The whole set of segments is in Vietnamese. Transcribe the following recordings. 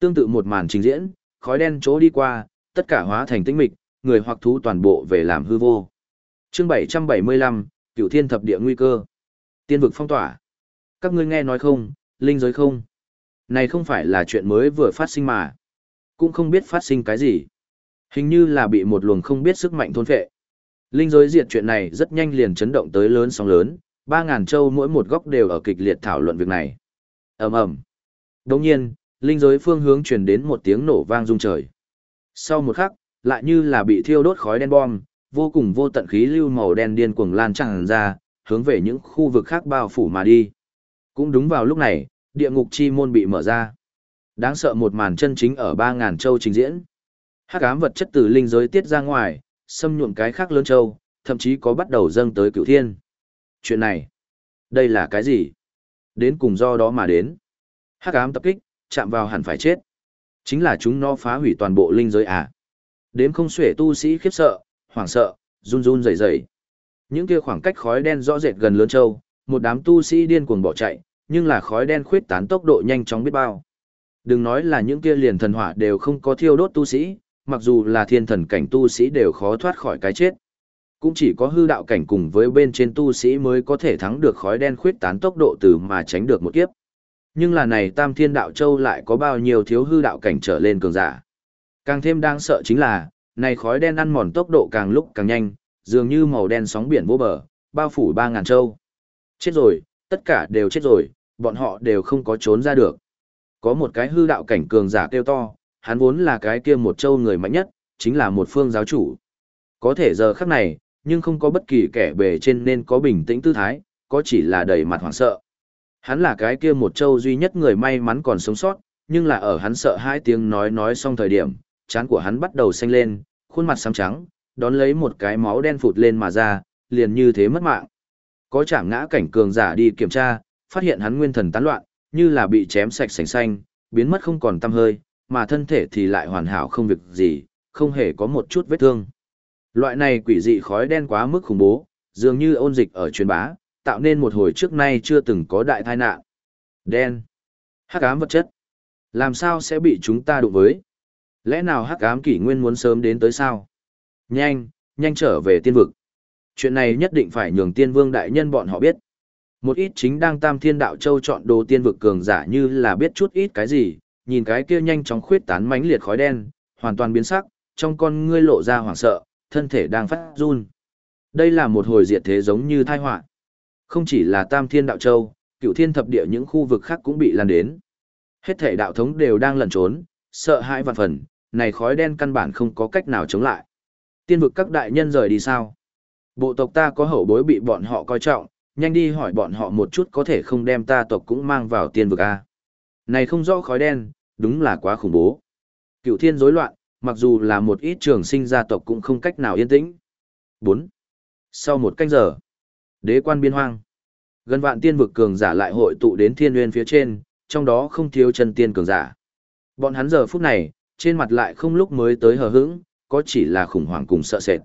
Tương tự một màn trình diễn, khói đen chỗ đi qua, tất cả hóa thành tinh mịch, người hoặc thú toàn bộ về làm hư vô. Chương 775, Cửu Thiên thập địa nguy cơ. Tiên vực phong tỏa. Các ngươi nghe nói không, linh giới không? Này không phải là chuyện mới vừa phát sinh mà. Cũng không biết phát sinh cái gì. Hình như là bị một luồng không biết sức mạnh thôn phệ. Linh giới diệt chuyện này rất nhanh liền chấn động tới lớn sóng lớn, ba ngàn châu mỗi một góc đều ở kịch liệt thảo luận việc này. ầm ầm Đồng nhiên, linh giới phương hướng truyền đến một tiếng nổ vang rung trời. Sau một khắc, lại như là bị thiêu đốt khói đen bom, vô cùng vô tận khí lưu màu đen điên cuồng lan tràn ra, hướng về những khu vực khác bao phủ mà đi. Cũng đúng vào lúc này, địa ngục chi môn bị mở ra. Đáng sợ một màn chân chính ở 3000 châu trình diễn. Hắc ám vật chất từ linh giới tiết ra ngoài, xâm nhuộm cái khác lớn châu, thậm chí có bắt đầu dâng tới cửu thiên. Chuyện này, đây là cái gì? Đến cùng do đó mà đến. Hắc ám tập kích, chạm vào hẳn phải chết. Chính là chúng nó phá hủy toàn bộ linh giới à. Đếm không xuể tu sĩ khiếp sợ, hoảng sợ, run run rẩy rẩy. Những kia khoảng cách khói đen rõ rệt gần lớn châu, một đám tu sĩ điên cuồng bỏ chạy, nhưng là khói đen khuyết tán tốc độ nhanh chóng biết bao. Đừng nói là những kia liền thần hỏa đều không có thiêu đốt tu sĩ, mặc dù là thiên thần cảnh tu sĩ đều khó thoát khỏi cái chết. Cũng chỉ có hư đạo cảnh cùng với bên trên tu sĩ mới có thể thắng được khói đen khuyết tán tốc độ từ mà tránh được một kiếp. Nhưng là này Tam Thiên Đạo Châu lại có bao nhiêu thiếu hư đạo cảnh trở lên cường giả. Càng thêm đáng sợ chính là, này khói đen ăn mòn tốc độ càng lúc càng nhanh, dường như màu đen sóng biển vô bờ, bao phủ ba ngàn châu. Chết rồi, tất cả đều chết rồi, bọn họ đều không có trốn ra được. Có một cái hư đạo cảnh cường giả kêu to, hắn vốn là cái kia một châu người mạnh nhất, chính là một phương giáo chủ. Có thể giờ khắc này, nhưng không có bất kỳ kẻ bề trên nên có bình tĩnh tư thái, có chỉ là đầy mặt hoảng sợ. Hắn là cái kia một châu duy nhất người may mắn còn sống sót, nhưng là ở hắn sợ hai tiếng nói nói xong thời điểm, chán của hắn bắt đầu xanh lên, khuôn mặt xám trắng, đón lấy một cái máu đen phụt lên mà ra, liền như thế mất mạng. Có chạm ngã cảnh cường giả đi kiểm tra, phát hiện hắn nguyên thần tán loạn, như là bị chém sạch sành xanh, biến mất không còn tăm hơi, mà thân thể thì lại hoàn hảo không việc gì, không hề có một chút vết thương. Loại này quỷ dị khói đen quá mức khủng bố, dường như ôn dịch ở truyền bá, tạo nên một hồi trước nay chưa từng có đại tai nạn. Đen. Hắc ám vật chất. Làm sao sẽ bị chúng ta đụng với? Lẽ nào hắc ám kỷ nguyên muốn sớm đến tới sao? Nhanh, nhanh trở về tiên vực. Chuyện này nhất định phải nhường tiên vương đại nhân bọn họ biết. Một ít chính đang tam thiên đạo châu chọn đồ tiên vực cường giả như là biết chút ít cái gì, nhìn cái kia nhanh chóng khuyết tán mánh liệt khói đen, hoàn toàn biến sắc, trong con ngươi lộ ra hoảng sợ, thân thể đang phát run. Đây là một hồi diệt thế giống như tai họa. Không chỉ là Tam Thiên Đạo Châu, Cửu Thiên thập địa những khu vực khác cũng bị lan đến. Hết thể đạo thống đều đang lẩn trốn, sợ hãi vạn phần, này khói đen căn bản không có cách nào chống lại. Tiên vực các đại nhân rời đi sao? Bộ tộc ta có hậu bối bị bọn họ coi trọng, nhanh đi hỏi bọn họ một chút có thể không đem ta tộc cũng mang vào tiên vực a. Này không rõ khói đen, đúng là quá khủng bố. Cựu thiên rối loạn, mặc dù là một ít trường sinh gia tộc cũng không cách nào yên tĩnh. 4. Sau một canh giờ, đế quan biên hoang. Gần vạn tiên vực cường giả lại hội tụ đến thiên nguyên phía trên, trong đó không thiếu chân tiên cường giả. Bọn hắn giờ phút này, trên mặt lại không lúc mới tới hờ hững, có chỉ là khủng hoảng cùng sợ sệt.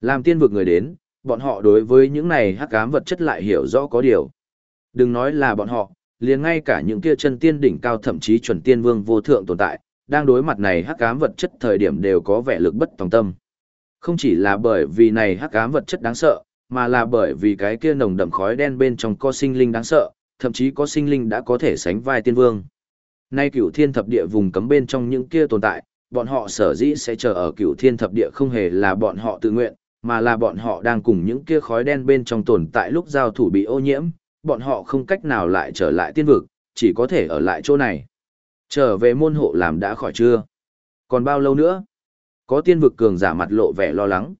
Làm tiên vực người đến, bọn họ đối với những này hắc ám vật chất lại hiểu rõ có điều. Đừng nói là bọn họ, liền ngay cả những kia chân tiên đỉnh cao thậm chí chuẩn tiên vương vô thượng tồn tại, đang đối mặt này hắc ám vật chất thời điểm đều có vẻ lực bất tòng tâm. Không chỉ là bởi vì này hắc ám vật chất đáng sợ, mà là bởi vì cái kia nồng đậm khói đen bên trong có sinh linh đáng sợ, thậm chí có sinh linh đã có thể sánh vai tiên vương. Nay cửu thiên thập địa vùng cấm bên trong những kia tồn tại, bọn họ sở dĩ sẽ chờ ở cửu thiên thập địa không hề là bọn họ tự nguyện, mà là bọn họ đang cùng những kia khói đen bên trong tồn tại lúc giao thủ bị ô nhiễm, bọn họ không cách nào lại trở lại tiên vực, chỉ có thể ở lại chỗ này. Trở về môn hộ làm đã khỏi chưa? Còn bao lâu nữa? Có tiên vực cường giả mặt lộ vẻ lo lắng.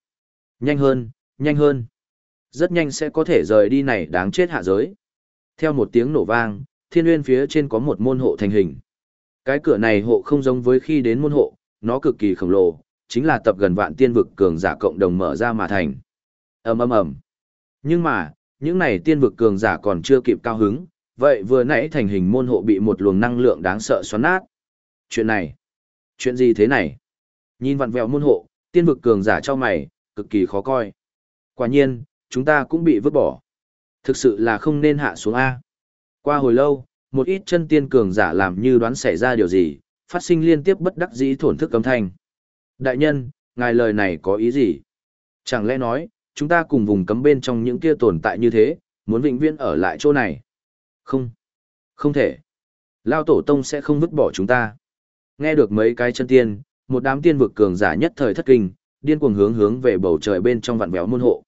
Nhanh hơn, nhanh hơn. Rất nhanh sẽ có thể rời đi này đáng chết hạ giới. Theo một tiếng nổ vang, thiên uyên phía trên có một môn hộ thành hình. Cái cửa này hộ không giống với khi đến môn hộ, nó cực kỳ khổng lồ, chính là tập gần vạn tiên vực cường giả cộng đồng mở ra mà thành. ầm ầm ầm. Nhưng mà, những này tiên vực cường giả còn chưa kịp cao hứng, vậy vừa nãy thành hình môn hộ bị một luồng năng lượng đáng sợ xoắn nát. Chuyện này, chuyện gì thế này? Nhìn vặn vẹo môn hộ, tiên vực cường giả cho mày, cực kỳ khó coi. Quả nhiên, chúng ta cũng bị vứt bỏ. Thực sự là không nên hạ xuống A. Qua hồi lâu, một ít chân tiên cường giả làm như đoán xảy ra điều gì, phát sinh liên tiếp bất đắc dĩ thổn thức cấm thanh. Đại nhân, ngài lời này có ý gì? Chẳng lẽ nói, chúng ta cùng vùng cấm bên trong những kia tồn tại như thế, muốn vĩnh viễn ở lại chỗ này? Không. Không thể. Lao tổ tông sẽ không vứt bỏ chúng ta. Nghe được mấy cái chân tiên, một đám tiên vực cường giả nhất thời thất kinh, điên cuồng hướng hướng về bầu trời bên trong vạn béo môn hộ.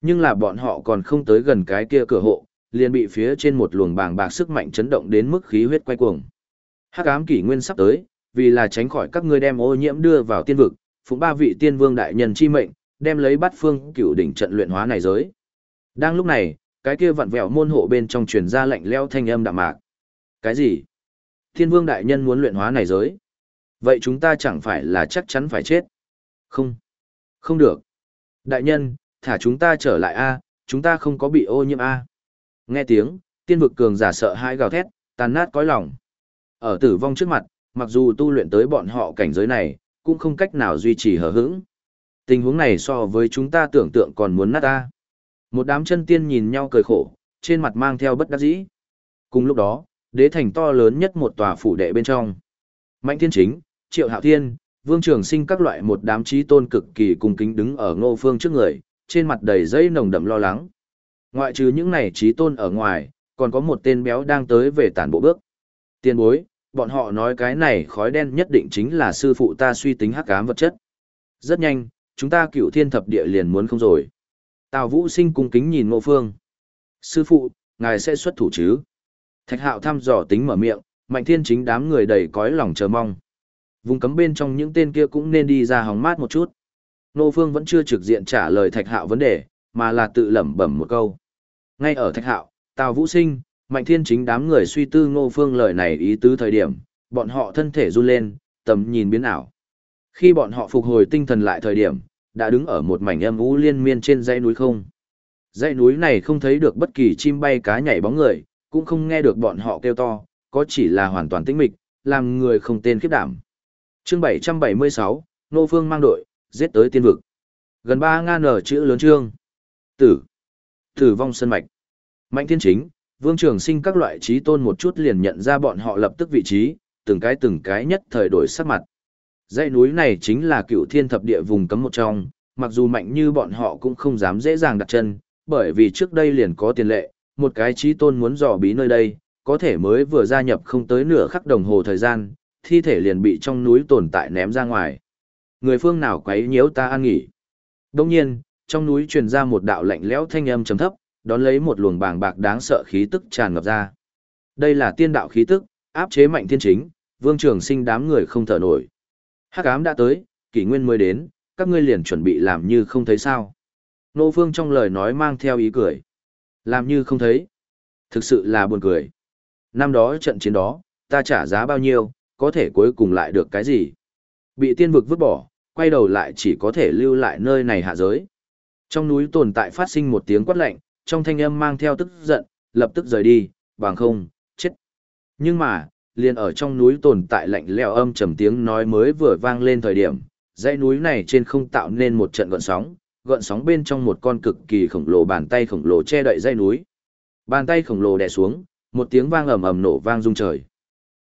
Nhưng là bọn họ còn không tới gần cái kia cửa hộ, liền bị phía trên một luồng bàng bạc sức mạnh chấn động đến mức khí huyết quay cuồng. Hắc ám kỷ nguyên sắp tới, vì là tránh khỏi các ngươi đem ô nhiễm đưa vào tiên vực, phụng ba vị tiên vương đại nhân chi mệnh, đem lấy bắt phương cửu đỉnh trận luyện hóa này giới. Đang lúc này, cái kia vặn vẹo môn hộ bên trong truyền ra lạnh leo thanh âm đạm mạc. Cái gì? Tiên vương đại nhân muốn luyện hóa này giới? Vậy chúng ta chẳng phải là chắc chắn phải chết? Không. Không được. Đại nhân, thả chúng ta trở lại A, chúng ta không có bị ô nhiễm A. Nghe tiếng, tiên vực cường giả sợ hãi gào thét, tàn nát cõi lòng. Ở tử vong trước mặt, mặc dù tu luyện tới bọn họ cảnh giới này, cũng không cách nào duy trì hờ hững. Tình huống này so với chúng ta tưởng tượng còn muốn nát ta. Một đám chân tiên nhìn nhau cười khổ, trên mặt mang theo bất đắc dĩ. Cùng lúc đó, đế thành to lớn nhất một tòa phủ đệ bên trong. Mạnh thiên chính, triệu hạo thiên, vương trường sinh các loại một đám trí tôn cực kỳ cung kính đứng ở ngô phương trước người, trên mặt đầy dây nồng đậm lo lắng. Ngoại trừ những này trí tôn ở ngoài, còn có một tên béo đang tới về tản bộ bước. Tiên bối, bọn họ nói cái này khói đen nhất định chính là sư phụ ta suy tính hắc ám vật chất. Rất nhanh, chúng ta cựu thiên thập địa liền muốn không rồi. Tào Vũ Sinh cung kính nhìn Ngô Phương. Sư phụ, ngài sẽ xuất thủ chứ? Thạch Hạo thăm dò tính mở miệng, Mạnh Thiên chính đám người đầy cõi lòng chờ mong. Vùng cấm bên trong những tên kia cũng nên đi ra hóng mát một chút. Nô Phương vẫn chưa trực diện trả lời Thạch Hạo vấn đề, mà là tự lẩm bẩm một câu. Ngay ở Thạch Hạo, Tào Vũ Sinh, Mạnh Thiên chính đám người suy tư Ngô Phương lời này ý tứ thời điểm, bọn họ thân thể run lên, tầm nhìn biến ảo. Khi bọn họ phục hồi tinh thần lại thời điểm, đã đứng ở một mảnh âm u liên miên trên dãy núi không. Dãy núi này không thấy được bất kỳ chim bay cá nhảy bóng người, cũng không nghe được bọn họ kêu to, có chỉ là hoàn toàn tĩnh mịch, làm người không tên khiếp đảm. Chương 776, Nô Phương mang đội, giết tới tiên vực. Gần 3 ngàn ở chữ lớn trương Tử. Tử vong sân mạch. Mạnh thiên chính, vương trường sinh các loại trí tôn một chút liền nhận ra bọn họ lập tức vị trí, từng cái từng cái nhất thời đổi sắc mặt. Dãy núi này chính là cựu thiên thập địa vùng cấm một trong, mặc dù mạnh như bọn họ cũng không dám dễ dàng đặt chân, bởi vì trước đây liền có tiền lệ, một cái trí tôn muốn dò bí nơi đây, có thể mới vừa gia nhập không tới nửa khắc đồng hồ thời gian, thi thể liền bị trong núi tồn tại ném ra ngoài. Người phương nào quấy nhiễu ta an nghỉ. Đông nhiên, trong núi truyền ra một đạo lạnh lẽo thanh âm trầm thấp, đón lấy một luồng bàng bạc đáng sợ khí tức tràn ngập ra. Đây là tiên đạo khí tức, áp chế mạnh thiên chính, vương trường sinh đám người không thở nổi. Hắc ám đã tới, kỷ nguyên mới đến, các ngươi liền chuẩn bị làm như không thấy sao. Nô Phương trong lời nói mang theo ý cười. Làm như không thấy. Thực sự là buồn cười. Năm đó trận chiến đó, ta trả giá bao nhiêu, có thể cuối cùng lại được cái gì. Bị tiên vực vứt bỏ, quay đầu lại chỉ có thể lưu lại nơi này hạ giới. Trong núi tồn tại phát sinh một tiếng quát lạnh, trong thanh âm mang theo tức giận, lập tức rời đi, bằng không, chết. Nhưng mà, liền ở trong núi tồn tại lạnh lẽo âm trầm tiếng nói mới vừa vang lên thời điểm, dãy núi này trên không tạo nên một trận gợn sóng, gợn sóng bên trong một con cực kỳ khổng lồ bàn tay khổng lồ che đậy dãy núi. Bàn tay khổng lồ đè xuống, một tiếng vang ầm ầm nổ vang rung trời.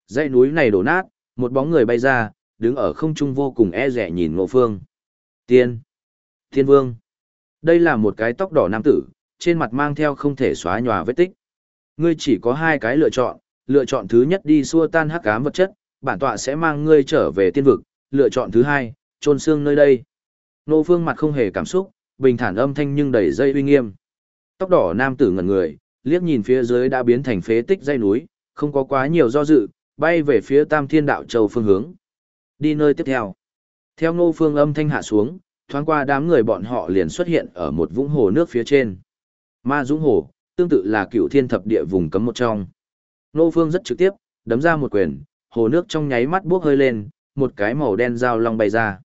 Dãy núi này đổ nát, một bóng người bay ra, đứng ở không trung vô cùng e rẻ nhìn Ngộ Phương. Tiên, Thiên Vương. Đây là một cái tóc đỏ nam tử, trên mặt mang theo không thể xóa nhòa vết tích. Ngươi chỉ có hai cái lựa chọn, lựa chọn thứ nhất đi xua tan hắc ám vật chất, bản tọa sẽ mang ngươi trở về tiên vực, lựa chọn thứ hai, trôn xương nơi đây. Nô Phương mặt không hề cảm xúc, bình thản âm thanh nhưng đầy dây uy nghiêm. Tóc đỏ nam tử ngẩn người, liếc nhìn phía dưới đã biến thành phế tích dây núi, không có quá nhiều do dự, bay về phía Tam Thiên Đạo Châu phương hướng. Đi nơi tiếp theo. Theo Ngô Phương âm thanh hạ xuống, thoáng qua đám người bọn họ liền xuất hiện ở một vũng hồ nước phía trên. Ma Dũng Hồ, tương tự là cựu thiên thập địa vùng cấm một trong. Ngô Phương rất trực tiếp, đấm ra một quyền, hồ nước trong nháy mắt bốc hơi lên, một cái màu đen dao long bay ra.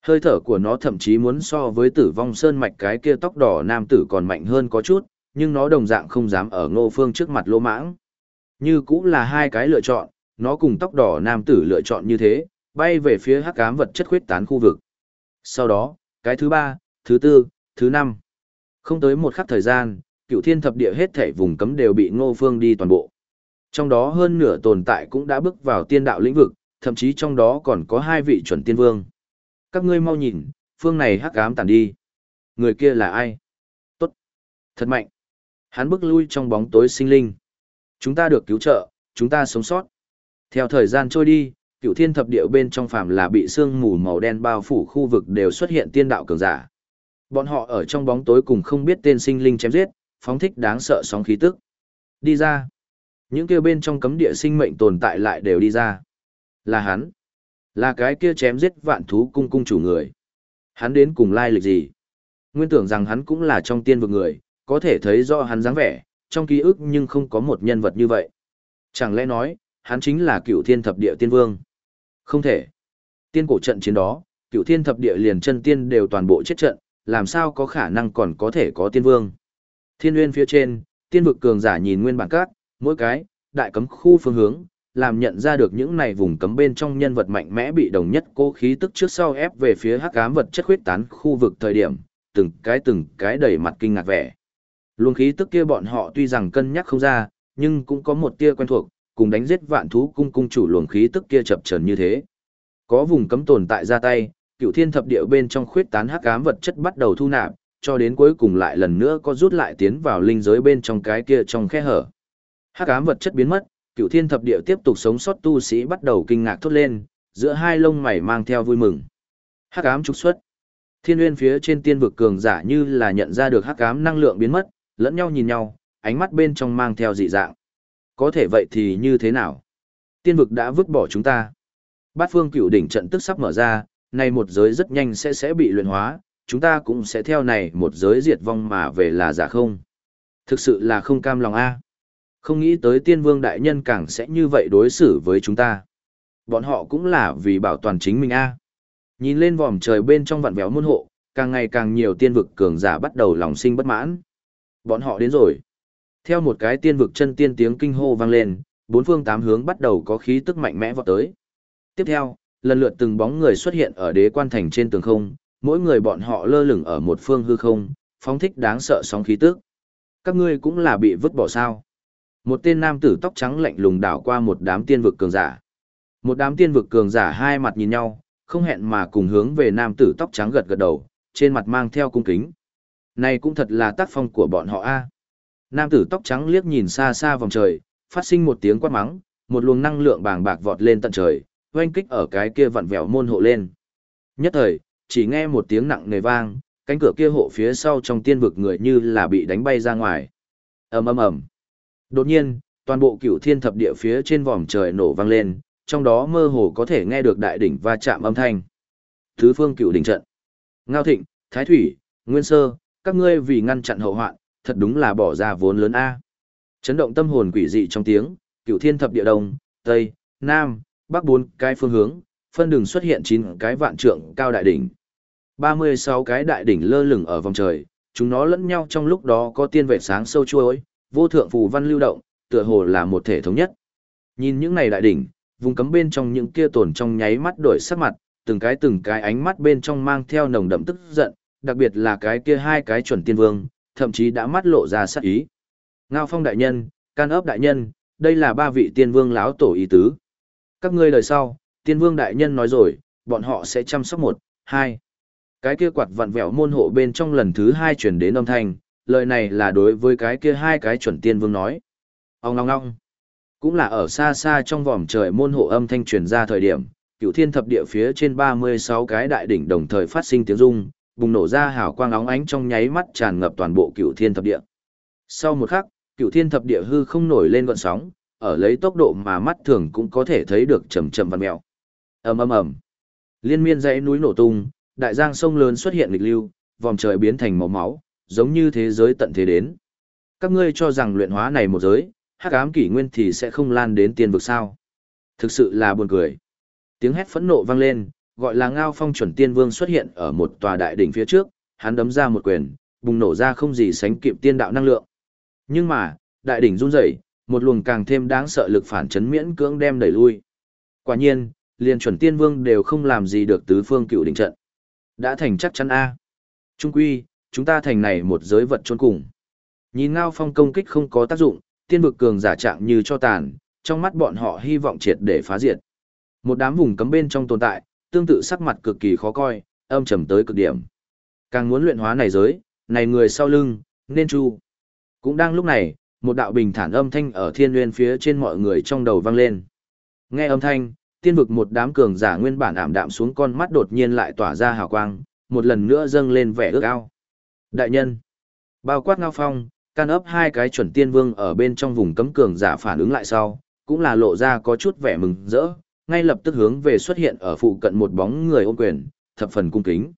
Hơi thở của nó thậm chí muốn so với tử vong sơn mạch cái kia tóc đỏ nam tử còn mạnh hơn có chút, nhưng nó đồng dạng không dám ở Ngô Phương trước mặt lỗ mãng. Như cũng là hai cái lựa chọn, nó cùng tóc đỏ nam tử lựa chọn như thế, bay về phía hắc ám vật chất khuyết tán khu vực. Sau đó, cái thứ ba, thứ tư, thứ năm. Không tới một khắc thời gian, cựu thiên thập địa hết thể vùng cấm đều bị Ngô Phương đi toàn bộ. Trong đó hơn nửa tồn tại cũng đã bước vào tiên đạo lĩnh vực, thậm chí trong đó còn có hai vị chuẩn tiên vương. Các ngươi mau nhìn, phương này hắc ám tàn đi. Người kia là ai? Tốt. Thật mạnh. Hắn bước lui trong bóng tối sinh linh. Chúng ta được cứu trợ, chúng ta sống sót. Theo thời gian trôi đi, cựu thiên thập địa bên trong phàm là bị sương mù màu đen bao phủ khu vực đều xuất hiện tiên đạo cường giả. Bọn họ ở trong bóng tối cùng không biết tên sinh linh chém giết, phóng thích đáng sợ sóng khí tức. Đi ra. Những kia bên trong cấm địa sinh mệnh tồn tại lại đều đi ra. Là hắn. Là cái kia chém giết vạn thú cung cung chủ người. Hắn đến cùng lai lịch gì? Nguyên tưởng rằng hắn cũng là trong tiên vực người, có thể thấy rõ hắn dáng vẻ, trong ký ức nhưng không có một nhân vật như vậy. Chẳng lẽ nói, hắn chính là cựu thiên thập địa tiên vương? Không thể. Tiên cổ trận chiến đó, cựu thiên thập địa liền chân tiên đều toàn bộ chết trận, làm sao có khả năng còn có thể có tiên vương? Thiên nguyên phía trên, tiên vực cường giả nhìn nguyên bản các, mỗi cái, đại cấm khu phương hướng, làm nhận ra được những này vùng cấm bên trong nhân vật mạnh mẽ bị đồng nhất cố khí tức trước sau ép về phía hắc ám vật chất khuyết tán khu vực thời điểm, từng cái từng cái đầy mặt kinh ngạc vẻ. Luồng khí tức kia bọn họ tuy rằng cân nhắc không ra, nhưng cũng có một tia quen thuộc, cùng đánh giết vạn thú cung cung chủ luồng khí tức kia chập chờn như thế. Có vùng cấm tồn tại ra tay, cựu thiên thập địa bên trong khuyết tán hắc ám vật chất bắt đầu thu nạp, cho đến cuối cùng lại lần nữa có rút lại tiến vào linh giới bên trong cái kia trong khe hở. Hắc ám vật chất biến mất, cựu thiên thập địa tiếp tục sống sót tu sĩ bắt đầu kinh ngạc thốt lên, giữa hai lông mày mang theo vui mừng. Hắc ám trục xuất. Thiên nguyên phía trên tiên vực cường giả như là nhận ra được hắc ám năng lượng biến mất, lẫn nhau nhìn nhau, ánh mắt bên trong mang theo dị dạng. Có thể vậy thì như thế nào? Tiên vực đã vứt bỏ chúng ta. Bát phương cựu đỉnh trận tức sắp mở ra, này một giới rất nhanh sẽ sẽ bị luyện hóa, chúng ta cũng sẽ theo này một giới diệt vong mà về là giả không. Thực sự là không cam lòng a. Không nghĩ tới tiên vương đại nhân càng sẽ như vậy đối xử với chúng ta. Bọn họ cũng là vì bảo toàn chính mình a. Nhìn lên vòm trời bên trong vạn vẹo môn hộ, càng ngày càng nhiều tiên vực cường giả bắt đầu lòng sinh bất mãn. Bọn họ đến rồi. Theo một cái tiên vực chân tiên tiếng kinh hô vang lên, bốn phương tám hướng bắt đầu có khí tức mạnh mẽ vọt tới. Tiếp theo, lần lượt từng bóng người xuất hiện ở đế quan thành trên tường không, mỗi người bọn họ lơ lửng ở một phương hư không, phóng thích đáng sợ sóng khí tức. Các ngươi cũng là bị vứt bỏ sao? Một tên nam tử tóc trắng lạnh lùng đảo qua một đám tiên vực cường giả. Một đám tiên vực cường giả hai mặt nhìn nhau, không hẹn mà cùng hướng về nam tử tóc trắng gật gật đầu, trên mặt mang theo cung kính. Này cũng thật là tác phong của bọn họ a. Nam tử tóc trắng liếc nhìn xa xa vòng trời, phát sinh một tiếng quát mắng, một luồng năng lượng bàng bạc vọt lên tận trời, oanh kích ở cái kia vặn vẹo môn hộ lên. Nhất thời, chỉ nghe một tiếng nặng nề vang, cánh cửa kia hộ phía sau trong tiên vực người như là bị đánh bay ra ngoài. ầm ầm ầm. Đột nhiên, toàn bộ cửu thiên thập địa phía trên vòm trời nổ vang lên, trong đó mơ hồ có thể nghe được đại đỉnh va chạm âm thanh. Thứ phương cửu đỉnh trận. Ngao Thịnh, Thái Thủy, Nguyên Sơ, các ngươi vì ngăn chặn hậu hoạn, thật đúng là bỏ ra vốn lớn a. Chấn động tâm hồn quỷ dị trong tiếng, cửu thiên thập địa đông, tây, nam, bắc bốn cái phương hướng, phân đường xuất hiện chín cái vạn trượng cao đại đỉnh. 36 cái đại đỉnh lơ lửng ở vòng trời, chúng nó lẫn nhau trong lúc đó có tiên vệ sáng sâu chuối, vô thượng phù văn lưu động, tựa hồ là một thể thống nhất. Nhìn những này đại đỉnh, vùng cấm bên trong những kia tổn trong nháy mắt đổi sắc mặt, từng cái từng cái ánh mắt bên trong mang theo nồng đậm tức giận, đặc biệt là cái kia hai cái chuẩn tiên vương, thậm chí đã mắt lộ ra sát ý. Ngao Phong đại nhân, Can ấp đại nhân, đây là ba vị tiên vương lão tổ ý tứ. Các ngươi lời sau, tiên vương đại nhân nói rồi, bọn họ sẽ chăm sóc một, hai. Cái kia quạt vặn vẹo môn hộ bên trong lần thứ hai chuyển đến âm thanh, lời này là đối với cái kia hai cái chuẩn tiên vương nói. Ông ngong ngong. Cũng là ở xa xa trong vòm trời môn hộ âm thanh truyền ra thời điểm, cựu thiên thập địa phía trên 36 cái đại đỉnh đồng thời phát sinh tiếng rung, bùng nổ ra hào quang óng ánh trong nháy mắt tràn ngập toàn bộ cựu thiên thập địa. Sau một khắc, cựu thiên thập địa hư không nổi lên gọn sóng, ở lấy tốc độ mà mắt thường cũng có thể thấy được chầm chậm văn mèo. ầm ầm ầm, liên miên dãy núi nổ tung, đại giang sông lớn xuất hiện lịch lưu, vòng trời biến thành màu máu, giống như thế giới tận thế đến. Các ngươi cho rằng luyện hóa này một giới, hắc ám kỷ nguyên thì sẽ không lan đến tiên vực sao? Thực sự là buồn cười. Tiếng hét phẫn nộ vang lên, gọi là ngao phong chuẩn tiên vương xuất hiện ở một tòa đại đỉnh phía trước, hắn đấm ra một quyền, bùng nổ ra không gì sánh kịp tiên đạo năng lượng. Nhưng mà, đại đỉnh run rẩy, một luồng càng thêm đáng sợ lực phản chấn miễn cưỡng đem đẩy lui. Quả nhiên, liền chuẩn tiên vương đều không làm gì được tứ phương cựu đỉnh trận. Đã thành chắc chắn A. Trung quy, chúng ta thành này một giới vật chôn cùng. Nhìn ngao phong công kích không có tác dụng, tiên vực cường giả trạng như cho tàn, trong mắt bọn họ hy vọng triệt để phá diệt. Một đám vùng cấm bên trong tồn tại, tương tự sắc mặt cực kỳ khó coi, âm trầm tới cực điểm. Càng muốn luyện hóa này giới, này người sau lưng, nên chu. Cũng đang lúc này, một đạo bình thản âm thanh ở thiên nguyên phía trên mọi người trong đầu vang lên. Nghe âm thanh, tiên vực một đám cường giả nguyên bản ảm đạm xuống con mắt đột nhiên lại tỏa ra hào quang, một lần nữa dâng lên vẻ ước ao. Đại nhân, bao quát ngao phong, can ấp hai cái chuẩn tiên vương ở bên trong vùng cấm cường giả phản ứng lại sau, cũng là lộ ra có chút vẻ mừng rỡ, ngay lập tức hướng về xuất hiện ở phụ cận một bóng người ôm quyền, thập phần cung kính.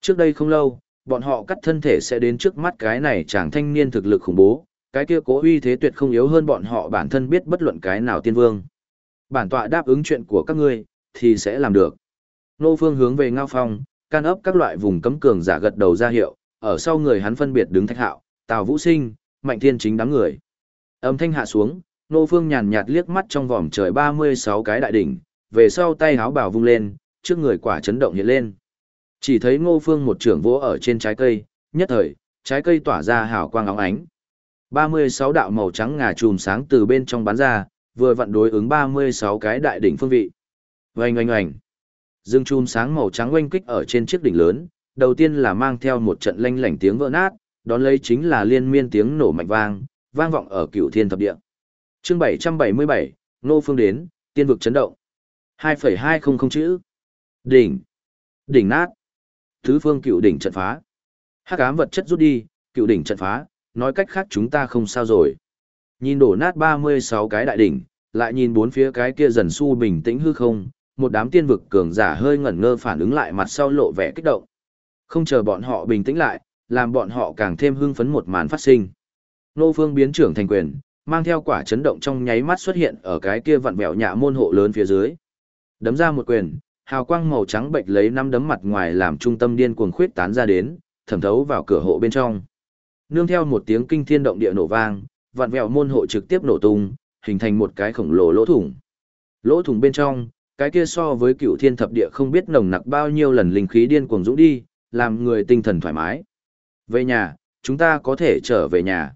Trước đây không lâu, bọn họ cắt thân thể sẽ đến trước mắt cái này chàng thanh niên thực lực khủng bố, cái kia cố uy thế tuyệt không yếu hơn bọn họ bản thân biết bất luận cái nào tiên vương. Bản tọa đáp ứng chuyện của các ngươi, thì sẽ làm được. Nô Phương hướng về Ngao Phong, can ấp các loại vùng cấm cường giả gật đầu ra hiệu, ở sau người hắn phân biệt đứng Thạch Hạo, Tào Vũ Sinh, Mạnh Thiên Chính đám người. Âm thanh hạ xuống, Nô Phương nhàn nhạt liếc mắt trong vòm trời 36 cái đại đỉnh, về sau tay háo bảo vung lên, trước người quả chấn động hiện lên. Chỉ thấy Ngô Phương một trưởng vỗ ở trên trái cây, nhất thời, trái cây tỏa ra hào quang óng ánh. 36 đạo màu trắng ngà chùm sáng từ bên trong bắn ra, vừa vặn đối ứng 36 cái đại đỉnh phương vị. Oanh oanh oanh. Dương chùm sáng màu trắng oanh kích ở trên chiếc đỉnh lớn, đầu tiên là mang theo một trận lanh lảnh tiếng vỡ nát, đón lấy chính là liên miên tiếng nổ mạnh vang, vang vọng ở cửu thiên thập địa. Chương 777, Nô Phương đến, tiên vực chấn động. 2,200 chữ. Đỉnh. Đỉnh nát. Thứ phương cựu đỉnh trận phá. Hắc ám vật chất rút đi, cựu đỉnh trận phá, nói cách khác chúng ta không sao rồi. Nhìn đổ nát 36 cái đại đỉnh, lại nhìn bốn phía cái kia dần su bình tĩnh hư không, một đám tiên vực cường giả hơi ngẩn ngơ phản ứng lại mặt sau lộ vẻ kích động. Không chờ bọn họ bình tĩnh lại, làm bọn họ càng thêm hưng phấn một màn phát sinh. Nô Phương biến trưởng thành quyền, mang theo quả chấn động trong nháy mắt xuất hiện ở cái kia vặn vẹo nhạ môn hộ lớn phía dưới. Đấm ra một quyền, hào quang màu trắng bệnh lấy năm đấm mặt ngoài làm trung tâm điên cuồng khuyết tán ra đến, thẩm thấu vào cửa hộ bên trong. Nương theo một tiếng kinh thiên động địa nổ vang, vặn vẹo môn hộ trực tiếp nổ tung, hình thành một cái khổng lồ lỗ thủng. Lỗ thủng bên trong, cái kia so với cựu thiên thập địa không biết nồng nặc bao nhiêu lần linh khí điên cuồng dũng đi, làm người tinh thần thoải mái. Về nhà, chúng ta có thể trở về nhà.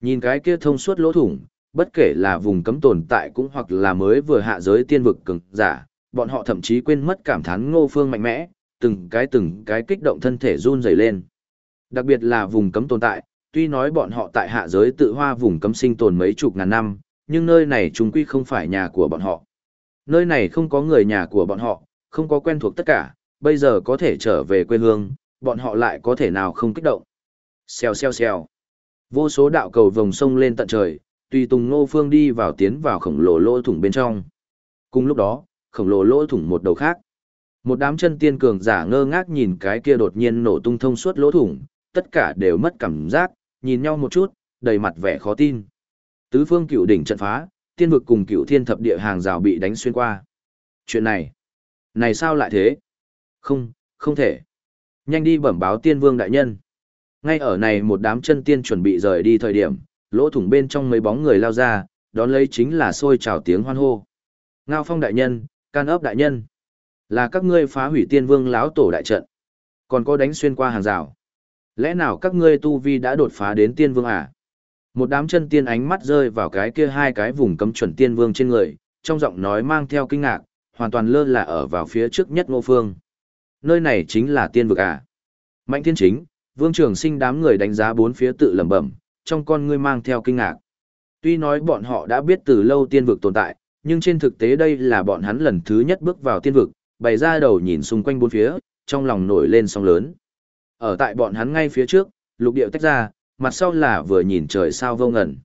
Nhìn cái kia thông suốt lỗ thủng, bất kể là vùng cấm tồn tại cũng hoặc là mới vừa hạ giới tiên vực cường giả, bọn họ thậm chí quên mất cảm thán ngô phương mạnh mẽ, từng cái từng cái kích động thân thể run rẩy lên. Đặc biệt là vùng cấm tồn tại, tuy nói bọn họ tại hạ giới tự hoa vùng cấm sinh tồn mấy chục ngàn năm, nhưng nơi này chúng quy không phải nhà của bọn họ. Nơi này không có người nhà của bọn họ, không có quen thuộc tất cả, bây giờ có thể trở về quê hương, bọn họ lại có thể nào không kích động. Xèo xèo xèo. Vô số đạo cầu vòng sông lên tận trời, tùy tùng ngô phương đi vào tiến vào khổng lồ lỗ thủng bên trong. Cùng lúc đó, khổng lồ lỗ thủng một đầu khác. Một đám chân tiên cường giả ngơ ngác nhìn cái kia đột nhiên nổ tung thông suốt lỗ thủng, tất cả đều mất cảm giác, nhìn nhau một chút, đầy mặt vẻ khó tin. Tứ phương cựu đỉnh trận phá, tiên vực cùng cựu thiên thập địa hàng rào bị đánh xuyên qua. Chuyện này, này sao lại thế? Không, không thể. Nhanh đi bẩm báo tiên vương đại nhân. Ngay ở này một đám chân tiên chuẩn bị rời đi thời điểm, lỗ thủng bên trong mấy bóng người lao ra, đón lấy chính là xôi trào tiếng hoan hô. Ngao phong đại nhân, can ấp đại nhân. Là các ngươi phá hủy tiên vương láo tổ đại trận. Còn có đánh xuyên qua hàng rào. Lẽ nào các ngươi tu vi đã đột phá đến tiên vương à? Một đám chân tiên ánh mắt rơi vào cái kia hai cái vùng cấm chuẩn tiên vương trên người, trong giọng nói mang theo kinh ngạc, hoàn toàn lơ là ở vào phía trước nhất ngô phương. Nơi này chính là tiên vực à? Mạnh thiên chính, vương trường sinh đám người đánh giá bốn phía tự lẩm bẩm, trong con ngươi mang theo kinh ngạc. Tuy nói bọn họ đã biết từ lâu tiên vực tồn tại, nhưng trên thực tế đây là bọn hắn lần thứ nhất bước vào tiên vực, bày ra đầu nhìn xung quanh bốn phía, trong lòng nổi lên sóng lớn. Ở tại bọn hắn ngay phía trước, lục điệu tách ra, mặt sau là vừa nhìn trời sao vô ngẩn.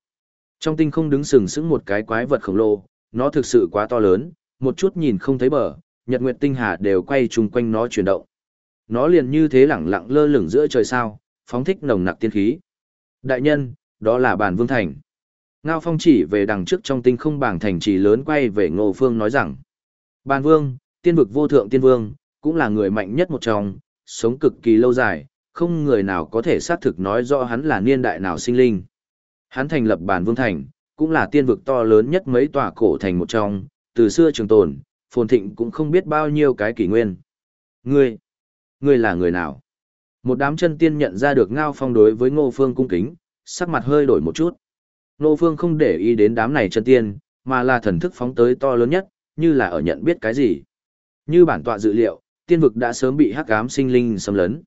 Trong tinh không đứng sừng sững một cái quái vật khổng lồ, nó thực sự quá to lớn, một chút nhìn không thấy bờ, nhật nguyệt tinh hà đều quay chung quanh nó chuyển động. Nó liền như thế lẳng lặng lơ lửng giữa trời sao, phóng thích nồng nặc tiên khí. Đại nhân, đó là bản vương thành. Ngao Phong chỉ về đằng trước trong tinh không bảng thành trì lớn quay về Ngô Phương nói rằng. Bàn vương, tiên vực vô thượng tiên vương, cũng là người mạnh nhất một trong, sống cực kỳ lâu dài, không người nào có thể xác thực nói rõ hắn là niên đại nào sinh linh. Hắn thành lập bản vương thành, cũng là tiên vực to lớn nhất mấy tòa cổ thành một trong, từ xưa trường tồn, phồn thịnh cũng không biết bao nhiêu cái kỷ nguyên. Ngươi, ngươi là người nào? Một đám chân tiên nhận ra được Ngao Phong đối với Ngô Phương cung kính, sắc mặt hơi đổi một chút. Ngô Phương không để ý đến đám này chân tiên, mà là thần thức phóng tới to lớn nhất, như là ở nhận biết cái gì. Như bản tọa dự liệu, tiên vực đã sớm bị hắc ám sinh linh xâm lấn.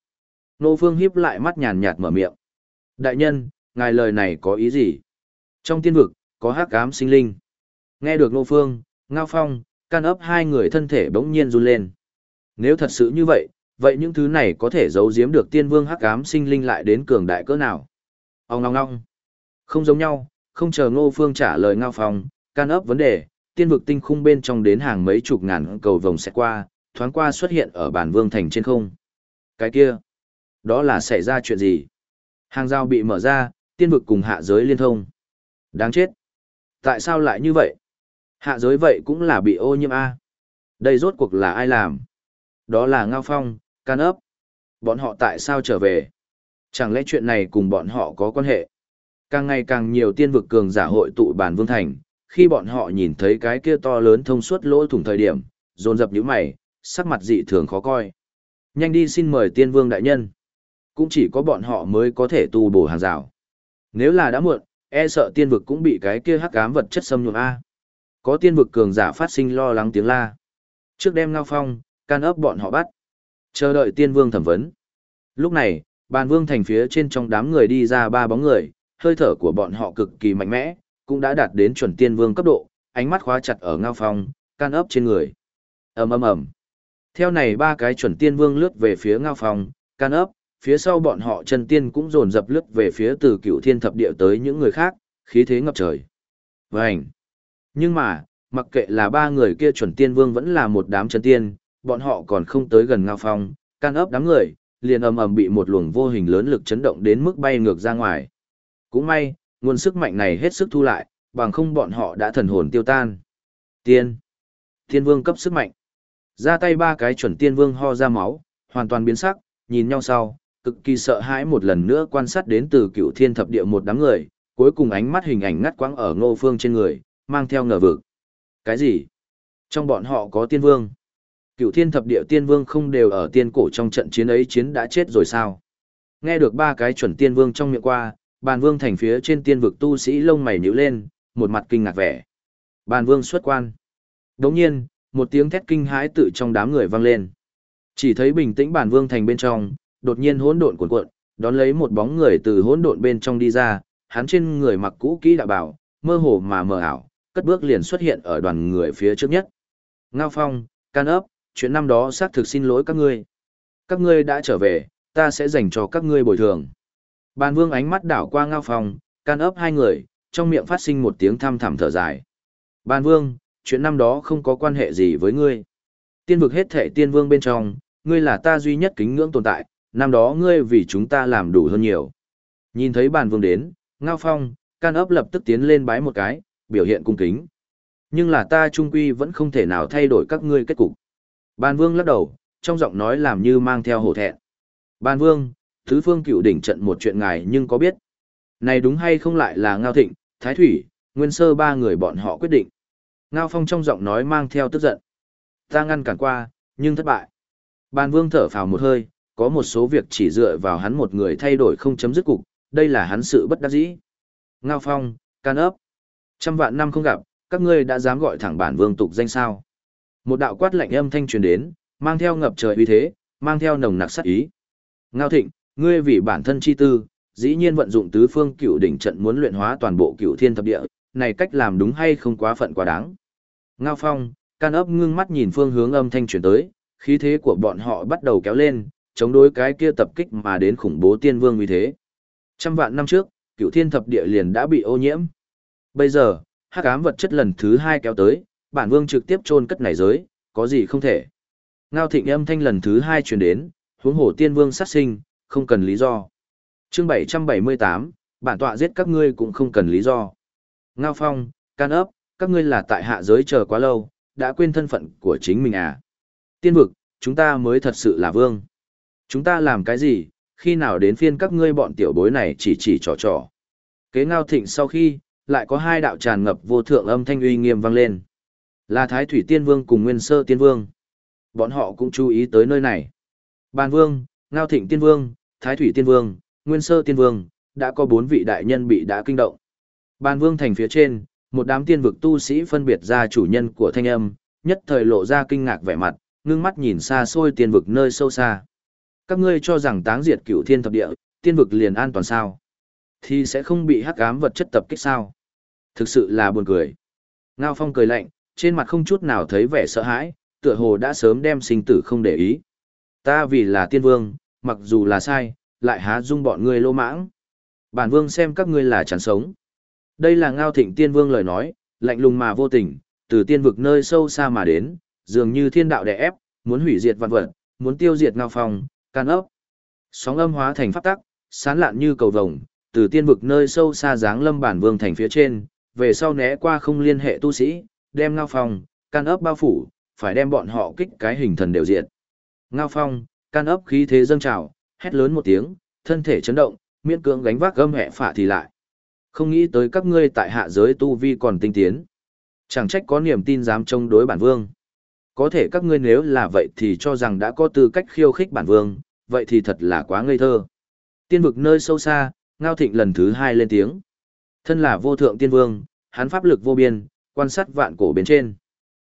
Ngô Phương hiếp lại mắt nhàn nhạt mở miệng. Đại nhân, ngài lời này có ý gì? Trong tiên vực, có hắc ám sinh linh. Nghe được Ngô Phương, Ngao Phong, can ấp hai người thân thể bỗng nhiên run lên. Nếu thật sự như vậy, vậy những thứ này có thể giấu giếm được tiên vương hắc ám sinh linh lại đến cường đại cỡ nào? Ông ngong ngong. Không giống nhau, không chờ Ngô Phương trả lời Ngao Phong, can ấp vấn đề, tiên vực tinh khung bên trong đến hàng mấy chục ngàn cầu vồng sẽ qua, thoáng qua xuất hiện ở bản vương thành trên không. Cái kia, đó là xảy ra chuyện gì? Hàng rào bị mở ra, tiên vực cùng hạ giới liên thông. Đáng chết. Tại sao lại như vậy? Hạ giới vậy cũng là bị ô nhiễm A. Đây rốt cuộc là ai làm? Đó là Ngao Phong, Can ấp. Bọn họ tại sao trở về? Chẳng lẽ chuyện này cùng bọn họ có quan hệ? Càng ngày càng nhiều tiên vực cường giả hội tụ bản vương thành, khi bọn họ nhìn thấy cái kia to lớn thông suốt lỗ thủng thời điểm, dồn dập nhíu mày, sắc mặt dị thường khó coi. Nhanh đi xin mời tiên vương đại nhân. Cũng chỉ có bọn họ mới có thể tu bổ hàng rào. Nếu là đã muộn, e sợ tiên vực cũng bị cái kia hắc ám vật chất xâm nhuộm A. Có tiên vực cường giả phát sinh lo lắng tiếng la. Trước đêm ngao phong, can ấp bọn họ bắt. Chờ đợi tiên vương thẩm vấn. Lúc này, bàn vương thành phía trên trong đám người đi ra ba bóng người, hơi thở của bọn họ cực kỳ mạnh mẽ, cũng đã đạt đến chuẩn tiên vương cấp độ, ánh mắt khóa chặt ở ngao phong, can ấp trên người. ầm ầm ầm. Theo này ba cái chuẩn tiên vương lướt về phía ngao phong, can ấp, phía sau bọn họ chân tiên cũng dồn dập lướt về phía từ cựu thiên thập địa tới những người khác, khí thế ngập trời. Vành. Nhưng mà, mặc kệ là ba người kia chuẩn tiên vương vẫn là một đám chân tiên, bọn họ còn không tới gần ngao phong, can ấp đám người, liền ầm ầm bị một luồng vô hình lớn lực chấn động đến mức bay ngược ra ngoài. Cũng may, nguồn sức mạnh này hết sức thu lại, bằng không bọn họ đã thần hồn tiêu tan. Tiên. Tiên vương cấp sức mạnh. Ra tay ba cái chuẩn tiên vương ho ra máu, hoàn toàn biến sắc, nhìn nhau sau, cực kỳ sợ hãi một lần nữa quan sát đến từ cựu thiên thập địa một đám người, cuối cùng ánh mắt hình ảnh ngắt quãng ở ngô phương trên người, mang theo ngờ vực. Cái gì? Trong bọn họ có tiên vương. Cựu thiên thập địa tiên vương không đều ở tiên cổ trong trận chiến ấy chiến đã chết rồi sao? Nghe được ba cái chuẩn tiên vương trong miệng qua, bàn vương thành phía trên tiên vực tu sĩ lông mày nhíu lên, một mặt kinh ngạc vẻ. Bàn vương xuất quan. Đồng nhiên, một tiếng thét kinh hãi tự trong đám người vang lên. Chỉ thấy bình tĩnh bàn vương thành bên trong, đột nhiên hỗn độn cuộn cuộn, đón lấy một bóng người từ hỗn độn bên trong đi ra, hắn trên người mặc cũ kỹ đạo bảo, mơ hồ mà mờ ảo, cất bước liền xuất hiện ở đoàn người phía trước nhất. Ngao Phong, can ấp, chuyện năm đó xác thực xin lỗi các ngươi. Các ngươi đã trở về, ta sẽ dành cho các ngươi bồi thường. Bàn vương ánh mắt đảo qua Ngao Phong, can ấp hai người, trong miệng phát sinh một tiếng thăm thẳm thở dài. Bàn vương, chuyện năm đó không có quan hệ gì với ngươi. Tiên vực hết thể tiên vương bên trong, ngươi là ta duy nhất kính ngưỡng tồn tại, năm đó ngươi vì chúng ta làm đủ hơn nhiều. Nhìn thấy bàn vương đến, Ngao Phong, can ấp lập tức tiến lên bái một cái, biểu hiện cung kính. Nhưng là ta trung quy vẫn không thể nào thay đổi các ngươi kết cục ban vương lắc đầu, trong giọng nói làm như mang theo hổ thẹn. ban vương, thứ phương cựu đỉnh trận một chuyện ngài nhưng có biết. Này đúng hay không lại là Ngao Thịnh, Thái Thủy, Nguyên Sơ ba người bọn họ quyết định. Ngao Phong trong giọng nói mang theo tức giận. Ta ngăn cản qua, nhưng thất bại. ban vương thở phào một hơi, có một số việc chỉ dựa vào hắn một người thay đổi không chấm dứt cục, đây là hắn sự bất đắc dĩ. Ngao Phong, can ấp. Trăm vạn năm không gặp, các ngươi đã dám gọi thẳng bản vương tục danh sao. Một đạo quát lạnh âm thanh truyền đến, mang theo ngập trời uy thế, mang theo nồng nặc sát ý. Ngao Thịnh, ngươi vì bản thân chi tư, dĩ nhiên vận dụng tứ phương cựu đỉnh trận muốn luyện hóa toàn bộ cựu thiên thập địa, này cách làm đúng hay không quá phận quá đáng. Ngao Phong, can ấp ngưng mắt nhìn phương hướng âm thanh truyền tới, khí thế của bọn họ bắt đầu kéo lên, chống đối cái kia tập kích mà đến khủng bố tiên vương uy thế. Trăm vạn năm trước, cựu thiên thập địa liền đã bị ô nhiễm. Bây giờ, hắc ám vật chất lần thứ hai kéo tới, bản vương trực tiếp chôn cất này giới, có gì không thể. Ngao thịnh âm thanh lần thứ hai truyền đến, huống hổ tiên vương sát sinh, không cần lý do. chương 778, bản tọa giết các ngươi cũng không cần lý do. Ngao phong, can ấp, các ngươi là tại hạ giới chờ quá lâu, đã quên thân phận của chính mình à. Tiên vực, chúng ta mới thật sự là vương. Chúng ta làm cái gì, khi nào đến phiên các ngươi bọn tiểu bối này chỉ chỉ trò trò. Kế ngao thịnh sau khi, lại có hai đạo tràn ngập vô thượng âm thanh uy nghiêm vang lên. Là Thái Thủy Tiên Vương cùng Nguyên Sơ Tiên Vương. Bọn họ cũng chú ý tới nơi này. Bàn Vương, Ngao Thịnh Tiên Vương, Thái Thủy Tiên Vương, Nguyên Sơ Tiên Vương, đã có bốn vị đại nhân bị đã kinh động. Bàn Vương thành phía trên, một đám tiên vực tu sĩ phân biệt ra chủ nhân của thanh âm, nhất thời lộ ra kinh ngạc vẻ mặt, ngưng mắt nhìn xa xôi tiên vực nơi sâu xa. Các ngươi cho rằng táng diệt cửu thiên thập địa, tiên vực liền an toàn sao? Thì sẽ không bị hắc ám vật chất tập kích sao? Thực sự là buồn cười. Ngao Phong cười lạnh, trên mặt không chút nào thấy vẻ sợ hãi, tựa hồ đã sớm đem sinh tử không để ý. Ta vì là tiên vương, mặc dù là sai, lại há dung bọn ngươi lô mãng. Bản vương xem các ngươi là chán sống. Đây là Ngao Thịnh tiên vương lời nói, lạnh lùng mà vô tình, từ tiên vực nơi sâu xa mà đến, dường như thiên đạo đè ép, muốn hủy diệt vạn vật, muốn tiêu diệt Ngao Phong, can ốc. Sóng âm hóa thành pháp tắc, sán lạn như cầu vồng, từ tiên vực nơi sâu xa dáng lâm bản vương thành phía trên, về sau né qua không liên hệ tu sĩ, đem Ngao Phong, can ấp bao phủ, phải đem bọn họ kích cái hình thần đều diệt. Ngao Phong, can ấp khí thế dâng trào, hét lớn một tiếng, thân thể chấn động, miễn cưỡng gánh vác gâm hẹ phả thì lại. Không nghĩ tới các ngươi tại hạ giới tu vi còn tinh tiến. Chẳng trách có niềm tin dám chống đối bản vương. Có thể các ngươi nếu là vậy thì cho rằng đã có tư cách khiêu khích bản vương, vậy thì thật là quá ngây thơ. Tiên vực nơi sâu xa, Ngao Thịnh lần thứ hai lên tiếng. Thân là vô thượng tiên vương, hắn pháp lực vô biên, quan sát vạn cổ bên trên.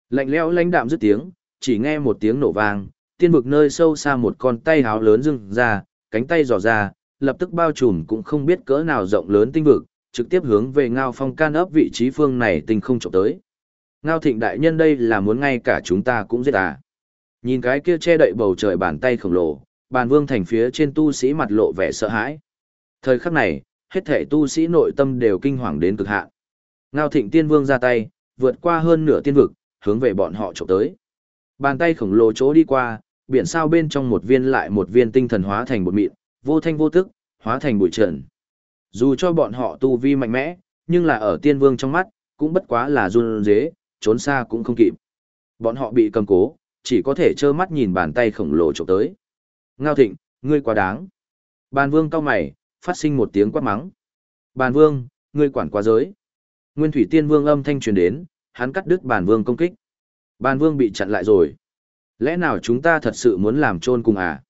Lạnh lẽo lãnh đạm dứt tiếng, chỉ nghe một tiếng nổ vang, tiên vực nơi sâu xa một con tay háo lớn dưng ra, cánh tay dò ra, lập tức bao trùm cũng không biết cỡ nào rộng lớn tinh vực, trực tiếp hướng về Ngao Phong can ấp vị trí phương này tinh không trộm tới. Ngao Thịnh đại nhân đây là muốn ngay cả chúng ta cũng giết à. Nhìn cái kia che đậy bầu trời bàn tay khổng lồ, bàn vương thành phía trên tu sĩ mặt lộ vẻ sợ hãi. Thời khắc này, hết thể tu sĩ nội tâm đều kinh hoàng đến cực hạn. Ngao Thịnh tiên vương ra tay, vượt qua hơn nửa tiên vực, hướng về bọn họ trộm tới. Bàn tay khổng lồ chỗ đi qua, biển sao bên trong một viên lại một viên tinh thần hóa thành bột mịn, vô thanh vô tức, hóa thành bụi trần. Dù cho bọn họ tu vi mạnh mẽ, nhưng là ở tiên vương trong mắt, cũng bất quá là run dế, trốn xa cũng không kịp. Bọn họ bị cầm cố, chỉ có thể trơ mắt nhìn bàn tay khổng lồ trộm tới. Ngao thịnh, ngươi quá đáng. Bàn vương cao mày, phát sinh một tiếng quát mắng. Bàn vương, ngươi quản quá giới. Nguyên thủy tiên vương âm thanh truyền đến, hắn cắt đứt bàn vương công kích. Bàn vương bị chặn lại rồi. Lẽ nào chúng ta thật sự muốn làm trôn cùng à?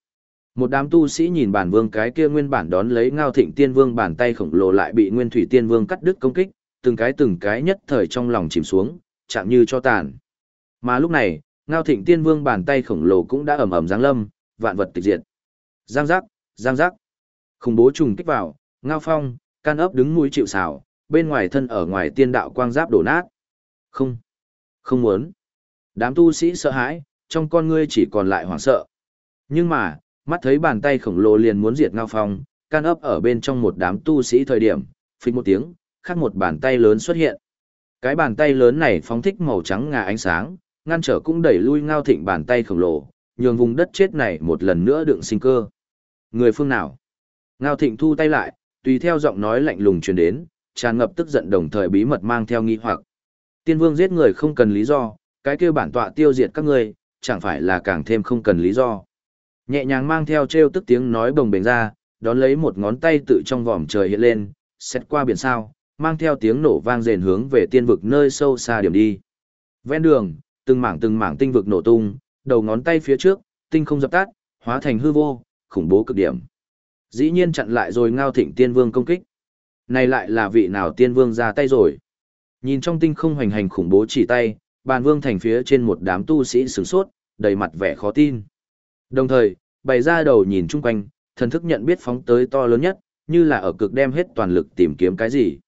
Một đám tu sĩ nhìn bản vương cái kia nguyên bản đón lấy ngao thịnh tiên vương bàn tay khổng lồ lại bị nguyên thủy tiên vương cắt đứt công kích, từng cái từng cái nhất thời trong lòng chìm xuống, chạm như cho tàn. Mà lúc này, ngao thịnh tiên vương bàn tay khổng lồ cũng đã ầm ầm giáng lâm, vạn vật tịch diệt. Giang giác, giang giác. Khủng bố trùng kích vào, ngao phong, can ấp đứng mũi chịu sào bên ngoài thân ở ngoài tiên đạo quang giáp đổ nát. Không, không muốn. Đám tu sĩ sợ hãi, trong con ngươi chỉ còn lại hoảng sợ. Nhưng mà, mắt thấy bàn tay khổng lồ liền muốn diệt ngao phong, can ấp ở bên trong một đám tu sĩ thời điểm, phích một tiếng, khác một bàn tay lớn xuất hiện. Cái bàn tay lớn này phóng thích màu trắng ngà ánh sáng, ngăn trở cũng đẩy lui ngao thịnh bàn tay khổng lồ, nhường vùng đất chết này một lần nữa đựng sinh cơ. Người phương nào? Ngao thịnh thu tay lại, tùy theo giọng nói lạnh lùng truyền đến, tràn ngập tức giận đồng thời bí mật mang theo nghi hoặc. Tiên vương giết người không cần lý do, cái kêu bản tọa tiêu diệt các ngươi, chẳng phải là càng thêm không cần lý do. Nhẹ nhàng mang theo treo tức tiếng nói bồng bềnh ra, đón lấy một ngón tay tự trong vòm trời hiện lên, xét qua biển sao, mang theo tiếng nổ vang rền hướng về tiên vực nơi sâu xa điểm đi. Ven đường, từng mảng từng mảng tinh vực nổ tung, đầu ngón tay phía trước, tinh không dập tắt, hóa thành hư vô, khủng bố cực điểm. Dĩ nhiên chặn lại rồi ngao thịnh tiên vương công kích. Này lại là vị nào tiên vương ra tay rồi. Nhìn trong tinh không hoành hành khủng bố chỉ tay, bàn vương thành phía trên một đám tu sĩ sửng sốt, đầy mặt vẻ khó tin. Đồng thời, bày ra đầu nhìn chung quanh, thần thức nhận biết phóng tới to lớn nhất, như là ở cực đem hết toàn lực tìm kiếm cái gì.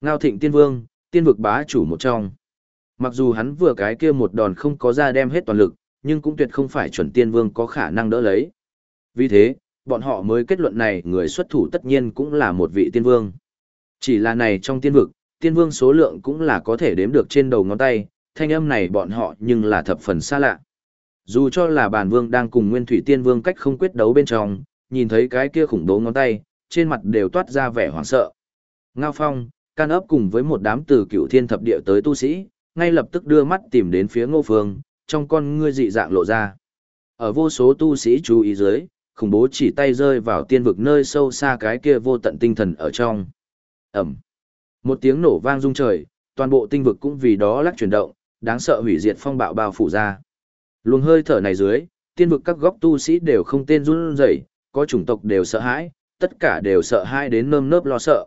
Ngao thịnh tiên vương, tiên vực bá chủ một trong. Mặc dù hắn vừa cái kia một đòn không có ra đem hết toàn lực, nhưng cũng tuyệt không phải chuẩn tiên vương có khả năng đỡ lấy. Vì thế, bọn họ mới kết luận này người xuất thủ tất nhiên cũng là một vị tiên vương. Chỉ là này trong tiên vực, tiên vương số lượng cũng là có thể đếm được trên đầu ngón tay, thanh âm này bọn họ nhưng là thập phần xa lạ. Dù cho là bản vương đang cùng nguyên thủy tiên vương cách không quyết đấu bên trong, nhìn thấy cái kia khủng bố ngón tay, trên mặt đều toát ra vẻ hoảng sợ. Ngao Phong, can ấp cùng với một đám từ cựu thiên thập địa tới tu sĩ, ngay lập tức đưa mắt tìm đến phía ngô phương, trong con ngươi dị dạng lộ ra. Ở vô số tu sĩ chú ý dưới, khủng bố chỉ tay rơi vào tiên vực nơi sâu xa cái kia vô tận tinh thần ở trong. Ẩm. Một tiếng nổ vang rung trời, toàn bộ tinh vực cũng vì đó lắc chuyển động, đáng sợ hủy diệt phong bạo bao phủ ra. Luồng hơi thở này dưới, tiên vực các góc tu sĩ đều không tên run rẩy, có chủng tộc đều sợ hãi, tất cả đều sợ hãi đến nơm nớp lo sợ.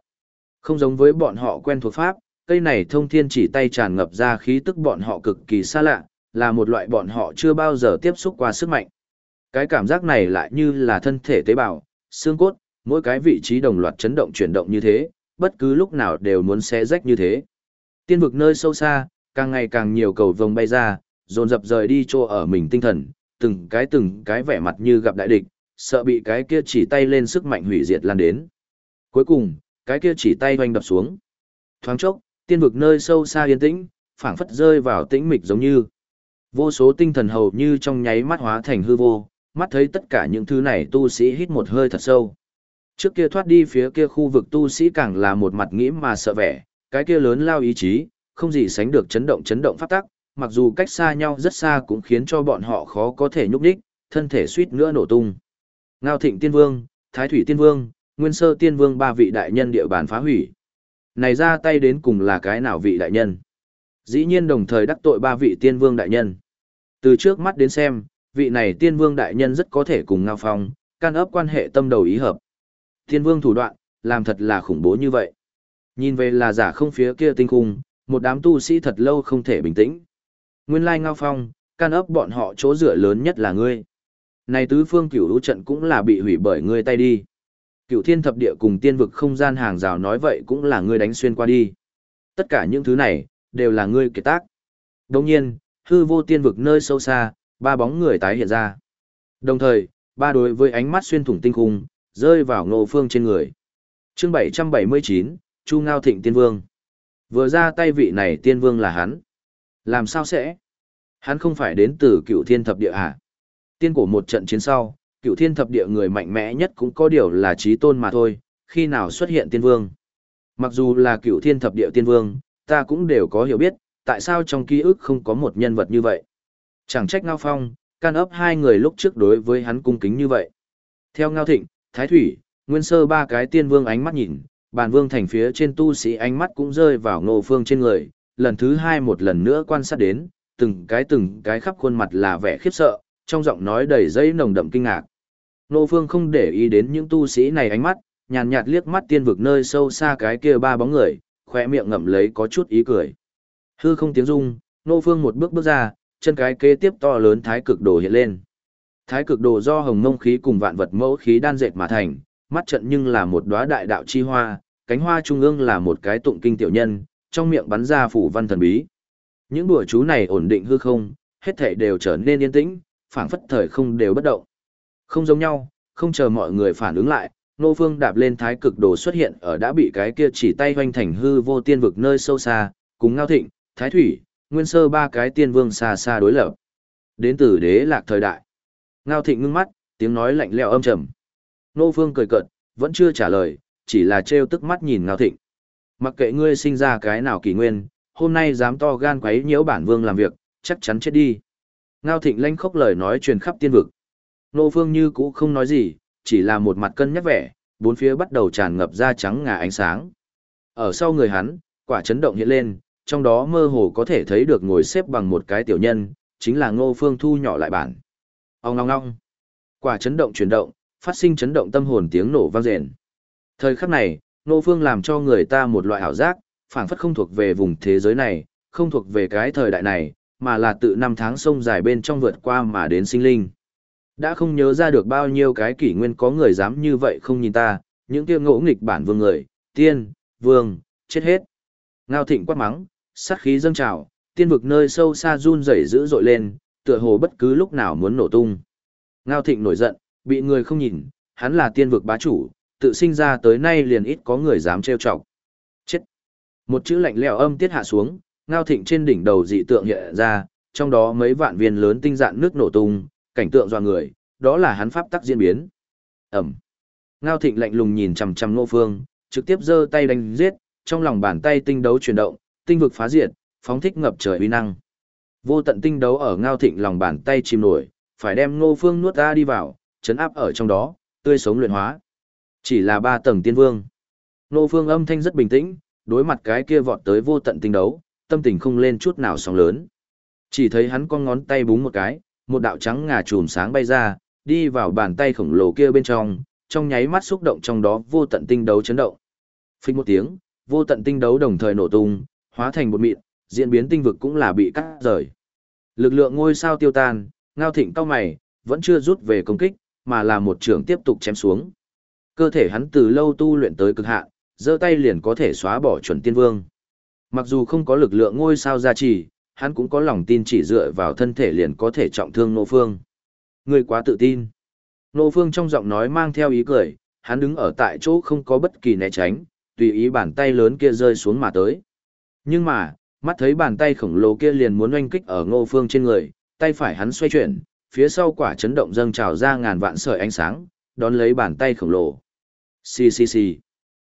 Không giống với bọn họ quen thuộc pháp, cây này thông thiên chỉ tay tràn ngập ra khí tức bọn họ cực kỳ xa lạ, là một loại bọn họ chưa bao giờ tiếp xúc qua sức mạnh. Cái cảm giác này lại như là thân thể tế bào, xương cốt, mỗi cái vị trí đồng loạt chấn động chuyển động như thế, bất cứ lúc nào đều muốn xé rách như thế. Tiên vực nơi sâu xa, càng ngày càng nhiều cầu vồng bay ra, dồn dập rời đi chỗ ở mình tinh thần, từng cái từng cái vẻ mặt như gặp đại địch, sợ bị cái kia chỉ tay lên sức mạnh hủy diệt lan đến. Cuối cùng, cái kia chỉ tay hoành đập xuống. Thoáng chốc, tiên vực nơi sâu xa yên tĩnh, phảng phất rơi vào tĩnh mịch giống như. Vô số tinh thần hầu như trong nháy mắt hóa thành hư vô, mắt thấy tất cả những thứ này tu sĩ hít một hơi thật sâu. Trước kia thoát đi phía kia khu vực tu sĩ càng là một mặt nghĩ mà sợ vẻ, cái kia lớn lao ý chí, không gì sánh được chấn động chấn động pháp tắc, mặc dù cách xa nhau rất xa cũng khiến cho bọn họ khó có thể nhúc đích, thân thể suýt nữa nổ tung. Ngao Thịnh Tiên Vương, Thái Thủy Tiên Vương, Nguyên Sơ Tiên Vương ba vị đại nhân địa bàn phá hủy. Này ra tay đến cùng là cái nào vị đại nhân? Dĩ nhiên đồng thời đắc tội ba vị Tiên Vương đại nhân. Từ trước mắt đến xem, vị này Tiên Vương đại nhân rất có thể cùng Ngao Phong, can ấp quan hệ tâm đầu ý hợp. Thiên Vương thủ đoạn, làm thật là khủng bố như vậy. Nhìn về là giả không phía kia tinh khung, một đám tu sĩ thật lâu không thể bình tĩnh. Nguyên lai Ngao Phong, can ấp bọn họ chỗ dựa lớn nhất là ngươi. Này tứ phương cửu lũ trận cũng là bị hủy bởi ngươi tay đi. Cửu thiên thập địa cùng tiên vực không gian hàng rào nói vậy cũng là ngươi đánh xuyên qua đi. Tất cả những thứ này, đều là ngươi kiệt tác. Đồng nhiên, hư vô tiên vực nơi sâu xa, ba bóng người tái hiện ra. Đồng thời, ba đối với ánh mắt xuyên thủng tinh khung, rơi vào ngô phương trên người. chương 779, Chu Ngao Thịnh Tiên Vương. Vừa ra tay vị này Tiên Vương là hắn. Làm sao sẽ? Hắn không phải đến từ cựu thiên thập địa à? Tiên cổ một trận chiến sau, cựu thiên thập địa người mạnh mẽ nhất cũng có điều là trí tôn mà thôi, khi nào xuất hiện tiên vương. Mặc dù là cựu thiên thập địa tiên vương, ta cũng đều có hiểu biết, tại sao trong ký ức không có một nhân vật như vậy. Chẳng trách Ngao Phong, can ấp hai người lúc trước đối với hắn cung kính như vậy. Theo Ngao Thịnh, Thái Thủy, Nguyên Sơ ba cái tiên vương ánh mắt nhìn, bàn vương thành phía trên tu sĩ ánh mắt cũng rơi vào ngô phương trên người, lần thứ hai một lần nữa quan sát đến, từng cái từng cái khắp khuôn mặt là vẻ khiếp sợ, trong giọng nói đầy dây nồng đậm kinh ngạc. Nô Phương không để ý đến những tu sĩ này ánh mắt, nhàn nhạt liếc mắt tiên vực nơi sâu xa cái kia ba bóng người, khỏe miệng ngậm lấy có chút ý cười. Hư không tiếng rung, Nô Phương một bước bước ra, chân cái kế tiếp to lớn thái cực đồ hiện lên. Thái cực đồ do hồng mông khí cùng vạn vật mẫu khí đan dệt mà thành, mắt trận nhưng là một đóa đại đạo chi hoa, cánh hoa trung ương là một cái tụng kinh tiểu nhân, trong miệng bắn ra phủ văn thần bí. Những đùa chú này ổn định hư không, hết thảy đều trở nên yên tĩnh, phảng phất thời không đều bất động. Không giống nhau, không chờ mọi người phản ứng lại, Nô vương đạp lên thái cực đồ xuất hiện ở đã bị cái kia chỉ tay hoành thành hư vô tiên vực nơi sâu xa, cùng Ngao Thịnh, Thái Thủy, Nguyên Sơ ba cái tiên vương xa xa đối lập. Đến từ đế lạc thời đại. Ngao Thịnh ngưng mắt, tiếng nói lạnh lẽo âm trầm. Nô Phương cười cợt, vẫn chưa trả lời, chỉ là trêu tức mắt nhìn Ngao Thịnh. Mặc kệ ngươi sinh ra cái nào kỳ nguyên, hôm nay dám to gan quấy nhiễu bản vương làm việc, chắc chắn chết đi. Ngao Thịnh lanh khốc lời nói truyền khắp tiên vực. Nô Phương như cũ không nói gì, chỉ là một mặt cân nhắc vẻ, bốn phía bắt đầu tràn ngập ra trắng ngà ánh sáng. Ở sau người hắn, quả chấn động hiện lên, trong đó mơ hồ có thể thấy được ngồi xếp bằng một cái tiểu nhân, chính là Ngô Phương thu nhỏ lại bản. Ông ngong ngong. Quả chấn động chuyển động, phát sinh chấn động tâm hồn tiếng nổ vang rền. Thời khắc này, Ngô Phương làm cho người ta một loại ảo giác, phảng phất không thuộc về vùng thế giới này, không thuộc về cái thời đại này, mà là tự năm tháng sông dài bên trong vượt qua mà đến sinh linh. Đã không nhớ ra được bao nhiêu cái kỷ nguyên có người dám như vậy không nhìn ta, những kia ngỗ nghịch bản vương người, tiên, vương, chết hết. Ngao thịnh quát mắng, sát khí dâng trào, tiên vực nơi sâu xa run rẩy dữ dội lên, tựa hồ bất cứ lúc nào muốn nổ tung. Ngao thịnh nổi giận, bị người không nhìn, hắn là tiên vực bá chủ, tự sinh ra tới nay liền ít có người dám trêu chọc. Chết. Một chữ lạnh lẽo âm tiết hạ xuống, ngao thịnh trên đỉnh đầu dị tượng hiện ra, trong đó mấy vạn viên lớn tinh dạn nước nổ tung, cảnh tượng dọa người, đó là hắn pháp tắc diễn biến. Ẩm. Ngao thịnh lạnh lùng nhìn chằm chằm Ngô Phương, trực tiếp giơ tay đánh giết, trong lòng bàn tay tinh đấu chuyển động, tinh vực phá diệt, phóng thích ngập trời uy năng. Vô tận tinh đấu ở Ngao thịnh lòng bàn tay chìm nổi, phải đem Ngô Phương nuốt ra đi vào, chấn áp ở trong đó, tươi sống luyện hóa. Chỉ là ba tầng tiên vương. Ngô Phương âm thanh rất bình tĩnh, đối mặt cái kia vọt tới vô tận tinh đấu, tâm tình không lên chút nào sóng lớn. Chỉ thấy hắn con ngón tay búng một cái, một đạo trắng ngà chùm sáng bay ra, đi vào bàn tay khổng lồ kia bên trong, trong nháy mắt xúc động trong đó vô tận tinh đấu chấn động. Phích một tiếng, vô tận tinh đấu đồng thời nổ tung, hóa thành một mịn, diễn biến tinh vực cũng là bị cắt rời. Lực lượng ngôi sao tiêu tan, ngao thịnh cao mày, vẫn chưa rút về công kích, mà là một trường tiếp tục chém xuống. Cơ thể hắn từ lâu tu luyện tới cực hạn, giơ tay liền có thể xóa bỏ chuẩn tiên vương. Mặc dù không có lực lượng ngôi sao gia trì, hắn cũng có lòng tin chỉ dựa vào thân thể liền có thể trọng thương Nô Phương. Người quá tự tin. Nô Phương trong giọng nói mang theo ý cười, hắn đứng ở tại chỗ không có bất kỳ né tránh, tùy ý bàn tay lớn kia rơi xuống mà tới. Nhưng mà, mắt thấy bàn tay khổng lồ kia liền muốn oanh kích ở Ngô Phương trên người, tay phải hắn xoay chuyển, phía sau quả chấn động dâng trào ra ngàn vạn sợi ánh sáng, đón lấy bàn tay khổng lồ. Xì xì xì.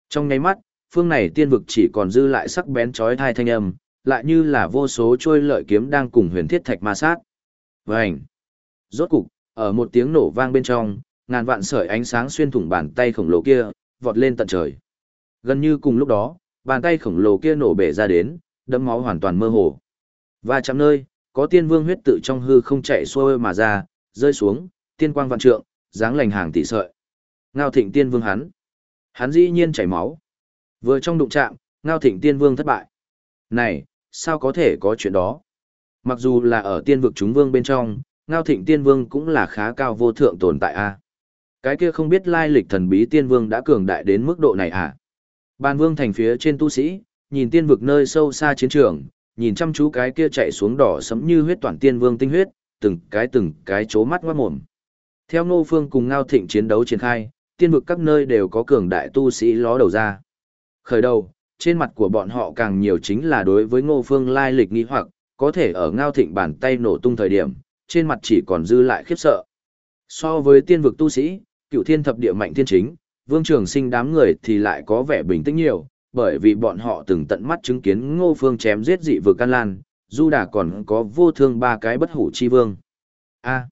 Trong nháy mắt, phương này tiên vực chỉ còn dư lại sắc bén chói thai thanh âm, lại như là vô số trôi lợi kiếm đang cùng huyền thiết thạch ma sát. Vành. Rốt cục, ở một tiếng nổ vang bên trong, ngàn vạn sợi ánh sáng xuyên thủng bàn tay khổng lồ kia, vọt lên tận trời. Gần như cùng lúc đó, bàn tay khổng lồ kia nổ bể ra đến, đẫm máu hoàn toàn mơ hồ. Và chạm nơi, có tiên vương huyết tự trong hư không chạy xuôi mà ra, rơi xuống, tiên quang vạn trượng, dáng lành hàng tỷ sợi. Ngao thịnh tiên vương hắn. Hắn dĩ nhiên chảy máu. Vừa trong đụng chạm, ngao thịnh tiên vương thất bại. Này, sao có thể có chuyện đó? Mặc dù là ở tiên vực chúng vương bên trong, ngao thịnh tiên vương cũng là khá cao vô thượng tồn tại a Cái kia không biết lai lịch thần bí tiên vương đã cường đại đến mức độ này à? Ban vương thành phía trên tu sĩ, nhìn tiên vực nơi sâu xa chiến trường, nhìn chăm chú cái kia chạy xuống đỏ sẫm như huyết toàn tiên vương tinh huyết, từng cái từng cái chố mắt ngoát mồm. Theo Ngô Phương cùng Ngao Thịnh chiến đấu triển khai, tiên vực các nơi đều có cường đại tu sĩ ló đầu ra. Khởi đầu, trên mặt của bọn họ càng nhiều chính là đối với Ngô Phương lai lịch nghi hoặc, có thể ở Ngao Thịnh bàn tay nổ tung thời điểm, trên mặt chỉ còn dư lại khiếp sợ. So với tiên vực tu sĩ, cựu thiên thập địa mạnh thiên chính, vương trường sinh đám người thì lại có vẻ bình tĩnh nhiều, bởi vì bọn họ từng tận mắt chứng kiến ngô phương chém giết dị vực can lan, du đà còn có vô thương ba cái bất hủ chi vương. A.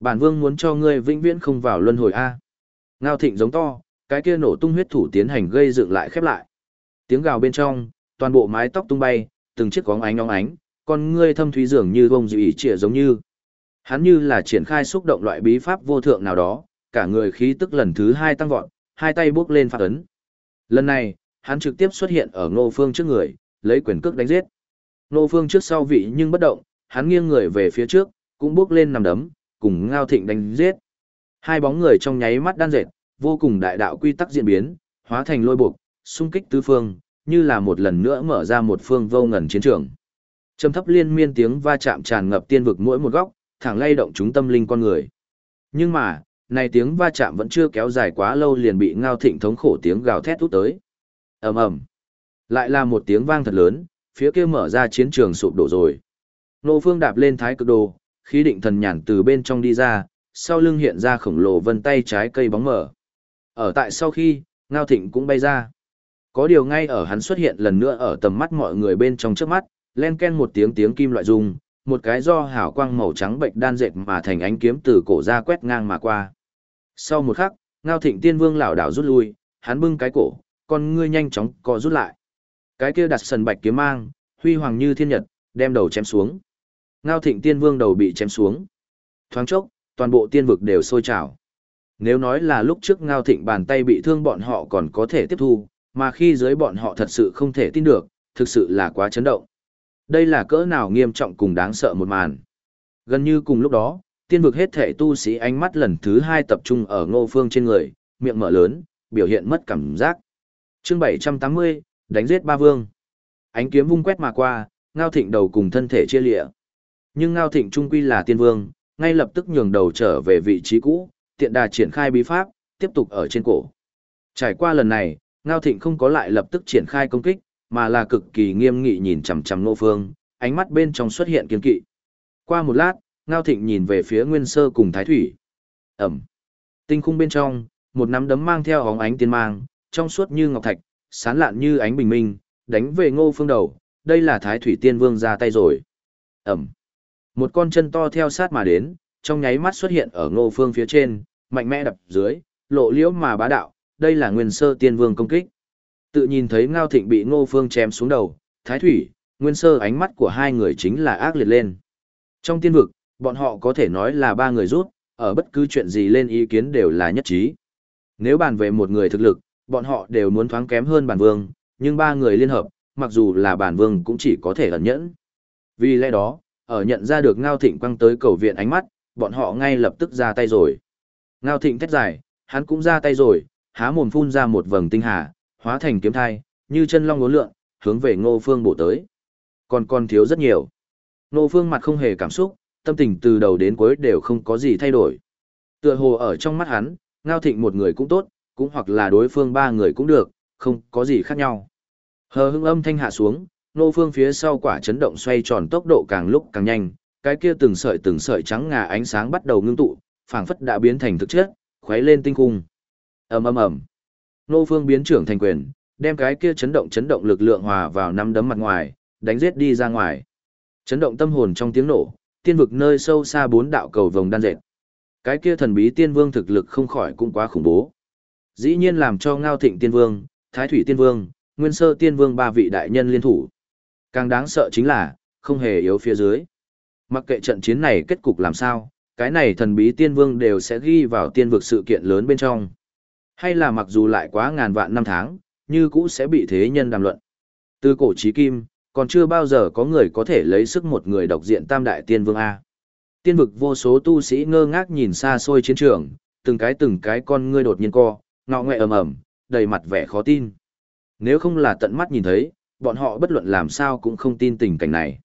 bản vương muốn cho ngươi vĩnh viễn không vào luân hồi A. Ngao thịnh giống to, cái kia nổ tung huyết thủ tiến hành gây dựng lại khép lại. Tiếng gào bên trong, toàn bộ mái tóc tung bay, từng chiếc góng ánh óng ánh, con ngươi thâm thúy dường như bông dị trịa giống như. Hắn như là triển khai xúc động loại bí pháp vô thượng nào đó, cả người khí tức lần thứ hai tăng vọt, hai tay bước lên phát ấn. Lần này, hắn trực tiếp xuất hiện ở Ngô Phương trước người, lấy quyền cước đánh giết. Ngô Phương trước sau vị nhưng bất động, hắn nghiêng người về phía trước, cũng bước lên nằm đấm, cùng Ngao Thịnh đánh giết. Hai bóng người trong nháy mắt đan dệt, vô cùng đại đạo quy tắc diễn biến, hóa thành lôi buộc, xung kích tứ phương, như là một lần nữa mở ra một phương vô ngần chiến trường. Trầm thấp liên miên tiếng va chạm tràn ngập tiên vực mỗi một góc, thẳng lay động chúng tâm linh con người. Nhưng mà, này tiếng va chạm vẫn chưa kéo dài quá lâu liền bị Ngao Thịnh thống khổ tiếng gào thét út tới ầm ầm. Lại là một tiếng vang thật lớn, phía kia mở ra chiến trường sụp đổ rồi. Nô phương đạp lên thái cực đồ, khí định thần nhàn từ bên trong đi ra, sau lưng hiện ra khổng lồ vân tay trái cây bóng mở ở tại sau khi, ngao thịnh cũng bay ra. Có điều ngay ở hắn xuất hiện lần nữa ở tầm mắt mọi người bên trong trước mắt, len ken một tiếng tiếng kim loại rung, một cái do hảo quang màu trắng bệnh đan dệt mà thành ánh kiếm từ cổ ra quét ngang mà qua. Sau một khắc, ngao thịnh tiên vương lảo đảo rút lui, hắn bưng cái cổ con ngươi nhanh chóng co rút lại. Cái kia đặt sần bạch kiếm mang, huy hoàng như thiên nhật, đem đầu chém xuống. Ngao Thịnh Tiên Vương đầu bị chém xuống. Thoáng chốc, toàn bộ tiên vực đều sôi trào. Nếu nói là lúc trước Ngao Thịnh bàn tay bị thương bọn họ còn có thể tiếp thu, mà khi dưới bọn họ thật sự không thể tin được, thực sự là quá chấn động. Đây là cỡ nào nghiêm trọng cùng đáng sợ một màn. Gần như cùng lúc đó, tiên vực hết thể tu sĩ ánh mắt lần thứ hai tập trung ở ngô phương trên người, miệng mở lớn, biểu hiện mất cảm giác chương 780, đánh giết ba vương. Ánh kiếm vung quét mà qua, Ngao Thịnh đầu cùng thân thể chia lịa. Nhưng Ngao Thịnh trung quy là tiên vương, ngay lập tức nhường đầu trở về vị trí cũ, tiện đà triển khai bí pháp, tiếp tục ở trên cổ. Trải qua lần này, Ngao Thịnh không có lại lập tức triển khai công kích, mà là cực kỳ nghiêm nghị nhìn chằm chằm Nô Phương, ánh mắt bên trong xuất hiện kiên kỵ. Qua một lát, Ngao Thịnh nhìn về phía Nguyên Sơ cùng Thái Thủy. Ẩm. Tinh khung bên trong, một nắm đấm mang theo hóng ánh tiên mang, trong suốt như ngọc thạch, sán lạn như ánh bình minh, đánh về ngô phương đầu, đây là thái thủy tiên vương ra tay rồi. Ẩm. Một con chân to theo sát mà đến, trong nháy mắt xuất hiện ở ngô phương phía trên, mạnh mẽ đập dưới, lộ liễu mà bá đạo, đây là nguyên sơ tiên vương công kích. Tự nhìn thấy ngao thịnh bị ngô phương chém xuống đầu, thái thủy, nguyên sơ ánh mắt của hai người chính là ác liệt lên. Trong tiên vực, bọn họ có thể nói là ba người rút, ở bất cứ chuyện gì lên ý kiến đều là nhất trí. Nếu bàn về một người thực lực, Bọn họ đều muốn thoáng kém hơn bản vương, nhưng ba người liên hợp, mặc dù là bản vương cũng chỉ có thể ẩn nhẫn. Vì lẽ đó, ở nhận ra được Ngao Thịnh quăng tới cầu viện ánh mắt, bọn họ ngay lập tức ra tay rồi. Ngao Thịnh thét dài, hắn cũng ra tay rồi, há mồm phun ra một vầng tinh hà, hóa thành kiếm thai, như chân long ngố lượn, hướng về Ngô Phương bổ tới. Còn còn thiếu rất nhiều. Ngô Phương mặt không hề cảm xúc, tâm tình từ đầu đến cuối đều không có gì thay đổi. Tựa hồ ở trong mắt hắn, Ngao Thịnh một người cũng tốt, cũng hoặc là đối phương ba người cũng được, không có gì khác nhau. Hờ hững âm thanh hạ xuống, nô Phương phía sau quả chấn động xoay tròn tốc độ càng lúc càng nhanh, cái kia từng sợi từng sợi trắng ngà ánh sáng bắt đầu ngưng tụ, phảng phất đã biến thành thực chất, khuấy lên tinh cung. Ầm ầm ầm. nô Phương biến trưởng thành quyền, đem cái kia chấn động chấn động lực lượng hòa vào năm đấm mặt ngoài, đánh giết đi ra ngoài. Chấn động tâm hồn trong tiếng nổ, tiên vực nơi sâu xa bốn đạo cầu vòng đan dệt. Cái kia thần bí tiên vương thực lực không khỏi cũng quá khủng bố. Dĩ nhiên làm cho Ngao Thịnh tiên vương, Thái Thủy tiên vương, Nguyên Sơ tiên vương ba vị đại nhân liên thủ. Càng đáng sợ chính là, không hề yếu phía dưới. Mặc kệ trận chiến này kết cục làm sao, cái này thần bí tiên vương đều sẽ ghi vào tiên vực sự kiện lớn bên trong. Hay là mặc dù lại quá ngàn vạn năm tháng, như cũ sẽ bị thế nhân đàm luận. Từ cổ chí kim, còn chưa bao giờ có người có thể lấy sức một người độc diện tam đại tiên vương A. Tiên vực vô số tu sĩ ngơ ngác nhìn xa xôi chiến trường, từng cái từng cái con ngươi đột nhiên co, ngọ ngoẹ ầm ầm, đầy mặt vẻ khó tin. Nếu không là tận mắt nhìn thấy, bọn họ bất luận làm sao cũng không tin tình cảnh này.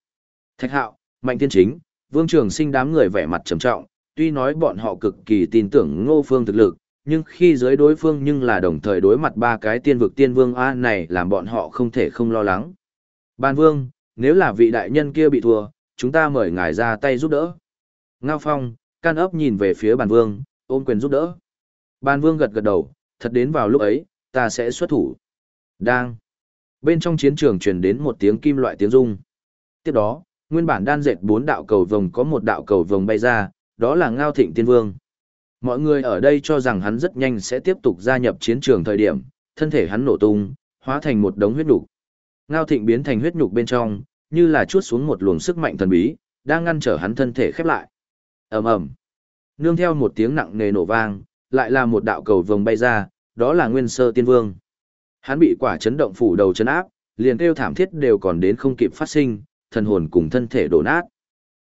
Thạch hạo, mạnh Thiên chính, vương trường sinh đám người vẻ mặt trầm trọng, tuy nói bọn họ cực kỳ tin tưởng ngô phương thực lực, nhưng khi dưới đối phương nhưng là đồng thời đối mặt ba cái tiên vực tiên vương A này làm bọn họ không thể không lo lắng. Ban vương, nếu là vị đại nhân kia bị thua, chúng ta mời ngài ra tay giúp đỡ. Ngao phong, can ấp nhìn về phía bàn vương, ôm quyền giúp đỡ. Bàn vương gật gật đầu, thật đến vào lúc ấy, ta sẽ xuất thủ. Đang. Bên trong chiến trường truyền đến một tiếng kim loại tiếng rung. Tiếp đó, nguyên bản đan dệt bốn đạo cầu vồng có một đạo cầu vồng bay ra, đó là Ngao Thịnh Tiên Vương. Mọi người ở đây cho rằng hắn rất nhanh sẽ tiếp tục gia nhập chiến trường thời điểm, thân thể hắn nổ tung, hóa thành một đống huyết nhục. Ngao Thịnh biến thành huyết nhục bên trong, như là chuốt xuống một luồng sức mạnh thần bí, đang ngăn trở hắn thân thể khép lại. Ầm ầm. Nương theo một tiếng nặng nề nổ vang, lại là một đạo cầu vồng bay ra, đó là Nguyên Sơ Tiên Vương. Hắn bị quả chấn động phủ đầu chấn áp, liền kêu thảm thiết đều còn đến không kịp phát sinh, thần hồn cùng thân thể đổ nát.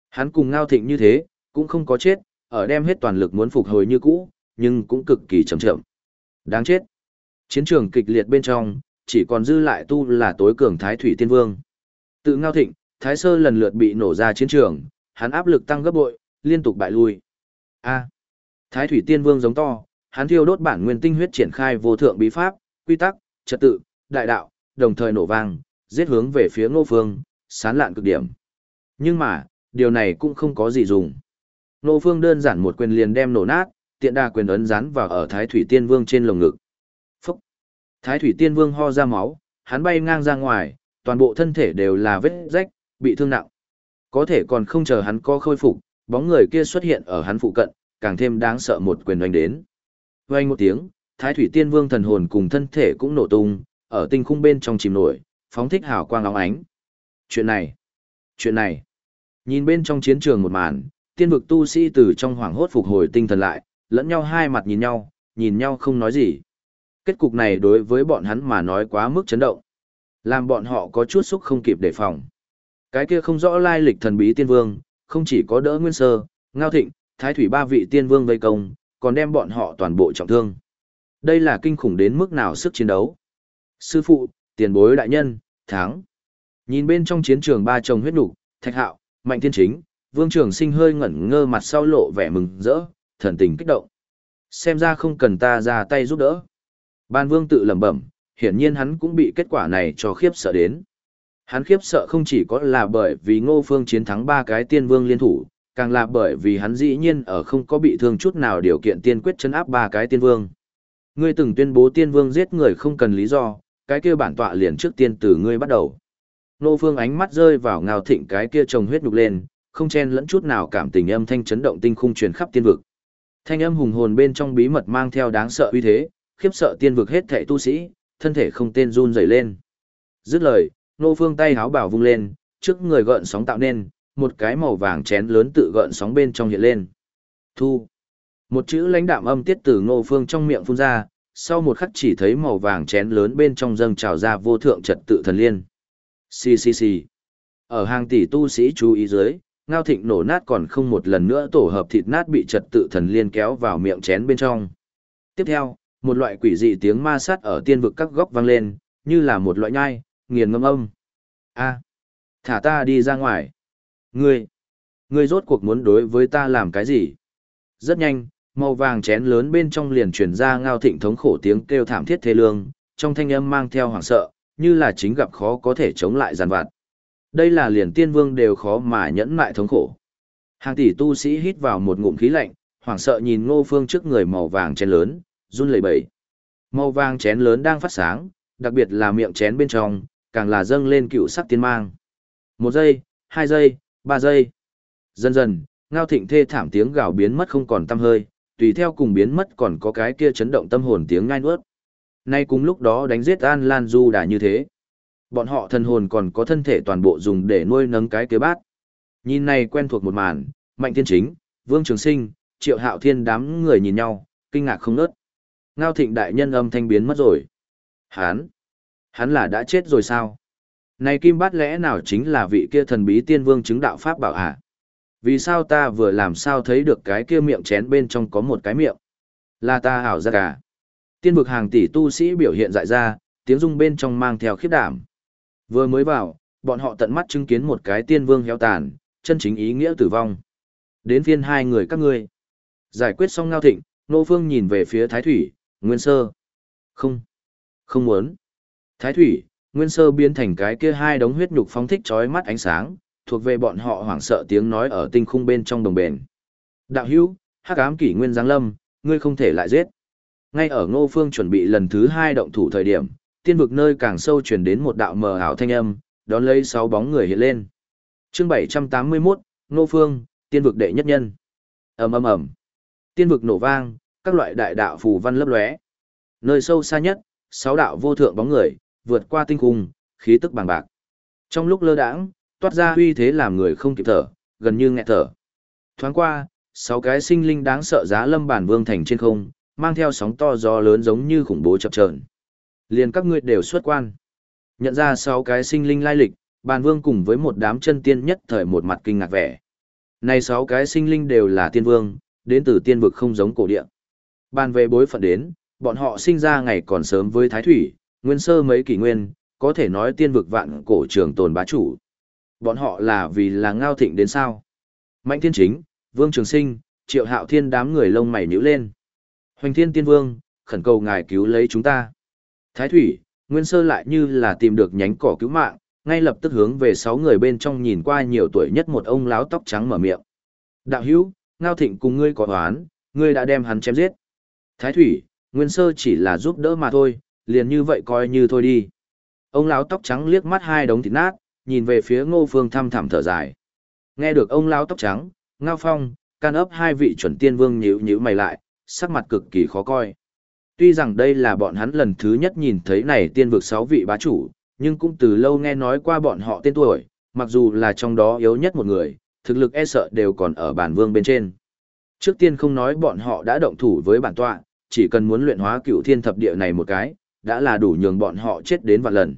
Hắn cùng Ngao Thịnh như thế, cũng không có chết, ở đem hết toàn lực muốn phục hồi như cũ, nhưng cũng cực kỳ chậm chậm. Đáng chết. Chiến trường kịch liệt bên trong, chỉ còn dư lại tu là tối cường Thái Thủy Tiên Vương. Tự Ngao Thịnh, Thái Sơ lần lượt bị nổ ra chiến trường, hắn áp lực tăng gấp bội, liên tục bại lui. A. Thái Thủy Tiên Vương giống to, hắn thiêu đốt bản nguyên tinh huyết triển khai vô thượng bí pháp, quy tắc, trật tự, đại đạo, đồng thời nổ vang, giết hướng về phía Ngô Phương, sán lạn cực điểm. Nhưng mà, điều này cũng không có gì dùng. Ngô Phương đơn giản một quyền liền đem nổ nát, tiện đa quyền ấn dán vào ở Thái Thủy Tiên Vương trên lồng ngực. Phúc! Thái Thủy Tiên Vương ho ra máu, hắn bay ngang ra ngoài, toàn bộ thân thể đều là vết rách, bị thương nặng. Có thể còn không chờ hắn có khôi phục, bóng người kia xuất hiện ở hắn phụ cận, càng thêm đáng sợ một quyền oanh đến. Oanh một tiếng, Thái Thủy Tiên Vương thần hồn cùng thân thể cũng nổ tung, ở tinh khung bên trong chìm nổi, phóng thích hào quang óng ánh. Chuyện này, chuyện này. Nhìn bên trong chiến trường một màn, tiên vực tu sĩ từ trong hoảng hốt phục hồi tinh thần lại, lẫn nhau hai mặt nhìn nhau, nhìn nhau không nói gì. Kết cục này đối với bọn hắn mà nói quá mức chấn động. Làm bọn họ có chút xúc không kịp đề phòng. Cái kia không rõ lai lịch thần bí tiên vương, không chỉ có đỡ nguyên sơ, ngao thịnh, thái thủy ba vị tiên vương vây công, còn đem bọn họ toàn bộ trọng thương. Đây là kinh khủng đến mức nào sức chiến đấu. Sư phụ, tiền bối đại nhân, thắng. Nhìn bên trong chiến trường ba chồng huyết đủ. thạch hạo, mạnh thiên chính, vương trường sinh hơi ngẩn ngơ mặt sau lộ vẻ mừng rỡ, thần tình kích động. Xem ra không cần ta ra tay giúp đỡ. Ban vương tự lẩm bẩm, hiển nhiên hắn cũng bị kết quả này cho khiếp sợ đến. Hắn khiếp sợ không chỉ có là bởi vì ngô phương chiến thắng ba cái tiên vương liên thủ, càng là bởi vì hắn dĩ nhiên ở không có bị thương chút nào điều kiện tiên quyết chấn áp ba cái tiên vương. Ngươi từng tuyên bố tiên vương giết người không cần lý do, cái kia bản tọa liền trước tiên từ ngươi bắt đầu. Nô phương ánh mắt rơi vào ngào thịnh cái kia trồng huyết nhục lên, không chen lẫn chút nào cảm tình âm thanh chấn động tinh khung truyền khắp tiên vực. Thanh âm hùng hồn bên trong bí mật mang theo đáng sợ uy thế, khiếp sợ tiên vực hết thảy tu sĩ, thân thể không tên run rẩy lên. Dứt lời, nô phương tay háo bảo vung lên, trước người gợn sóng tạo nên, một cái màu vàng chén lớn tự gợn sóng bên trong hiện lên. Thu. Một chữ lãnh đạm âm tiết từ ngô phương trong miệng phun ra, sau một khắc chỉ thấy màu vàng chén lớn bên trong dâng trào ra vô thượng trật tự thần liên. Xì xì xì. Ở hàng tỷ tu sĩ chú ý dưới, ngao thịnh nổ nát còn không một lần nữa tổ hợp thịt nát bị trật tự thần liên kéo vào miệng chén bên trong. Tiếp theo, một loại quỷ dị tiếng ma sát ở tiên vực các góc vang lên, như là một loại nhai, nghiền ngâm âm. A, thả ta đi ra ngoài. Ngươi, ngươi rốt cuộc muốn đối với ta làm cái gì? Rất nhanh, màu vàng chén lớn bên trong liền truyền ra ngao thịnh thống khổ tiếng kêu thảm thiết thê lương, trong thanh âm mang theo hoảng sợ, như là chính gặp khó có thể chống lại giàn vặt. Đây là liền tiên vương đều khó mà nhẫn mại thống khổ. Hàng tỷ tu sĩ hít vào một ngụm khí lạnh, hoảng sợ nhìn ngô phương trước người màu vàng chén lớn, run lẩy bẩy. Màu vàng chén lớn đang phát sáng, đặc biệt là miệng chén bên trong, càng là dâng lên cựu sắc tiên mang. Một giây, hai giây, ba giây. Dần dần, ngao thịnh thê thảm tiếng gào biến mất không còn tăm hơi, tùy theo cùng biến mất còn có cái kia chấn động tâm hồn tiếng ngai nuốt. Nay cùng lúc đó đánh giết An Lan Du đã như thế. Bọn họ thần hồn còn có thân thể toàn bộ dùng để nuôi nấng cái kế bát. Nhìn này quen thuộc một màn, Mạnh Thiên Chính, Vương Trường Sinh, Triệu Hạo Thiên đám người nhìn nhau, kinh ngạc không nớt. Ngao Thịnh đại nhân âm thanh biến mất rồi. Hán, hắn là đã chết rồi sao? Này kim bát lẽ nào chính là vị kia thần bí tiên vương chứng đạo pháp bảo hả? Vì sao ta vừa làm sao thấy được cái kia miệng chén bên trong có một cái miệng? Là ta hảo ra cả. Tiên vực hàng tỷ tu sĩ biểu hiện dại ra, tiếng rung bên trong mang theo khiếp đảm. Vừa mới vào, bọn họ tận mắt chứng kiến một cái tiên vương héo tàn, chân chính ý nghĩa tử vong. Đến phiên hai người các ngươi. Giải quyết xong ngao thịnh, nô phương nhìn về phía thái thủy, nguyên sơ. Không. Không muốn. Thái thủy, nguyên sơ biến thành cái kia hai đống huyết nhục phóng thích chói mắt ánh sáng, thuộc về bọn họ hoảng sợ tiếng nói ở tinh khung bên trong đồng bền. Đạo hữu, hắc ám kỷ nguyên giáng lâm, ngươi không thể lại giết. Ngay ở Ngô Phương chuẩn bị lần thứ hai động thủ thời điểm, tiên vực nơi càng sâu truyền đến một đạo mờ ảo thanh âm, đón lấy sáu bóng người hiện lên. Chương 781, Ngô Phương, tiên vực đệ nhất nhân. Ầm ầm ầm. Tiên vực nổ vang, các loại đại đạo phù văn lấp lóe. Nơi sâu xa nhất, sáu đạo vô thượng bóng người, vượt qua tinh khung, khí tức bằng bạc. Trong lúc lơ đãng, toát ra uy thế làm người không kịp thở, gần như nghẹt thở. Thoáng qua, sáu cái sinh linh đáng sợ giá lâm bản vương thành trên không, mang theo sóng to gió lớn giống như khủng bố chập chờn. Liền các ngươi đều xuất quan. Nhận ra sáu cái sinh linh lai lịch, bản vương cùng với một đám chân tiên nhất thời một mặt kinh ngạc vẻ. Này sáu cái sinh linh đều là tiên vương, đến từ tiên vực không giống cổ địa. Bàn về bối phận đến, bọn họ sinh ra ngày còn sớm với Thái Thủy, nguyên sơ mấy kỷ nguyên, có thể nói tiên vực vạn cổ trường tồn bá chủ. Bọn họ là vì là ngao thịnh đến sao. Mạnh thiên chính, vương trường sinh, triệu hạo thiên đám người lông mày nhíu lên. Hoành thiên tiên vương, khẩn cầu ngài cứu lấy chúng ta. Thái thủy, nguyên sơ lại như là tìm được nhánh cỏ cứu mạng, ngay lập tức hướng về sáu người bên trong nhìn qua nhiều tuổi nhất một ông láo tóc trắng mở miệng. Đạo hữu, ngao thịnh cùng ngươi có oán, ngươi đã đem hắn chém giết. Thái thủy, nguyên sơ chỉ là giúp đỡ mà thôi, liền như vậy coi như thôi đi. Ông lão tóc trắng liếc mắt hai đống thịt nát, nhìn về phía ngô phương thăm thẳm thở dài. Nghe được ông lão tóc trắng, ngao phong, can ấp hai vị chuẩn tiên vương nhíu nhíu mày lại, sắc mặt cực kỳ khó coi. Tuy rằng đây là bọn hắn lần thứ nhất nhìn thấy này tiên vực sáu vị bá chủ, nhưng cũng từ lâu nghe nói qua bọn họ tên tuổi, mặc dù là trong đó yếu nhất một người, thực lực e sợ đều còn ở bản vương bên trên. Trước tiên không nói bọn họ đã động thủ với bản tọa, chỉ cần muốn luyện hóa cựu thiên thập địa này một cái, đã là đủ nhường bọn họ chết đến vạn lần.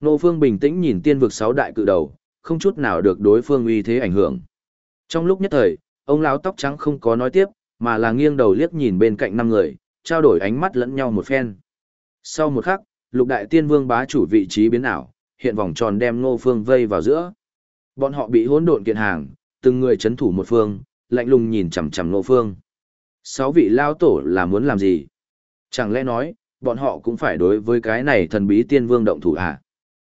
Nô Phương bình tĩnh nhìn tiên vực sáu đại cự đầu, không chút nào được đối phương uy thế ảnh hưởng. Trong lúc nhất thời, ông lão tóc trắng không có nói tiếp, mà là nghiêng đầu liếc nhìn bên cạnh năm người, trao đổi ánh mắt lẫn nhau một phen. Sau một khắc, lục đại tiên vương bá chủ vị trí biến ảo, hiện vòng tròn đem Ngô Phương vây vào giữa. Bọn họ bị hỗn độn kiện hàng, từng người chấn thủ một phương, lạnh lùng nhìn chằm chằm Ngô Phương. Sáu vị lao tổ là muốn làm gì? Chẳng lẽ nói, bọn họ cũng phải đối với cái này thần bí tiên vương động thủ à?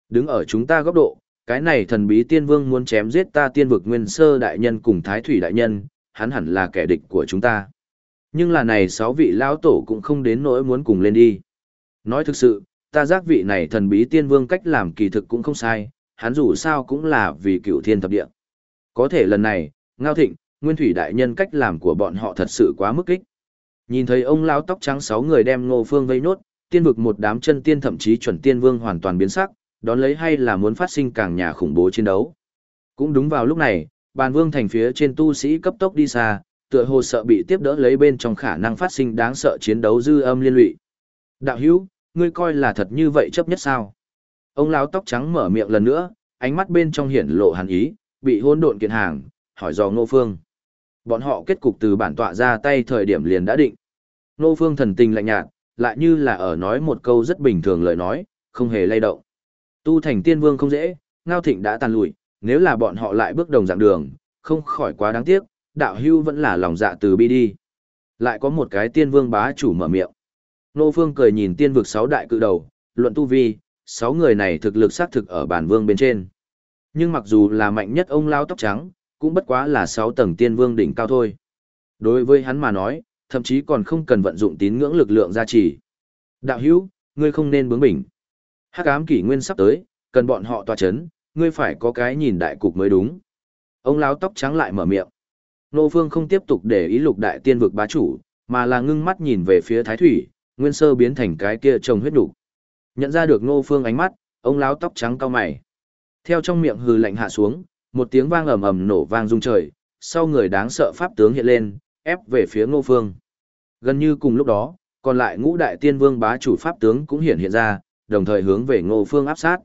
Đứng ở chúng ta góc độ, cái này thần bí tiên vương muốn chém giết ta tiên vực nguyên sơ đại nhân cùng thái thủy đại nhân, hắn hẳn là kẻ địch của chúng ta. Nhưng là này sáu vị lão tổ cũng không đến nỗi muốn cùng lên đi. Nói thực sự, ta giác vị này thần bí tiên vương cách làm kỳ thực cũng không sai, hắn dù sao cũng là vì cựu thiên thập địa. Có thể lần này, Ngao Thịnh, Nguyên Thủy đại nhân cách làm của bọn họ thật sự quá mức kích. Nhìn thấy ông lão tóc trắng sáu người đem Ngô Phương vây nốt, tiên vực một đám chân tiên thậm chí chuẩn tiên vương hoàn toàn biến sắc, đón lấy hay là muốn phát sinh càng nhà khủng bố chiến đấu. Cũng đúng vào lúc này, bàn vương thành phía trên tu sĩ cấp tốc đi xa, tựa hồ sợ bị tiếp đỡ lấy bên trong khả năng phát sinh đáng sợ chiến đấu dư âm liên lụy. Đạo hữu, ngươi coi là thật như vậy chấp nhất sao? Ông lão tóc trắng mở miệng lần nữa, ánh mắt bên trong hiển lộ hàn ý, bị hôn độn kiện hàng, hỏi dò Ngô Phương. Bọn họ kết cục từ bản tọa ra tay thời điểm liền đã định. Nô Phương thần tình lạnh nhạt, lại như là ở nói một câu rất bình thường lời nói, không hề lay động. Tu thành tiên vương không dễ, Ngao Thịnh đã tàn lùi, nếu là bọn họ lại bước đồng dạng đường, không khỏi quá đáng tiếc, đạo hưu vẫn là lòng dạ từ bi đi. Lại có một cái tiên vương bá chủ mở miệng. Nô Phương cười nhìn tiên vực sáu đại cự đầu, luận tu vi, sáu người này thực lực xác thực ở bản vương bên trên. Nhưng mặc dù là mạnh nhất ông lao tóc trắng, cũng bất quá là sáu tầng tiên vương đỉnh cao thôi. Đối với hắn mà nói, thậm chí còn không cần vận dụng tín ngưỡng lực lượng gia trì. Đạo hữu, ngươi không nên bướng bỉnh. Hắc ám kỷ nguyên sắp tới, cần bọn họ tòa chấn, ngươi phải có cái nhìn đại cục mới đúng. Ông lão tóc trắng lại mở miệng. Nô Phương không tiếp tục để ý lục đại tiên vực bá chủ, mà là ngưng mắt nhìn về phía Thái Thủy, nguyên sơ biến thành cái kia trồng huyết đủ. Nhận ra được Nô Phương ánh mắt, ông lão tóc trắng cao mày. Theo trong miệng hừ lạnh hạ xuống, một tiếng vang ầm ầm nổ vang rung trời, sau người đáng sợ pháp tướng hiện lên, ép về phía Ngô Phương. Gần như cùng lúc đó, còn lại ngũ đại tiên vương bá chủ pháp tướng cũng hiện hiện ra, đồng thời hướng về Ngô Phương áp sát.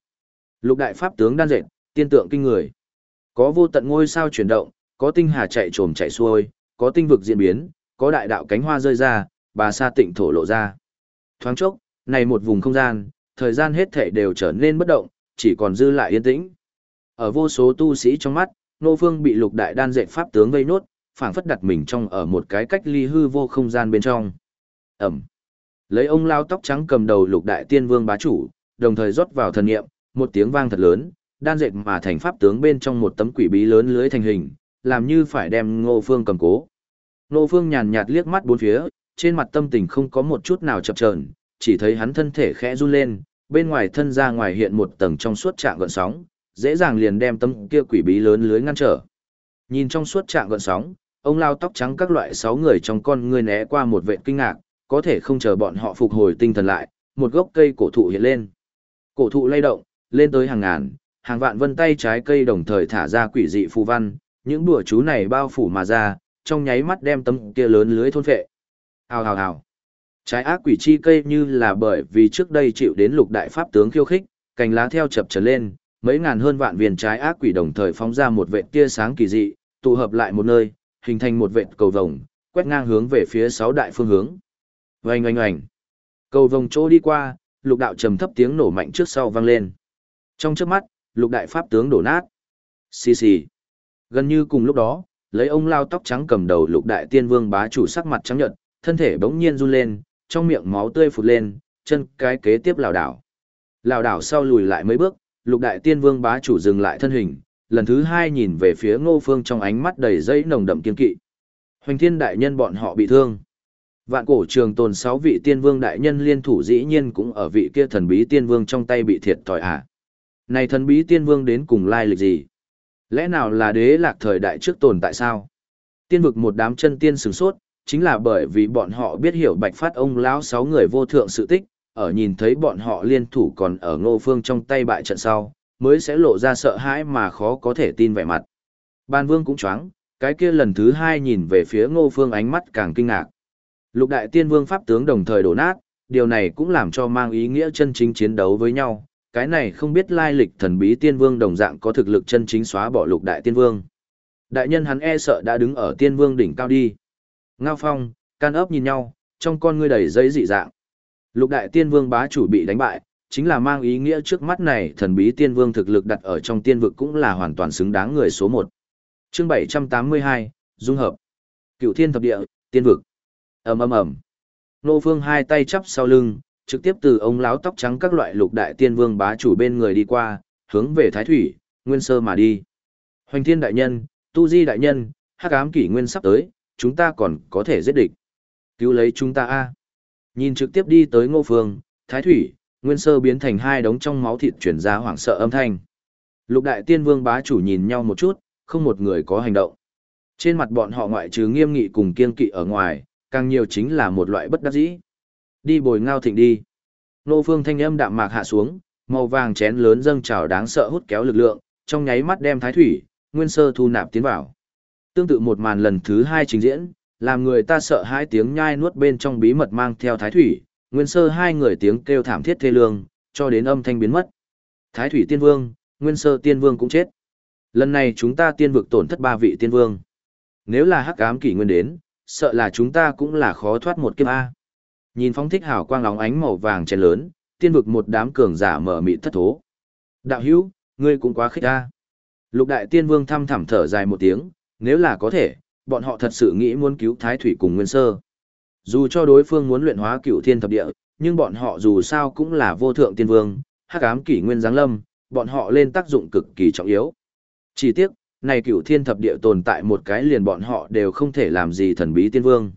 Lục đại pháp tướng đan dệt, tiên tượng kinh người. Có vô tận ngôi sao chuyển động, có tinh hà chạy trồm chạy xuôi, có tinh vực diễn biến, có đại đạo cánh hoa rơi ra, bà sa tịnh thổ lộ ra. Thoáng chốc, này một vùng không gian, thời gian hết thể đều trở nên bất động, chỉ còn dư lại yên tĩnh. Ở vô số tu sĩ trong mắt, Nô Phương bị lục đại đan dệt pháp tướng vây nốt, phảng phất đặt mình trong ở một cái cách ly hư vô không gian bên trong. Ẩm. Lấy ông lao tóc trắng cầm đầu lục đại tiên vương bá chủ, đồng thời rót vào thần niệm, một tiếng vang thật lớn, đan dệt mà thành pháp tướng bên trong một tấm quỷ bí lớn lưới thành hình, làm như phải đem Ngô Phương cầm cố. Ngô Phương nhàn nhạt liếc mắt bốn phía, trên mặt tâm tình không có một chút nào chập chờn, chỉ thấy hắn thân thể khẽ run lên, bên ngoài thân ra ngoài hiện một tầng trong suốt trạng gợn sóng, dễ dàng liền đem tấm kia quỷ bí lớn lưới ngăn trở. Nhìn trong suốt trạng gợn sóng, ông lao tóc trắng các loại sáu người trong con người né qua một vệ kinh ngạc, có thể không chờ bọn họ phục hồi tinh thần lại, một gốc cây cổ thụ hiện lên. Cổ thụ lay động, lên tới hàng ngàn, hàng vạn vân tay trái cây đồng thời thả ra quỷ dị phù văn, những đùa chú này bao phủ mà ra, trong nháy mắt đem tấm kia lớn lưới thôn phệ. Hào hào hào. Trái ác quỷ chi cây như là bởi vì trước đây chịu đến lục đại pháp tướng khiêu khích, cành lá theo chập trở lên, mấy ngàn hơn vạn viên trái ác quỷ đồng thời phóng ra một vệt tia sáng kỳ dị, tụ hợp lại một nơi, hình thành một vệt cầu vồng, quét ngang hướng về phía sáu đại phương hướng. Oanh oanh oanh. Cầu vồng chỗ đi qua, lục đạo trầm thấp tiếng nổ mạnh trước sau vang lên. Trong chớp mắt, lục đại pháp tướng đổ nát. Xì xì. Gần như cùng lúc đó, lấy ông lao tóc trắng cầm đầu lục đại tiên vương bá chủ sắc mặt trắng nhợt, thân thể bỗng nhiên run lên, trong miệng máu tươi phụt lên, chân cái kế tiếp lảo đảo. Lảo đảo sau lùi lại mấy bước, lục đại tiên vương bá chủ dừng lại thân hình, lần thứ hai nhìn về phía ngô phương trong ánh mắt đầy dây nồng đậm kiên kỵ. Hoành thiên đại nhân bọn họ bị thương. Vạn cổ trường tồn sáu vị tiên vương đại nhân liên thủ dĩ nhiên cũng ở vị kia thần bí tiên vương trong tay bị thiệt thòi à. Này thần bí tiên vương đến cùng lai lịch gì? Lẽ nào là đế lạc thời đại trước tồn tại sao? Tiên vực một đám chân tiên sửng sốt, chính là bởi vì bọn họ biết hiểu bạch phát ông lão sáu người vô thượng sự tích, ở nhìn thấy bọn họ liên thủ còn ở ngô phương trong tay bại trận sau, mới sẽ lộ ra sợ hãi mà khó có thể tin vẻ mặt. Ban vương cũng choáng, cái kia lần thứ hai nhìn về phía ngô phương ánh mắt càng kinh ngạc. Lục đại tiên vương pháp tướng đồng thời đổ nát, điều này cũng làm cho mang ý nghĩa chân chính chiến đấu với nhau. Cái này không biết lai lịch thần bí tiên vương đồng dạng có thực lực chân chính xóa bỏ lục đại tiên vương. Đại nhân hắn e sợ đã đứng ở tiên vương đỉnh cao đi. Ngao phong, can ấp nhìn nhau, trong con ngươi đầy giấy dị dạng. Lục đại tiên vương bá chủ bị đánh bại, chính là mang ý nghĩa trước mắt này thần bí tiên vương thực lực đặt ở trong tiên vực cũng là hoàn toàn xứng đáng người số một. Chương 782, Dung hợp. Cựu thiên thập địa, tiên vực. ầm ầm ầm. Nô Phương hai tay chắp sau lưng, trực tiếp từ ông láo tóc trắng các loại lục đại tiên vương bá chủ bên người đi qua, hướng về Thái Thủy, Nguyên Sơ mà đi. Hoành Thiên đại nhân, Tu Di đại nhân, Hắc ám kỷ nguyên sắp tới, chúng ta còn có thể giết địch. Cứu lấy chúng ta a. Nhìn trực tiếp đi tới Ngô Phương, Thái Thủy, Nguyên Sơ biến thành hai đống trong máu thịt chuyển ra hoảng sợ âm thanh. Lục đại tiên vương bá chủ nhìn nhau một chút, không một người có hành động. Trên mặt bọn họ ngoại trừ nghiêm nghị cùng kiên kỵ ở ngoài, càng nhiều chính là một loại bất đắc dĩ. Đi bồi ngao thịnh đi. Nô phương thanh âm đạm mạc hạ xuống, màu vàng chén lớn dâng trào đáng sợ hút kéo lực lượng, trong nháy mắt đem thái thủy, nguyên sơ thu nạp tiến vào. Tương tự một màn lần thứ hai trình diễn, làm người ta sợ hai tiếng nhai nuốt bên trong bí mật mang theo thái thủy, nguyên sơ hai người tiếng kêu thảm thiết thê lương, cho đến âm thanh biến mất. Thái thủy tiên vương, nguyên sơ tiên vương cũng chết. Lần này chúng ta tiên vực tổn thất ba vị tiên vương. Nếu là hắc ám kỷ nguyên đến, sợ là chúng ta cũng là khó thoát một kiếp A. Nhìn phóng thích hào quang lóng ánh màu vàng chén lớn, tiên vực một đám cường giả mở mị thất thố. Đạo hữu, ngươi cũng quá khích A. Lục đại tiên vương thăm thẳm thở dài một tiếng, nếu là có thể, bọn họ thật sự nghĩ muốn cứu thái thủy cùng nguyên sơ. Dù cho đối phương muốn luyện hóa cửu thiên thập địa, nhưng bọn họ dù sao cũng là vô thượng tiên vương, hắc ám kỷ nguyên giáng lâm, bọn họ lên tác dụng cực kỳ trọng yếu. Chỉ tiếc, này cửu thiên thập địa tồn tại một cái liền bọn họ đều không thể làm gì thần bí tiên vương.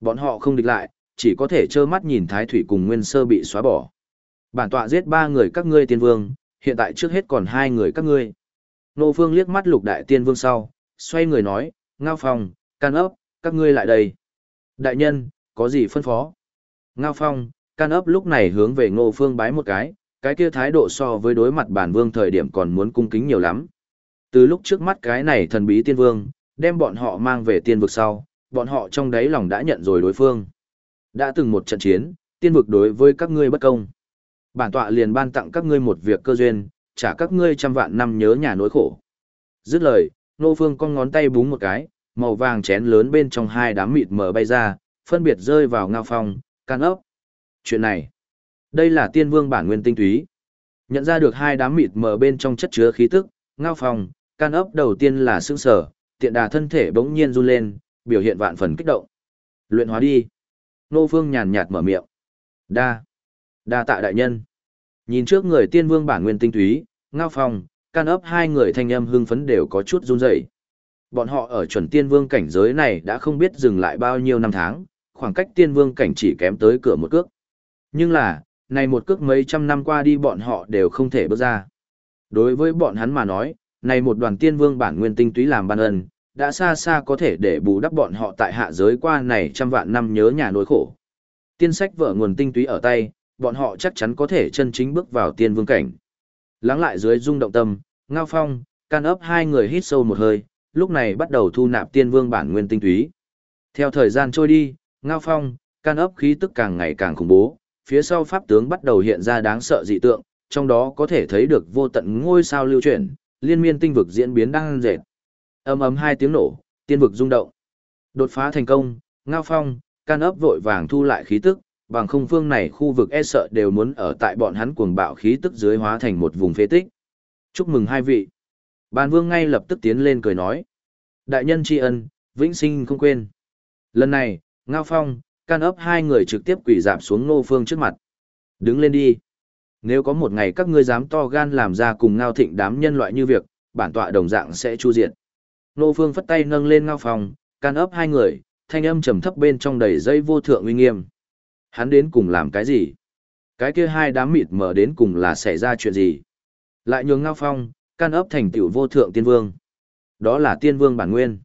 Bọn họ không địch lại, chỉ có thể trơ mắt nhìn thái thủy cùng nguyên sơ bị xóa bỏ. Bản tọa giết ba người các ngươi tiên vương, hiện tại trước hết còn hai người các ngươi. Nô Phương liếc mắt lục đại tiên vương sau, xoay người nói, Ngao Phong, can ấp, các ngươi lại đây. Đại nhân, có gì phân phó? Ngao Phong, can ấp lúc này hướng về Ngô Phương bái một cái, cái kia thái độ so với đối mặt bản vương thời điểm còn muốn cung kính nhiều lắm. Từ lúc trước mắt cái này thần bí tiên vương, đem bọn họ mang về tiên vực sau, bọn họ trong đáy lòng đã nhận rồi đối phương. Đã từng một trận chiến, tiên vực đối với các ngươi bất công. Bản tọa liền ban tặng các ngươi một việc cơ duyên, trả các ngươi trăm vạn năm nhớ nhà nỗi khổ. Dứt lời, Nô Phương con ngón tay búng một cái, màu vàng chén lớn bên trong hai đám mịt mờ bay ra, phân biệt rơi vào ngao phong, can ốc. Chuyện này, đây là tiên vương bản nguyên tinh túy. Nhận ra được hai đám mịt mờ bên trong chất chứa khí tức, ngao phong, can ốc đầu tiên là sững sở, tiện đà thân thể bỗng nhiên run lên, biểu hiện vạn phần kích động. Luyện hóa đi. Nô Phương nhàn nhạt mở miệng. Đa. Đa tạ đại nhân. Nhìn trước người tiên vương bản nguyên tinh túy, ngao phong, can ấp hai người thanh âm hưng phấn đều có chút run rẩy. Bọn họ ở chuẩn tiên vương cảnh giới này đã không biết dừng lại bao nhiêu năm tháng, khoảng cách tiên vương cảnh chỉ kém tới cửa một cước. Nhưng là, này một cước mấy trăm năm qua đi bọn họ đều không thể bước ra. Đối với bọn hắn mà nói, này một đoàn tiên vương bản nguyên tinh túy làm ban ân, đã xa xa có thể để bù đắp bọn họ tại hạ giới qua này trăm vạn năm nhớ nhà nỗi khổ. Tiên sách vợ nguồn tinh túy ở tay, bọn họ chắc chắn có thể chân chính bước vào tiên vương cảnh. Lắng lại dưới rung động tâm, Ngao Phong, can ấp hai người hít sâu một hơi, lúc này bắt đầu thu nạp tiên vương bản nguyên tinh túy. Theo thời gian trôi đi, Ngao Phong, can ấp khí tức càng ngày càng khủng bố, phía sau pháp tướng bắt đầu hiện ra đáng sợ dị tượng, trong đó có thể thấy được vô tận ngôi sao lưu chuyển, liên miên tinh vực diễn biến đang dệt. Ầm ầm hai tiếng nổ, tiên vực rung động. Đột phá thành công, Ngao Phong, can ấp vội vàng thu lại khí tức, bằng không phương này khu vực e sợ đều muốn ở tại bọn hắn cuồng bạo khí tức dưới hóa thành một vùng phế tích. Chúc mừng hai vị. Bàn vương ngay lập tức tiến lên cười nói. Đại nhân tri ân, vĩnh sinh không quên. Lần này, Ngao Phong, can ấp hai người trực tiếp quỷ dạp xuống Ngô Phương trước mặt. Đứng lên đi. Nếu có một ngày các ngươi dám to gan làm ra cùng Ngao Thịnh đám nhân loại như việc, bản tọa đồng dạng sẽ chu diệt. Ngô Phương phất tay nâng lên Ngao Phong, can ấp hai người, thanh âm trầm thấp bên trong đầy dây vô thượng uy nghiêm. Hắn đến cùng làm cái gì? Cái kia hai đám mịt mờ đến cùng là xảy ra chuyện gì? Lại nhường Ngao Phong, can ấp thành tiểu vô thượng tiên vương. Đó là tiên vương bản nguyên.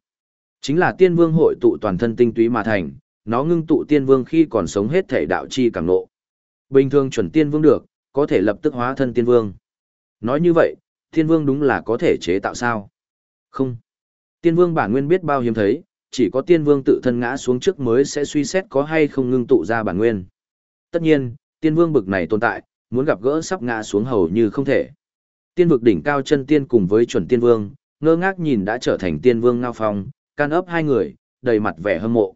Chính là tiên vương hội tụ toàn thân tinh túy mà thành, nó ngưng tụ tiên vương khi còn sống hết thể đạo chi càng nộ. Bình thường chuẩn tiên vương được, có thể lập tức hóa thân tiên vương. Nói như vậy, tiên vương đúng là có thể chế tạo sao? Không. Tiên vương bản nguyên biết bao hiếm thấy, chỉ có tiên vương tự thân ngã xuống trước mới sẽ suy xét có hay không ngưng tụ ra bản nguyên. Tất nhiên, tiên vương bực này tồn tại, muốn gặp gỡ sắp ngã xuống hầu như không thể. Tiên vực đỉnh cao chân tiên cùng với chuẩn tiên vương, ngơ ngác nhìn đã trở thành tiên vương ngao phong, can ấp hai người, đầy mặt vẻ hâm mộ.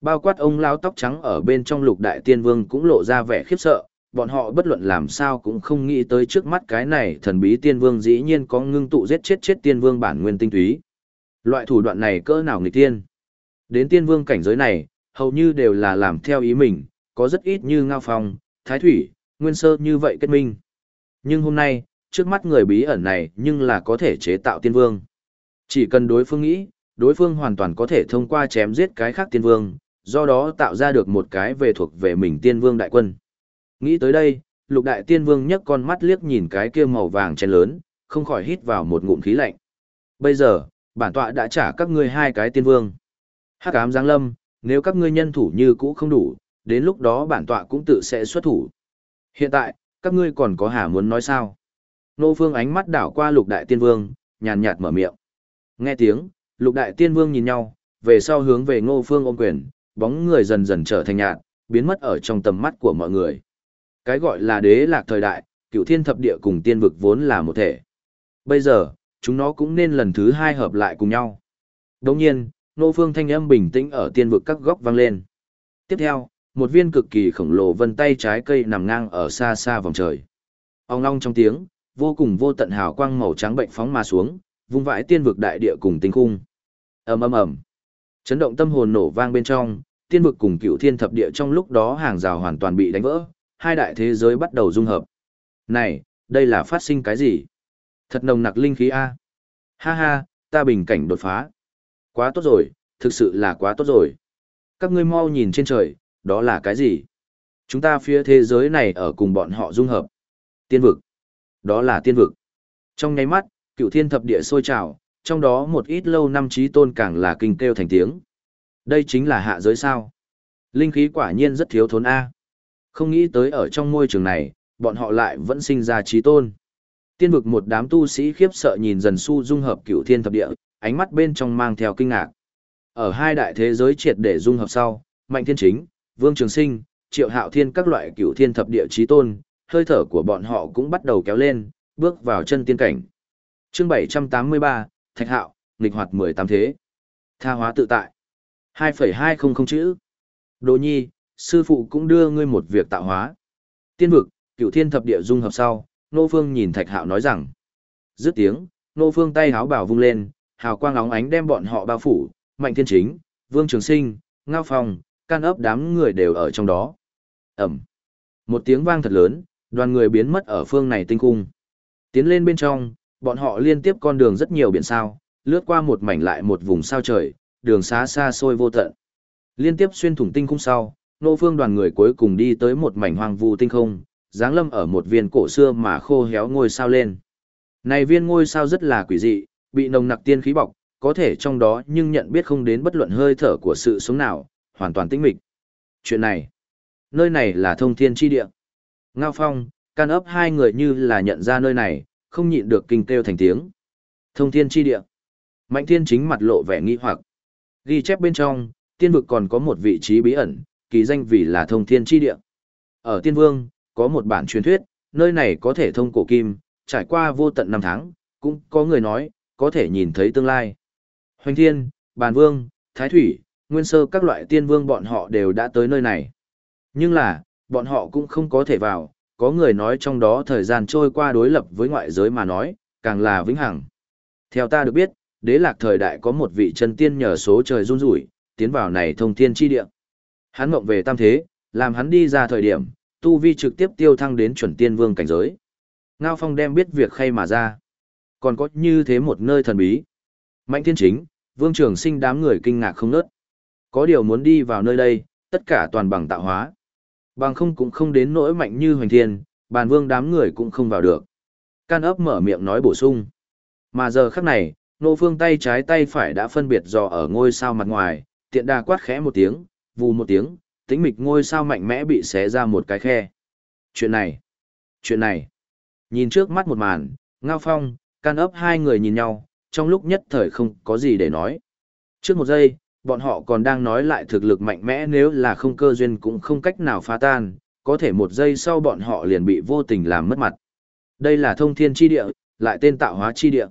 Bao quát ông lão tóc trắng ở bên trong lục đại tiên vương cũng lộ ra vẻ khiếp sợ, bọn họ bất luận làm sao cũng không nghĩ tới trước mắt cái này thần bí tiên vương dĩ nhiên có ngưng tụ giết chết chết tiên vương bản nguyên tinh túy. Loại thủ đoạn này cỡ nào nghịch tiên? Đến tiên vương cảnh giới này, hầu như đều là làm theo ý mình, có rất ít như Ngao Phong, Thái Thủy, Nguyên Sơ như vậy kết minh. Nhưng hôm nay, trước mắt người bí ẩn này nhưng là có thể chế tạo tiên vương. Chỉ cần đối phương nghĩ, đối phương hoàn toàn có thể thông qua chém giết cái khác tiên vương, do đó tạo ra được một cái về thuộc về mình tiên vương đại quân. Nghĩ tới đây, lục đại tiên vương nhấc con mắt liếc nhìn cái kia màu vàng chén lớn, không khỏi hít vào một ngụm khí lạnh. Bây giờ, bản tọa đã trả các ngươi hai cái tiên vương. Hắc ám giáng lâm, nếu các ngươi nhân thủ như cũ không đủ, đến lúc đó bản tọa cũng tự sẽ xuất thủ. Hiện tại, các ngươi còn có hà muốn nói sao? Nô Phương ánh mắt đảo qua lục đại tiên vương, nhàn nhạt mở miệng. Nghe tiếng, lục đại tiên vương nhìn nhau, về sau hướng về Ngô Phương ôm quyền, bóng người dần dần trở thành nhạt, biến mất ở trong tầm mắt của mọi người. Cái gọi là đế lạc thời đại, cựu thiên thập địa cùng tiên vực vốn là một thể. Bây giờ, chúng nó cũng nên lần thứ hai hợp lại cùng nhau. Đồng nhiên, nô phương thanh âm bình tĩnh ở tiên vực các góc vang lên. Tiếp theo, một viên cực kỳ khổng lồ vân tay trái cây nằm ngang ở xa xa vòng trời. Ông long trong tiếng, vô cùng vô tận hào quang màu trắng bệnh phóng mà xuống, vung vãi tiên vực đại địa cùng tinh khung. ầm ầm ầm, chấn động tâm hồn nổ vang bên trong, tiên vực cùng cựu thiên thập địa trong lúc đó hàng rào hoàn toàn bị đánh vỡ, hai đại thế giới bắt đầu dung hợp. Này, đây là phát sinh cái gì? Thật nồng nặc linh khí a. Ha ha, ta bình cảnh đột phá. Quá tốt rồi, thực sự là quá tốt rồi. Các ngươi mau nhìn trên trời, đó là cái gì? Chúng ta phía thế giới này ở cùng bọn họ dung hợp. Tiên vực. Đó là tiên vực. Trong nháy mắt, cựu thiên thập địa sôi trào, trong đó một ít lâu năm trí tôn càng là kinh kêu thành tiếng. Đây chính là hạ giới sao. Linh khí quả nhiên rất thiếu thốn A. Không nghĩ tới ở trong môi trường này, bọn họ lại vẫn sinh ra trí tôn. Tiên vực một đám tu sĩ khiếp sợ nhìn dần su dung hợp cựu thiên thập địa, ánh mắt bên trong mang theo kinh ngạc. Ở hai đại thế giới triệt để dung hợp sau, Mạnh Thiên Chính, Vương Trường Sinh, Triệu Hạo Thiên các loại cửu thiên thập địa chí tôn, hơi thở của bọn họ cũng bắt đầu kéo lên, bước vào chân tiên cảnh. Chương 783, Thạch Hạo, nghịch hoạt 18 thế. Tha hóa tự tại. 2,200 chữ. Đồ nhi, sư phụ cũng đưa ngươi một việc tạo hóa. Tiên vực, cửu thiên thập địa dung hợp sau, Nô Phương nhìn Thạch Hạo nói rằng. Dứt tiếng, Nô Phương tay háo bảo vung lên, hào quang óng ánh đem bọn họ bao phủ, Mạnh Thiên Chính, Vương Trường Sinh, Ngao Phong, can ấp đám người đều ở trong đó. Ẩm. Một tiếng vang thật lớn, đoàn người biến mất ở phương này tinh cung. Tiến lên bên trong, bọn họ liên tiếp con đường rất nhiều biển sao, lướt qua một mảnh lại một vùng sao trời, đường xá xa xôi vô tận. Liên tiếp xuyên thủng tinh cung sau, nô phương đoàn người cuối cùng đi tới một mảnh hoang vu tinh không, dáng lâm ở một viên cổ xưa mà khô héo ngôi sao lên. Này viên ngôi sao rất là quỷ dị, bị nồng nặc tiên khí bọc, có thể trong đó nhưng nhận biết không đến bất luận hơi thở của sự sống nào, hoàn toàn tĩnh mịch. Chuyện này, nơi này là thông thiên chi địa. Ngao Phong, can ấp hai người như là nhận ra nơi này, không nhịn được kinh kêu thành tiếng. Thông thiên chi địa. Mạnh thiên chính mặt lộ vẻ nghi hoặc. Ghi chép bên trong, tiên vực còn có một vị trí bí ẩn, kỳ danh vì là thông thiên chi địa. Ở tiên vương, có một bản truyền thuyết, nơi này có thể thông cổ kim, trải qua vô tận năm tháng, cũng có người nói, có thể nhìn thấy tương lai. Hoành thiên, bàn vương, thái thủy, nguyên sơ các loại tiên vương bọn họ đều đã tới nơi này. Nhưng là, bọn họ cũng không có thể vào, có người nói trong đó thời gian trôi qua đối lập với ngoại giới mà nói, càng là vĩnh hằng. Theo ta được biết, đế lạc thời đại có một vị chân tiên nhờ số trời run rủi, tiến vào này thông thiên chi địa. Hắn mộng về tam thế, làm hắn đi ra thời điểm, tu vi trực tiếp tiêu thăng đến chuẩn tiên vương cảnh giới. Ngao Phong đem biết việc khay mà ra. Còn có như thế một nơi thần bí. Mạnh thiên chính, vương trường sinh đám người kinh ngạc không nớt. Có điều muốn đi vào nơi đây, tất cả toàn bằng tạo hóa. Bằng không cũng không đến nỗi mạnh như hoành thiên, bàn vương đám người cũng không vào được. Can ấp mở miệng nói bổ sung. Mà giờ khắc này, nô phương tay trái tay phải đã phân biệt dò ở ngôi sao mặt ngoài, tiện đà quát khẽ một tiếng, vù một tiếng, tính mịch ngôi sao mạnh mẽ bị xé ra một cái khe. Chuyện này, chuyện này, nhìn trước mắt một màn, ngao phong, can ấp hai người nhìn nhau, trong lúc nhất thời không có gì để nói. Trước một giây, bọn họ còn đang nói lại thực lực mạnh mẽ nếu là không cơ duyên cũng không cách nào phá tan, có thể một giây sau bọn họ liền bị vô tình làm mất mặt. Đây là thông thiên chi địa, lại tên tạo hóa chi địa.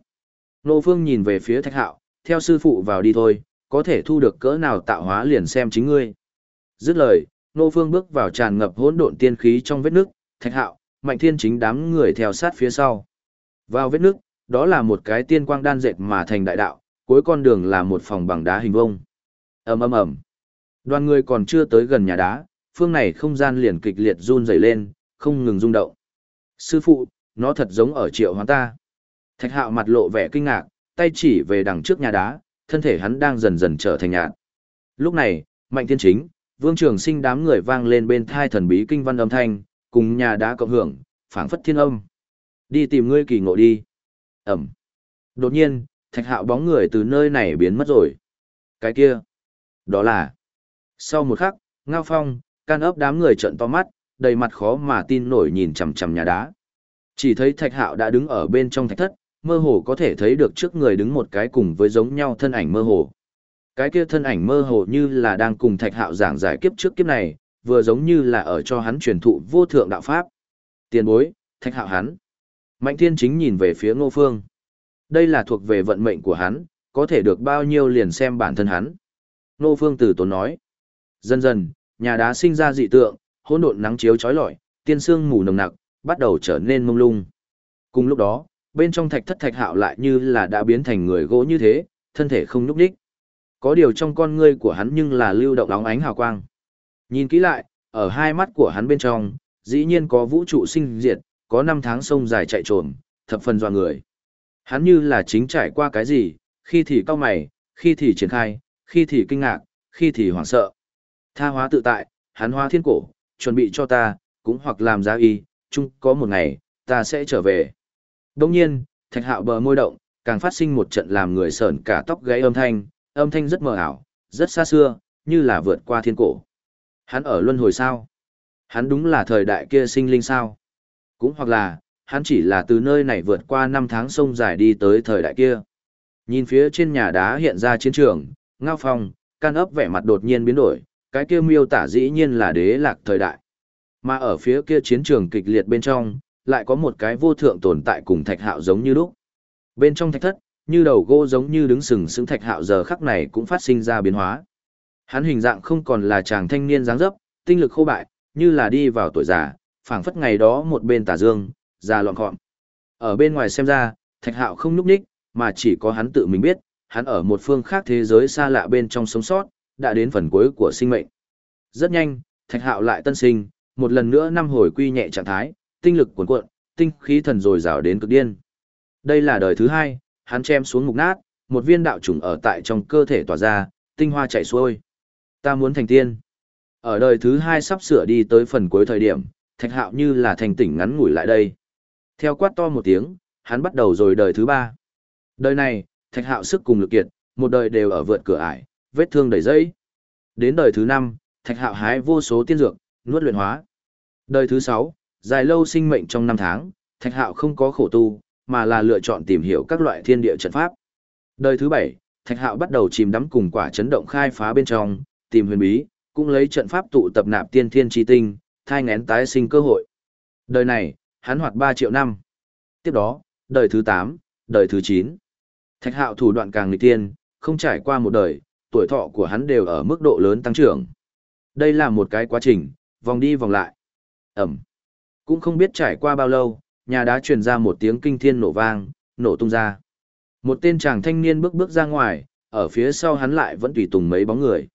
Nô Phương nhìn về phía Thạch Hạo, theo sư phụ vào đi thôi, có thể thu được cỡ nào tạo hóa liền xem chính ngươi. Dứt lời, Nô Phương bước vào tràn ngập hỗn độn tiên khí trong vết nước, Thạch Hạo, Mạnh Thiên chính đám người theo sát phía sau. Vào vết nước, đó là một cái tiên quang đan dệt mà thành đại đạo, cuối con đường là một phòng bằng đá hình vông ầm ầm ầm. Đoàn người còn chưa tới gần nhà đá phương này không gian liền kịch liệt run rẩy lên không ngừng rung động. Sư phụ nó thật giống ở triệu hoán ta. Thạch hạo mặt lộ vẻ kinh ngạc tay chỉ về đằng trước nhà đá thân thể hắn đang dần dần trở thành nhạt. Lúc này mạnh thiên chính vương trường sinh đám người vang lên bên thai thần bí kinh văn âm thanh cùng nhà đá cộng hưởng phảng phất thiên âm. Đi tìm ngươi kỳ ngộ đi ẩm đột nhiên thạch hạo bóng người từ nơi này biến mất rồi cái kia đó là, sau một khắc, Ngao Phong, can ấp đám người trận to mắt, đầy mặt khó mà tin nổi nhìn chằm chằm nhà đá. Chỉ thấy Thạch Hạo đã đứng ở bên trong thạch thất, mơ hồ có thể thấy được trước người đứng một cái cùng với giống nhau thân ảnh mơ hồ. Cái kia thân ảnh mơ hồ như là đang cùng Thạch Hạo giảng giải kiếp trước kiếp này, vừa giống như là ở cho hắn truyền thụ vô thượng đạo pháp. Tiền bối, Thạch Hạo hắn. Mạnh Thiên Chính nhìn về phía Ngô Phương. Đây là thuộc về vận mệnh của hắn, có thể được bao nhiêu liền xem bản thân hắn. Ngô Phương Tử Tốn nói. Dần dần, nhà đá sinh ra dị tượng, hỗn độn nắng chiếu chói lọi, tiên sương mù nồng nặc, bắt đầu trở nên mông lung. Cùng lúc đó, bên trong thạch thất thạch hạo lại như là đã biến thành người gỗ như thế, thân thể không nhúc nhích. Có điều trong con ngươi của hắn nhưng là lưu động óng ánh hào quang. Nhìn kỹ lại, ở hai mắt của hắn bên trong, dĩ nhiên có vũ trụ sinh diệt, có năm tháng sông dài chạy trồm, thập phần doa người. Hắn như là chính trải qua cái gì, khi thì cao mày, khi thì triển khai, khi thì kinh ngạc, khi thì hoảng sợ. Tha hóa tự tại, hắn hóa thiên cổ, chuẩn bị cho ta, cũng hoặc làm giá y, chung có một ngày, ta sẽ trở về. Đông nhiên, thạch hạo bờ môi động, càng phát sinh một trận làm người sởn cả tóc gáy âm thanh, âm thanh rất mờ ảo, rất xa xưa, như là vượt qua thiên cổ. Hắn ở luân hồi sao? Hắn đúng là thời đại kia sinh linh sao? Cũng hoặc là, hắn chỉ là từ nơi này vượt qua năm tháng sông dài đi tới thời đại kia. Nhìn phía trên nhà đá hiện ra chiến trường, ngao phong, can ấp vẻ mặt đột nhiên biến đổi, cái kia miêu tả dĩ nhiên là đế lạc thời đại. Mà ở phía kia chiến trường kịch liệt bên trong, lại có một cái vô thượng tồn tại cùng thạch hạo giống như lúc. Bên trong thạch thất, như đầu gỗ giống như đứng sừng sững thạch hạo giờ khắc này cũng phát sinh ra biến hóa. Hắn hình dạng không còn là chàng thanh niên dáng dấp, tinh lực khô bại, như là đi vào tuổi già, phảng phất ngày đó một bên tà dương, già loạn gọn. Ở bên ngoài xem ra, thạch hạo không núp ních, mà chỉ có hắn tự mình biết, hắn ở một phương khác thế giới xa lạ bên trong sống sót, đã đến phần cuối của sinh mệnh. Rất nhanh, thạch hạo lại tân sinh, một lần nữa năm hồi quy nhẹ trạng thái, tinh lực cuồn cuộn, tinh khí thần dồi dào đến cực điên. Đây là đời thứ hai, hắn chém xuống mục nát, một viên đạo trùng ở tại trong cơ thể tỏa ra, tinh hoa chảy xuôi. Ta muốn thành tiên. Ở đời thứ hai sắp sửa đi tới phần cuối thời điểm, thạch hạo như là thành tỉnh ngắn ngủi lại đây. Theo quát to một tiếng, hắn bắt đầu rồi đời thứ ba. Đời này, thạch hạo sức cùng lực kiệt, một đời đều ở vượt cửa ải, vết thương đầy dây. Đến đời thứ năm, thạch hạo hái vô số tiên dược, nuốt luyện hóa. Đời thứ sáu, dài lâu sinh mệnh trong năm tháng, thạch hạo không có khổ tu, mà là lựa chọn tìm hiểu các loại thiên địa trận pháp. Đời thứ bảy, thạch hạo bắt đầu chìm đắm cùng quả chấn động khai phá bên trong, tìm huyền bí, cũng lấy trận pháp tụ tập nạp tiên thiên chi tinh, thai ngén tái sinh cơ hội. Đời này, hắn hoạt 3 triệu năm. Tiếp đó, đời thứ 8, đời thứ 9. Thạch hạo thủ đoạn càng nghịch tiên, không trải qua một đời, tuổi thọ của hắn đều ở mức độ lớn tăng trưởng. Đây là một cái quá trình, vòng đi vòng lại. Ẩm. Cũng không biết trải qua bao lâu, nhà đá truyền ra một tiếng kinh thiên nổ vang, nổ tung ra. Một tên chàng thanh niên bước bước ra ngoài, ở phía sau hắn lại vẫn tùy tùng mấy bóng người.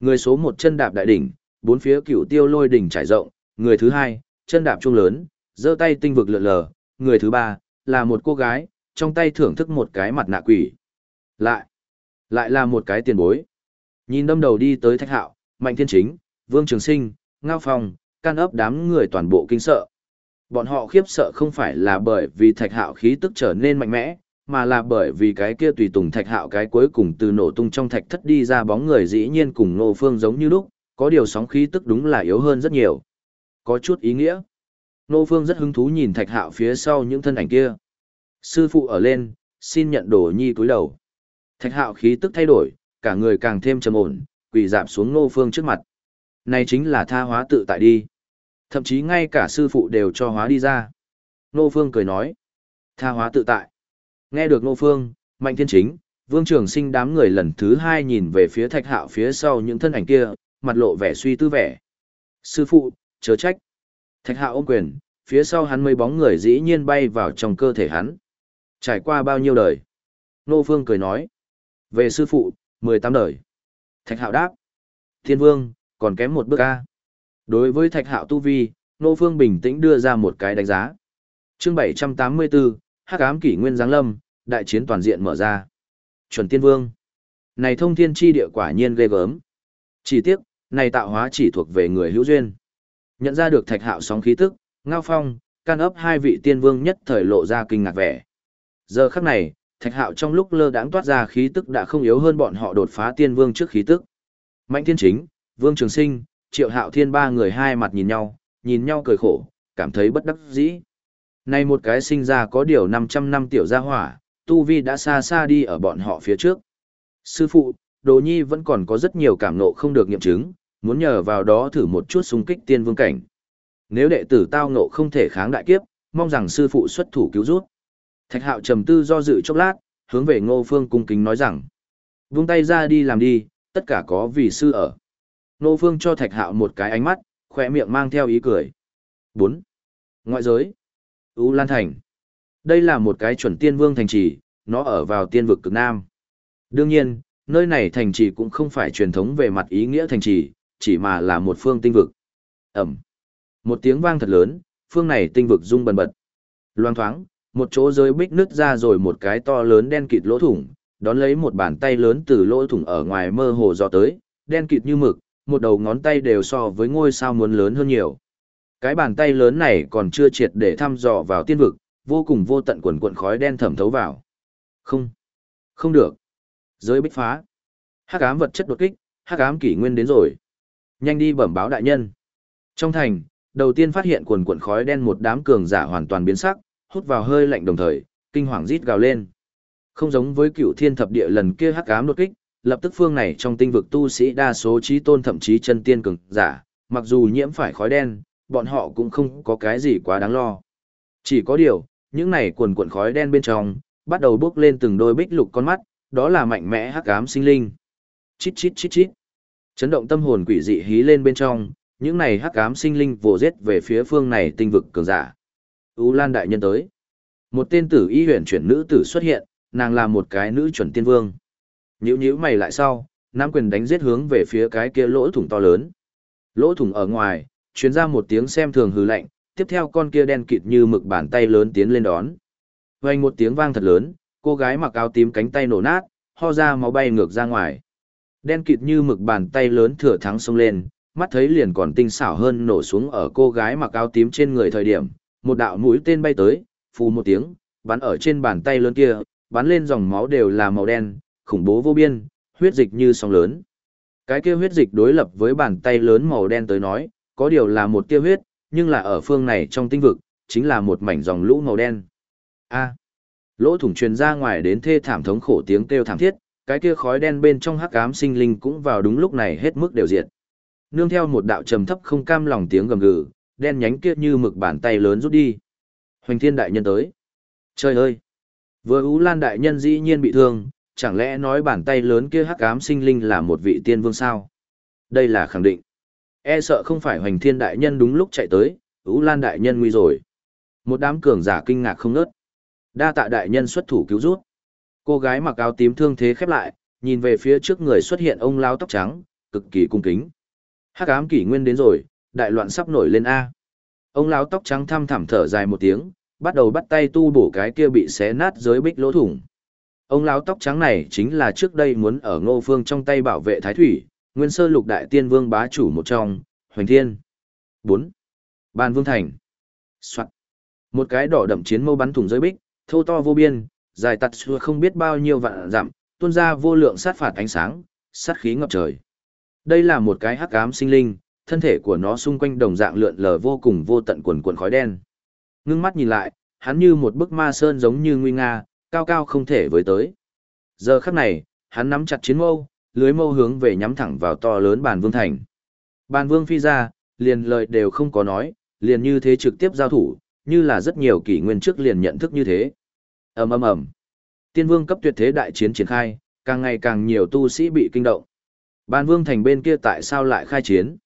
Người số một chân đạp đại đỉnh, bốn phía cửu tiêu lôi đỉnh trải rộng, người thứ hai, chân đạp trung lớn, giơ tay tinh vực lượn lờ, người thứ ba, là một cô gái, trong tay thưởng thức một cái mặt nạ quỷ. Lại, lại là một cái tiền bối. Nhìn đâm đầu đi tới thạch hạo, mạnh thiên chính, vương trường sinh, ngao phong, can ấp đám người toàn bộ kinh sợ. Bọn họ khiếp sợ không phải là bởi vì thạch hạo khí tức trở nên mạnh mẽ, mà là bởi vì cái kia tùy tùng thạch hạo cái cuối cùng từ nổ tung trong thạch thất đi ra bóng người dĩ nhiên cùng nô phương giống như lúc, có điều sóng khí tức đúng là yếu hơn rất nhiều. Có chút ý nghĩa. Nô phương rất hứng thú nhìn thạch hạo phía sau những thân ảnh kia. Sư phụ ở lên, xin nhận đồ nhi cúi đầu. Thạch hạo khí tức thay đổi, cả người càng thêm trầm ổn, quỳ dạp xuống nô phương trước mặt. Này chính là tha hóa tự tại đi. Thậm chí ngay cả sư phụ đều cho hóa đi ra. Nô phương cười nói. Tha hóa tự tại. Nghe được Nô Phương, Mạnh Thiên Chính, Vương Trường Sinh đám người lần thứ hai nhìn về phía Thạch Hạo phía sau những thân ảnh kia, mặt lộ vẻ suy tư vẻ. Sư phụ, chớ trách. Thạch Hạo ôm quyền, phía sau hắn mấy bóng người dĩ nhiên bay vào trong cơ thể hắn. Trải qua bao nhiêu đời? Nô Phương cười nói. Về sư phụ, mười tám đời. Thạch Hạo đáp. Thiên Vương, còn kém một bước ca. Đối với Thạch Hạo tu vi, Nô Phương bình tĩnh đưa ra một cái đánh giá. Chương bảy trăm tám mươi 784, hắc ám kỷ nguyên giáng lâm, đại chiến toàn diện mở ra. Chuẩn tiên vương. Này thông thiên chi địa quả nhiên ghê gớm. Chỉ tiếc, này tạo hóa chỉ thuộc về người hữu duyên. Nhận ra được thạch hạo sóng khí tức, ngao phong, can ấp hai vị tiên vương nhất thời lộ ra kinh ngạc vẻ. Giờ khắc này, thạch hạo trong lúc lơ đãng toát ra khí tức đã không yếu hơn bọn họ đột phá tiên vương trước khí tức. Mạnh thiên chính, vương trường sinh, triệu hạo thiên ba người hai mặt nhìn nhau, nhìn nhau cười khổ, cảm thấy bất đắc dĩ. Này một cái sinh ra có điều 500 năm tiểu gia hỏa, Tu Vi đã xa xa đi ở bọn họ phía trước. Sư phụ, Đồ Nhi vẫn còn có rất nhiều cảm nộ không được nghiệm chứng, muốn nhờ vào đó thử một chút xung kích tiên vương cảnh. Nếu đệ tử tao ngộ không thể kháng đại kiếp, mong rằng sư phụ xuất thủ cứu rút. Thạch hạo trầm tư do dự chốc lát, hướng về ngô phương cung kính nói rằng. Vung tay ra đi làm đi, tất cả có vì sư ở. Ngô phương cho thạch hạo một cái ánh mắt, khỏe miệng mang theo ý cười. 4. Ngoại giới. U Lan Thành. Đây là một cái chuẩn tiên vương thành trì, nó ở vào tiên vực cực Nam. Đương nhiên, nơi này thành trì cũng không phải truyền thống về mặt ý nghĩa thành trì, chỉ mà là một phương tinh vực. Ẩm. Một tiếng vang thật lớn, phương này tinh vực rung bần bật. Loang thoáng, một chỗ rơi bích nứt ra rồi một cái to lớn đen kịt lỗ thủng, đón lấy một bàn tay lớn từ lỗ thủng ở ngoài mơ hồ dò tới, đen kịt như mực, một đầu ngón tay đều so với ngôi sao muốn lớn hơn nhiều. Cái bàn tay lớn này còn chưa triệt để thăm dò vào tiên vực, vô cùng vô tận quần cuộn khói đen thẩm thấu vào. Không, không được. Giới bích phá. Hắc ám vật chất đột kích, hắc ám kỷ nguyên đến rồi. Nhanh đi bẩm báo đại nhân. Trong thành, đầu tiên phát hiện quần cuộn khói đen một đám cường giả hoàn toàn biến sắc, hút vào hơi lạnh đồng thời, kinh hoàng rít gào lên. Không giống với cựu thiên thập địa lần kia hắc ám đột kích, lập tức phương này trong tinh vực tu sĩ đa số trí tôn thậm chí chân tiên cường giả, mặc dù nhiễm phải khói đen, bọn họ cũng không có cái gì quá đáng lo. Chỉ có điều, những này quần cuộn khói đen bên trong, bắt đầu bước lên từng đôi bích lục con mắt, đó là mạnh mẽ hắc ám sinh linh. Chít chít chít chít. Chấn động tâm hồn quỷ dị hí lên bên trong, những này hắc ám sinh linh vồ giết về phía phương này tinh vực cường giả. U Lan đại nhân tới. Một tên tử y huyền chuyển nữ tử xuất hiện, nàng là một cái nữ chuẩn tiên vương. Nhíu nhíu mày lại sau, nam quyền đánh giết hướng về phía cái kia lỗ thủng to lớn. Lỗ thủng ở ngoài, truyền ra một tiếng xem thường hừ lạnh, tiếp theo con kia đen kịt như mực bàn tay lớn tiến lên đón. Vang một tiếng vang thật lớn, cô gái mặc áo tím cánh tay nổ nát, ho ra máu bay ngược ra ngoài. Đen kịt như mực bàn tay lớn thừa thắng xông lên, mắt thấy liền còn tinh xảo hơn nổ xuống ở cô gái mặc áo tím trên người thời điểm, một đạo mũi tên bay tới, phù một tiếng, bắn ở trên bàn tay lớn kia, bắn lên dòng máu đều là màu đen, khủng bố vô biên, huyết dịch như sóng lớn. Cái kia huyết dịch đối lập với bàn tay lớn màu đen tới nói, có điều là một tia huyết, nhưng là ở phương này trong tinh vực, chính là một mảnh dòng lũ màu đen. A lỗ thủng truyền ra ngoài đến thê thảm thống khổ tiếng kêu thảm thiết, cái kia khói đen bên trong hắc ám sinh linh cũng vào đúng lúc này hết mức đều diệt. Nương theo một đạo trầm thấp không cam lòng tiếng gầm gừ, đen nhánh kia như mực bàn tay lớn rút đi. Hoành Thiên đại nhân tới. Trời ơi! Vừa Ú Lan đại nhân dĩ nhiên bị thương, chẳng lẽ nói bàn tay lớn kia hắc ám sinh linh là một vị tiên vương sao? Đây là khẳng định. E sợ không phải Hoành Thiên đại nhân đúng lúc chạy tới, Ú Lan đại nhân nguy rồi. Một đám cường giả kinh ngạc không ngớt. Đa tạ đại nhân xuất thủ cứu rút. Cô gái mặc áo tím thương thế khép lại, nhìn về phía trước người xuất hiện ông lao tóc trắng, cực kỳ cung kính. Hắc ám kỷ nguyên đến rồi, đại loạn sắp nổi lên a. Ông lão tóc trắng thăm thẳm thở dài một tiếng, bắt đầu bắt tay tu bổ cái kia bị xé nát giới bích lỗ thủng. Ông lão tóc trắng này chính là trước đây muốn ở Ngô Phương trong tay bảo vệ Thái Thủy, Nguyên Sơ Lục Đại Tiên Vương bá chủ một trong, Hoành Thiên. 4. Ban Vương Thành. Soạn. Một cái đỏ đậm chiến mâu bắn thủng giới bích, thô to vô biên, dài tạt xưa không biết bao nhiêu vạn dặm, tuôn ra vô lượng sát phạt ánh sáng, sát khí ngập trời. Đây là một cái hắc ám sinh linh, thân thể của nó xung quanh đồng dạng lượn lờ vô cùng vô tận quần quần khói đen. Ngưng mắt nhìn lại, hắn như một bức ma sơn giống như nguy nga, cao cao không thể với tới. Giờ khắc này, hắn nắm chặt chiến mâu, lưới mâu hướng về nhắm thẳng vào to lớn bàn vương thành. Bàn vương phi ra, liền lời đều không có nói, liền như thế trực tiếp giao thủ, như là rất nhiều kỷ nguyên trước liền nhận thức như thế. ầm ầm ầm, tiên vương cấp tuyệt thế đại chiến triển khai, càng ngày càng nhiều tu sĩ bị kinh động. Ban vương thành bên kia tại sao lại khai chiến?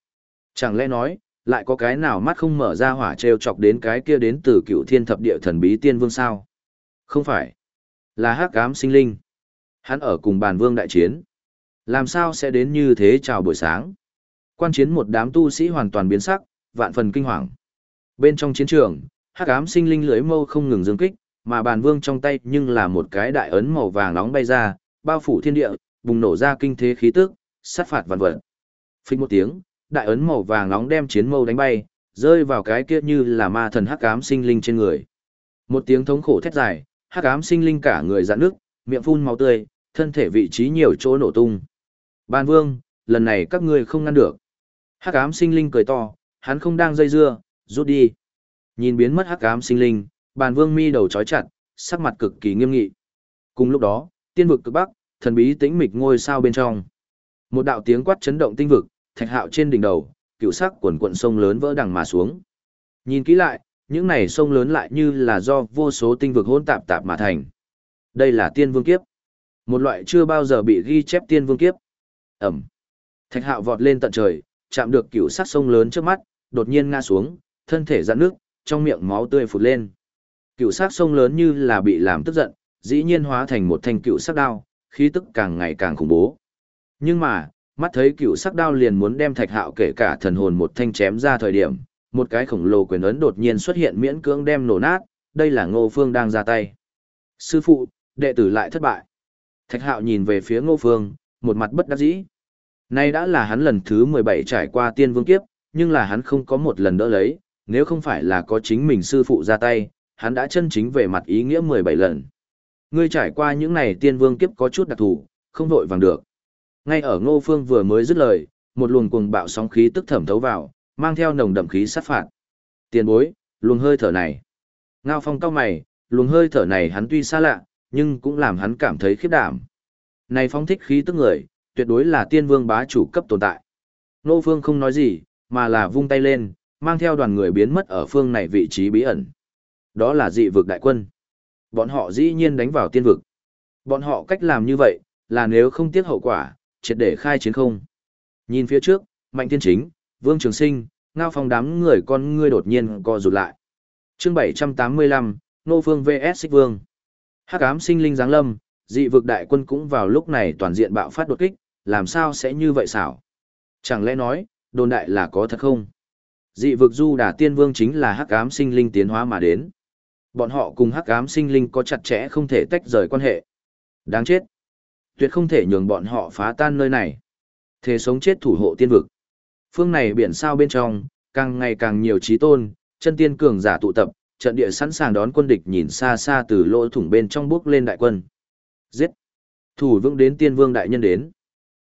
Chẳng lẽ nói, lại có cái nào mắt không mở ra hỏa treo chọc đến cái kia đến từ cựu thiên thập địa thần bí tiên vương sao? Không phải. Là hắc ám sinh linh. Hắn ở cùng bàn vương đại chiến. Làm sao sẽ đến như thế chào buổi sáng? Quan chiến một đám tu sĩ hoàn toàn biến sắc, vạn phần kinh hoàng. Bên trong chiến trường, hắc ám sinh linh lưới mâu không ngừng dương kích, mà bàn vương trong tay nhưng là một cái đại ấn màu vàng nóng bay ra, bao phủ thiên địa, bùng nổ ra kinh thế khí tức, sát phạt vạn vật. Phích một tiếng, đại ấn màu vàng nóng đem chiến mâu đánh bay, rơi vào cái kia như là ma thần hắc ám sinh linh trên người. Một tiếng thống khổ thét dài, hắc ám sinh linh cả người dạn nước, miệng phun máu tươi, thân thể vị trí nhiều chỗ nổ tung. Ban Vương, lần này các ngươi không ngăn được. Hắc ám sinh linh cười to, hắn không đang dây dưa, rút đi. Nhìn biến mất hắc ám sinh linh, Bàn Vương mi đầu chói chặt, sắc mặt cực kỳ nghiêm nghị. Cùng lúc đó, tiên vực cực bắc, thần bí tĩnh mịch ngôi sao bên trong. Một đạo tiếng quát chấn động tinh vực, thạch hạo trên đỉnh đầu, cựu sắc quần quận sông lớn vỡ đằng mà xuống. Nhìn kỹ lại, những này sông lớn lại như là do vô số tinh vực hỗn tạp tạp mà thành. Đây là tiên vương kiếp. Một loại chưa bao giờ bị ghi chép tiên vương kiếp. Ẩm. Thạch hạo vọt lên tận trời, chạm được cựu sắc sông lớn trước mắt, đột nhiên ngã xuống, thân thể dạn nước, trong miệng máu tươi phụt lên. Cựu sắc sông lớn như là bị làm tức giận, dĩ nhiên hóa thành một thanh cựu sắc đao, khí tức càng ngày càng khủng bố. Nhưng mà, mắt thấy cựu sắc đao liền muốn đem thạch hạo kể cả thần hồn một thanh chém ra thời điểm, một cái khổng lồ quyền ấn đột nhiên xuất hiện miễn cưỡng đem nổ nát, đây là ngô phương đang ra tay. Sư phụ, đệ tử lại thất bại. Thạch hạo nhìn về phía ngô phương, một mặt bất đắc dĩ. Nay đã là hắn lần thứ 17 trải qua tiên vương kiếp, nhưng là hắn không có một lần đỡ lấy, nếu không phải là có chính mình sư phụ ra tay, hắn đã chân chính về mặt ý nghĩa 17 lần. Ngươi trải qua những này tiên vương kiếp có chút đặc thù, không vội vàng được. Ngay ở ngô phương vừa mới dứt lời, một luồng cuồng bạo sóng khí tức thẩm thấu vào, mang theo nồng đậm khí sát phạt. Tiền bối, luồng hơi thở này. Ngao phong cao mày, luồng hơi thở này hắn tuy xa lạ, nhưng cũng làm hắn cảm thấy khiếp đảm. Này phong thích khí tức người, tuyệt đối là tiên vương bá chủ cấp tồn tại. Nô phương không nói gì, mà là vung tay lên, mang theo đoàn người biến mất ở phương này vị trí bí ẩn. Đó là dị vực đại quân. Bọn họ dĩ nhiên đánh vào tiên vực. Bọn họ cách làm như vậy, là nếu không tiếc hậu quả, triệt để khai chiến không. Nhìn phía trước, Mạnh Thiên Chính, Vương Trường Sinh, Ngao Phong đám người con ngươi đột nhiên co rụt lại. Chương 785, Nô Phương VS Xích Vương. Hắc ám sinh linh giáng lâm, dị vực đại quân cũng vào lúc này toàn diện bạo phát đột kích, làm sao sẽ như vậy xảo? Chẳng lẽ nói, đồn đại là có thật không? Dị vực du đà tiên vương chính là hắc ám sinh linh tiến hóa mà đến. Bọn họ cùng hắc ám sinh linh có chặt chẽ không thể tách rời quan hệ. Đáng chết. Tuyệt không thể nhường bọn họ phá tan nơi này. Thế sống chết thủ hộ tiên vực. Phương này biển sao bên trong, càng ngày càng nhiều trí tôn, chân tiên cường giả tụ tập, trận địa sẵn sàng đón quân địch nhìn xa xa từ lỗ thủng bên trong bước lên đại quân. Giết! Thủ vững đến tiên vương đại nhân đến.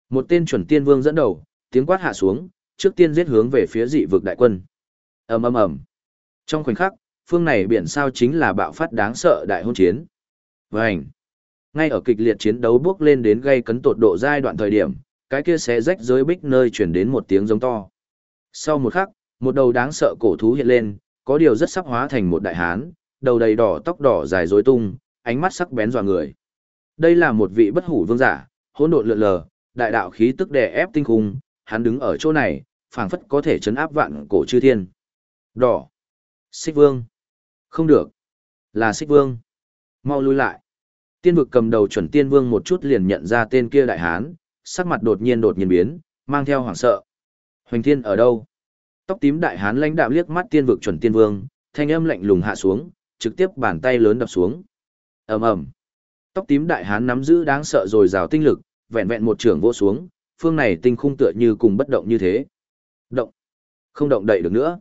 Một tên chuẩn tiên vương dẫn đầu, tiếng quát hạ xuống, trước tiên giết hướng về phía dị vực đại quân. ầm ầm ầm. Trong khoảnh khắc, phương này biển sao chính là bạo phát đáng sợ đại hôn chiến. Vành. Ngay ở kịch liệt chiến đấu bước lên đến gây cấn tột độ giai đoạn thời điểm, cái kia sẽ rách giới bích nơi chuyển đến một tiếng giống to. Sau một khắc, một đầu đáng sợ cổ thú hiện lên, có điều rất sắp hóa thành một đại hán, đầu đầy đỏ tóc đỏ dài rối tung, ánh mắt sắc bén dọa người. Đây là một vị bất hủ vương giả, hỗn độn lượn lờ, đại đạo khí tức đè ép tinh khung, hắn đứng ở chỗ này, phảng phất có thể chấn áp vạn cổ chư thiên. Đỏ. Xích vương. Không được. Là xích vương. Mau lui lại. Tiên vực cầm đầu chuẩn tiên vương một chút liền nhận ra tên kia đại hán, sắc mặt đột nhiên đột nhiên biến, mang theo hoảng sợ. Hoành thiên ở đâu? Tóc tím đại hán lãnh đạm liếc mắt tiên vực chuẩn tiên vương, thanh âm lạnh lùng hạ xuống, trực tiếp bàn tay lớn đập xuống. ầm ầm. Tóc tím đại hán nắm giữ đáng sợ rồi rào tinh lực, vẹn vẹn một trường vô xuống, phương này tinh khung tựa như cùng bất động như thế. Động. Không động đậy được nữa.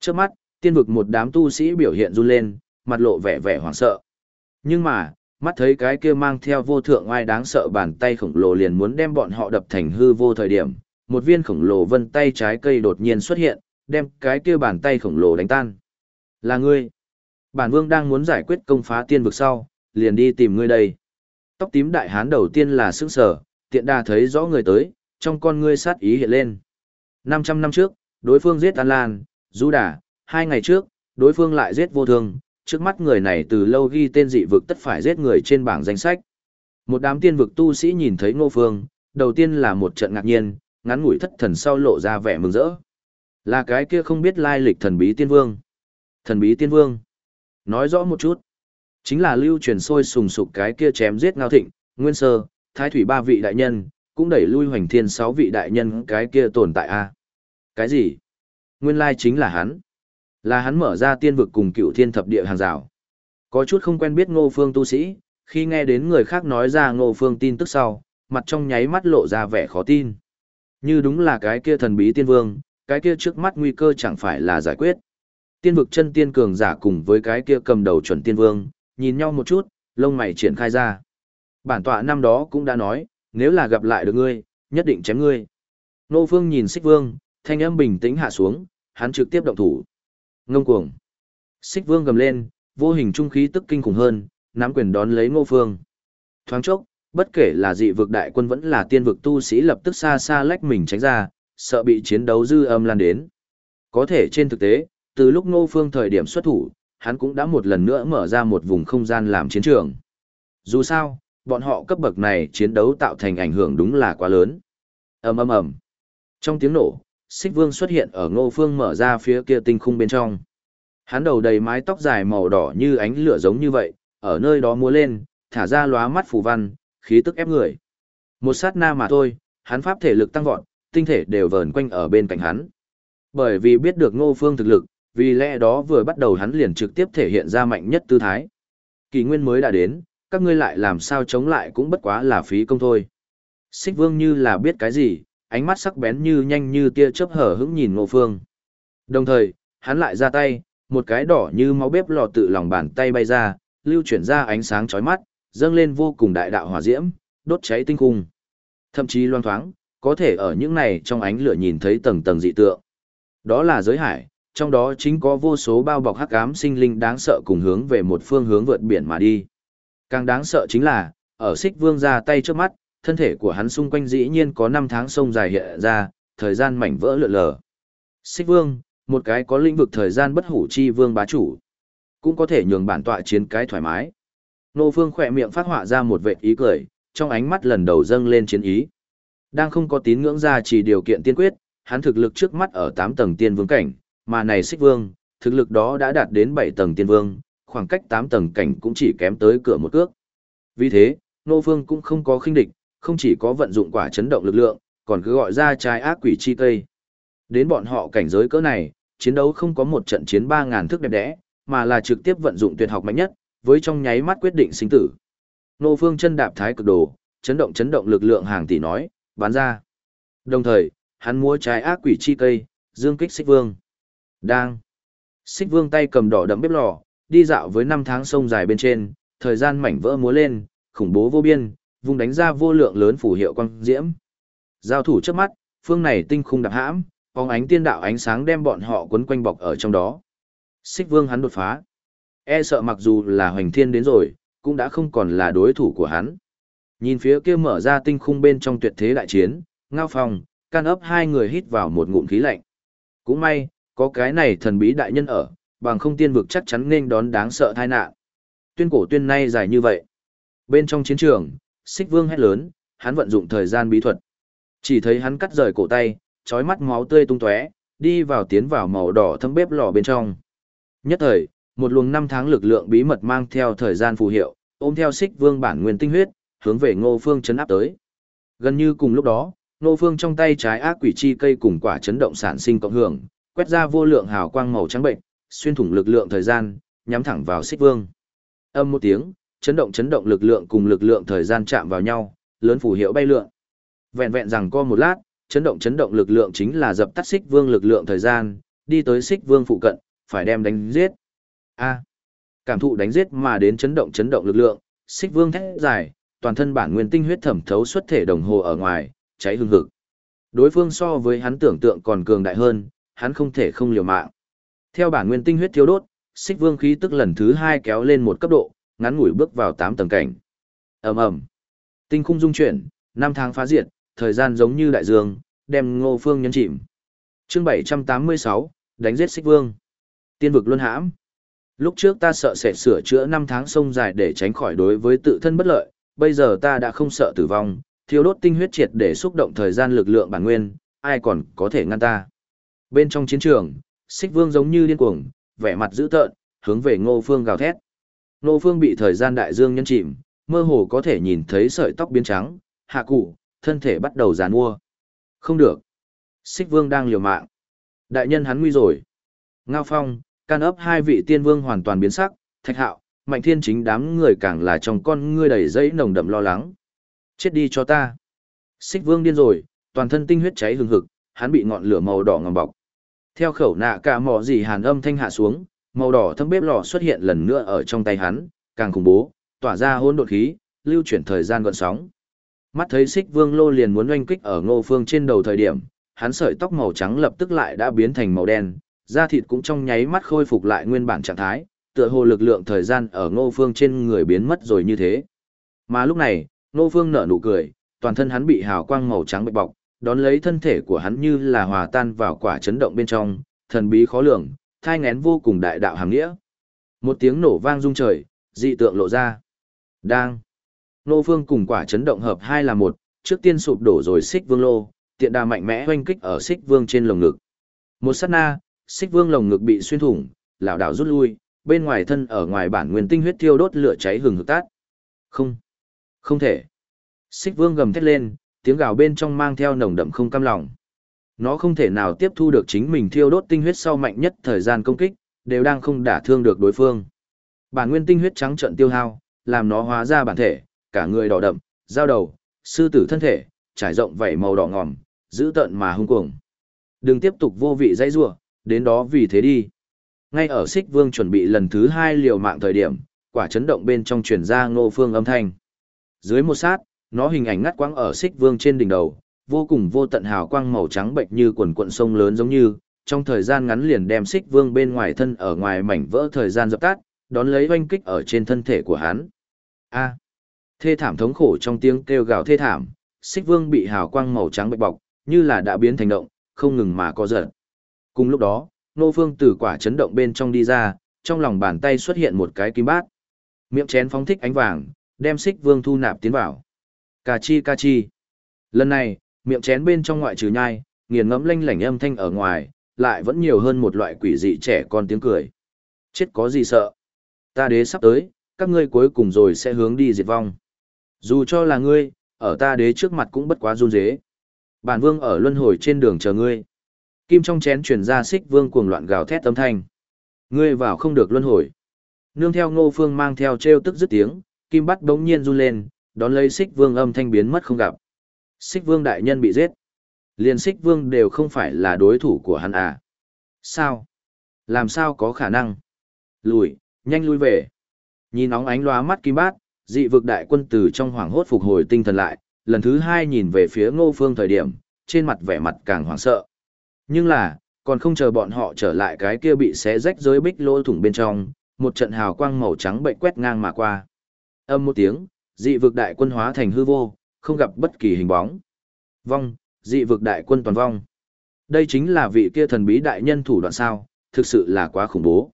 Trước mắt, tiên vực một đám tu sĩ biểu hiện run lên, mặt lộ vẻ vẻ hoảng sợ. Nhưng mà, mắt thấy cái kia mang theo vô thượng ai đáng sợ bàn tay khổng lồ liền muốn đem bọn họ đập thành hư vô thời điểm, một viên khổng lồ vân tay trái cây đột nhiên xuất hiện, đem cái kia bàn tay khổng lồ đánh tan. Là ngươi. Bản vương đang muốn giải quyết công phá tiên vực sau, liền đi tìm ngươi đây. Tóc tím đại hán đầu tiên là sững sờ, tiện đà thấy rõ người tới, trong con ngươi sát ý hiện lên. 500 năm trước, đối phương giết An Lan, Du Đà, hai ngày trước, đối phương lại giết vô thương, trước mắt người này từ lâu ghi tên dị vực tất phải giết người trên bảng danh sách. Một đám tiên vực tu sĩ nhìn thấy Ngô Phương, đầu tiên là một trận ngạc nhiên, ngắn ngủi thất thần sau lộ ra vẻ mừng rỡ. Là cái kia không biết lai lịch thần bí tiên vương. Thần bí tiên vương. Nói rõ một chút. Chính là lưu truyền sôi sùng sục cái kia chém giết ngao thịnh, nguyên sơ, thái thủy ba vị đại nhân, cũng đẩy lui hoành thiên sáu vị đại nhân cái kia tồn tại a Cái gì? Nguyên lai chính là hắn. Là hắn mở ra tiên vực cùng cựu thiên thập địa hàng rào. Có chút không quen biết ngô phương tu sĩ, khi nghe đến người khác nói ra ngô phương tin tức sau, mặt trong nháy mắt lộ ra vẻ khó tin. Như đúng là cái kia thần bí tiên vương, cái kia trước mắt nguy cơ chẳng phải là giải quyết. Tiên vực chân tiên cường giả cùng với cái kia cầm đầu chuẩn tiên vương, nhìn nhau một chút, lông mày triển khai ra. Bản tọa năm đó cũng đã nói, nếu là gặp lại được ngươi, nhất định chém ngươi. Nô Phương nhìn Xích Vương, thanh âm bình tĩnh hạ xuống, hắn trực tiếp động thủ. Ngông cuồng. Xích Vương gầm lên, vô hình trung khí tức kinh khủng hơn, nắm quyền đón lấy Ngô Phương. Thoáng chốc, bất kể là dị vực đại quân vẫn là tiên vực tu sĩ lập tức xa xa lách mình tránh ra, sợ bị chiến đấu dư âm lan đến. Có thể trên thực tế, từ lúc Ngô Phương thời điểm xuất thủ, hắn cũng đã một lần nữa mở ra một vùng không gian làm chiến trường. Dù sao, bọn họ cấp bậc này chiến đấu tạo thành ảnh hưởng đúng là quá lớn. ầm ầm ầm. Trong tiếng nổ, Xích Vương xuất hiện ở Ngô Phương mở ra phía kia tinh khung bên trong. Hắn đầu đầy mái tóc dài màu đỏ như ánh lửa giống như vậy, ở nơi đó múa lên, thả ra lóa mắt phù văn, khí tức ép người. Một sát na mà thôi, hắn pháp thể lực tăng vọt, tinh thể đều vờn quanh ở bên cạnh hắn. Bởi vì biết được Ngô Phương thực lực, vì lẽ đó vừa bắt đầu hắn liền trực tiếp thể hiện ra mạnh nhất tư thái. Kỳ nguyên mới đã đến, các ngươi lại làm sao chống lại cũng bất quá là phí công thôi. Xích Vương như là biết cái gì, ánh mắt sắc bén như nhanh như tia chớp hở hững nhìn Ngô Phương. Đồng thời, hắn lại ra tay, một cái đỏ như máu bếp lò tự lòng bàn tay bay ra, lưu chuyển ra ánh sáng chói mắt, dâng lên vô cùng đại đạo hỏa diễm, đốt cháy tinh cung. Thậm chí loang thoáng, có thể ở những này trong ánh lửa nhìn thấy tầng tầng dị tượng. Đó là giới hải, trong đó chính có vô số bao bọc hắc ám sinh linh đáng sợ cùng hướng về một phương hướng vượt biển mà đi. Càng đáng sợ chính là, ở xích vương ra tay trước mắt, thân thể của hắn xung quanh dĩ nhiên có 5 tháng sông dài hiện ra, thời gian mảnh vỡ lượn lờ. Xích vương, một cái có lĩnh vực thời gian bất hủ chi vương bá chủ, cũng có thể nhường bản tọa chiến cái thoải mái. Nô Phương khỏe miệng phát họa ra một vệt ý cười, trong ánh mắt lần đầu dâng lên chiến ý. Đang không có tín ngưỡng ra chỉ điều kiện tiên quyết, hắn thực lực trước mắt ở 8 tầng tiên vương cảnh, mà này xích vương, thực lực đó đã đạt đến 7 tầng tiên vương, khoảng cách 8 tầng cảnh cũng chỉ kém tới cửa một cước. Vì thế, Nô Phương cũng không có khinh địch, không chỉ có vận dụng quả chấn động lực lượng, còn cứ gọi ra trái ác quỷ chi cây. Đến bọn họ cảnh giới cỡ này, chiến đấu không có một trận chiến 3.000 thước đẹp đẽ, mà là trực tiếp vận dụng tuyệt học mạnh nhất, với trong nháy mắt quyết định sinh tử. Nô Phương chân đạp thái cực đồ, chấn động chấn động lực lượng hàng tỷ nói, bán ra. Đồng thời, hắn mua trái ác quỷ chi cây, dương kích xích vương. Đang. Xích vương tay cầm đỏ đậm bếp lò, đi dạo với năm tháng sông dài bên trên, thời gian mảnh vỡ múa lên, khủng bố vô biên, vùng đánh ra vô lượng lớn phủ hiệu quang diễm. Giao thủ trước mắt, phương này tinh khung đạp hãm, bóng ánh tiên đạo ánh sáng đem bọn họ quấn quanh bọc ở trong đó. Xích vương hắn đột phá. E sợ mặc dù là hoành thiên đến rồi, cũng đã không còn là đối thủ của hắn. Nhìn phía kia mở ra tinh khung bên trong tuyệt thế đại chiến, ngao phong, can ấp hai người hít vào một ngụm khí lạnh. Cũng may, có cái này thần bí đại nhân ở, bằng không tiên vực chắc chắn nên đón đáng sợ tai nạn. Tuyên cổ tuyên nay dài như vậy. Bên trong chiến trường, xích vương hét lớn, hắn vận dụng thời gian bí thuật. Chỉ thấy hắn cắt rời cổ tay, trói mắt máu tươi tung tóe, đi vào tiến vào màu đỏ thâm bếp lò bên trong. Nhất thời, một luồng năm tháng lực lượng bí mật mang theo thời gian phù hiệu, ôm theo xích vương bản nguyên tinh huyết, hướng về ngô phương chấn áp tới. Gần như cùng lúc đó, ngô phương trong tay trái ác quỷ chi cây cùng quả chấn động sản sinh cộng hưởng, quét ra vô lượng hào quang màu trắng bệnh, xuyên thủng lực lượng thời gian, nhắm thẳng vào xích vương. Âm một tiếng, chấn động chấn động lực lượng cùng lực lượng thời gian chạm vào nhau, lớn phù hiệu bay lượn. Vẹn vẹn rằng co một lát, chấn động chấn động lực lượng chính là dập tắt xích vương lực lượng thời gian, đi tới xích vương phụ cận, phải đem đánh giết. A. cảm thụ đánh giết mà đến chấn động chấn động lực lượng, xích vương thét dài, toàn thân bản nguyên tinh huyết thẩm thấu xuất thể đồng hồ ở ngoài, cháy hừng hực. Đối phương so với hắn tưởng tượng còn cường đại hơn, hắn không thể không liều mạng. Theo bản nguyên tinh huyết thiếu đốt, xích vương khí tức lần thứ hai kéo lên một cấp độ, ngắn ngủi bước vào tám tầng cảnh. ầm ầm, tinh khung dung chuyển, năm tháng phá diệt, thời gian giống như đại dương, đem ngô phương nhấn chìm. Chương 786, đánh giết xích vương. Tiên vực luân hãm. Lúc trước ta sợ sẽ sửa chữa năm tháng sông dài để tránh khỏi đối với tự thân bất lợi, bây giờ ta đã không sợ tử vong, thiếu đốt tinh huyết triệt để xúc động thời gian lực lượng bản nguyên, ai còn có thể ngăn ta. Bên trong chiến trường, xích vương giống như điên cuồng, vẻ mặt dữ tợn, hướng về ngô phương gào thét. Ngô phương bị thời gian đại dương nhân chìm, mơ hồ có thể nhìn thấy sợi tóc biến trắng, hạ cụ, thân thể bắt đầu giàn mua. Không được. Xích vương đang liều mạng. Đại nhân hắn nguy rồi. Ngao phong, can ấp hai vị tiên vương hoàn toàn biến sắc, thạch hạo, mạnh thiên chính đám người càng là trong con ngươi đầy dẫy nồng đậm lo lắng. Chết đi cho ta. Xích vương điên rồi, toàn thân tinh huyết cháy hừng hực, hắn bị ngọn lửa màu đỏ ngầm bọc. Theo khẩu nạ cả mỏ gì hàn âm thanh hạ xuống, màu đỏ thâm bếp lò xuất hiện lần nữa ở trong tay hắn, càng khủng bố, tỏa ra hỗn độn khí, lưu chuyển thời gian gọn sóng. Mắt thấy xích vương lô liền muốn oanh kích ở ngô phương trên đầu thời điểm, hắn sợi tóc màu trắng lập tức lại đã biến thành màu đen, da thịt cũng trong nháy mắt khôi phục lại nguyên bản trạng thái, tựa hồ lực lượng thời gian ở ngô phương trên người biến mất rồi như thế. Mà lúc này, ngô phương nở nụ cười, toàn thân hắn bị hào quang màu trắng bạch bọc, đón lấy thân thể của hắn như là hòa tan vào quả chấn động bên trong, thần bí khó lường, thai ngén vô cùng đại đạo hàng nghĩa. Một tiếng nổ vang rung trời, dị tượng lộ ra. Đang. Nô Phương cùng quả chấn động hợp hai là một, trước tiên sụp đổ rồi xích vương lô, tiện đà mạnh mẽ hoanh kích ở xích vương trên lồng ngực. Một sát na, xích vương lồng ngực bị xuyên thủng, lão đảo rút lui, bên ngoài thân ở ngoài bản nguyên tinh huyết thiêu đốt lửa cháy hừng hực tát. Không, không thể. Xích vương gầm thét lên, tiếng gào bên trong mang theo nồng đậm không cam lòng. Nó không thể nào tiếp thu được chính mình thiêu đốt tinh huyết sau mạnh nhất thời gian công kích, đều đang không đả thương được đối phương. Bản nguyên tinh huyết trắng trận tiêu hao, làm nó hóa ra bản thể, cả người đỏ đậm, dao đầu, sư tử thân thể, trải rộng vảy màu đỏ ngòm, giữ tận mà hung cuồng. Đừng tiếp tục vô vị dãy rủa, đến đó vì thế đi. Ngay ở Sích Vương chuẩn bị lần thứ hai liều mạng thời điểm, quả chấn động bên trong truyền ra Ngô Phương âm thanh. Dưới một sát, nó hình ảnh ngắt quãng ở xích Vương trên đỉnh đầu, vô cùng vô tận hào quang màu trắng bệnh như quần cuộn sông lớn giống như, trong thời gian ngắn liền đem xích Vương bên ngoài thân ở ngoài mảnh vỡ thời gian dập tắt, đón lấy oanh kích ở trên thân thể của hắn. A. Thê thảm thống khổ trong tiếng kêu gào thê thảm, xích Vương bị hào quang màu trắng bạch bọc, như là đã biến thành động, không ngừng mà co giật. Cùng lúc đó, Nô Phương từ quả chấn động bên trong đi ra, trong lòng bàn tay xuất hiện một cái kim bát. Miệng chén phóng thích ánh vàng, đem xích Vương thu nạp tiến vào. Cà chi ca chi. Lần này, miệng chén bên trong ngoại trừ nhai, nghiền ngẫm lanh lảnh âm thanh ở ngoài, lại vẫn nhiều hơn một loại quỷ dị trẻ con tiếng cười. Chết có gì sợ? Ta đế sắp tới, các ngươi cuối cùng rồi sẽ hướng đi diệt vong. Dù cho là ngươi, ở ta đế trước mặt cũng bất quá run dế. Bản vương ở luân hồi trên đường chờ ngươi. Kim trong chén truyền ra xích vương cuồng loạn gào thét âm thanh. Ngươi vào không được luân hồi. Nương theo ngô phương mang theo treo tức dứt tiếng, kim bắt đống nhiên run lên, đón lấy xích vương âm thanh biến mất không gặp. Xích vương đại nhân bị giết. Liền xích vương đều không phải là đối thủ của hắn à. Sao? Làm sao có khả năng? Lùi, nhanh lui về. Nhìn nóng ánh lóa mắt kim bát, dị vực đại quân từ trong hoảng hốt phục hồi tinh thần lại, lần thứ hai nhìn về phía ngô phương thời điểm, trên mặt vẻ mặt càng hoảng sợ. Nhưng là, còn không chờ bọn họ trở lại cái kia bị xé rách dưới bích lỗ thủng bên trong, một trận hào quang màu trắng bệnh quét ngang mà qua. Âm một tiếng, dị vực đại quân hóa thành hư vô, không gặp bất kỳ hình bóng. Vong, dị vực đại quân toàn vong. Đây chính là vị kia thần bí đại nhân thủ đoạn sao, thực sự là quá khủng bố.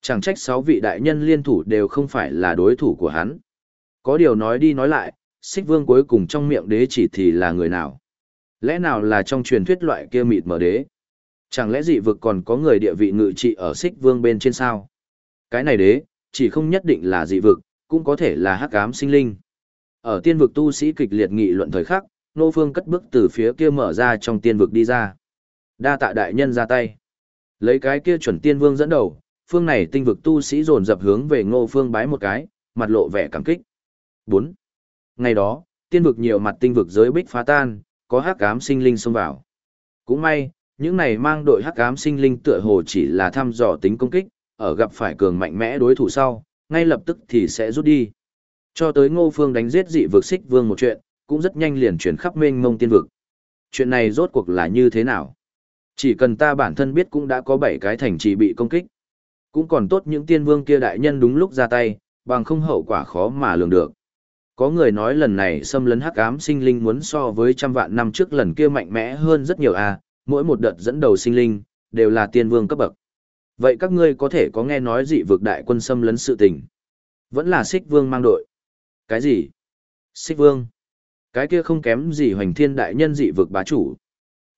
Chẳng trách sáu vị đại nhân liên thủ đều không phải là đối thủ của hắn. Có điều nói đi nói lại, xích vương cuối cùng trong miệng đế chỉ thì là người nào? Lẽ nào là trong truyền thuyết loại kia mịt mở đế? Chẳng lẽ dị vực còn có người địa vị ngự trị ở xích vương bên trên sao? Cái này đế, chỉ không nhất định là dị vực, cũng có thể là hắc ám sinh linh. Ở tiên vực tu sĩ kịch liệt nghị luận thời khắc, nô phương cất bước từ phía kia mở ra trong tiên vực đi ra. Đa tạ đại nhân ra tay. Lấy cái kia chuẩn tiên vương dẫn đầu, phương này tinh vực tu sĩ dồn dập hướng về ngô phương bái một cái, mặt lộ vẻ cảm kích. 4. Ngày đó, tiên vực nhiều mặt tinh vực giới bích phá tan, có hắc ám sinh linh xông vào. Cũng may, những này mang đội hắc ám sinh linh tựa hồ chỉ là thăm dò tính công kích, ở gặp phải cường mạnh mẽ đối thủ sau, ngay lập tức thì sẽ rút đi. Cho tới ngô phương đánh giết dị vực xích vương một chuyện, cũng rất nhanh liền chuyển khắp mênh mông tiên vực. Chuyện này rốt cuộc là như thế nào? Chỉ cần ta bản thân biết cũng đã có 7 cái thành trì bị công kích. Cũng còn tốt những tiên vương kia đại nhân đúng lúc ra tay, bằng không hậu quả khó mà lường được. Có người nói lần này xâm lấn hắc ám sinh linh muốn so với trăm vạn năm trước lần kia mạnh mẽ hơn rất nhiều à, mỗi một đợt dẫn đầu sinh linh, đều là tiên vương cấp bậc. Vậy các ngươi có thể có nghe nói dị vực đại quân xâm lấn sự tình? Vẫn là xích vương mang đội. Cái gì? Xích vương? Cái kia không kém gì hoành thiên đại nhân dị vực bá chủ.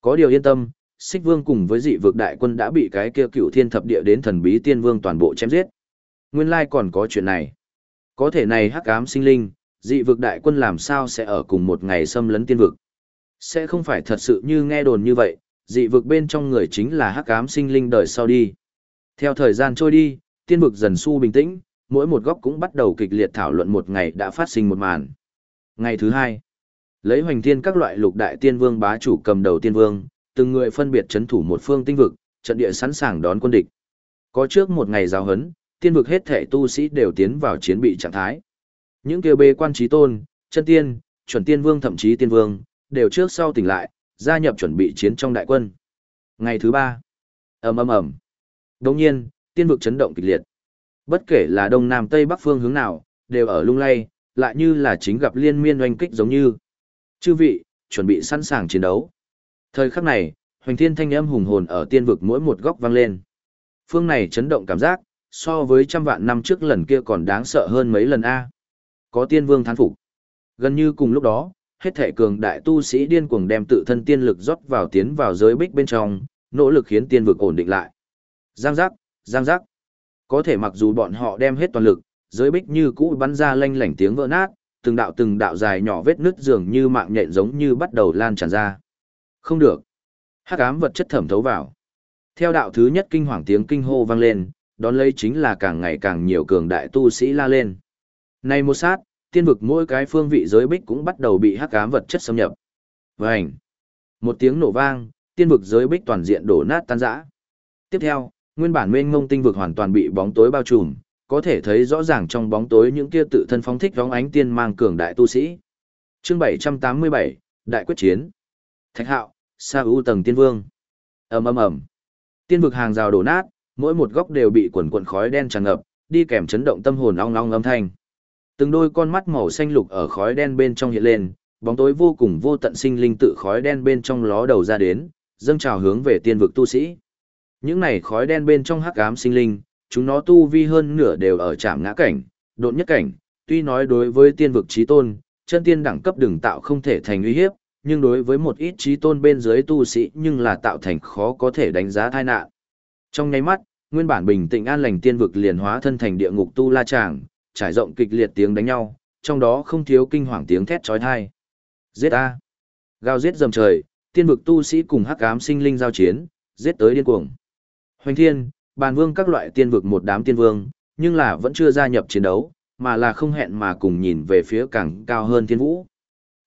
Có điều yên tâm, xích vương cùng với dị vực đại quân đã bị cái kia cựu thiên thập địa đến thần bí tiên vương toàn bộ chém giết. Nguyên lai còn có chuyện này. Có thể này hắc ám sinh linh, dị vực đại quân làm sao sẽ ở cùng một ngày xâm lấn tiên vực. Sẽ không phải thật sự như nghe đồn như vậy, dị vực bên trong người chính là hắc ám sinh linh đời sau đi. Theo thời gian trôi đi, tiên vực dần su bình tĩnh, mỗi một góc cũng bắt đầu kịch liệt thảo luận một ngày đã phát sinh một màn. Ngày thứ hai, lấy hoành thiên các loại lục đại tiên vương bá chủ cầm đầu tiên vương, từng người phân biệt chấn thủ một phương tinh vực, trận địa sẵn sàng đón quân địch. Có trước một ngày giáo hấn, tiên vực hết thể tu sĩ đều tiến vào chiến bị trạng thái. Những kêu bê quan trí tôn, chân tiên, chuẩn tiên vương thậm chí tiên vương, đều trước sau tỉnh lại, gia nhập chuẩn bị chiến trong đại quân. Ngày thứ ba, ầm ầm ầm. Đồng nhiên, tiên vực chấn động kịch liệt. Bất kể là đông nam tây bắc phương hướng nào, đều ở lung lay, lại như là chính gặp liên miên oanh kích giống như. Chư vị, chuẩn bị sẵn sàng chiến đấu. Thời khắc này, hoành thiên thanh âm hùng hồn ở tiên vực mỗi một góc vang lên. Phương này chấn động cảm giác, so với trăm vạn năm trước lần kia còn đáng sợ hơn mấy lần A. Có tiên vương thán phục. Gần như cùng lúc đó, hết thể cường đại tu sĩ điên cuồng đem tự thân tiên lực rót vào tiến vào giới bích bên trong, nỗ lực khiến tiên vực ổn định lại. Giang giác, giang giác. Có thể mặc dù bọn họ đem hết toàn lực, giới bích như cũ bắn ra lanh lảnh tiếng vỡ nát, từng đạo từng đạo dài nhỏ vết nứt dường như mạng nhện giống như bắt đầu lan tràn ra. Không được. Hắc ám vật chất thẩm thấu vào. Theo đạo thứ nhất kinh hoàng tiếng kinh hô vang lên, đón lấy chính là càng ngày càng nhiều cường đại tu sĩ la lên. Này một sát, tiên vực mỗi cái phương vị giới bích cũng bắt đầu bị hắc ám vật chất xâm nhập. Vành. Một tiếng nổ vang, tiên vực giới bích toàn diện đổ nát tan rã. Tiếp theo, nguyên bản mênh mông tinh vực hoàn toàn bị bóng tối bao trùm, có thể thấy rõ ràng trong bóng tối những kia tự thân phóng thích vóng ánh tiên mang cường đại tu sĩ. Chương 787, Đại quyết chiến. Thạch Hạo, Sa U tầng tiên vương. Ầm ầm ầm. Tiên vực hàng rào đổ nát, mỗi một góc đều bị quần quần khói đen tràn ngập, đi kèm chấn động tâm hồn ong ong âm thanh. Từng đôi con mắt màu xanh lục ở khói đen bên trong hiện lên, bóng tối vô cùng vô tận sinh linh tự khói đen bên trong ló đầu ra đến, dâng trào hướng về tiên vực tu sĩ. Những này khói đen bên trong hắc ám sinh linh, chúng nó tu vi hơn nửa đều ở trạm ngã cảnh, độn nhất cảnh, tuy nói đối với tiên vực trí tôn, chân tiên đẳng cấp đừng tạo không thể thành uy hiếp, nhưng đối với một ít trí tôn bên dưới tu sĩ nhưng là tạo thành khó có thể đánh giá tai nạn. Trong nháy mắt, nguyên bản bình tĩnh an lành tiên vực liền hóa thân thành địa ngục tu la tràng, trải rộng kịch liệt tiếng đánh nhau, trong đó không thiếu kinh hoàng tiếng thét chói tai. Giết a! Gào giết dầm trời, tiên vực tu sĩ cùng hắc ám sinh linh giao chiến, giết tới điên cuồng. Hoành Thiên, Bàn Vương các loại tiên vực một đám tiên vương, nhưng là vẫn chưa gia nhập chiến đấu, mà là không hẹn mà cùng nhìn về phía càng cao hơn thiên vũ.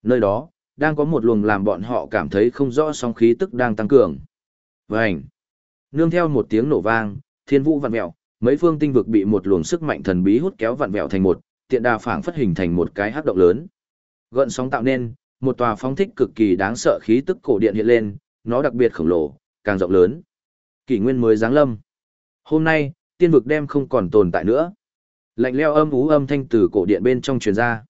Nơi đó, đang có một luồng làm bọn họ cảm thấy không rõ song khí tức đang tăng cường. Vành! Nương theo một tiếng nổ vang, thiên vũ vặn mẹo, mấy phương tinh vực bị một luồng sức mạnh thần bí hút kéo vặn vẹo thành một, tiện đà phảng phất hình thành một cái hắc động lớn. Gợn sóng tạo nên, một tòa phóng thích cực kỳ đáng sợ khí tức cổ điện hiện lên, nó đặc biệt khổng lồ, càng rộng lớn. Kỷ nguyên mới giáng lâm. Hôm nay, tiên vực đem không còn tồn tại nữa. Lạnh leo âm ú âm thanh từ cổ điện bên trong truyền ra.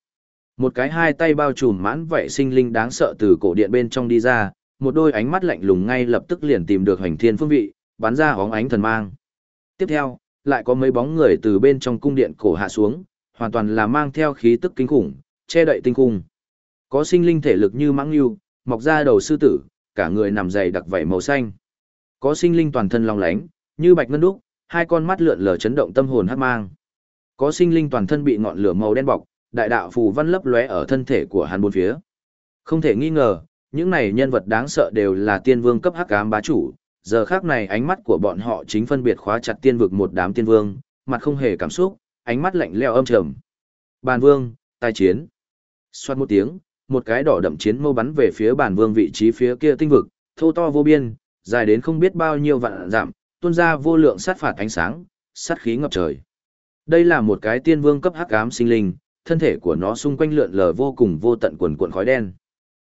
Một cái hai tay bao trùm mãn vậy sinh linh đáng sợ từ cổ điện bên trong đi ra, một đôi ánh mắt lạnh lùng ngay lập tức liền tìm được hành thiên phương vị, bắn ra hóng ánh thần mang. Tiếp theo, lại có mấy bóng người từ bên trong cung điện cổ hạ xuống, hoàn toàn là mang theo khí tức kinh khủng, che đậy tinh khung, Có sinh linh thể lực như mãng lưu, mọc ra đầu sư tử, cả người nằm dày đặc vảy màu xanh. Có sinh linh toàn thân long lánh, như bạch ngân đúc, hai con mắt lượn lờ chấn động tâm hồn hắc mang. Có sinh linh toàn thân bị ngọn lửa màu đen bọc, đại đạo phù văn lấp lóe ở thân thể của hắn bốn phía. Không thể nghi ngờ, những này nhân vật đáng sợ đều là tiên vương cấp hắc ám bá chủ, giờ khác này ánh mắt của bọn họ chính phân biệt khóa chặt tiên vực một đám tiên vương, mặt không hề cảm xúc, ánh mắt lạnh lẽo âm trầm. Bàn vương, tai chiến. Xoát một tiếng, một cái đỏ đậm chiến mâu bắn về phía bàn vương vị trí phía kia tinh vực, thô to vô biên, dài đến không biết bao nhiêu vạn dặm, tuôn ra vô lượng sát phạt ánh sáng, sát khí ngập trời. Đây là một cái tiên vương cấp hắc ám sinh linh, thân thể của nó xung quanh lượn lờ vô cùng vô tận quần cuộn khói đen.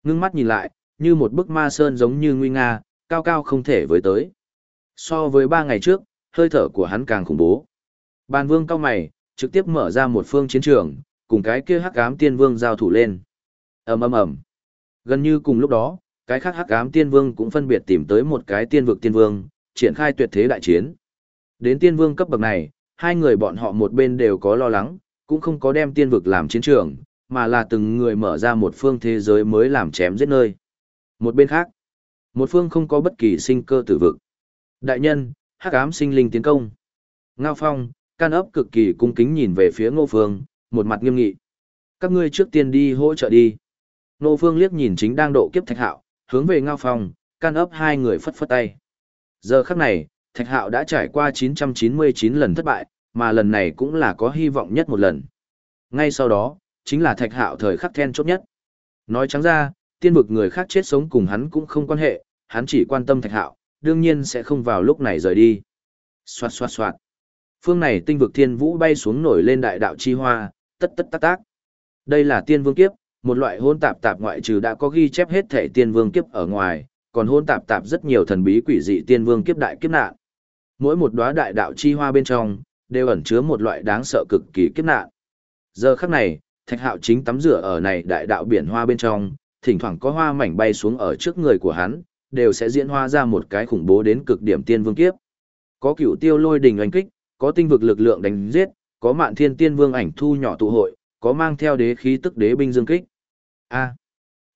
Ngưng mắt nhìn lại, như một bức ma sơn giống như nguy nga, cao cao không thể với tới. So với ba ngày trước, hơi thở của hắn càng khủng bố. Bàn vương cao mày, trực tiếp mở ra một phương chiến trường, cùng cái kia hắc ám tiên vương giao thủ lên. ầm ầm ầm. Gần như cùng lúc đó, cái khác hắc ám tiên vương cũng phân biệt tìm tới một cái tiên vực tiên vương, triển khai tuyệt thế đại chiến. Đến tiên vương cấp bậc này, hai người bọn họ một bên đều có lo lắng, cũng không có đem tiên vực làm chiến trường, mà là từng người mở ra một phương thế giới mới làm chém giết nơi. Một bên khác, một phương không có bất kỳ sinh cơ tử vực. Đại nhân, hắc ám sinh linh tiến công. Ngao Phong, can ấp cực kỳ cung kính nhìn về phía Ngô Phương, một mặt nghiêm nghị. Các ngươi trước tiên đi hỗ trợ đi. Ngô Phương liếc nhìn chính đang độ kiếp Thạch Hạo, hướng về Ngao Phong, can ấp hai người phất phất tay. Giờ khắc này, Thạch Hạo đã trải qua 999 lần thất bại, mà lần này cũng là có hy vọng nhất một lần. Ngay sau đó, chính là Thạch Hạo thời khắc then chốt nhất. Nói trắng ra, tiên vực người khác chết sống cùng hắn cũng không quan hệ, hắn chỉ quan tâm Thạch Hạo, đương nhiên sẽ không vào lúc này rời đi. Xoạt xoạt xoạt. Phương này tinh vực thiên vũ bay xuống nổi lên đại đạo chi hoa, tất tất tác tác. Đây là tiên vương kiếp, một loại hôn tạp tạp ngoại trừ đã có ghi chép hết thể tiên vương kiếp ở ngoài, còn hôn tạp tạp rất nhiều thần bí quỷ dị tiên vương kiếp đại kiếp nạn. Mỗi một đóa đại đạo chi hoa bên trong, đều ẩn chứa một loại đáng sợ cực kỳ kiếp nạn. Giờ khắc này, Thạch Hạo chính tắm rửa ở này đại đạo biển hoa bên trong, thỉnh thoảng có hoa mảnh bay xuống ở trước người của hắn, đều sẽ diễn hoa ra một cái khủng bố đến cực điểm tiên vương kiếp. Có cửu tiêu lôi đình oanh kích, có tinh vực lực lượng đánh giết, có mạn thiên tiên vương ảnh thu nhỏ tụ hội, có mang theo đế khí tức đế binh dương kích. A.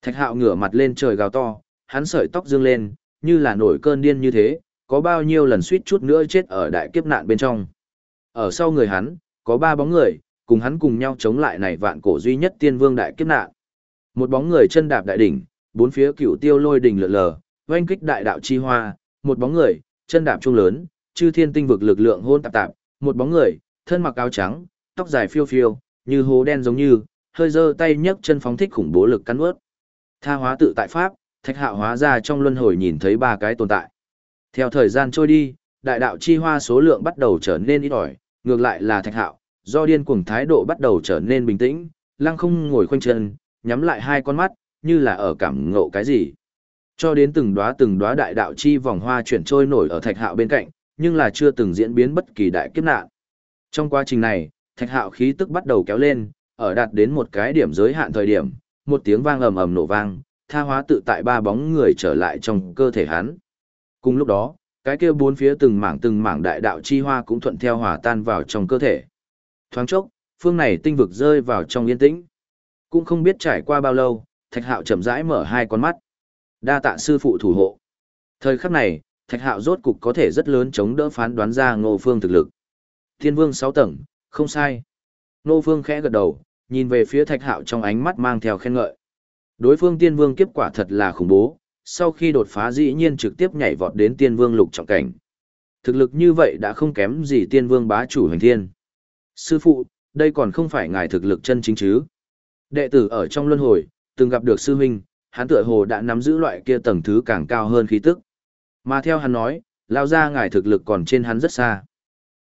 Thạch hạo ngửa mặt lên trời gào to, hắn sợi tóc dương lên, như là nổi cơn điên như thế, có bao nhiêu lần suýt chút nữa chết ở đại kiếp nạn bên trong. Ở sau người hắn, có ba bóng người, cùng hắn cùng nhau chống lại này vạn cổ duy nhất tiên vương đại kiếp nạn. Một bóng người chân đạp đại đỉnh, bốn phía cựu tiêu lôi đỉnh lượn lờ, oanh kích đại đạo chi hoa, một bóng người, chân đạp trung lớn, chư thiên tinh vực lực lượng hôn tạp tạp, một bóng người, thân mặc áo trắng, tóc dài phiêu phiêu, như hố đen giống như, hơi giơ tay nhấc chân phóng thích khủng bố lực cắn ướt. Tha hóa tự tại pháp, thạch hạo hóa ra trong luân hồi nhìn thấy ba cái tồn tại. Theo thời gian trôi đi, đại đạo chi hoa số lượng bắt đầu trở nên ít ỏi, ngược lại là thạch hạo, do điên cuồng thái độ bắt đầu trở nên bình tĩnh, lăng không ngồi khoanh chân, nhắm lại hai con mắt, như là ở cảm ngộ cái gì. Cho đến từng đóa từng đóa đại đạo chi vòng hoa chuyển trôi nổi ở thạch hạo bên cạnh, nhưng là chưa từng diễn biến bất kỳ đại kiếp nạn. Trong quá trình này, thạch hạo khí tức bắt đầu kéo lên, ở đạt đến một cái điểm giới hạn thời điểm, một tiếng vang ầm ầm nổ vang, tha hóa tự tại ba bóng người trở lại trong cơ thể hắn. Cùng lúc đó, cái kia bốn phía từng mảng từng mảng đại đạo chi hoa cũng thuận theo hòa tan vào trong cơ thể. Thoáng chốc, phương này tinh vực rơi vào trong yên tĩnh. Cũng không biết trải qua bao lâu, Thạch Hạo chậm rãi mở hai con mắt. Đa tạ sư phụ thủ hộ. Thời khắc này, Thạch Hạo rốt cục có thể rất lớn chống đỡ phán đoán ra Ngô Phương thực lực. Thiên Vương sáu tầng, không sai. Ngô Phương khẽ gật đầu, nhìn về phía Thạch Hạo trong ánh mắt mang theo khen ngợi. Đối phương Tiên Vương kiếp quả thật là khủng bố, sau khi đột phá dĩ nhiên trực tiếp nhảy vọt đến Tiên Vương lục trọng cảnh. Thực lực như vậy đã không kém gì Tiên Vương bá chủ hành thiên. Sư phụ, đây còn không phải ngài thực lực chân chính chứ? Đệ tử ở trong luân hồi, từng gặp được sư huynh, hắn tựa hồ đã nắm giữ loại kia tầng thứ càng cao hơn khí tức. Mà theo hắn nói, lao ra ngài thực lực còn trên hắn rất xa.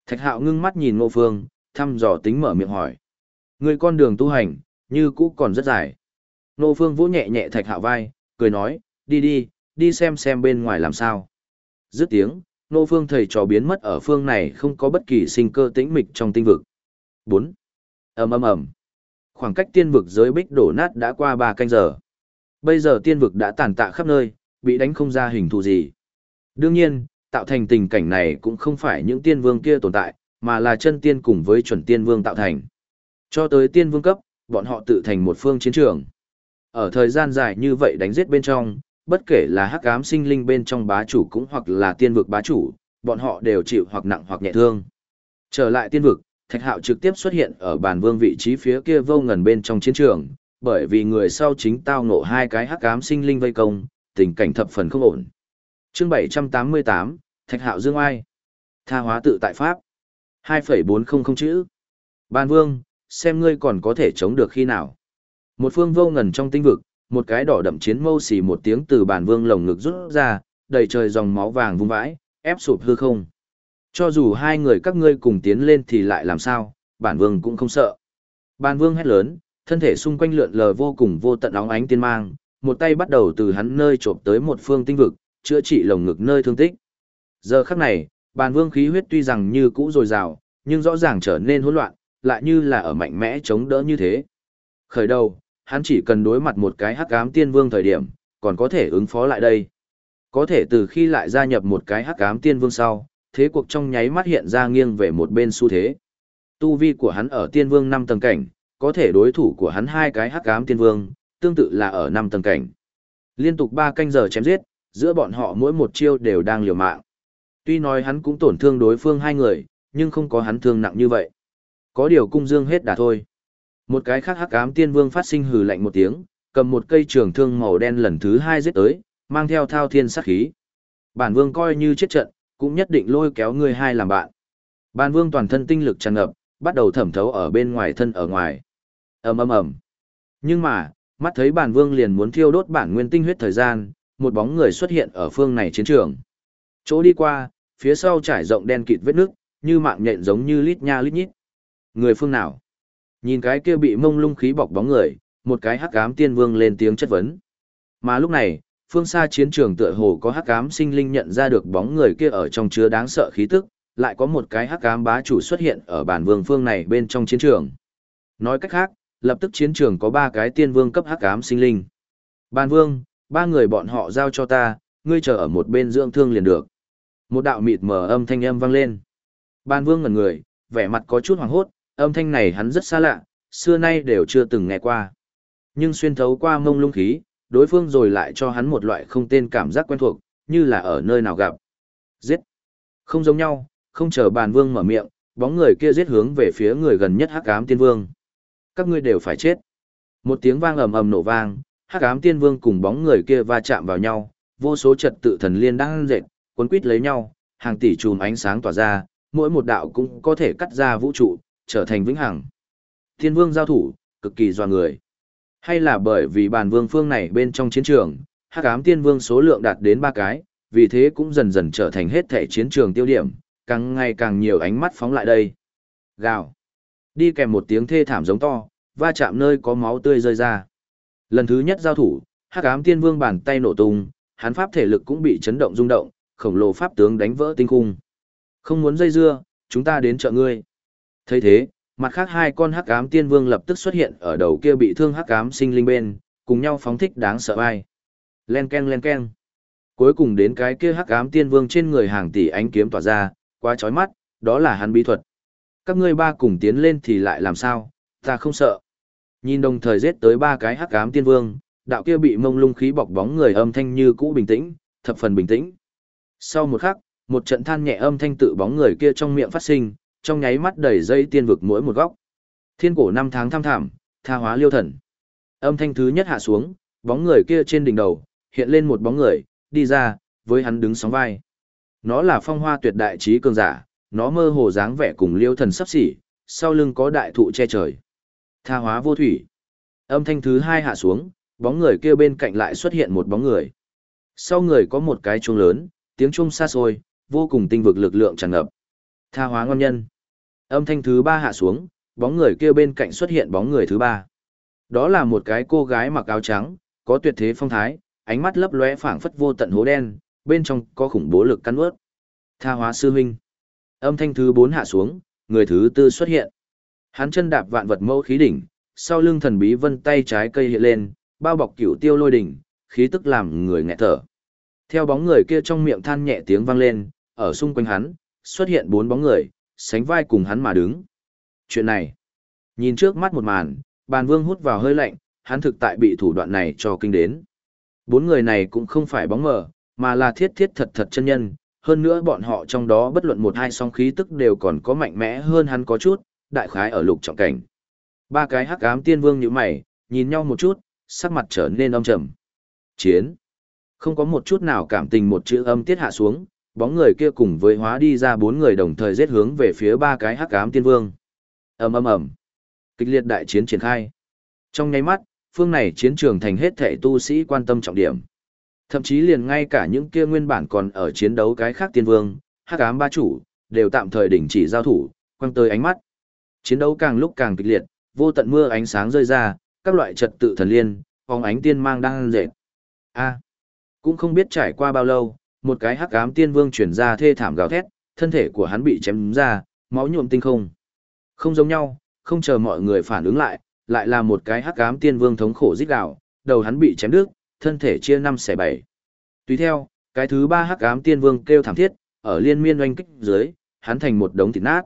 Thạch hạo ngưng mắt nhìn ngô phương, thăm dò tính mở miệng hỏi. Người con đường tu hành, như cũ còn rất dài. Nô phương vỗ nhẹ nhẹ thạch hạo vai, cười nói, đi đi, đi xem xem bên ngoài làm sao. Dứt tiếng, Nô phương thầy trò biến mất ở phương này không có bất kỳ sinh cơ tĩnh mịch trong tinh vực. 4. ầm ầm ầm Khoảng cách tiên vực giới bích đổ nát đã qua 3 canh giờ. Bây giờ tiên vực đã tàn tạ khắp nơi, bị đánh không ra hình thù gì. Đương nhiên, tạo thành tình cảnh này cũng không phải những tiên vương kia tồn tại, mà là chân tiên cùng với chuẩn tiên vương tạo thành. Cho tới tiên vương cấp, bọn họ tự thành một phương chiến trường. Ở thời gian dài như vậy đánh giết bên trong, bất kể là hắc ám sinh linh bên trong bá chủ cũng hoặc là tiên vực bá chủ, bọn họ đều chịu hoặc nặng hoặc nhẹ thương. Trở lại tiên vực, Thạch Hạo trực tiếp xuất hiện ở bàn vương vị trí phía kia vô ngần bên trong chiến trường, bởi vì người sau chính tao ngộ hai cái hắc ám sinh linh vây công, tình cảnh thập phần không ổn. Chương 788, Thạch Hạo Dương Ai. Tha hóa tự tại pháp. 2.400 chữ. Bàn vương, xem ngươi còn có thể chống được khi nào. Một phương vô ngần trong tinh vực, một cái đỏ đậm chiến mâu xì một tiếng từ bản vương lồng ngực rút ra, đầy trời dòng máu vàng vung vãi, ép sụp hư không. Cho dù hai người các ngươi cùng tiến lên thì lại làm sao, bản vương cũng không sợ. Bản vương hét lớn, thân thể xung quanh lượn lờ vô cùng vô tận óng ánh tiên mang, một tay bắt đầu từ hắn nơi trộm tới một phương tinh vực, chữa trị lồng ngực nơi thương tích. Giờ khắc này, bản vương khí huyết tuy rằng như cũ dồi dào, nhưng rõ ràng trở nên hỗn loạn, lại như là ở mạnh mẽ chống đỡ như thế. Khởi đầu, hắn chỉ cần đối mặt một cái hắc ám tiên vương thời điểm, còn có thể ứng phó lại đây. Có thể từ khi lại gia nhập một cái hắc ám tiên vương sau, thế cuộc trong nháy mắt hiện ra nghiêng về một bên xu thế. Tu vi của hắn ở tiên vương 5 tầng cảnh, có thể đối thủ của hắn hai cái hắc ám tiên vương, tương tự là ở 5 tầng cảnh. Liên tục 3 canh giờ chém giết, giữa bọn họ mỗi một chiêu đều đang liều mạng. Tuy nói hắn cũng tổn thương đối phương hai người, nhưng không có hắn thương nặng như vậy. Có điều cung dương hết đà thôi. Một cái khác hắc ám tiên vương phát sinh hừ lạnh một tiếng, cầm một cây trường thương màu đen lần thứ hai giết tới, mang theo thao thiên sát khí. Bản vương coi như chết trận, cũng nhất định lôi kéo ngươi hai làm bạn. bản vương toàn thân tinh lực tràn ngập, bắt đầu thẩm thấu ở bên ngoài thân ở ngoài. ầm ầm ầm. Nhưng mà, mắt thấy bản vương liền muốn thiêu đốt bản nguyên tinh huyết thời gian, một bóng người xuất hiện ở phương này chiến trường. Chỗ đi qua, phía sau trải rộng đen kịt vết nước, như mạng nhện giống như lít nha lít nhít. Người phương nào? Nhìn cái kia bị mông lung khí bọc bóng người, một cái hắc ám tiên vương lên tiếng chất vấn. Mà lúc này, phương xa chiến trường tựa hồ có hắc ám sinh linh nhận ra được bóng người kia ở trong chứa đáng sợ khí tức, lại có một cái hắc ám bá chủ xuất hiện ở bản vương phương này bên trong chiến trường. Nói cách khác, lập tức chiến trường có ba cái tiên vương cấp hắc ám sinh linh. Bản vương, ba người bọn họ giao cho ta, ngươi chờ ở một bên dưỡng thương liền được. Một đạo mịt mờ âm thanh âm vang lên. Ban vương ngẩn người, vẻ mặt có chút hoàng hốt, âm thanh này hắn rất xa lạ, xưa nay đều chưa từng nghe qua. Nhưng xuyên thấu qua mông lung khí, đối phương rồi lại cho hắn một loại không tên cảm giác quen thuộc, như là ở nơi nào gặp. Giết! Không giống nhau, không chờ bàn vương mở miệng, bóng người kia giết hướng về phía người gần nhất hắc ám tiên vương. Các ngươi đều phải chết. Một tiếng vang ầm ầm nổ vang, hắc ám tiên vương cùng bóng người kia va chạm vào nhau, vô số trật tự thần liên đang dệt, cuốn quít lấy nhau, hàng tỷ chùm ánh sáng tỏa ra, mỗi một đạo cũng có thể cắt ra vũ trụ, trở thành vĩnh hằng. thiên vương giao thủ, cực kỳ doa người. Hay là bởi vì bàn vương phương này bên trong chiến trường, hắc ám tiên vương số lượng đạt đến ba cái, vì thế cũng dần dần trở thành hết thể chiến trường tiêu điểm, càng ngày càng nhiều ánh mắt phóng lại đây. Gào. Đi kèm một tiếng thê thảm giống to, va chạm nơi có máu tươi rơi ra. Lần thứ nhất giao thủ, hắc ám tiên vương bàn tay nổ tung, hắn pháp thể lực cũng bị chấn động rung động, khổng lồ pháp tướng đánh vỡ tinh khung. Không muốn dây dưa, chúng ta đến trợ ngươi thấy thế, mặt khác hai con hắc ám tiên vương lập tức xuất hiện ở đầu kia bị thương hắc ám sinh linh bên, cùng nhau phóng thích đáng sợ ai. Len ken len ken. Cuối cùng đến cái kia hắc ám tiên vương trên người hàng tỷ ánh kiếm tỏa ra, quá chói mắt, đó là hắn bí thuật. Các ngươi ba cùng tiến lên thì lại làm sao, ta không sợ. Nhìn đồng thời giết tới ba cái hắc ám tiên vương, đạo kia bị mông lung khí bọc bóng người âm thanh như cũ bình tĩnh, thập phần bình tĩnh. Sau một khắc, một trận than nhẹ âm thanh tự bóng người kia trong miệng phát sinh, trong nháy mắt đầy dây tiên vực mỗi một góc. Thiên cổ năm tháng tham thảm, tha hóa liêu thần. Âm thanh thứ nhất hạ xuống, bóng người kia trên đỉnh đầu, hiện lên một bóng người, đi ra, với hắn đứng sóng vai. Nó là phong hoa tuyệt đại trí cường giả, nó mơ hồ dáng vẻ cùng liêu thần sắp xỉ, sau lưng có đại thụ che trời. Tha hóa vô thủy. Âm thanh thứ hai hạ xuống, bóng người kia bên cạnh lại xuất hiện một bóng người. Sau người có một cái chuông lớn, tiếng chuông xa xôi, vô cùng tinh vực lực lượng tràn ngập. Tha hóa ngon nhân. Âm thanh thứ ba hạ xuống, bóng người kia bên cạnh xuất hiện bóng người thứ ba. Đó là một cái cô gái mặc áo trắng, có tuyệt thế phong thái, ánh mắt lấp lóe phảng phất vô tận hố đen, bên trong có khủng bố lực cắn ướt. Tha hóa sư huynh. Âm thanh thứ bốn hạ xuống, người thứ tư xuất hiện. Hắn chân đạp vạn vật mẫu khí đỉnh, sau lưng thần bí vân tay trái cây hiện lên, bao bọc cửu tiêu lôi đỉnh, khí tức làm người nghẹt thở. Theo bóng người kia trong miệng than nhẹ tiếng vang lên, ở xung quanh hắn, xuất hiện bốn bóng người, sánh vai cùng hắn mà đứng. Chuyện này, nhìn trước mắt một màn, bàn vương hút vào hơi lạnh, hắn thực tại bị thủ đoạn này cho kinh đến. Bốn người này cũng không phải bóng mờ, mà là thiết thiết thật thật chân nhân, hơn nữa bọn họ trong đó bất luận một hai song khí tức đều còn có mạnh mẽ hơn hắn có chút, đại khái ở lục trọng cảnh. Ba cái hắc ám tiên vương như mày, nhìn nhau một chút, sắc mặt trở nên âm trầm. Chiến. Không có một chút nào cảm tình một chữ âm tiết hạ xuống, bóng người kia cùng với hóa đi ra bốn người đồng thời giết hướng về phía ba cái hắc ám tiên vương. ầm ầm ầm, kịch liệt đại chiến triển khai. Trong nháy mắt, phương này chiến trường thành hết thảy tu sĩ quan tâm trọng điểm. Thậm chí liền ngay cả những kia nguyên bản còn ở chiến đấu cái khác tiên vương, hắc ám ba chủ, đều tạm thời đình chỉ giao thủ, quăng tới ánh mắt. Chiến đấu càng lúc càng kịch liệt, vô tận mưa ánh sáng rơi ra, các loại trật tự thần liên, phóng ánh tiên mang đang dệt. A, cũng không biết trải qua bao lâu, một cái hắc ám tiên vương chuyển ra thê thảm gào thét, thân thể của hắn bị chém ra, máu nhuộm tinh không. Không giống nhau, không chờ mọi người phản ứng lại, lại là một cái hắc ám tiên vương thống khổ rít gào, đầu hắn bị chém đứt, thân thể chia năm xẻ bảy. Tùy theo, cái thứ ba hắc ám tiên vương kêu thảm thiết, ở liên miên oanh kích dưới, hắn thành một đống thịt nát.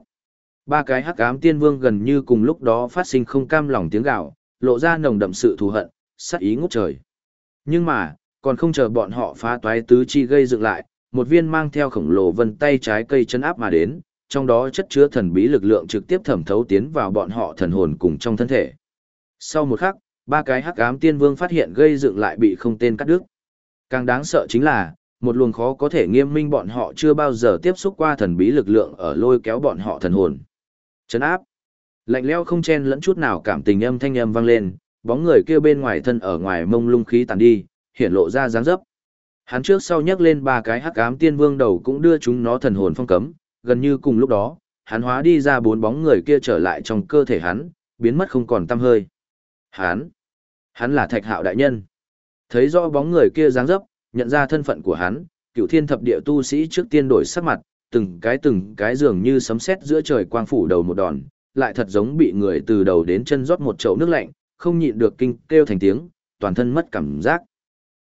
Ba cái hắc ám tiên vương gần như cùng lúc đó phát sinh không cam lòng tiếng gào, lộ ra nồng đậm sự thù hận, sát ý ngút trời. Nhưng mà, còn không chờ bọn họ phá toái tứ chi gây dựng lại, một viên mang theo khổng lồ vân tay trái cây chân áp mà đến, trong đó chất chứa thần bí lực lượng trực tiếp thẩm thấu tiến vào bọn họ thần hồn cùng trong thân thể. Sau một khắc, ba cái hắc ám tiên vương phát hiện gây dựng lại bị không tên cắt đứt. Càng đáng sợ chính là, một luồng khó có thể nghiêm minh bọn họ chưa bao giờ tiếp xúc qua thần bí lực lượng ở lôi kéo bọn họ thần hồn. Chấn áp. Lạnh leo không chen lẫn chút nào cảm tình âm thanh âm vang lên, bóng người kia bên ngoài thân ở ngoài mông lung khí tàn đi, hiện lộ ra dáng dấp. Hắn trước sau nhấc lên ba cái hắc ám tiên vương đầu cũng đưa chúng nó thần hồn phong cấm, gần như cùng lúc đó, hắn hóa đi ra bốn bóng người kia trở lại trong cơ thể hắn, biến mất không còn tăm hơi. Hắn, hắn là Thạch Hạo đại nhân. Thấy rõ bóng người kia dáng dấp, nhận ra thân phận của hắn, Cửu Thiên thập địa tu sĩ trước tiên đổi sắc mặt, từng cái từng cái dường như sấm sét giữa trời quang phủ đầu một đòn, lại thật giống bị người từ đầu đến chân rót một chậu nước lạnh, không nhịn được kinh kêu thành tiếng, toàn thân mất cảm giác.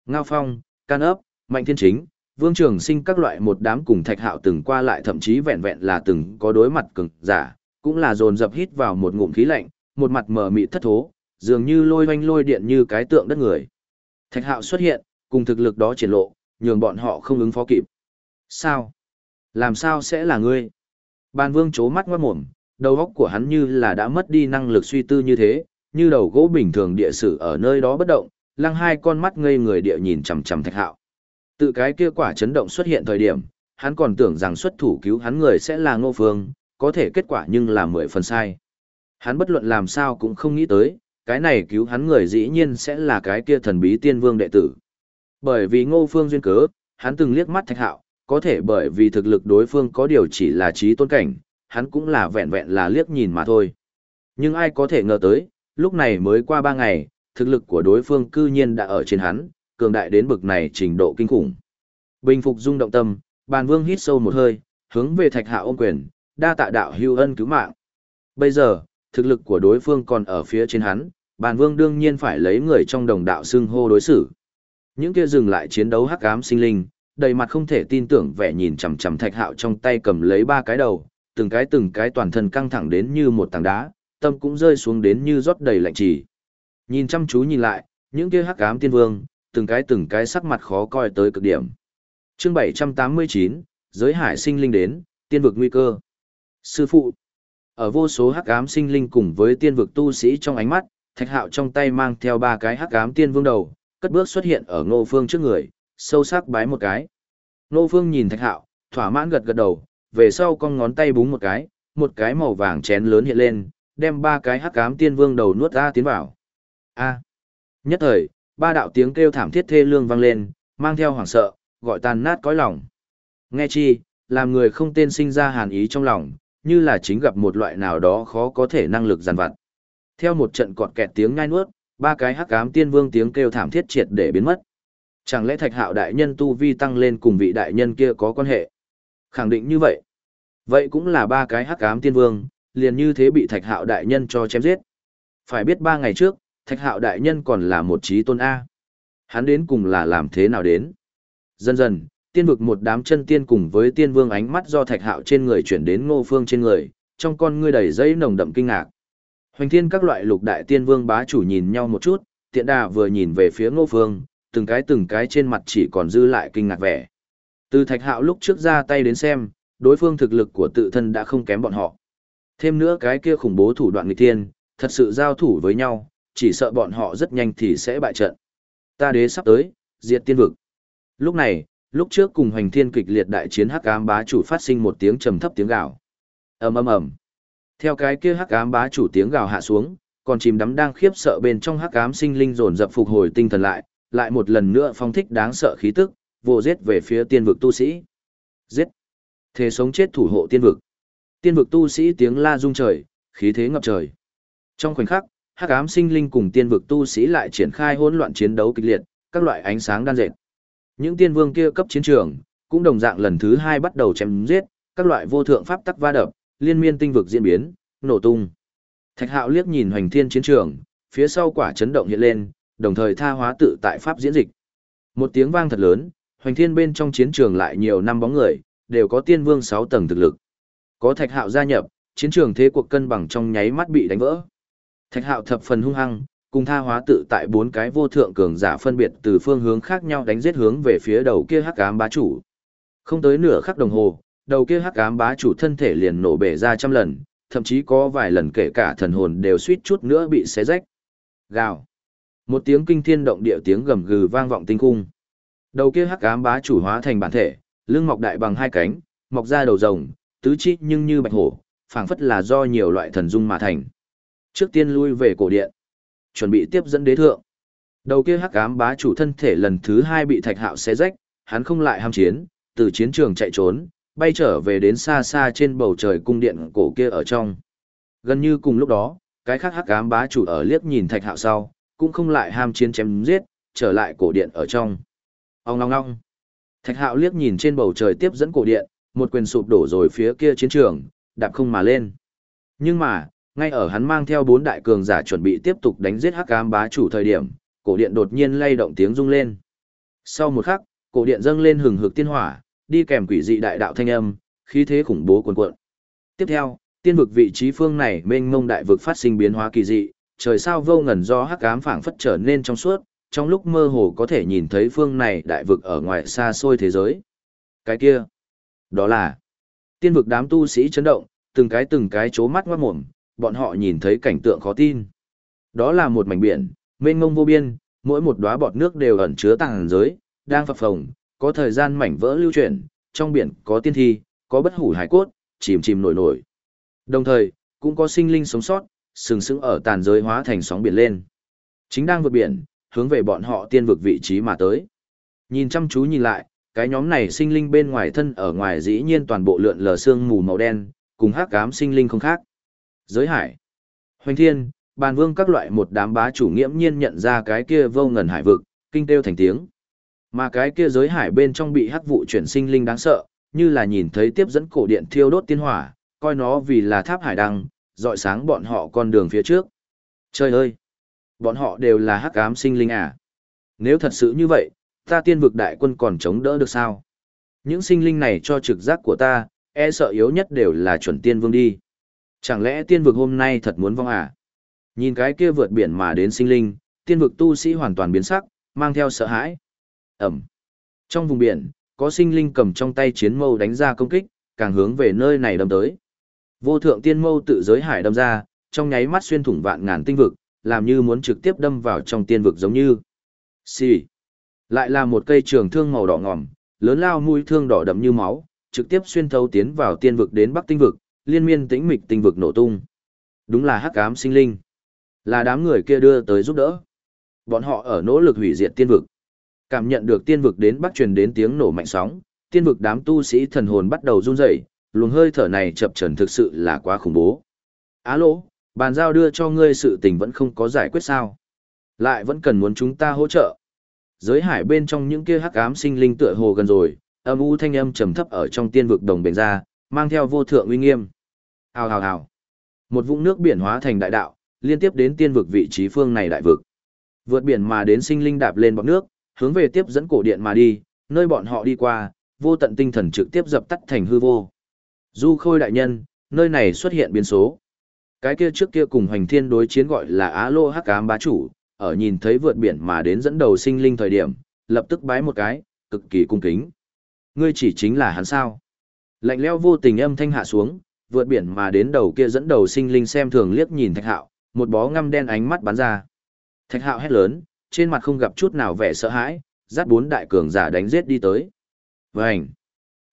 Ngao Phong, Can ấp, Mạnh Thiên Chính, Vương Trường Sinh các loại một đám cùng Thạch Hạo từng qua lại thậm chí vẹn vẹn là từng có đối mặt cường giả, cũng là dồn dập hít vào một ngụm khí lạnh, một mặt mờ mịt thất thố, dường như lôi oanh lôi điện như cái tượng đất người. Thạch Hạo xuất hiện, cùng thực lực đó triển lộ, nhường bọn họ không ứng phó kịp. Sao? Làm sao sẽ là ngươi? Bàn Vương chố mắt ngoát mồm, đầu óc của hắn như là đã mất đi năng lực suy tư như thế, như đầu gỗ bình thường địa sử ở nơi đó bất động, lăng hai con mắt ngây người địa nhìn chằm chằm Thạch Hạo. Tự cái kia quả chấn động xuất hiện thời điểm, hắn còn tưởng rằng xuất thủ cứu hắn người sẽ là Ngô Phương, có thể kết quả nhưng là mười phần sai. Hắn bất luận làm sao cũng không nghĩ tới, cái này cứu hắn người dĩ nhiên sẽ là cái kia thần bí tiên vương đệ tử. Bởi vì Ngô Phương duyên cớ, hắn từng liếc mắt Thạch Hạo, có thể bởi vì thực lực đối phương có điều chỉ là trí tôn cảnh, hắn cũng là vẹn vẹn là liếc nhìn mà thôi. Nhưng ai có thể ngờ tới, lúc này mới qua ba ngày, thực lực của đối phương cư nhiên đã ở trên hắn, cường đại đến bực này trình độ kinh khủng. Bình phục rung động tâm, bàn vương hít sâu một hơi, hướng về thạch hạ ôm quyền, đa tạ đạo hưu ân cứu mạng. Bây giờ, thực lực của đối phương còn ở phía trên hắn, bàn vương đương nhiên phải lấy người trong đồng đạo xưng hô đối xử. Những kia dừng lại chiến đấu hắc ám sinh linh, đầy mặt không thể tin tưởng vẻ nhìn chằm chằm thạch hạo trong tay cầm lấy ba cái đầu, từng cái từng cái toàn thân căng thẳng đến như một tảng đá, tâm cũng rơi xuống đến như rót đầy lạnh trì. Nhìn chăm chú nhìn lại, những kia hắc ám tiên vương, từng cái từng cái sắc mặt khó coi tới cực điểm. Chương 789, giới hải sinh linh đến, tiên vực nguy cơ. Sư phụ, ở vô số hắc ám sinh linh cùng với tiên vực tu sĩ trong ánh mắt, Thạch Hạo trong tay mang theo ba cái hắc ám tiên vương đầu, cất bước xuất hiện ở Ngô Phương trước người, sâu sắc bái một cái. Ngô Phương nhìn Thạch Hạo, thỏa mãn gật gật đầu, về sau con ngón tay búng một cái, một cái màu vàng chén lớn hiện lên, đem ba cái hắc ám tiên vương đầu nuốt ra tiến vào. A. Nhất thời, ba đạo tiếng kêu thảm thiết thê lương vang lên, mang theo hoảng sợ, gọi tàn nát cõi lòng. Nghe chi, làm người không tên sinh ra hàn ý trong lòng, như là chính gặp một loại nào đó khó có thể năng lực giàn vặt. Theo một trận cọt kẹt tiếng ngai nuốt, ba cái hắc ám tiên vương tiếng kêu thảm thiết triệt để biến mất. Chẳng lẽ thạch hạo đại nhân tu vi tăng lên cùng vị đại nhân kia có quan hệ? Khẳng định như vậy. Vậy cũng là ba cái hắc ám tiên vương, liền như thế bị thạch hạo đại nhân cho chém giết. Phải biết ba ngày trước, thạch hạo đại nhân còn là một trí tôn A. Hắn đến cùng là làm thế nào đến? Dần dần, tiên vực một đám chân tiên cùng với tiên vương ánh mắt do thạch hạo trên người chuyển đến ngô phương trên người, trong con ngươi đầy dây nồng đậm kinh ngạc. Hoành thiên các loại lục đại tiên vương bá chủ nhìn nhau một chút, tiện đà vừa nhìn về phía ngô phương, từng cái từng cái trên mặt chỉ còn dư lại kinh ngạc vẻ. Từ thạch hạo lúc trước ra tay đến xem, đối phương thực lực của tự thân đã không kém bọn họ. Thêm nữa cái kia khủng bố thủ đoạn nghịch tiên, thật sự giao thủ với nhau, chỉ sợ bọn họ rất nhanh thì sẽ bại trận. Ta đế sắp tới, diệt tiên vực. Lúc này, lúc trước cùng hoành thiên kịch liệt đại chiến hắc ám bá chủ phát sinh một tiếng trầm thấp tiếng gào. ầm ầm ầm. Theo cái kia hắc ám bá chủ tiếng gào hạ xuống, còn chìm đắm đang khiếp sợ bên trong hắc ám sinh linh dồn dập phục hồi tinh thần lại, lại một lần nữa phong thích đáng sợ khí tức, vô giết về phía tiên vực tu sĩ. Giết. Thế sống chết thủ hộ tiên vực. Tiên vực tu sĩ tiếng la rung trời, khí thế ngập trời. Trong khoảnh khắc, hắc ám sinh linh cùng tiên vực tu sĩ lại triển khai hỗn loạn chiến đấu kịch liệt, các loại ánh sáng đan dệt. Những tiên vương kia cấp chiến trường, cũng đồng dạng lần thứ hai bắt đầu chém giết, các loại vô thượng pháp tắc va đập, liên miên tinh vực diễn biến, nổ tung. Thạch Hạo liếc nhìn hoành thiên chiến trường, phía sau quả chấn động hiện lên, đồng thời tha hóa tự tại pháp diễn dịch. Một tiếng vang thật lớn, hoành thiên bên trong chiến trường lại nhiều năm bóng người, đều có tiên vương 6 tầng thực lực. Có Thạch Hạo gia nhập, chiến trường thế cuộc cân bằng trong nháy mắt bị đánh vỡ. Thạch Hạo thập phần hung hăng, cùng tha hóa tự tại bốn cái vô thượng cường giả phân biệt từ phương hướng khác nhau đánh giết hướng về phía đầu kia hắc ám bá chủ. Không tới nửa khắc đồng hồ, đầu kia hắc ám bá chủ thân thể liền nổ bể ra trăm lần, thậm chí có vài lần kể cả thần hồn đều suýt chút nữa bị xé rách. Gào. Một tiếng kinh thiên động địa tiếng gầm gừ vang vọng tinh khung. Đầu kia hắc ám bá chủ hóa thành bản thể, lưng mọc đại bằng hai cánh, mọc ra đầu rồng, tứ chi nhưng như bạch hổ, phảng phất là do nhiều loại thần dung mà thành. Trước tiên lui về cổ điện, chuẩn bị tiếp dẫn đế thượng. Đầu kia hắc ám bá chủ thân thể lần thứ hai bị thạch hạo xé rách, hắn không lại ham chiến, từ chiến trường chạy trốn, bay trở về đến xa xa trên bầu trời cung điện cổ kia ở trong. Gần như cùng lúc đó, cái khác hắc ám bá chủ ở liếc nhìn thạch hạo sau, cũng không lại ham chiến chém giết, trở lại cổ điện ở trong. Ông ngong ngong. Thạch hạo liếc nhìn trên bầu trời tiếp dẫn cổ điện, một quyền sụp đổ rồi phía kia chiến trường, đạp không mà lên. Nhưng mà, ngay ở hắn mang theo bốn đại cường giả chuẩn bị tiếp tục đánh giết hắc ám bá chủ thời điểm, cổ điện đột nhiên lay động tiếng rung lên. Sau một khắc, cổ điện dâng lên hừng hực tiên hỏa, đi kèm quỷ dị đại đạo thanh âm, khí thế khủng bố cuồn cuộn. Tiếp theo, tiên vực vị trí phương này mênh mông đại vực phát sinh biến hóa kỳ dị, trời sao vô ngần do hắc ám phảng phất trở nên trong suốt, trong lúc mơ hồ có thể nhìn thấy phương này đại vực ở ngoài xa xôi thế giới. Cái kia, đó là tiên vực đám tu sĩ chấn động, từng cái từng cái chố mắt ngoát mồm, bọn họ nhìn thấy cảnh tượng khó tin. Đó là một mảnh biển, mênh mông vô biên, mỗi một đóa bọt nước đều ẩn chứa tàng giới, đang phập phồng, có thời gian mảnh vỡ lưu chuyển, trong biển có tiên thi, có bất hủ hải cốt, chìm chìm nổi nổi. Đồng thời, cũng có sinh linh sống sót, sừng sững ở tàn giới hóa thành sóng biển lên. Chính đang vượt biển, hướng về bọn họ tiên vực vị trí mà tới. Nhìn chăm chú nhìn lại, cái nhóm này sinh linh bên ngoài thân ở ngoài dĩ nhiên toàn bộ lượn lờ xương mù màu đen, cùng hắc ám sinh linh không khác. Giới hải, hoành thiên, bàn vương các loại một đám bá chủ nghiễm nhiên nhận ra cái kia vô ngần hải vực, kinh têu thành tiếng. Mà cái kia giới hải bên trong bị hắc vụ chuyển sinh linh đáng sợ, như là nhìn thấy tiếp dẫn cổ điện thiêu đốt tiên hỏa, coi nó vì là tháp hải đăng, dọi sáng bọn họ con đường phía trước. Trời ơi! Bọn họ đều là hắc ám sinh linh à? Nếu thật sự như vậy, ta tiên vực đại quân còn chống đỡ được sao? Những sinh linh này cho trực giác của ta, e sợ yếu nhất đều là chuẩn tiên vương đi. Chẳng lẽ tiên vực hôm nay thật muốn vong à? Nhìn cái kia vượt biển mà đến sinh linh, tiên vực tu sĩ hoàn toàn biến sắc, mang theo sợ hãi. Ẩm. Trong vùng biển, có sinh linh cầm trong tay chiến mâu đánh ra công kích, càng hướng về nơi này đâm tới. Vô thượng tiên mâu tự giới hải đâm ra, trong nháy mắt xuyên thủng vạn ngàn tinh vực, làm như muốn trực tiếp đâm vào trong tiên vực giống như. Xì. Lại là một cây trường thương màu đỏ ngòm, lớn lao mũi thương đỏ đậm như máu, trực tiếp xuyên thấu tiến vào tiên vực đến bắc tinh vực, liên miên tĩnh mịch tinh vực nổ tung. Đúng là hắc ám sinh linh. Là đám người kia đưa tới giúp đỡ. Bọn họ ở nỗ lực hủy diệt tiên vực. Cảm nhận được tiên vực đến bắc truyền đến tiếng nổ mạnh sóng, tiên vực đám tu sĩ thần hồn bắt đầu run rẩy, luồng hơi thở này chập chờn thực sự là quá khủng bố. Á lỗ, bàn giao đưa cho ngươi sự tình vẫn không có giải quyết sao. Lại vẫn cần muốn chúng ta hỗ trợ. Giới hải bên trong những kia hắc ám sinh linh tựa hồ gần rồi, âm u thanh âm trầm thấp ở trong tiên vực đồng bền ra, mang theo vô thượng uy nghiêm. Hào hào hào. Một vũng nước biển hóa thành đại đạo, liên tiếp đến tiên vực vị trí phương này đại vực. Vượt biển mà đến sinh linh đạp lên bọt nước, hướng về tiếp dẫn cổ điện mà đi, nơi bọn họ đi qua, vô tận tinh thần trực tiếp dập tắt thành hư vô. Du Khôi đại nhân, nơi này xuất hiện biến số. Cái kia trước kia cùng Hoành Thiên đối chiến gọi là Á Lô Hắc Ám bá chủ, ở nhìn thấy vượt biển mà đến dẫn đầu sinh linh thời điểm, lập tức bái một cái, cực kỳ cung kính. Ngươi chỉ chính là hắn sao? Lạnh lẽo vô tình âm thanh hạ xuống, vượt biển mà đến đầu kia dẫn đầu sinh linh xem thường liếc nhìn Thạch Hạo, một bó ngăm đen ánh mắt bắn ra. Thạch Hạo hét lớn, trên mặt không gặp chút nào vẻ sợ hãi, dắt bốn đại cường giả đánh giết đi tới. Vành.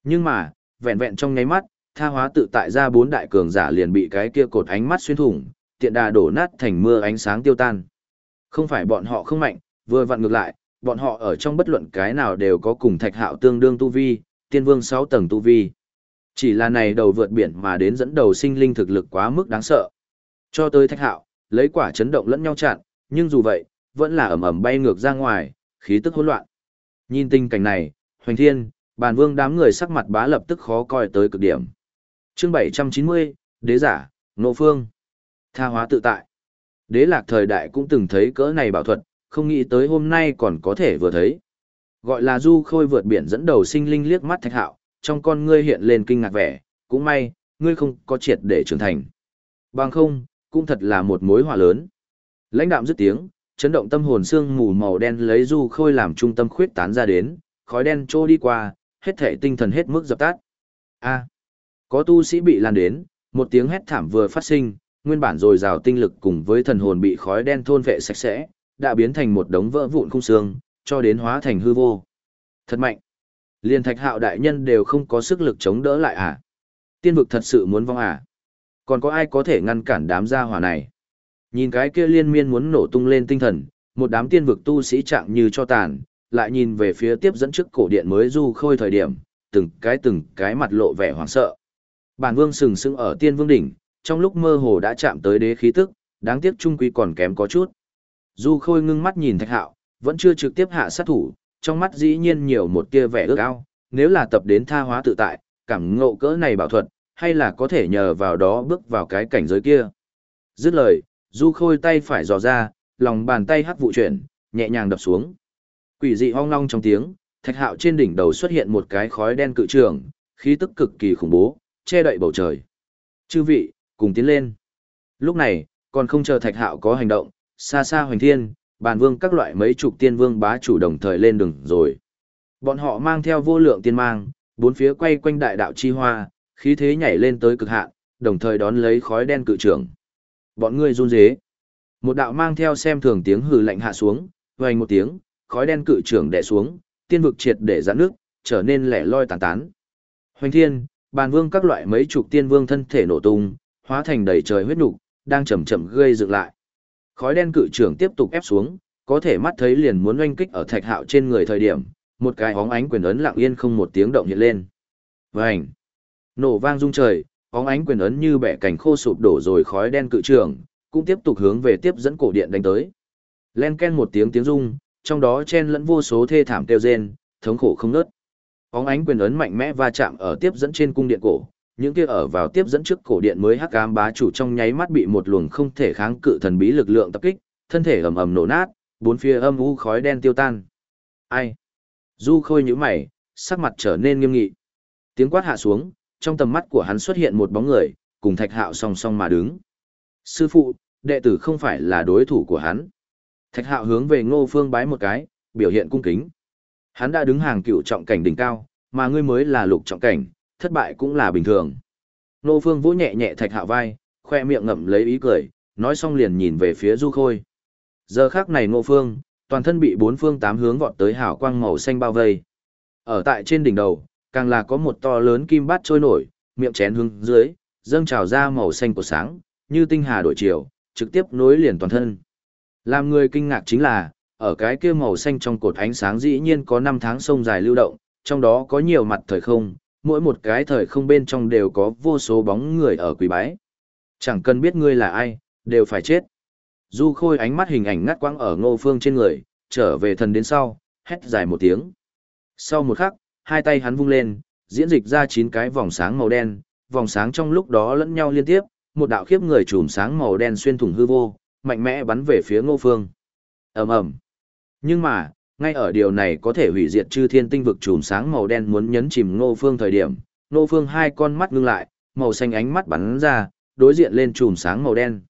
Nhưng mà, vẹn vẹn trong nháy mắt, tha hóa tự tại ra bốn đại cường giả liền bị cái kia cột ánh mắt xuyên thủng, tiện đà đổ nát thành mưa ánh sáng tiêu tan. Không phải bọn họ không mạnh, vừa vặn ngược lại, bọn họ ở trong bất luận cái nào đều có cùng thạch hạo tương đương tu vi, tiên vương 6 tầng tu vi. Chỉ là này đầu vượt biển mà đến dẫn đầu sinh linh thực lực quá mức đáng sợ. Cho tới thạch hạo, lấy quả chấn động lẫn nhau chặn, nhưng dù vậy, vẫn là ẩm ẩm bay ngược ra ngoài, khí tức hỗn loạn. Nhìn tình cảnh này, Hoành Thiên, Bàn Vương đám người sắc mặt bá lập tức khó coi tới cực điểm. Chương 790, Đế giả, Nộ Phương. Tha hóa tự tại. Đế lạc thời đại cũng từng thấy cỡ này bảo thuật, không nghĩ tới hôm nay còn có thể vừa thấy. Gọi là du khôi vượt biển dẫn đầu sinh linh liếc mắt thạch hạo, trong con ngươi hiện lên kinh ngạc vẻ, cũng may, ngươi không có triệt để trưởng thành. Bằng không, cũng thật là một mối họa lớn. Lãnh đạm dứt tiếng, chấn động tâm hồn xương mù màu đen lấy du khôi làm trung tâm khuyết tán ra đến, khói đen trô đi qua, hết thể tinh thần hết mức dập tắt. A. có tu sĩ bị lan đến, một tiếng hét thảm vừa phát sinh, nguyên bản rồi rào tinh lực cùng với thần hồn bị khói đen thôn vệ sạch sẽ, đã biến thành một đống vỡ vụn khung xương, cho đến hóa thành hư vô. Thật mạnh. Liên thạch hạo đại nhân đều không có sức lực chống đỡ lại à? Tiên vực thật sự muốn vong à? Còn có ai có thể ngăn cản đám gia hỏa này? Nhìn cái kia liên miên muốn nổ tung lên tinh thần, một đám tiên vực tu sĩ trạng như cho tàn, lại nhìn về phía tiếp dẫn trước cổ điện mới du khôi thời điểm, từng cái từng cái mặt lộ vẻ hoảng sợ. Bản vương sừng sững ở tiên vương đỉnh, trong lúc mơ hồ đã chạm tới đế khí tức, đáng tiếc trung quy còn kém có chút. Du khôi ngưng mắt nhìn thạch hạo, vẫn chưa trực tiếp hạ sát thủ, trong mắt dĩ nhiên nhiều một tia vẻ ước ao, nếu là tập đến tha hóa tự tại, cảm ngộ cỡ này bảo thuật, hay là có thể nhờ vào đó bước vào cái cảnh giới kia. Dứt lời, du khôi tay phải dò ra, lòng bàn tay hắc vụ chuyển, nhẹ nhàng đập xuống. Quỷ dị hoang long trong tiếng, Thạch hạo trên đỉnh đầu xuất hiện một cái khói đen cự trường, khí tức cực kỳ khủng bố, che đậy bầu trời. Chư vị, cùng tiến lên. Lúc này, còn không chờ thạch hạo có hành động, xa xa hoành thiên, bàn vương các loại mấy chục tiên vương bá chủ đồng thời lên đường rồi. Bọn họ mang theo vô lượng tiên mang, bốn phía quay quanh đại đạo chi hoa, khí thế nhảy lên tới cực hạn, đồng thời đón lấy khói đen cự trưởng. Bọn ngươi run rế. Một đạo mang theo xem thường tiếng hừ lạnh hạ xuống, vang một tiếng, khói đen cự trưởng đè xuống, tiên vực triệt để giãn nước, trở nên lẻ loi tàn tán. Hoành thiên, bàn vương các loại mấy chục tiên vương thân thể nổ tung, hóa thành đầy trời huyết nục, đang chậm chậm gây dựng lại. Khói đen cự trưởng tiếp tục ép xuống, có thể mắt thấy liền muốn oanh kích ở thạch hạo trên người thời điểm, một cái hóng ánh quyền ấn lặng yên không một tiếng động hiện lên. Vành! Nổ vang rung trời, hóng ánh quyền ấn như bẻ cảnh khô sụp đổ rồi khói đen cự trưởng, cũng tiếp tục hướng về tiếp dẫn cổ điện đánh tới. Len ken một tiếng tiếng rung, trong đó chen lẫn vô số thê thảm kêu rên, thống khổ không nớt. Hóng ánh quyền ấn mạnh mẽ va chạm ở tiếp dẫn trên cung điện cổ, những kia ở vào tiếp dẫn trước cổ điện mới hắc ám bá chủ trong nháy mắt bị một luồng không thể kháng cự thần bí lực lượng tập kích, thân thể ầm ầm nổ nát, bốn phía âm u khói đen tiêu tan. Ai? Du Khôi nhíu mày, sắc mặt trở nên nghiêm nghị. Tiếng quát hạ xuống, trong tầm mắt của hắn xuất hiện một bóng người, cùng Thạch Hạo song song mà đứng. Sư phụ, đệ tử không phải là đối thủ của hắn. Thạch Hạo hướng về Ngô Phương bái một cái, biểu hiện cung kính. Hắn đã đứng hàng cựu trọng cảnh đỉnh cao, mà ngươi mới là lục trọng cảnh, thất bại cũng là bình thường. Ngô Phương vỗ nhẹ nhẹ Thạch Hạo vai, khoe miệng ngậm lấy ý cười, nói xong liền nhìn về phía Du Khôi. Giờ khắc này Ngô Phương, toàn thân bị bốn phương tám hướng vọt tới hào quang màu xanh bao vây. Ở tại trên đỉnh đầu, càng là có một to lớn kim bát trôi nổi, miệng chén hướng dưới, dâng trào ra màu xanh của sáng, như tinh hà đổi chiều, trực tiếp nối liền toàn thân. Làm người kinh ngạc chính là, ở cái kia màu xanh trong cột ánh sáng dĩ nhiên có năm tháng sông dài lưu động, trong đó có nhiều mặt thời không, mỗi một cái thời không bên trong đều có vô số bóng người ở quỳ bái. Chẳng cần biết ngươi là ai, đều phải chết. Du Khôi ánh mắt hình ảnh ngắt quãng ở Ngô Phương trên người, trở về thần đến sau, hét dài một tiếng. Sau một khắc, hai tay hắn vung lên, diễn dịch ra chín cái vòng sáng màu đen, vòng sáng trong lúc đó lẫn nhau liên tiếp, một đạo khiếp người chùm sáng màu đen xuyên thủng hư vô, mạnh mẽ bắn về phía Ngô Phương. Ầm ầm. Nhưng mà, ngay ở điều này có thể hủy diệt chư thiên tinh vực chùm sáng màu đen muốn nhấn chìm Ngô Phương thời điểm, Ngô Phương hai con mắt ngưng lại, màu xanh ánh mắt bắn ra, đối diện lên chùm sáng màu đen.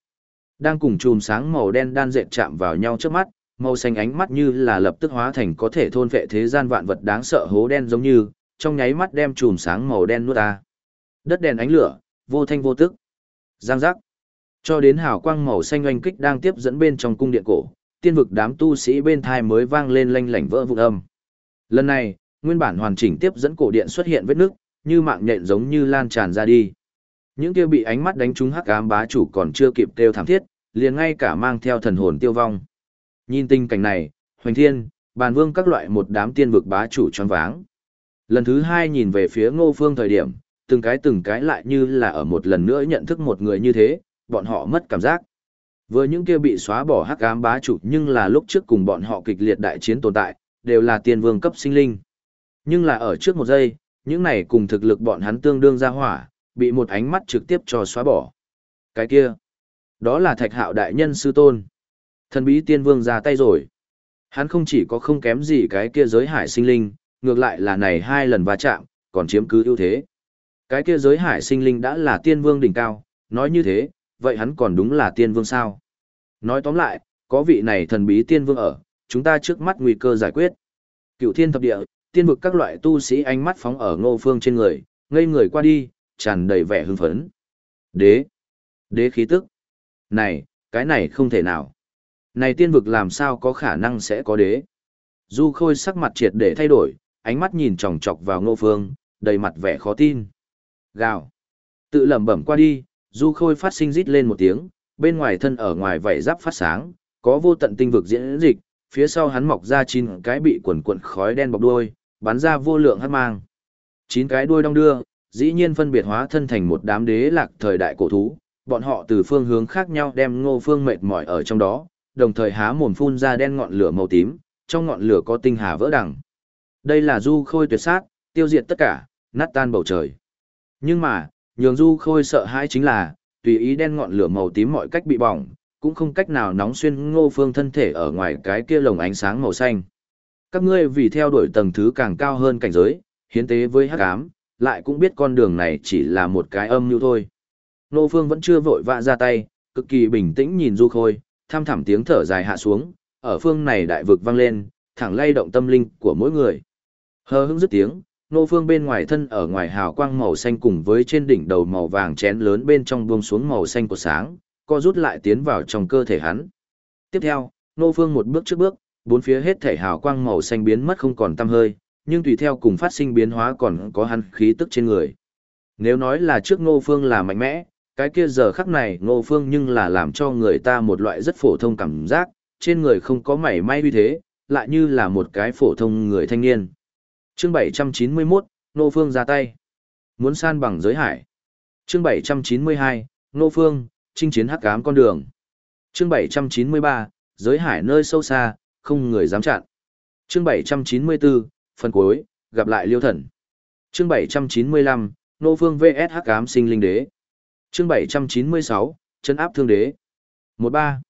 Đang cùng chùm sáng màu đen đan dệt chạm vào nhau trước mắt, màu xanh ánh mắt như là lập tức hóa thành có thể thôn vệ thế gian vạn vật đáng sợ hố đen giống như, trong nháy mắt đem chùm sáng màu đen nuốt ta. Đất đèn ánh lửa, vô thanh vô tức. Giang giác. Cho đến hào quang màu xanh oanh kích đang tiếp dẫn bên trong cung điện cổ, tiên vực đám tu sĩ bên thai mới vang lên lanh lảnh vỡ vụn âm. Lần này, nguyên bản hoàn chỉnh tiếp dẫn cổ điện xuất hiện vết nước, như mạng nhện giống như lan tràn ra đi. Những kia bị ánh mắt đánh trúng hắc ám bá chủ còn chưa kịp kêu thảm thiết, liền ngay cả mang theo thần hồn tiêu vong. Nhìn tình cảnh này, Hoành Thiên, Bàn Vương các loại một đám tiên vực bá chủ choáng váng. Lần thứ hai nhìn về phía Ngô Phương thời điểm, từng cái từng cái lại như là ở một lần nữa nhận thức một người như thế, bọn họ mất cảm giác. Vừa những kia bị xóa bỏ hắc ám bá chủ nhưng là lúc trước cùng bọn họ kịch liệt đại chiến tồn tại, đều là tiên vương cấp sinh linh. Nhưng là ở trước một giây, những này cùng thực lực bọn hắn tương đương ra hỏa, bị một ánh mắt trực tiếp cho xóa bỏ. Cái kia, đó là thạch hạo đại nhân sư tôn. Thần bí tiên vương ra tay rồi. Hắn không chỉ có không kém gì cái kia giới hải sinh linh, ngược lại là này hai lần va chạm, còn chiếm cứ ưu thế. Cái kia giới hải sinh linh đã là tiên vương đỉnh cao, nói như thế, vậy hắn còn đúng là tiên vương sao? Nói tóm lại, có vị này thần bí tiên vương ở, chúng ta trước mắt nguy cơ giải quyết. Cựu thiên thập địa, tiên vực các loại tu sĩ ánh mắt phóng ở ngô phương trên người, ngây người qua đi, tràn đầy vẻ hưng phấn. Đế! Đế khí tức! Này, cái này không thể nào. Này tiên vực làm sao có khả năng sẽ có đế? Du Khôi sắc mặt triệt để thay đổi, ánh mắt nhìn chòng chọc vào ngô phương, đầy mặt vẻ khó tin. Gào! Tự lẩm bẩm qua đi, Du Khôi phát sinh rít lên một tiếng, bên ngoài thân ở ngoài vảy giáp phát sáng, có vô tận tinh vực diễn dịch, phía sau hắn mọc ra chín cái bị quần quần khói đen bọc đuôi, bắn ra vô lượng hắc mang. Chín cái đuôi đong đưa, dĩ nhiên phân biệt hóa thân thành một đám đế lạc thời đại cổ thú, bọn họ từ phương hướng khác nhau đem ngô phương mệt mỏi ở trong đó, đồng thời há mồm phun ra đen ngọn lửa màu tím, trong ngọn lửa có tinh hà vỡ đằng. Đây là du khôi tuyệt sát, tiêu diệt tất cả, nát tan bầu trời. Nhưng mà, nhường du khôi sợ hãi chính là, tùy ý đen ngọn lửa màu tím mọi cách bị bỏng, cũng không cách nào nóng xuyên ngô phương thân thể ở ngoài cái kia lồng ánh sáng màu xanh. Các ngươi vì theo đuổi tầng thứ càng cao hơn cảnh giới, hiến tế với hắc ám, lại cũng biết con đường này chỉ là một cái âm mưu thôi. Nô Phương vẫn chưa vội vã ra tay, cực kỳ bình tĩnh nhìn Du Khôi, tham thẳm tiếng thở dài hạ xuống, ở phương này đại vực vang lên, thẳng lay động tâm linh của mỗi người. Hờ hững dứt tiếng, nô phương bên ngoài thân ở ngoài hào quang màu xanh cùng với trên đỉnh đầu màu vàng chén lớn bên trong buông xuống màu xanh của sáng, co rút lại tiến vào trong cơ thể hắn. Tiếp theo, nô phương một bước trước bước, bốn phía hết thể hào quang màu xanh biến mất không còn tăm hơi, nhưng tùy theo cùng phát sinh biến hóa còn có hắn khí tức trên người. Nếu nói là trước nô phương là mạnh mẽ, cái kia giờ khắc này nô phương nhưng là làm cho người ta một loại rất phổ thông cảm giác, trên người không có mảy may uy thế, lại như là một cái phổ thông người thanh niên. Chương 791, Nô Phương ra tay. Muốn san bằng giới hải. Chương 792, Nô Phương, chinh chiến hắc ám con đường. Chương 793, giới hải nơi sâu xa, không người dám chặn. Chương 794, phần cuối, gặp lại Liêu Thần. Chương 795, Nô Phương VS hắc ám sinh linh đế. Chương 796, chân áp thương đế. 13.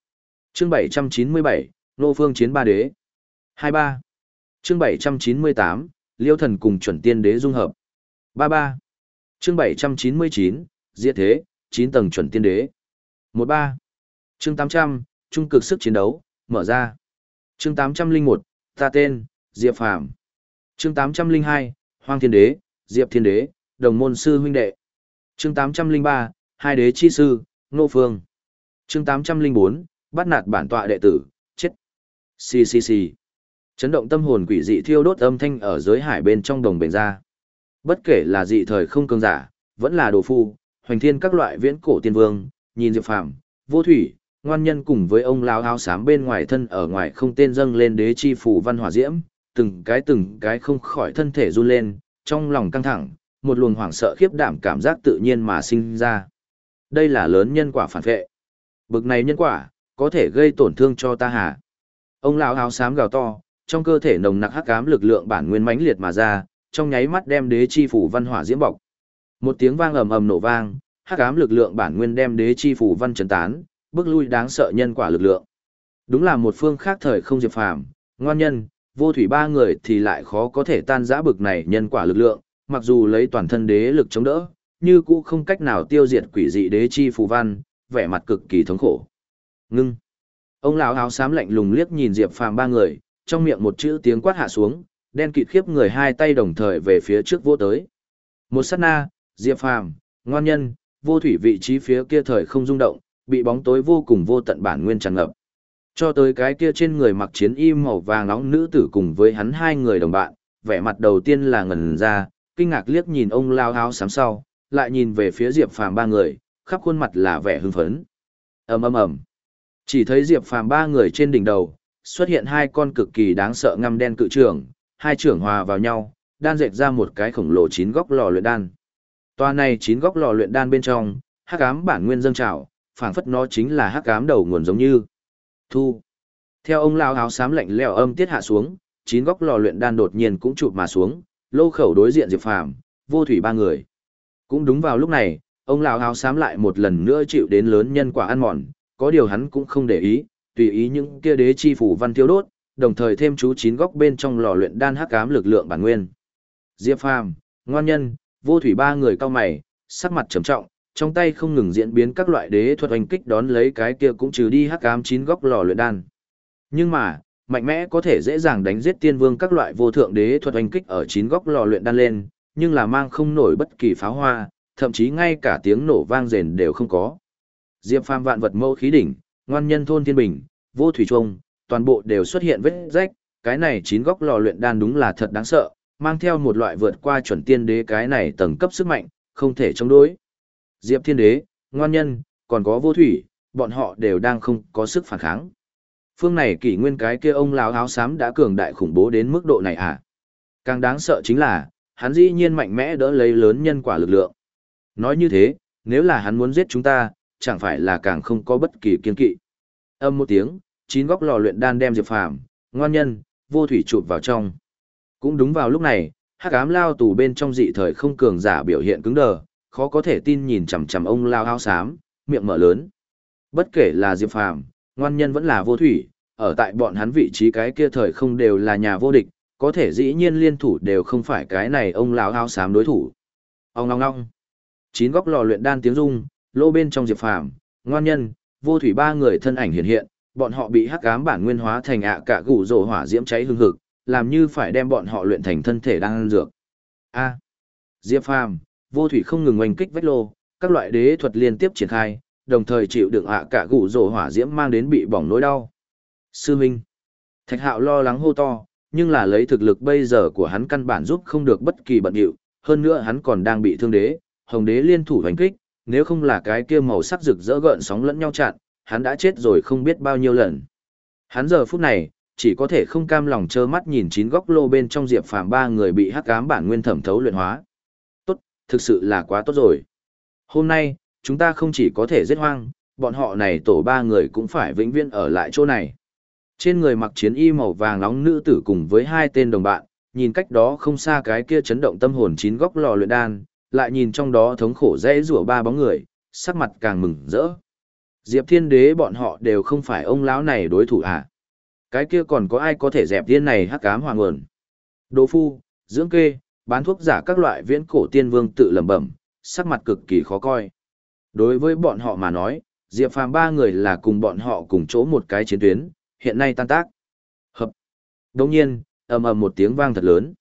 Chương 797, Nô Phương chiến ba đế. 23. Chương 798, Liêu thần cùng chuẩn tiên đế dung hợp. 33. Chương 799, Diệt thế, 9 tầng chuẩn tiên đế. 13. Chương 800, trung cực sức chiến đấu, mở ra. Chương 801, ta tên, Diệp Phàm. Chương 802, Hoang Thiên Đế, Diệp Thiên Đế, đồng môn sư huynh đệ. Chương 803, hai đế chi sư, Nô Phương. Chương 804, bắt nạt bản tọa đệ tử, chết. Xì xì xì. Chấn động tâm hồn quỷ dị thiêu đốt âm thanh ở giới hải bên trong đồng bền ra. Bất kể là dị thời không cường giả, vẫn là đồ phu, hoành thiên các loại viễn cổ tiên vương, nhìn Diệp Phàm, vô thủy, ngoan nhân cùng với ông lao áo xám bên ngoài thân ở ngoài không tên dâng lên đế chi phủ văn hỏa diễm, từng cái từng cái không khỏi thân thể run lên, trong lòng căng thẳng, một luồng hoảng sợ khiếp đảm cảm giác tự nhiên mà sinh ra. Đây là lớn nhân quả phản vệ. Bực này nhân quả, có thể gây tổn thương cho ta hả? Ông lão áo xám gào to, trong cơ thể nồng nặc hắc ám lực lượng bản nguyên mãnh liệt mà ra, trong nháy mắt đem đế chi phủ văn hỏa diễm bọc. Một tiếng vang ầm ầm nổ vang, hắc ám lực lượng bản nguyên đem đế chi phủ văn chấn tán, bước lui đáng sợ nhân quả lực lượng. Đúng là một phương khác thời không diệp phàm, ngoan nhân, vô thủy ba người thì lại khó có thể tan rã bực này nhân quả lực lượng, mặc dù lấy toàn thân đế lực chống đỡ, như cũng không cách nào tiêu diệt quỷ dị đế chi phù văn, vẻ mặt cực kỳ thống khổ. Ngưng. Ông lão áo xám lạnh lùng liếc nhìn Diệp Phàm ba người, trong miệng một chữ tiếng quát hạ xuống, đen kịt khiếp người hai tay đồng thời về phía trước vô tới. Một sát na, Diệp Phàm, ngoan nhân, vô thủy vị trí phía kia thời không rung động, bị bóng tối vô cùng vô tận bản nguyên tràn ngập. Cho tới cái kia trên người mặc chiến y màu vàng nóng nữ tử cùng với hắn hai người đồng bạn, vẻ mặt đầu tiên là ngẩn ra, kinh ngạc liếc nhìn ông lao háo sám sau, lại nhìn về phía Diệp Phàm ba người, khắp khuôn mặt là vẻ hưng phấn. Ầm ầm ầm. Chỉ thấy Diệp Phàm ba người trên đỉnh đầu, xuất hiện hai con cực kỳ đáng sợ ngăm đen cự trưởng, hai trưởng hòa vào nhau, đan dệt ra một cái khổng lồ chín góc lò luyện đan. Toa này chín góc lò luyện đan bên trong, hắc ám bản nguyên dâng trào, phảng phất nó chính là hắc ám đầu nguồn giống như. Thu. Theo ông lão áo xám lạnh lẽo âm tiết hạ xuống, chín góc lò luyện đan đột nhiên cũng chụp mà xuống, lô khẩu đối diện Diệp Phàm, vô thủy ba người. Cũng đúng vào lúc này, ông lão áo xám lại một lần nữa chịu đến lớn nhân quả ăn mòn, có điều hắn cũng không để ý, tùy ý những kia đế chi phủ văn tiêu đốt, đồng thời thêm chú chín góc bên trong lò luyện đan hắc ám lực lượng bản nguyên. Diệp Phàm, ngoan nhân, vô thủy ba người cao mày, sắc mặt trầm trọng, trong tay không ngừng diễn biến các loại đế thuật hành kích đón lấy cái kia cũng trừ đi hắc ám chín góc lò luyện đan. Nhưng mà, mạnh mẽ có thể dễ dàng đánh giết tiên vương các loại vô thượng đế thuật hành kích ở chín góc lò luyện đan lên, nhưng là mang không nổi bất kỳ pháo hoa, thậm chí ngay cả tiếng nổ vang rền đều không có. Diệp Phàm vạn vật mâu khí đỉnh, ngoan nhân thôn thiên bình, vô thủy trung, toàn bộ đều xuất hiện vết rách, cái này chín góc lò luyện đan đúng là thật đáng sợ, mang theo một loại vượt qua chuẩn tiên đế cái này tầng cấp sức mạnh, không thể chống đối. Diệp Thiên Đế, ngoan nhân, còn có vô thủy, bọn họ đều đang không có sức phản kháng. Phương này kỷ nguyên cái kia ông lão áo xám đã cường đại khủng bố đến mức độ này à? Càng đáng sợ chính là, hắn dĩ nhiên mạnh mẽ đỡ lấy lớn nhân quả lực lượng. Nói như thế, nếu là hắn muốn giết chúng ta, chẳng phải là càng không có bất kỳ kiên kỵ. Âm một tiếng, chín góc lò luyện đan đem Diệp Phàm, ngoan nhân, vô thủy chụp vào trong. Cũng đúng vào lúc này, hắc ám lao tù bên trong dị thời không cường giả biểu hiện cứng đờ, khó có thể tin nhìn chằm chằm ông lao áo xám, miệng mở lớn. Bất kể là Diệp Phàm, ngoan nhân vẫn là vô thủy, ở tại bọn hắn vị trí cái kia thời không đều là nhà vô địch, có thể dĩ nhiên liên thủ đều không phải cái này ông lão áo xám đối thủ. Ông ngong ngong. Chín góc lò luyện đan tiếng rung, lô bên trong Diệp Phàm, ngoan nhân, vô thủy ba người thân ảnh hiện hiện, bọn họ bị hắc ám bản nguyên hóa thành ạ cả gủ rổ hỏa diễm cháy hương hực, làm như phải đem bọn họ luyện thành thân thể đang ăn dược. A. Diệp Phàm, vô thủy không ngừng oanh kích vách lô, các loại đế thuật liên tiếp triển khai, đồng thời chịu đựng ạ cả gủ rổ hỏa diễm mang đến bị bỏng nỗi đau. Sư Minh. Thạch Hạo lo lắng hô to, nhưng là lấy thực lực bây giờ của hắn căn bản giúp không được bất kỳ bận điệu, hơn nữa hắn còn đang bị thương đế, hồng đế liên thủ hành kích, nếu không là cái kia màu sắc rực rỡ gợn sóng lẫn nhau chặn, hắn đã chết rồi không biết bao nhiêu lần. Hắn giờ phút này, chỉ có thể không cam lòng trơ mắt nhìn chín góc lô bên trong diệp phàm ba người bị hắc ám bản nguyên thẩm thấu luyện hóa. Tốt, thực sự là quá tốt rồi. Hôm nay, chúng ta không chỉ có thể giết hoang, bọn họ này tổ ba người cũng phải vĩnh viễn ở lại chỗ này. Trên người mặc chiến y màu vàng nóng nữ tử cùng với hai tên đồng bạn, nhìn cách đó không xa cái kia chấn động tâm hồn chín góc lò luyện đan, lại nhìn trong đó thống khổ dễ rủa ba bóng người, sắc mặt càng mừng rỡ. Diệp Thiên Đế bọn họ đều không phải ông lão này đối thủ à? Cái kia còn có ai có thể dẹp tiên này hắc ám hoàng nguồn? Đồ phu, dưỡng kê, bán thuốc giả các loại viễn cổ tiên vương tự lẩm bẩm, sắc mặt cực kỳ khó coi. Đối với bọn họ mà nói, Diệp Phàm ba người là cùng bọn họ cùng chỗ một cái chiến tuyến, hiện nay tan tác. Hợp. Đồng nhiên, ầm ầm một tiếng vang thật lớn.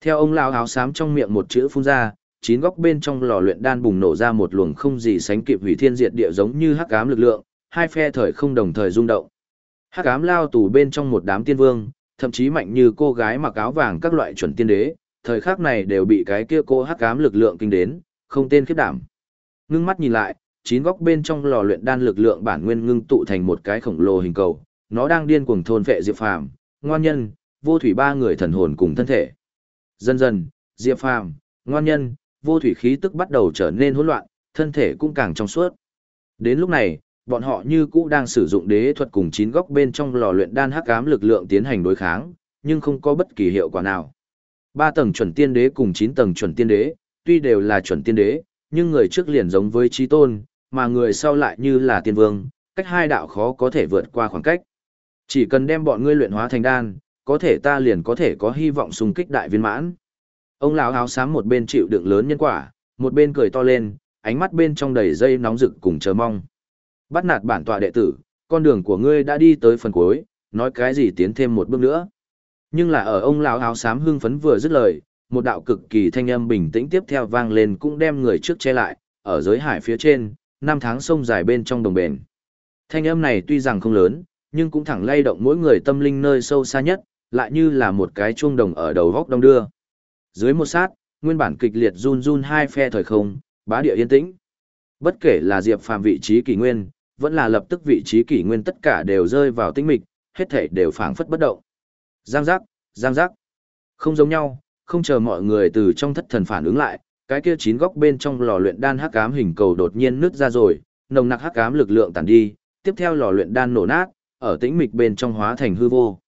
Theo ông lão áo xám trong miệng một chữ phun ra, chín góc bên trong lò luyện đan bùng nổ ra một luồng không gì sánh kịp hủy thiên diệt địa giống như hắc ám lực lượng, hai phe thời không đồng thời rung động. Hắc ám lao tù bên trong một đám tiên vương, thậm chí mạnh như cô gái mặc áo vàng các loại chuẩn tiên đế, thời khắc này đều bị cái kia cô hắc ám lực lượng kinh đến, không tên khiếp đảm. Ngưng mắt nhìn lại, chín góc bên trong lò luyện đan lực lượng bản nguyên ngưng tụ thành một cái khổng lồ hình cầu, nó đang điên cuồng thôn vệ Diệp Phàm, ngoan nhân, vô thủy ba người thần hồn cùng thân thể. Dần dần, Diệp Phàm, ngoan nhân, vô thủy khí tức bắt đầu trở nên hỗn loạn, thân thể cũng càng trong suốt. Đến lúc này, bọn họ như cũ đang sử dụng đế thuật cùng chín góc bên trong lò luyện đan hắc ám lực lượng tiến hành đối kháng, nhưng không có bất kỳ hiệu quả nào. Ba tầng chuẩn tiên đế cùng chín tầng chuẩn tiên đế, tuy đều là chuẩn tiên đế, nhưng người trước liền giống với trí tôn, mà người sau lại như là tiên vương, cách hai đạo khó có thể vượt qua khoảng cách. Chỉ cần đem bọn ngươi luyện hóa thành đan, có thể ta liền có thể có hy vọng xung kích đại viên mãn. Ông lão áo xám một bên chịu đựng lớn nhân quả, một bên cười to lên, ánh mắt bên trong đầy dây nóng rực cùng chờ mong. Bắt nạt bản tọa đệ tử, con đường của ngươi đã đi tới phần cuối, nói cái gì tiến thêm một bước nữa. Nhưng là ở ông lão áo xám hưng phấn vừa dứt lời, một đạo cực kỳ thanh âm bình tĩnh tiếp theo vang lên cũng đem người trước che lại, ở giới hải phía trên, năm tháng sông dài bên trong đồng bền. Thanh âm này tuy rằng không lớn, nhưng cũng thẳng lay động mỗi người tâm linh nơi sâu xa nhất, lại như là một cái chuông đồng ở đầu góc đông đưa. Dưới một sát, nguyên bản kịch liệt run run hai phe thời không, bá địa yên tĩnh. Bất kể là Diệp Phàm vị trí kỷ nguyên, vẫn là lập tức vị trí kỷ nguyên tất cả đều rơi vào tĩnh mịch, hết thảy đều phảng phất bất động. Giang giác, giang giác. Không giống nhau, không chờ mọi người từ trong thất thần phản ứng lại, cái kia chín góc bên trong lò luyện đan hắc ám hình cầu đột nhiên nứt ra rồi, nồng nặc hắc ám lực lượng tản đi, tiếp theo lò luyện đan nổ nát, ở tĩnh mịch bên trong hóa thành hư vô.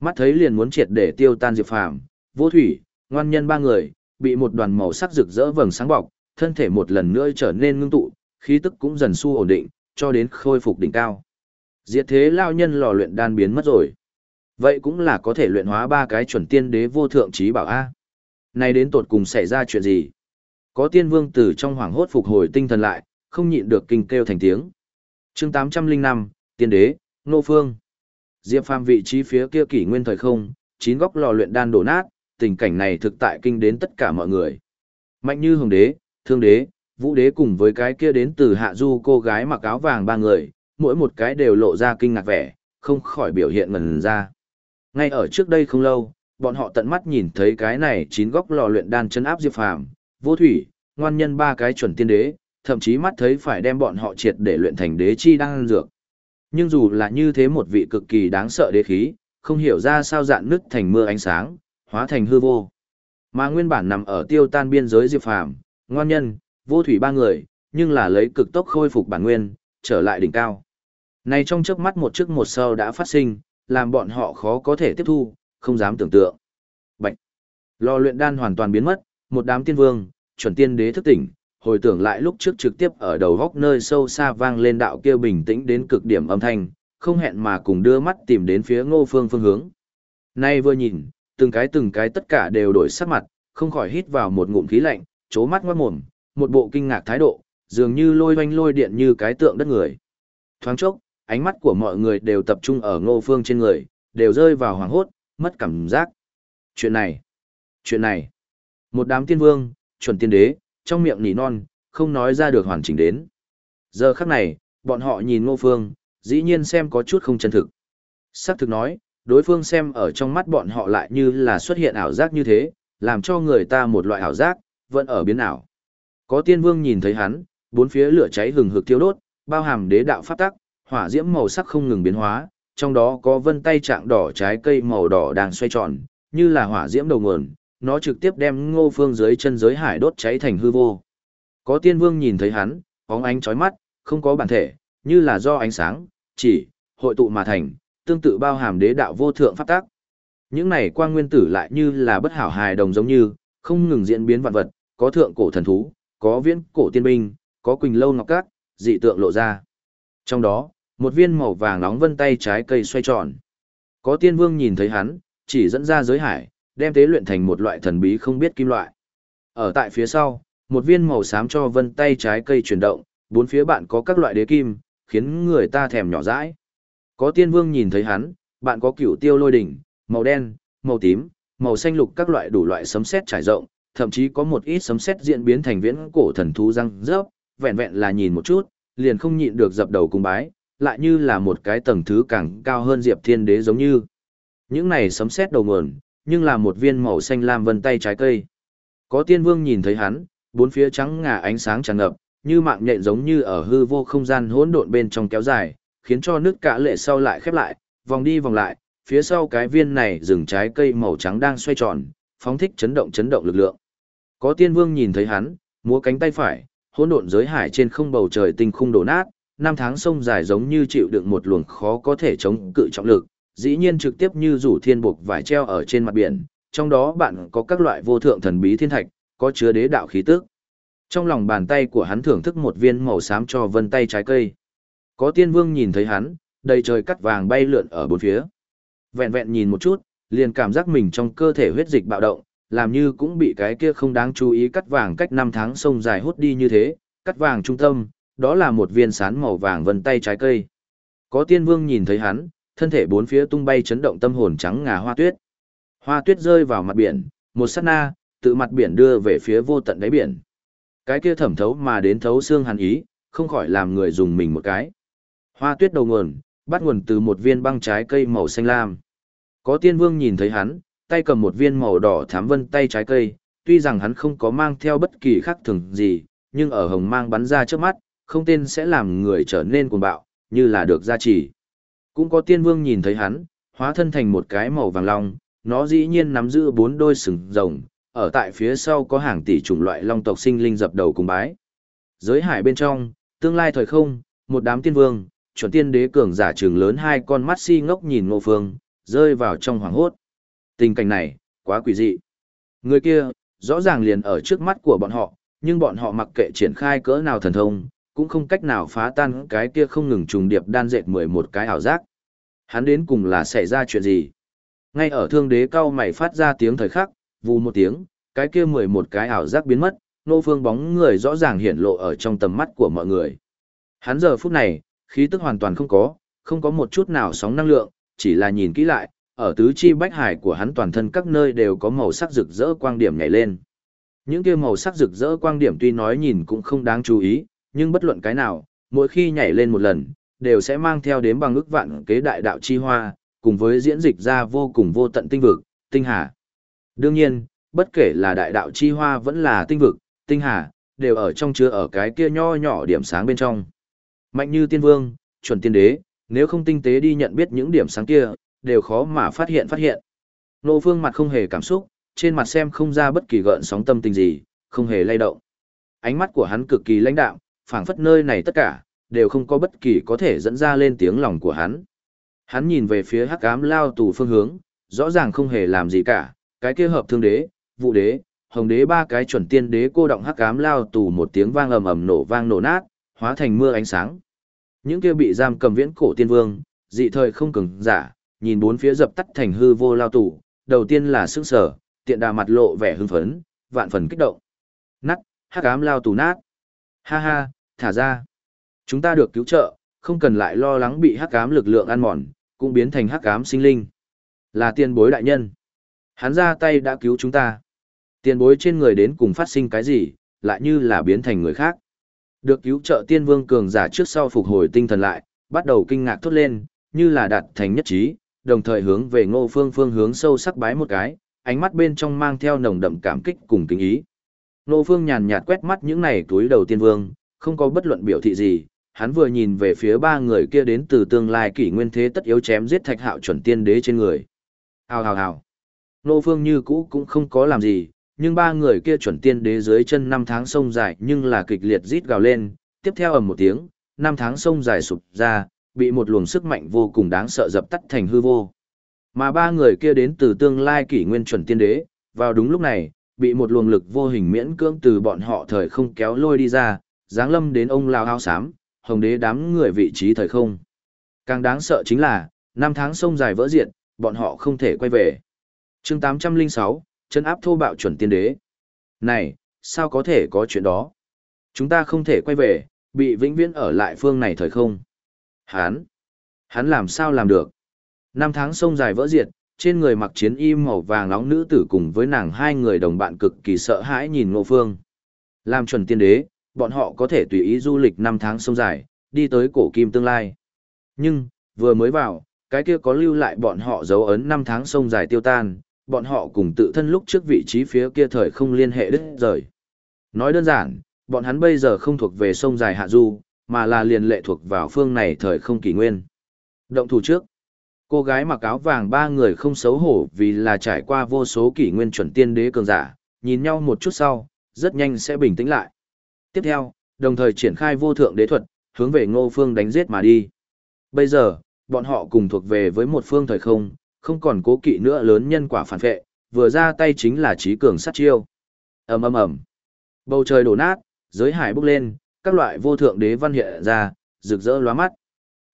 Mắt thấy liền muốn triệt để tiêu tan Diệp Phàm, Vô Thủy, ngoan nhân ba người, bị một đoàn màu sắc rực rỡ vầng sáng bọc, thân thể một lần nữa trở nên ngưng tụ, khí tức cũng dần xu ổn định, cho đến khôi phục đỉnh cao. Diệt thế lao nhân lò luyện đan biến mất rồi. Vậy cũng là có thể luyện hóa ba cái chuẩn tiên đế vô thượng trí bảo A. Này đến tột cùng xảy ra chuyện gì? Có tiên vương tử trong hoàng hốt phục hồi tinh thần lại, không nhịn được kinh kêu thành tiếng. chương 805, tiên đế, nô phương. Diệp Phàm vị trí phía kia kỷ nguyên thời không, chín góc lò luyện đan đổ nát, tình cảnh này thực tại kinh đến tất cả mọi người. Mạnh như hồng đế, thương đế, vũ đế cùng với cái kia đến từ hạ du cô gái mặc áo vàng ba người, mỗi một cái đều lộ ra kinh ngạc vẻ, không khỏi biểu hiện ngần ra. Ngay ở trước đây không lâu, bọn họ tận mắt nhìn thấy cái này chín góc lò luyện đan chân áp Diệp Phàm, vô thủy, ngoan nhân ba cái chuẩn tiên đế, thậm chí mắt thấy phải đem bọn họ triệt để luyện thành đế chi đang dược. Nhưng dù là như thế một vị cực kỳ đáng sợ đế khí, không hiểu ra sao dạn nứt thành mưa ánh sáng, hóa thành hư vô. Mà nguyên bản nằm ở tiêu tan biên giới Diệp Phàm, ngoan nhân, vô thủy ba người, nhưng là lấy cực tốc khôi phục bản nguyên, trở lại đỉnh cao. Này trong chớp mắt một trước một sau đã phát sinh, làm bọn họ khó có thể tiếp thu, không dám tưởng tượng. Bạch. Lò luyện đan hoàn toàn biến mất, một đám tiên vương, chuẩn tiên đế thức tỉnh, hồi tưởng lại lúc trước trực tiếp ở đầu góc nơi sâu xa vang lên đạo kêu bình tĩnh đến cực điểm âm thanh, không hẹn mà cùng đưa mắt tìm đến phía ngô phương phương hướng. Nay vừa nhìn, từng cái từng cái tất cả đều đổi sắc mặt, không khỏi hít vào một ngụm khí lạnh, chố mắt ngoát mồm, một bộ kinh ngạc thái độ, dường như lôi hoanh lôi điện như cái tượng đất người. Thoáng chốc, ánh mắt của mọi người đều tập trung ở ngô phương trên người, đều rơi vào hoàng hốt, mất cảm giác. Chuyện này, chuyện này, một đám tiên vương, chuẩn tiên đế, trong miệng nỉ non, không nói ra được hoàn chỉnh đến. Giờ khắc này, bọn họ nhìn ngô phương, dĩ nhiên xem có chút không chân thực. Sắc thực nói, đối phương xem ở trong mắt bọn họ lại như là xuất hiện ảo giác như thế, làm cho người ta một loại ảo giác, vẫn ở biến ảo. Có tiên vương nhìn thấy hắn, bốn phía lửa cháy hừng hực thiêu đốt, bao hàm đế đạo pháp tắc, hỏa diễm màu sắc không ngừng biến hóa, trong đó có vân tay trạng đỏ trái cây màu đỏ đang xoay tròn, như là hỏa diễm đầu nguồn, nó trực tiếp đem ngô phương dưới chân giới hải đốt cháy thành hư vô. Có tiên vương nhìn thấy hắn, bóng ánh chói mắt, không có bản thể, như là do ánh sáng, chỉ, hội tụ mà thành, tương tự bao hàm đế đạo vô thượng pháp tác. Những này quang nguyên tử lại như là bất hảo hài đồng giống như, không ngừng diễn biến vạn vật, có thượng cổ thần thú, có viễn cổ tiên binh, có quỳnh lâu ngọc cát, dị tượng lộ ra. Trong đó, một viên màu vàng nóng vân tay trái cây xoay tròn. Có tiên vương nhìn thấy hắn, chỉ dẫn ra giới hải, đem tế luyện thành một loại thần bí không biết kim loại. Ở tại phía sau, một viên màu xám cho vân tay trái cây chuyển động, bốn phía bạn có các loại đế kim, khiến người ta thèm nhỏ dãi. Có tiên vương nhìn thấy hắn, bạn có cửu tiêu lôi đỉnh, màu đen, màu tím, màu xanh lục các loại đủ loại sấm sét trải rộng, thậm chí có một ít sấm sét diễn biến thành viễn cổ thần thú răng rớp, vẹn vẹn là nhìn một chút, liền không nhịn được dập đầu cung bái, lại như là một cái tầng thứ càng cao hơn Diệp Thiên Đế giống như. Những này sấm sét đầu nguồn, nhưng là một viên màu xanh lam vân tay trái cây. Có tiên vương nhìn thấy hắn, bốn phía trắng ngà ánh sáng tràn ngập, như mạng nhện giống như ở hư vô không gian hỗn độn bên trong kéo dài, khiến cho nước cả lệ sau lại khép lại, vòng đi vòng lại, phía sau cái viên này rừng trái cây màu trắng đang xoay tròn, phóng thích chấn động chấn động lực lượng. Có tiên vương nhìn thấy hắn, múa cánh tay phải, hỗn độn giới hải trên không bầu trời tinh khung đổ nát, năm tháng sông dài giống như chịu đựng một luồng khó có thể chống cự trọng lực, dĩ nhiên trực tiếp như rủ thiên buộc vải treo ở trên mặt biển, trong đó bạn có các loại vô thượng thần bí thiên thạch, có chứa đế đạo khí tức. Trong lòng bàn tay của hắn thưởng thức một viên màu xám cho vân tay trái cây. Có tiên vương nhìn thấy hắn, đầy trời cắt vàng bay lượn ở bốn phía. Vẹn vẹn nhìn một chút, liền cảm giác mình trong cơ thể huyết dịch bạo động, làm như cũng bị cái kia không đáng chú ý cắt vàng cách năm tháng sông dài hút đi như thế, cắt vàng trung tâm, đó là một viên sán màu vàng vân tay trái cây. Có tiên vương nhìn thấy hắn, thân thể bốn phía tung bay chấn động tâm hồn trắng ngà hoa tuyết. Hoa tuyết rơi vào mặt biển, một sát na, tự mặt biển đưa về phía vô tận đáy biển. Cái kia thẩm thấu mà đến thấu xương hàn ý, không khỏi làm người dùng mình một cái. Hoa tuyết đầu nguồn, bắt nguồn từ một viên băng trái cây màu xanh lam. Có tiên vương nhìn thấy hắn, tay cầm một viên màu đỏ thám vân tay trái cây, tuy rằng hắn không có mang theo bất kỳ khác thường gì, nhưng ở hồng mang bắn ra trước mắt, không tên sẽ làm người trở nên cuồng bạo, như là được gia trì. Cũng có tiên vương nhìn thấy hắn, hóa thân thành một cái màu vàng long, nó dĩ nhiên nắm giữ bốn đôi sừng rồng, ở tại phía sau có hàng tỷ chủng loại long tộc sinh linh dập đầu cùng bái. Giới hải bên trong, tương lai thời không, một đám tiên vương, chuẩn tiên đế cường giả trường lớn hai con mắt si ngốc nhìn ngô phương, rơi vào trong hoàng hốt. Tình cảnh này, quá quỷ dị. Người kia, rõ ràng liền ở trước mắt của bọn họ, nhưng bọn họ mặc kệ triển khai cỡ nào thần thông, cũng không cách nào phá tan cái kia không ngừng trùng điệp đan dệt mười một cái ảo giác. Hắn đến cùng là xảy ra chuyện gì? Ngay ở thương đế cao mày phát ra tiếng thời khắc, vù một tiếng, cái kia mười một cái ảo giác biến mất, nô phương bóng người rõ ràng hiển lộ ở trong tầm mắt của mọi người. Hắn giờ phút này, khí tức hoàn toàn không có, không có một chút nào sóng năng lượng, chỉ là nhìn kỹ lại, ở tứ chi bách hải của hắn toàn thân các nơi đều có màu sắc rực rỡ quang điểm nhảy lên. Những kia màu sắc rực rỡ quang điểm tuy nói nhìn cũng không đáng chú ý, nhưng bất luận cái nào, mỗi khi nhảy lên một lần, đều sẽ mang theo đến bằng ức vạn kế đại đạo chi hoa, cùng với diễn dịch ra vô cùng vô tận tinh vực, tinh hà. Đương nhiên, bất kể là đại đạo chi hoa vẫn là tinh vực, tinh hà, đều ở trong chứa ở cái kia nho nhỏ điểm sáng bên trong. Mạnh như tiên vương, chuẩn tiên đế, nếu không tinh tế đi nhận biết những điểm sáng kia, đều khó mà phát hiện phát hiện. Nô phương mặt không hề cảm xúc, trên mặt xem không ra bất kỳ gợn sóng tâm tình gì, không hề lay động. Ánh mắt của hắn cực kỳ lãnh đạm, phảng phất nơi này tất cả, đều không có bất kỳ có thể dẫn ra lên tiếng lòng của hắn. Hắn nhìn về phía hắc ám lao tù phương hướng, rõ ràng không hề làm gì cả, cái kia hợp thương đế, vụ đế, hồng đế ba cái chuẩn tiên đế cô động hắc ám lao tù một tiếng vang ầm ầm nổ vang nổ nát, hóa thành mưa ánh sáng. Những kia bị giam cầm viễn cổ tiên vương, dị thời không cứng giả, nhìn bốn phía dập tắt thành hư vô lao tù, đầu tiên là sững sở, tiện đà mặt lộ vẻ hưng phấn, vạn phần kích động. Nắt, hắc ám lao tù nát. Ha ha, thả ra. Chúng ta được cứu trợ, không cần lại lo lắng bị hắc ám lực lượng ăn mòn, cũng biến thành hắc ám sinh linh. Là tiên bối đại nhân. Hắn ra tay đã cứu chúng ta. Tiên bối trên người đến cùng phát sinh cái gì, lại như là biến thành người khác. Được cứu trợ tiên vương cường giả trước sau phục hồi tinh thần lại, bắt đầu kinh ngạc thốt lên, như là đạt thành nhất trí, đồng thời hướng về ngô phương phương hướng sâu sắc bái một cái, ánh mắt bên trong mang theo nồng đậm cảm kích cùng kính ý. Ngô phương nhàn nhạt quét mắt những này túi đầu tiên vương, không có bất luận biểu thị gì, hắn vừa nhìn về phía ba người kia đến từ tương lai kỷ nguyên thế tất yếu chém giết thạch hạo chuẩn tiên đế trên người. Hào hào hào. nô phương như cũ cũng không có làm gì, nhưng ba người kia chuẩn tiên đế dưới chân năm tháng sông dài nhưng là kịch liệt rít gào lên, tiếp theo ầm một tiếng, năm tháng sông dài sụp ra, bị một luồng sức mạnh vô cùng đáng sợ dập tắt thành hư vô. Mà ba người kia đến từ tương lai kỷ nguyên chuẩn tiên đế, vào đúng lúc này, bị một luồng lực vô hình miễn cưỡng từ bọn họ thời không kéo lôi đi ra, giáng lâm đến ông lao ao xám, hồng đế đám người vị trí thời không. Càng đáng sợ chính là, năm tháng sông dài vỡ diện, bọn họ không thể quay về. chương 806, chân áp thô bạo chuẩn tiên đế. Này, sao có thể có chuyện đó? Chúng ta không thể quay về, bị vĩnh viễn ở lại phương này thời không. Hán, hắn làm sao làm được? Năm tháng sông dài vỡ diệt, trên người mặc chiến y màu vàng nóng nữ tử cùng với nàng hai người đồng bạn cực kỳ sợ hãi nhìn ngộ phương. Làm chuẩn tiên đế, bọn họ có thể tùy ý du lịch năm tháng sông dài, đi tới cổ kim tương lai. Nhưng, vừa mới vào, cái kia có lưu lại bọn họ dấu ấn năm tháng sông dài tiêu tan, bọn họ cùng tự thân lúc trước vị trí phía kia thời không liên hệ đứt rời. Nói đơn giản, bọn hắn bây giờ không thuộc về sông dài hạ du, mà là liền lệ thuộc vào phương này thời không kỷ nguyên. Động thủ trước, cô gái mặc áo vàng ba người không xấu hổ vì là trải qua vô số kỷ nguyên chuẩn tiên đế cường giả, nhìn nhau một chút sau, rất nhanh sẽ bình tĩnh lại. Tiếp theo, đồng thời triển khai vô thượng đế thuật, hướng về ngô phương đánh giết mà đi. Bây giờ, bọn họ cùng thuộc về với một phương thời không, không còn cố kỵ nữa lớn nhân quả phản vệ, vừa ra tay chính là trí cường sát chiêu. ầm ầm ầm, bầu trời đổ nát, giới hải bốc lên, các loại vô thượng đế văn hiện ra, rực rỡ lóa mắt.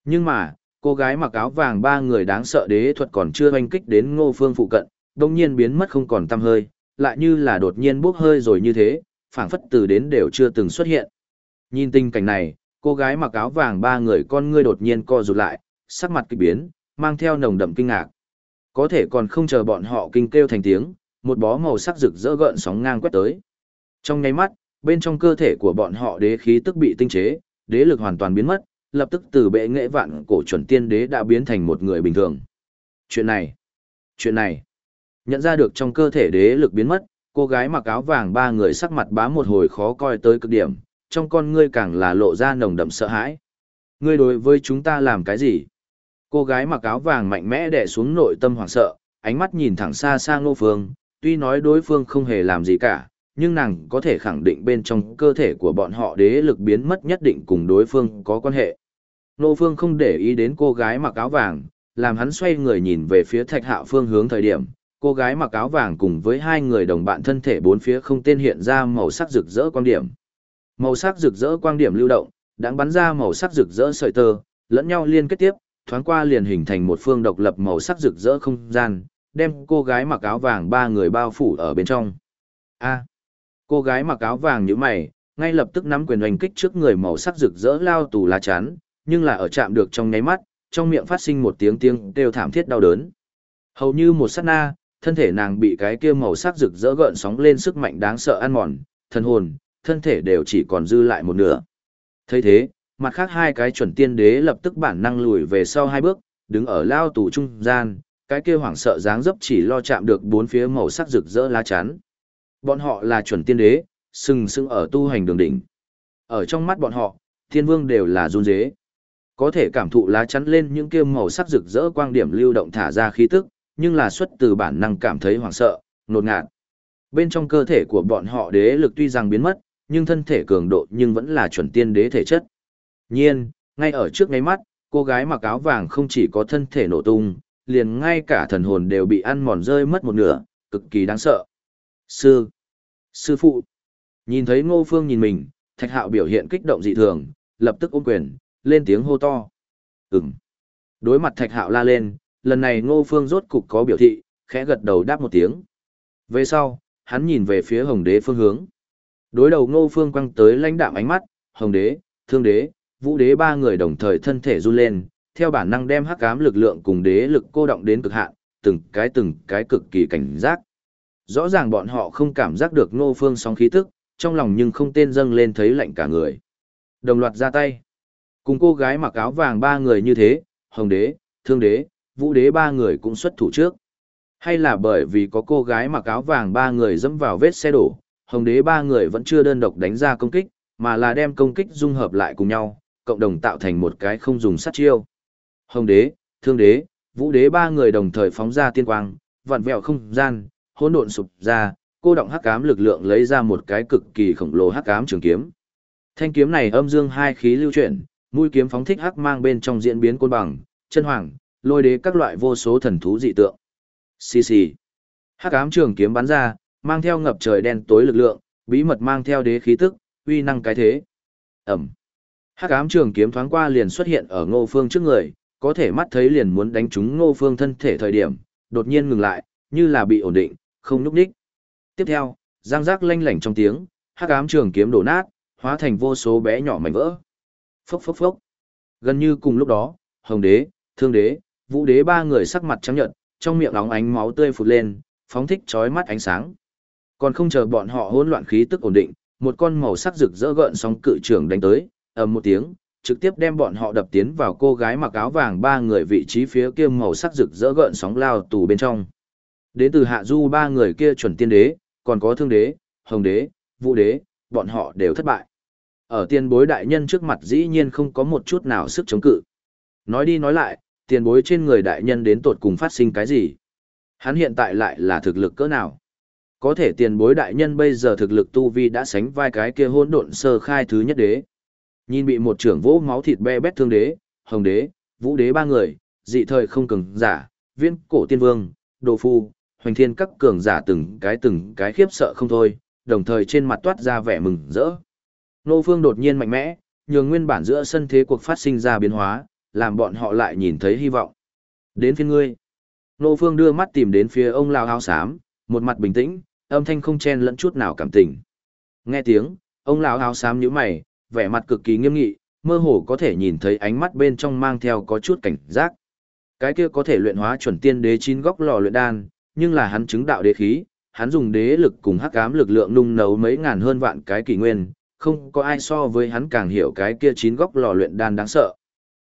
Nhưng mà, cô gái mặc áo vàng ba người đáng sợ đế thuật còn chưa oanh kích đến ngô phương phụ cận, đồng nhiên biến mất không còn tăm hơi, lại như là đột nhiên bốc hơi rồi như thế, phảng phất từ đến đều chưa từng xuất hiện. Nhìn tình cảnh này, cô gái mặc áo vàng ba người con ngươi đột nhiên co rụt lại, sắc mặt kỳ biến, mang theo nồng đậm kinh ngạc. Có thể còn không chờ bọn họ kinh kêu thành tiếng, một bó màu sắc rực rỡ gợn sóng ngang quét tới. Trong nháy mắt, bên trong cơ thể của bọn họ đế khí tức bị tinh chế, đế lực hoàn toàn biến mất, lập tức từ bệ nghệ vạn cổ chuẩn tiên đế đã biến thành một người bình thường. Chuyện này, chuyện này, nhận ra được trong cơ thể đế lực biến mất, cô gái mặc áo vàng ba người sắc mặt bá một hồi khó coi tới cực điểm, trong con ngươi càng là lộ ra nồng đậm sợ hãi. Ngươi đối với chúng ta làm cái gì? Cô gái mặc áo vàng mạnh mẽ đè xuống nội tâm hoảng sợ, ánh mắt nhìn thẳng xa xa ngô phương, tuy nói đối phương không hề làm gì cả, nhưng nàng có thể khẳng định bên trong cơ thể của bọn họ đế lực biến mất nhất định cùng đối phương có quan hệ. Ngô phương không để ý đến cô gái mặc áo vàng, làm hắn xoay người nhìn về phía thạch hạo phương hướng thời điểm, cô gái mặc áo vàng cùng với hai người đồng bạn thân thể bốn phía không tên hiện ra màu sắc rực rỡ quang điểm. Màu sắc rực rỡ quang điểm lưu động, đang bắn ra màu sắc rực rỡ sợi tơ, lẫn nhau liên kết tiếp, thoáng qua liền hình thành một phương độc lập màu sắc rực rỡ không gian, đem cô gái mặc áo vàng ba người bao phủ ở bên trong. A. cô gái mặc áo vàng như mày, ngay lập tức nắm quyền oanh kích trước người màu sắc rực rỡ lao tù lá chắn, nhưng là ở chạm được trong nháy mắt, trong miệng phát sinh một tiếng tiếng kêu thảm thiết đau đớn. Hầu như một sát na, thân thể nàng bị cái kia màu sắc rực rỡ gợn sóng lên sức mạnh đáng sợ ăn mòn, thân hồn, thân thể đều chỉ còn dư lại một nửa. thấy thế, mặt khác hai cái chuẩn tiên đế lập tức bản năng lùi về sau hai bước, đứng ở lao tù trung gian, cái kia hoảng sợ dáng dấp chỉ lo chạm được bốn phía màu sắc rực rỡ lá chắn. Bọn họ là chuẩn tiên đế, sừng sững ở tu hành đường đỉnh. Ở trong mắt bọn họ, thiên vương đều là run dế. Có thể cảm thụ lá chắn lên những kia màu sắc rực rỡ quang điểm lưu động thả ra khí tức, nhưng là xuất từ bản năng cảm thấy hoảng sợ, nột ngạt. Bên trong cơ thể của bọn họ đế lực tuy rằng biến mất, nhưng thân thể cường độ nhưng vẫn là chuẩn tiên đế thể chất. Nhiên, ngay ở trước ngay mắt, cô gái mặc áo vàng không chỉ có thân thể nổ tung, liền ngay cả thần hồn đều bị ăn mòn rơi mất một nửa, cực kỳ đáng sợ. Sư! Sư phụ! Nhìn thấy ngô phương nhìn mình, thạch hạo biểu hiện kích động dị thường, lập tức ôm quyền, lên tiếng hô to. Ừm! Đối mặt thạch hạo la lên, lần này ngô phương rốt cục có biểu thị, khẽ gật đầu đáp một tiếng. Về sau, hắn nhìn về phía hồng đế phương hướng. Đối đầu ngô phương quăng tới lãnh đạm ánh mắt, hồng đế, thương đế, vũ đế ba người đồng thời thân thể run lên, theo bản năng đem hắc ám lực lượng cùng đế lực cô động đến cực hạn, từng cái từng cái cực kỳ cảnh giác. Rõ ràng bọn họ không cảm giác được nô phương sóng khí tức, trong lòng nhưng không tên dâng lên thấy lạnh cả người. Đồng loạt ra tay. Cùng cô gái mặc áo vàng ba người như thế, hồng đế, thương đế, vũ đế ba người cũng xuất thủ trước. Hay là bởi vì có cô gái mặc áo vàng ba người dẫm vào vết xe đổ, hồng đế ba người vẫn chưa đơn độc đánh ra công kích, mà là đem công kích dung hợp lại cùng nhau, cộng đồng tạo thành một cái không dùng sát chiêu. Hồng đế, thương đế, vũ đế ba người đồng thời phóng ra tiên quang, vặn vẹo không gian, hỗn độn sụp ra, cô động hắc ám lực lượng lấy ra một cái cực kỳ khổng lồ hắc ám trường kiếm. Thanh kiếm này âm dương hai khí lưu chuyển, mũi kiếm phóng thích hắc mang bên trong diễn biến côn bằng, chân hoàng, lôi đế các loại vô số thần thú dị tượng. Xì xì. Hắc ám trường kiếm bắn ra, mang theo ngập trời đen tối lực lượng, bí mật mang theo đế khí tức, uy năng cái thế. Ẩm. Hắc ám trường kiếm thoáng qua liền xuất hiện ở Ngô Phương trước người, có thể mắt thấy liền muốn đánh trúng Ngô Phương thân thể thời điểm, đột nhiên ngừng lại, như là bị ổn định, không nhúc nhích. Tiếp theo, giang giác lanh lảnh trong tiếng, hắc ám trường kiếm đổ nát, hóa thành vô số bé nhỏ mảnh vỡ. Phốc phốc phốc. Gần như cùng lúc đó, Hồng Đế, Thương Đế, Vũ Đế ba người sắc mặt trắng nhợt, trong miệng nóng ánh máu tươi phụt lên, phóng thích chói mắt ánh sáng. Còn không chờ bọn họ hỗn loạn khí tức ổn định, một con màu sắc rực rỡ gợn sóng cự trường đánh tới, ầm một tiếng, trực tiếp đem bọn họ đập tiến vào cô gái mặc áo vàng ba người vị trí phía kia màu sắc rực rỡ gợn sóng lao tù bên trong. Đến từ hạ du ba người kia chuẩn tiên đế, còn có thương đế, hồng đế, vũ đế, bọn họ đều thất bại. Ở tiên bối đại nhân trước mặt dĩ nhiên không có một chút nào sức chống cự. Nói đi nói lại, tiền bối trên người đại nhân đến tột cùng phát sinh cái gì? Hắn hiện tại lại là thực lực cỡ nào? Có thể tiền bối đại nhân bây giờ thực lực tu vi đã sánh vai cái kia hỗn độn sơ khai thứ nhất đế. Nhìn bị một trưởng vỗ máu thịt be bét thương đế, hồng đế, vũ đế ba người, dị thời không cường giả, viên cổ tiên vương, đồ phu, hoành thiên các cường giả từng cái từng cái khiếp sợ không thôi, đồng thời trên mặt toát ra vẻ mừng rỡ. Nô Phương đột nhiên mạnh mẽ, nhường nguyên bản giữa sân thế cuộc phát sinh ra biến hóa, làm bọn họ lại nhìn thấy hy vọng. Đến phiên ngươi. Nô Phương đưa mắt tìm đến phía ông lao áo xám, một mặt bình tĩnh, âm thanh không chen lẫn chút nào cảm tình. Nghe tiếng, ông lão áo xám nhíu mày, vẻ mặt cực kỳ nghiêm nghị, mơ hồ có thể nhìn thấy ánh mắt bên trong mang theo có chút cảnh giác. Cái kia có thể luyện hóa chuẩn tiên đế chín góc lò luyện đan, nhưng là hắn chứng đạo đế khí, hắn dùng đế lực cùng hắc ám lực lượng nung nấu mấy ngàn hơn vạn cái kỷ nguyên, không có ai so với hắn càng hiểu cái kia chín góc lò luyện đan đáng sợ.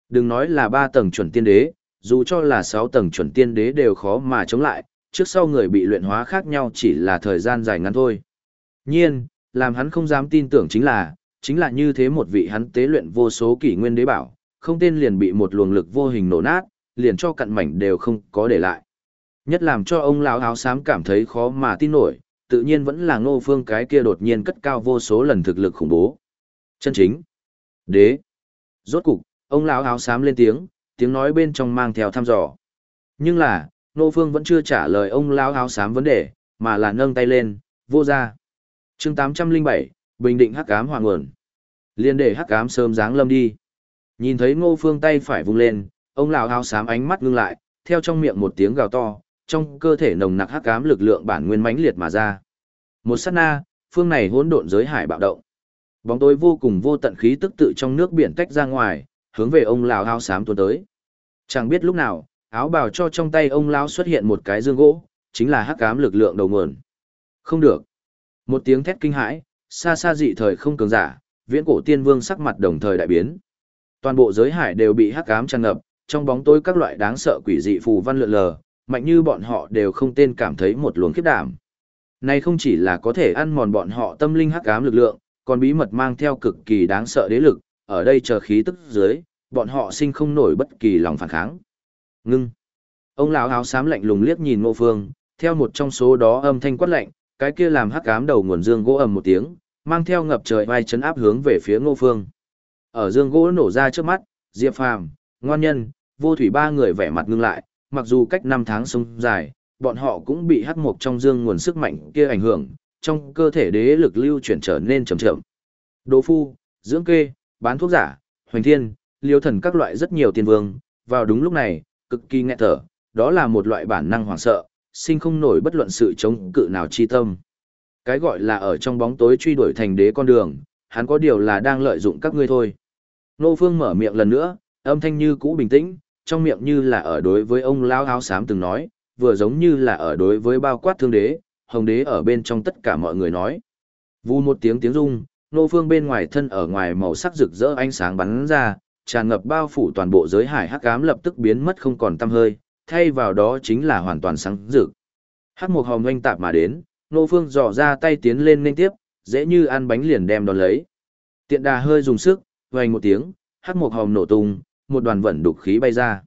Đừng nói là ba tầng chuẩn tiên đế, dù cho là sáu tầng chuẩn tiên đế đều khó mà chống lại, trước sau người bị luyện hóa khác nhau chỉ là thời gian dài ngắn thôi. Nhiên, làm hắn không dám tin tưởng chính là, chính là như thế một vị hắn tế luyện vô số kỷ nguyên đế bảo, không tên liền bị một luồng lực vô hình nổ nát, liền cho cặn mảnh đều không có để lại. Nhất làm cho ông lão áo xám cảm thấy khó mà tin nổi, tự nhiên vẫn là ngô phương cái kia đột nhiên cất cao vô số lần thực lực khủng bố. Chân chính. Đế. Rốt cục, ông lão áo xám lên tiếng, tiếng nói bên trong mang theo thăm dò. Nhưng là, ngô phương vẫn chưa trả lời ông lão áo xám vấn đề, mà là nâng tay lên, vô ra. chương 807, Bình định hắc ám hoàng nguồn. Liên để hắc ám sớm dáng lâm đi. Nhìn thấy ngô phương tay phải vung lên, ông lão áo xám ánh mắt ngưng lại, theo trong miệng một tiếng gào to, trong cơ thể nồng nặc hắc ám lực lượng bản nguyên mãnh liệt mà ra. Một sát na, phương này hỗn độn giới hải bạo động. Bóng tối vô cùng vô tận khí tức tự trong nước biển tách ra ngoài, hướng về ông lão áo xám tuôn tới. Chẳng biết lúc nào, áo bào cho trong tay ông lão xuất hiện một cái dương gỗ, chính là hắc ám lực lượng đầu nguồn. Không được. Một tiếng thét kinh hãi, xa xa dị thời không cường giả, viễn cổ tiên vương sắc mặt đồng thời đại biến. Toàn bộ giới hải đều bị hắc ám tràn ngập, trong bóng tối các loại đáng sợ quỷ dị phù văn lượn lờ, mạnh như bọn họ đều không tên cảm thấy một luồng khiếp đảm. Này không chỉ là có thể ăn mòn bọn họ tâm linh hắc ám lực lượng, còn bí mật mang theo cực kỳ đáng sợ đế lực, ở đây chờ khí tức dưới, bọn họ sinh không nổi bất kỳ lòng phản kháng. Ngưng. Ông lão áo xám lạnh lùng liếc nhìn Ngô Phương, theo một trong số đó âm thanh quát lạnh, cái kia làm hắc ám đầu nguồn dương gỗ ầm một tiếng, mang theo ngập trời vai chấn áp hướng về phía Ngô Phương. Ở dương gỗ nổ ra trước mắt, Diệp Phàm, Ngoan Nhân, Vô Thủy ba người vẻ mặt ngưng lại, mặc dù cách năm tháng sông dài, bọn họ cũng bị hắc mục trong dương nguồn sức mạnh kia ảnh hưởng, trong cơ thể đế lực lưu chuyển trở nên chậm chậm. Đồ phu, dưỡng kê, bán thuốc giả, hoành thiên, liêu thần các loại rất nhiều tiền vương, vào đúng lúc này, cực kỳ nghẹt thở, đó là một loại bản năng hoảng sợ, sinh không nổi bất luận sự chống cự nào chi tâm. Cái gọi là ở trong bóng tối truy đuổi thành đế con đường, hắn có điều là đang lợi dụng các ngươi thôi. Nô Phương mở miệng lần nữa, âm thanh như cũ bình tĩnh, trong miệng như là ở đối với ông lão áo xám từng nói, vừa giống như là ở đối với bao quát thương đế, hồng đế ở bên trong tất cả mọi người nói. Vù một tiếng tiếng rung, nô phương bên ngoài thân ở ngoài màu sắc rực rỡ ánh sáng bắn ra, tràn ngập bao phủ toàn bộ giới hải hắc ám lập tức biến mất không còn tăm hơi, thay vào đó chính là hoàn toàn sáng rực. Hắc một hồng oanh tạp mà đến, nô phương dò ra tay tiến lên nên tiếp, dễ như ăn bánh liền đem đón lấy. Tiện đà hơi dùng sức, vang một tiếng, hắc một hồng nổ tung, một đoàn vận đục khí bay ra.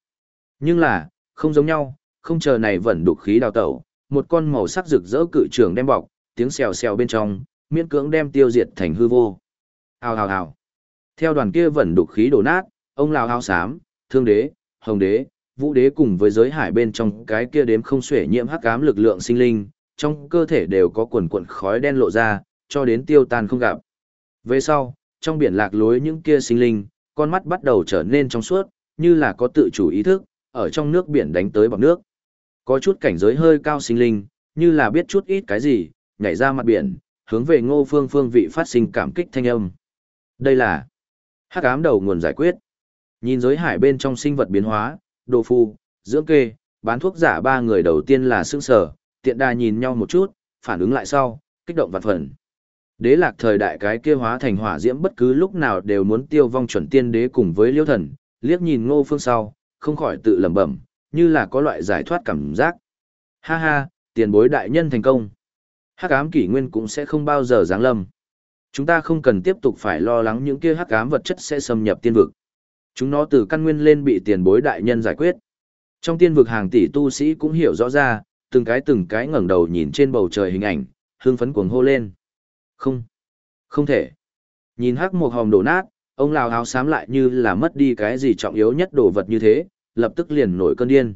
Nhưng là, không giống nhau, không chờ này vận đục khí đào tẩu, một con màu sắc rực rỡ cự trường đem bọc, tiếng xèo xèo bên trong, miễn cưỡng đem tiêu diệt thành hư vô. Hào hào hào. Theo đoàn kia vận đục khí đổ nát, ông lào áo xám, thương đế, hồng đế, vũ đế cùng với giới hải bên trong cái kia đếm không xuể nhiễm hắc ám lực lượng sinh linh, trong cơ thể đều có quần quần khói đen lộ ra, cho đến tiêu tan không gặp. Về sau, trong biển lạc lối những kia sinh linh, con mắt bắt đầu trở nên trong suốt, như là có tự chủ ý thức, ở trong nước biển đánh tới bọc nước. Có chút cảnh giới hơi cao sinh linh, như là biết chút ít cái gì, nhảy ra mặt biển, hướng về ngô phương phương vị phát sinh cảm kích thanh âm. Đây là hắc ám đầu nguồn giải quyết. Nhìn giới hải bên trong sinh vật biến hóa, đồ phu, dưỡng kê, bán thuốc giả ba người đầu tiên là sững sở, tiện đà nhìn nhau một chút, phản ứng lại sau, kích động vạn phần. Đế lạc thời đại cái kia hóa thành hỏa diễm bất cứ lúc nào đều muốn tiêu vong chuẩn tiên đế cùng với liêu thần, liếc nhìn ngô phương sau, không khỏi tự lẩm bẩm, như là có loại giải thoát cảm giác. Ha ha, tiền bối đại nhân thành công. Hắc ám kỷ nguyên cũng sẽ không bao giờ giáng lâm. Chúng ta không cần tiếp tục phải lo lắng những kia hắc ám vật chất sẽ xâm nhập tiên vực. Chúng nó từ căn nguyên lên bị tiền bối đại nhân giải quyết. Trong tiên vực hàng tỷ tu sĩ cũng hiểu rõ ra, từng cái từng cái ngẩng đầu nhìn trên bầu trời hình ảnh, hương phấn cuồng hô lên. Không, không thể. Nhìn hắc một hồng đổ nát, ông lão áo xám lại như là mất đi cái gì trọng yếu nhất đồ vật như thế, lập tức liền nổi cơn điên.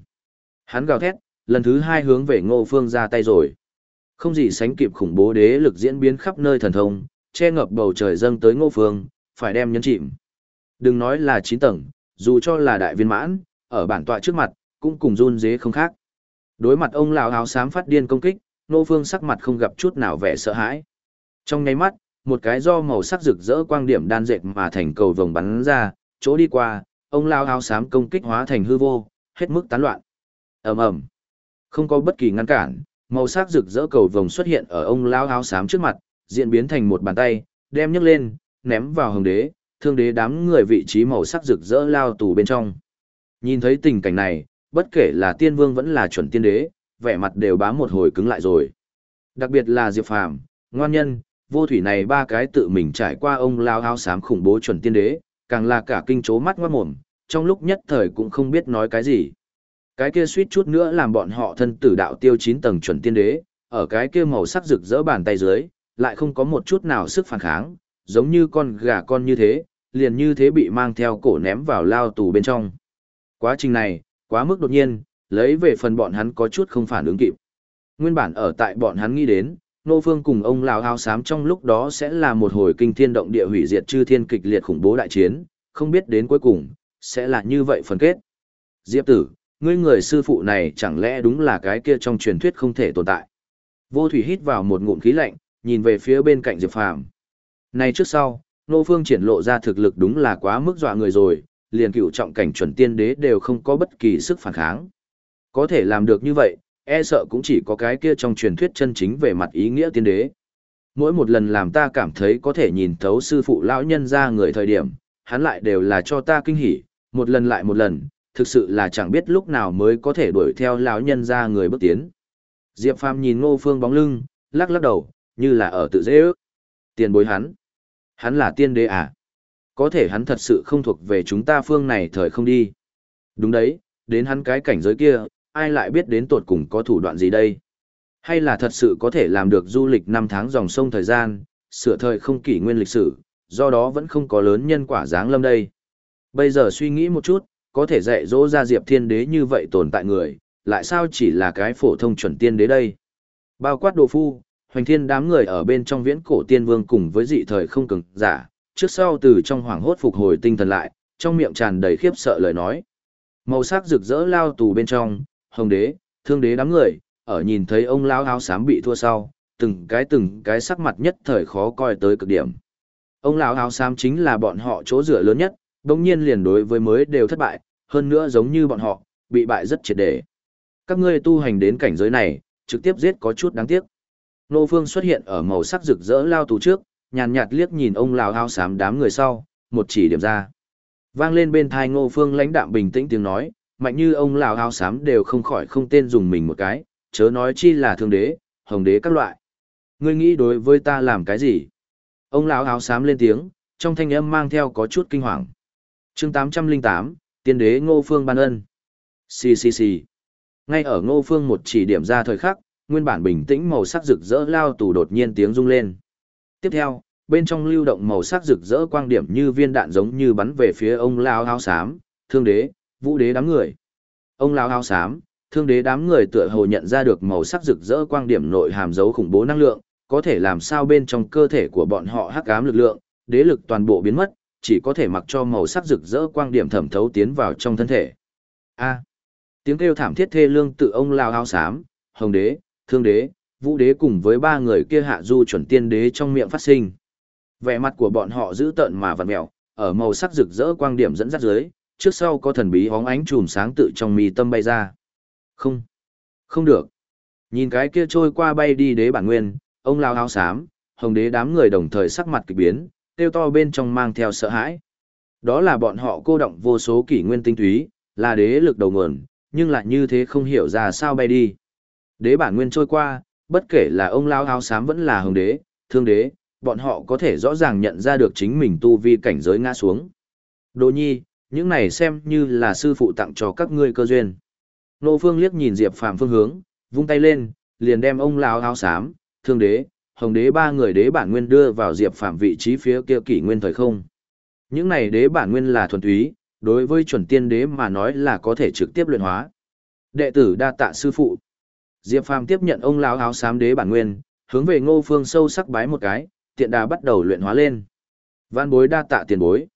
Hắn gào thét, lần thứ hai hướng về ngô phương ra tay rồi. Không gì sánh kịp khủng bố đế lực diễn biến khắp nơi thần thông, che ngập bầu trời dâng tới ngô phương, phải đem nhấn chìm. Đừng nói là 9 tầng, dù cho là đại viên mãn, ở bản tọa trước mặt, cũng cùng run dế không khác. Đối mặt ông lão áo xám phát điên công kích, Nô phương sắc mặt không gặp chút nào vẻ sợ hãi. Trong nháy mắt, một cái do màu sắc rực rỡ quang điểm đan dệt mà thành cầu vồng bắn ra, chỗ đi qua, ông lão áo xám công kích hóa thành hư vô, hết mức tán loạn. ầm ầm, không có bất kỳ ngăn cản, màu sắc rực rỡ cầu vồng xuất hiện ở ông lão áo xám trước mặt, diễn biến thành một bàn tay, đem nhấc lên, ném vào hồng đế, thương đế đám người vị trí màu sắc rực rỡ lao tù bên trong. Nhìn thấy tình cảnh này, bất kể là tiên vương vẫn là chuẩn tiên đế, vẻ mặt đều bám một hồi cứng lại rồi. Đặc biệt là Diệp Phàm, ngoan nhân, vô thủy này ba cái tự mình trải qua ông lao áo xám khủng bố chuẩn tiên đế, càng là cả kinh chố mắt ngoan mồm, trong lúc nhất thời cũng không biết nói cái gì. Cái kia suýt chút nữa làm bọn họ thân tử đạo tiêu 9 tầng chuẩn tiên đế, ở cái kia màu sắc rực rỡ bàn tay dưới, lại không có một chút nào sức phản kháng, giống như con gà con như thế, liền như thế bị mang theo cổ ném vào lao tù bên trong. Quá trình này, quá mức đột nhiên, lấy về phần bọn hắn có chút không phản ứng kịp. Nguyên bản ở tại bọn hắn nghĩ đến, Nô Phương cùng ông Lào Hao Sám trong lúc đó sẽ là một hồi kinh thiên động địa hủy diệt chư thiên kịch liệt khủng bố đại chiến, không biết đến cuối cùng, sẽ là như vậy phần kết. Diệp tử, ngươi người sư phụ này chẳng lẽ đúng là cái kia trong truyền thuyết không thể tồn tại. Vô thủy hít vào một ngụm khí lạnh, nhìn về phía bên cạnh Diệp Phàm. Này trước sau, Nô Phương triển lộ ra thực lực đúng là quá mức dọa người rồi, liền cựu trọng cảnh chuẩn tiên đế đều không có bất kỳ sức phản kháng. Có thể làm được như vậy, e sợ cũng chỉ có cái kia trong truyền thuyết chân chính về mặt ý nghĩa tiên đế. Mỗi một lần làm ta cảm thấy có thể nhìn thấu sư phụ lão nhân ra người thời điểm, hắn lại đều là cho ta kinh hỉ, một lần lại một lần, thực sự là chẳng biết lúc nào mới có thể đuổi theo lão nhân ra người bước tiến. Diệp Phàm nhìn Ngô Phương bóng lưng, lắc lắc đầu, như là ở tự dễ ước. Tiền bối hắn. Hắn là tiên đế à? Có thể hắn thật sự không thuộc về chúng ta phương này thời không đi. Đúng đấy, đến hắn cái cảnh giới kia, ai lại biết đến tột cùng có thủ đoạn gì đây? Hay là thật sự có thể làm được du lịch năm tháng dòng sông thời gian, sửa thời không kỷ nguyên lịch sử, do đó vẫn không có lớn nhân quả dáng lâm đây. Bây giờ suy nghĩ một chút, có thể dạy dỗ ra Diệp Thiên Đế như vậy tồn tại người, lại sao chỉ là cái phổ thông chuẩn tiên đế đây? Bao quát đồ phu, hoành thiên đám người ở bên trong viễn cổ tiên vương cùng với dị thời không cường giả, trước sau từ trong hoảng hốt phục hồi tinh thần lại, trong miệng tràn đầy khiếp sợ lời nói. Màu sắc rực rỡ lao tù bên trong, hồng đế, thương đế đám người, ở nhìn thấy ông lão áo xám bị thua sau, từng cái từng cái sắc mặt nhất thời khó coi tới cực điểm. Ông lão áo xám chính là bọn họ chỗ dựa lớn nhất, đồng nhiên liền đối với mới đều thất bại, hơn nữa giống như bọn họ, bị bại rất triệt để. Các ngươi tu hành đến cảnh giới này, trực tiếp giết có chút đáng tiếc. Nô Phương xuất hiện ở màu sắc rực rỡ lao tù trước, nhàn nhạt liếc nhìn ông lão áo xám đám người sau, một chỉ điểm ra. Vang lên bên thai Ngô Phương lãnh đạm bình tĩnh tiếng nói, mạnh như ông lão áo xám đều không khỏi không tên dùng mình một cái, chớ nói chi là thương đế, hồng đế các loại. Ngươi nghĩ đối với ta làm cái gì? Ông lão áo xám lên tiếng, trong thanh âm mang theo có chút kinh hoàng. Chương 808, Tiên đế Ngô Phương ban ân. Xì xì xì. Ngay ở Ngô Phương một chỉ điểm ra thời khắc, nguyên bản bình tĩnh màu sắc rực rỡ lao tù đột nhiên tiếng rung lên. Tiếp theo, bên trong lưu động màu sắc rực rỡ quang điểm như viên đạn giống như bắn về phía ông lao áo xám, thương đế, vũ đế đám người. Ông lao áo xám, thương đế đám người tựa hồ nhận ra được màu sắc rực rỡ quang điểm nội hàm dấu khủng bố năng lượng, có thể làm sao bên trong cơ thể của bọn họ hắc ám lực lượng, đế lực toàn bộ biến mất, chỉ có thể mặc cho màu sắc rực rỡ quang điểm thẩm thấu tiến vào trong thân thể. A. tiếng kêu thảm thiết thê lương tự ông lao áo xám, hồng đế, thương đế, vũ đế cùng với ba người kia hạ du chuẩn tiên đế trong miệng phát sinh. Vẻ mặt của bọn họ giữ tợn mà vặn mèo, ở màu sắc rực rỡ quang điểm dẫn dắt dưới, trước sau có thần bí hóng ánh chùm sáng tự trong mi tâm bay ra. Không, không được. Nhìn cái kia trôi qua bay đi đế bản nguyên, ông lao áo xám, hồng đế đám người đồng thời sắc mặt kỳ biến, tiêu to bên trong mang theo sợ hãi. Đó là bọn họ cô động vô số kỷ nguyên tinh túy, là đế lực đầu nguồn, nhưng lại như thế không hiểu ra sao bay đi. Đế bản nguyên trôi qua, bất kể là ông lao áo xám vẫn là hồng đế, thương đế, bọn họ có thể rõ ràng nhận ra được chính mình tu vi cảnh giới ngã xuống. Đồ nhi, những này xem như là sư phụ tặng cho các ngươi cơ duyên. Nô Phương liếc nhìn Diệp Phàm phương hướng, vung tay lên, liền đem ông lão áo xám, thương đế, hồng đế ba người đế bản nguyên đưa vào Diệp Phàm vị trí phía kia kỷ nguyên thời không. Những này đế bản nguyên là thuần túy, đối với chuẩn tiên đế mà nói là có thể trực tiếp luyện hóa. Đệ tử đa tạ sư phụ. Diệp Phàm tiếp nhận ông lão áo xám đế bản nguyên, hướng về Ngô Phương sâu sắc bái một cái, tiện đà bắt đầu luyện hóa lên. Vạn bối đa tạ tiền bối.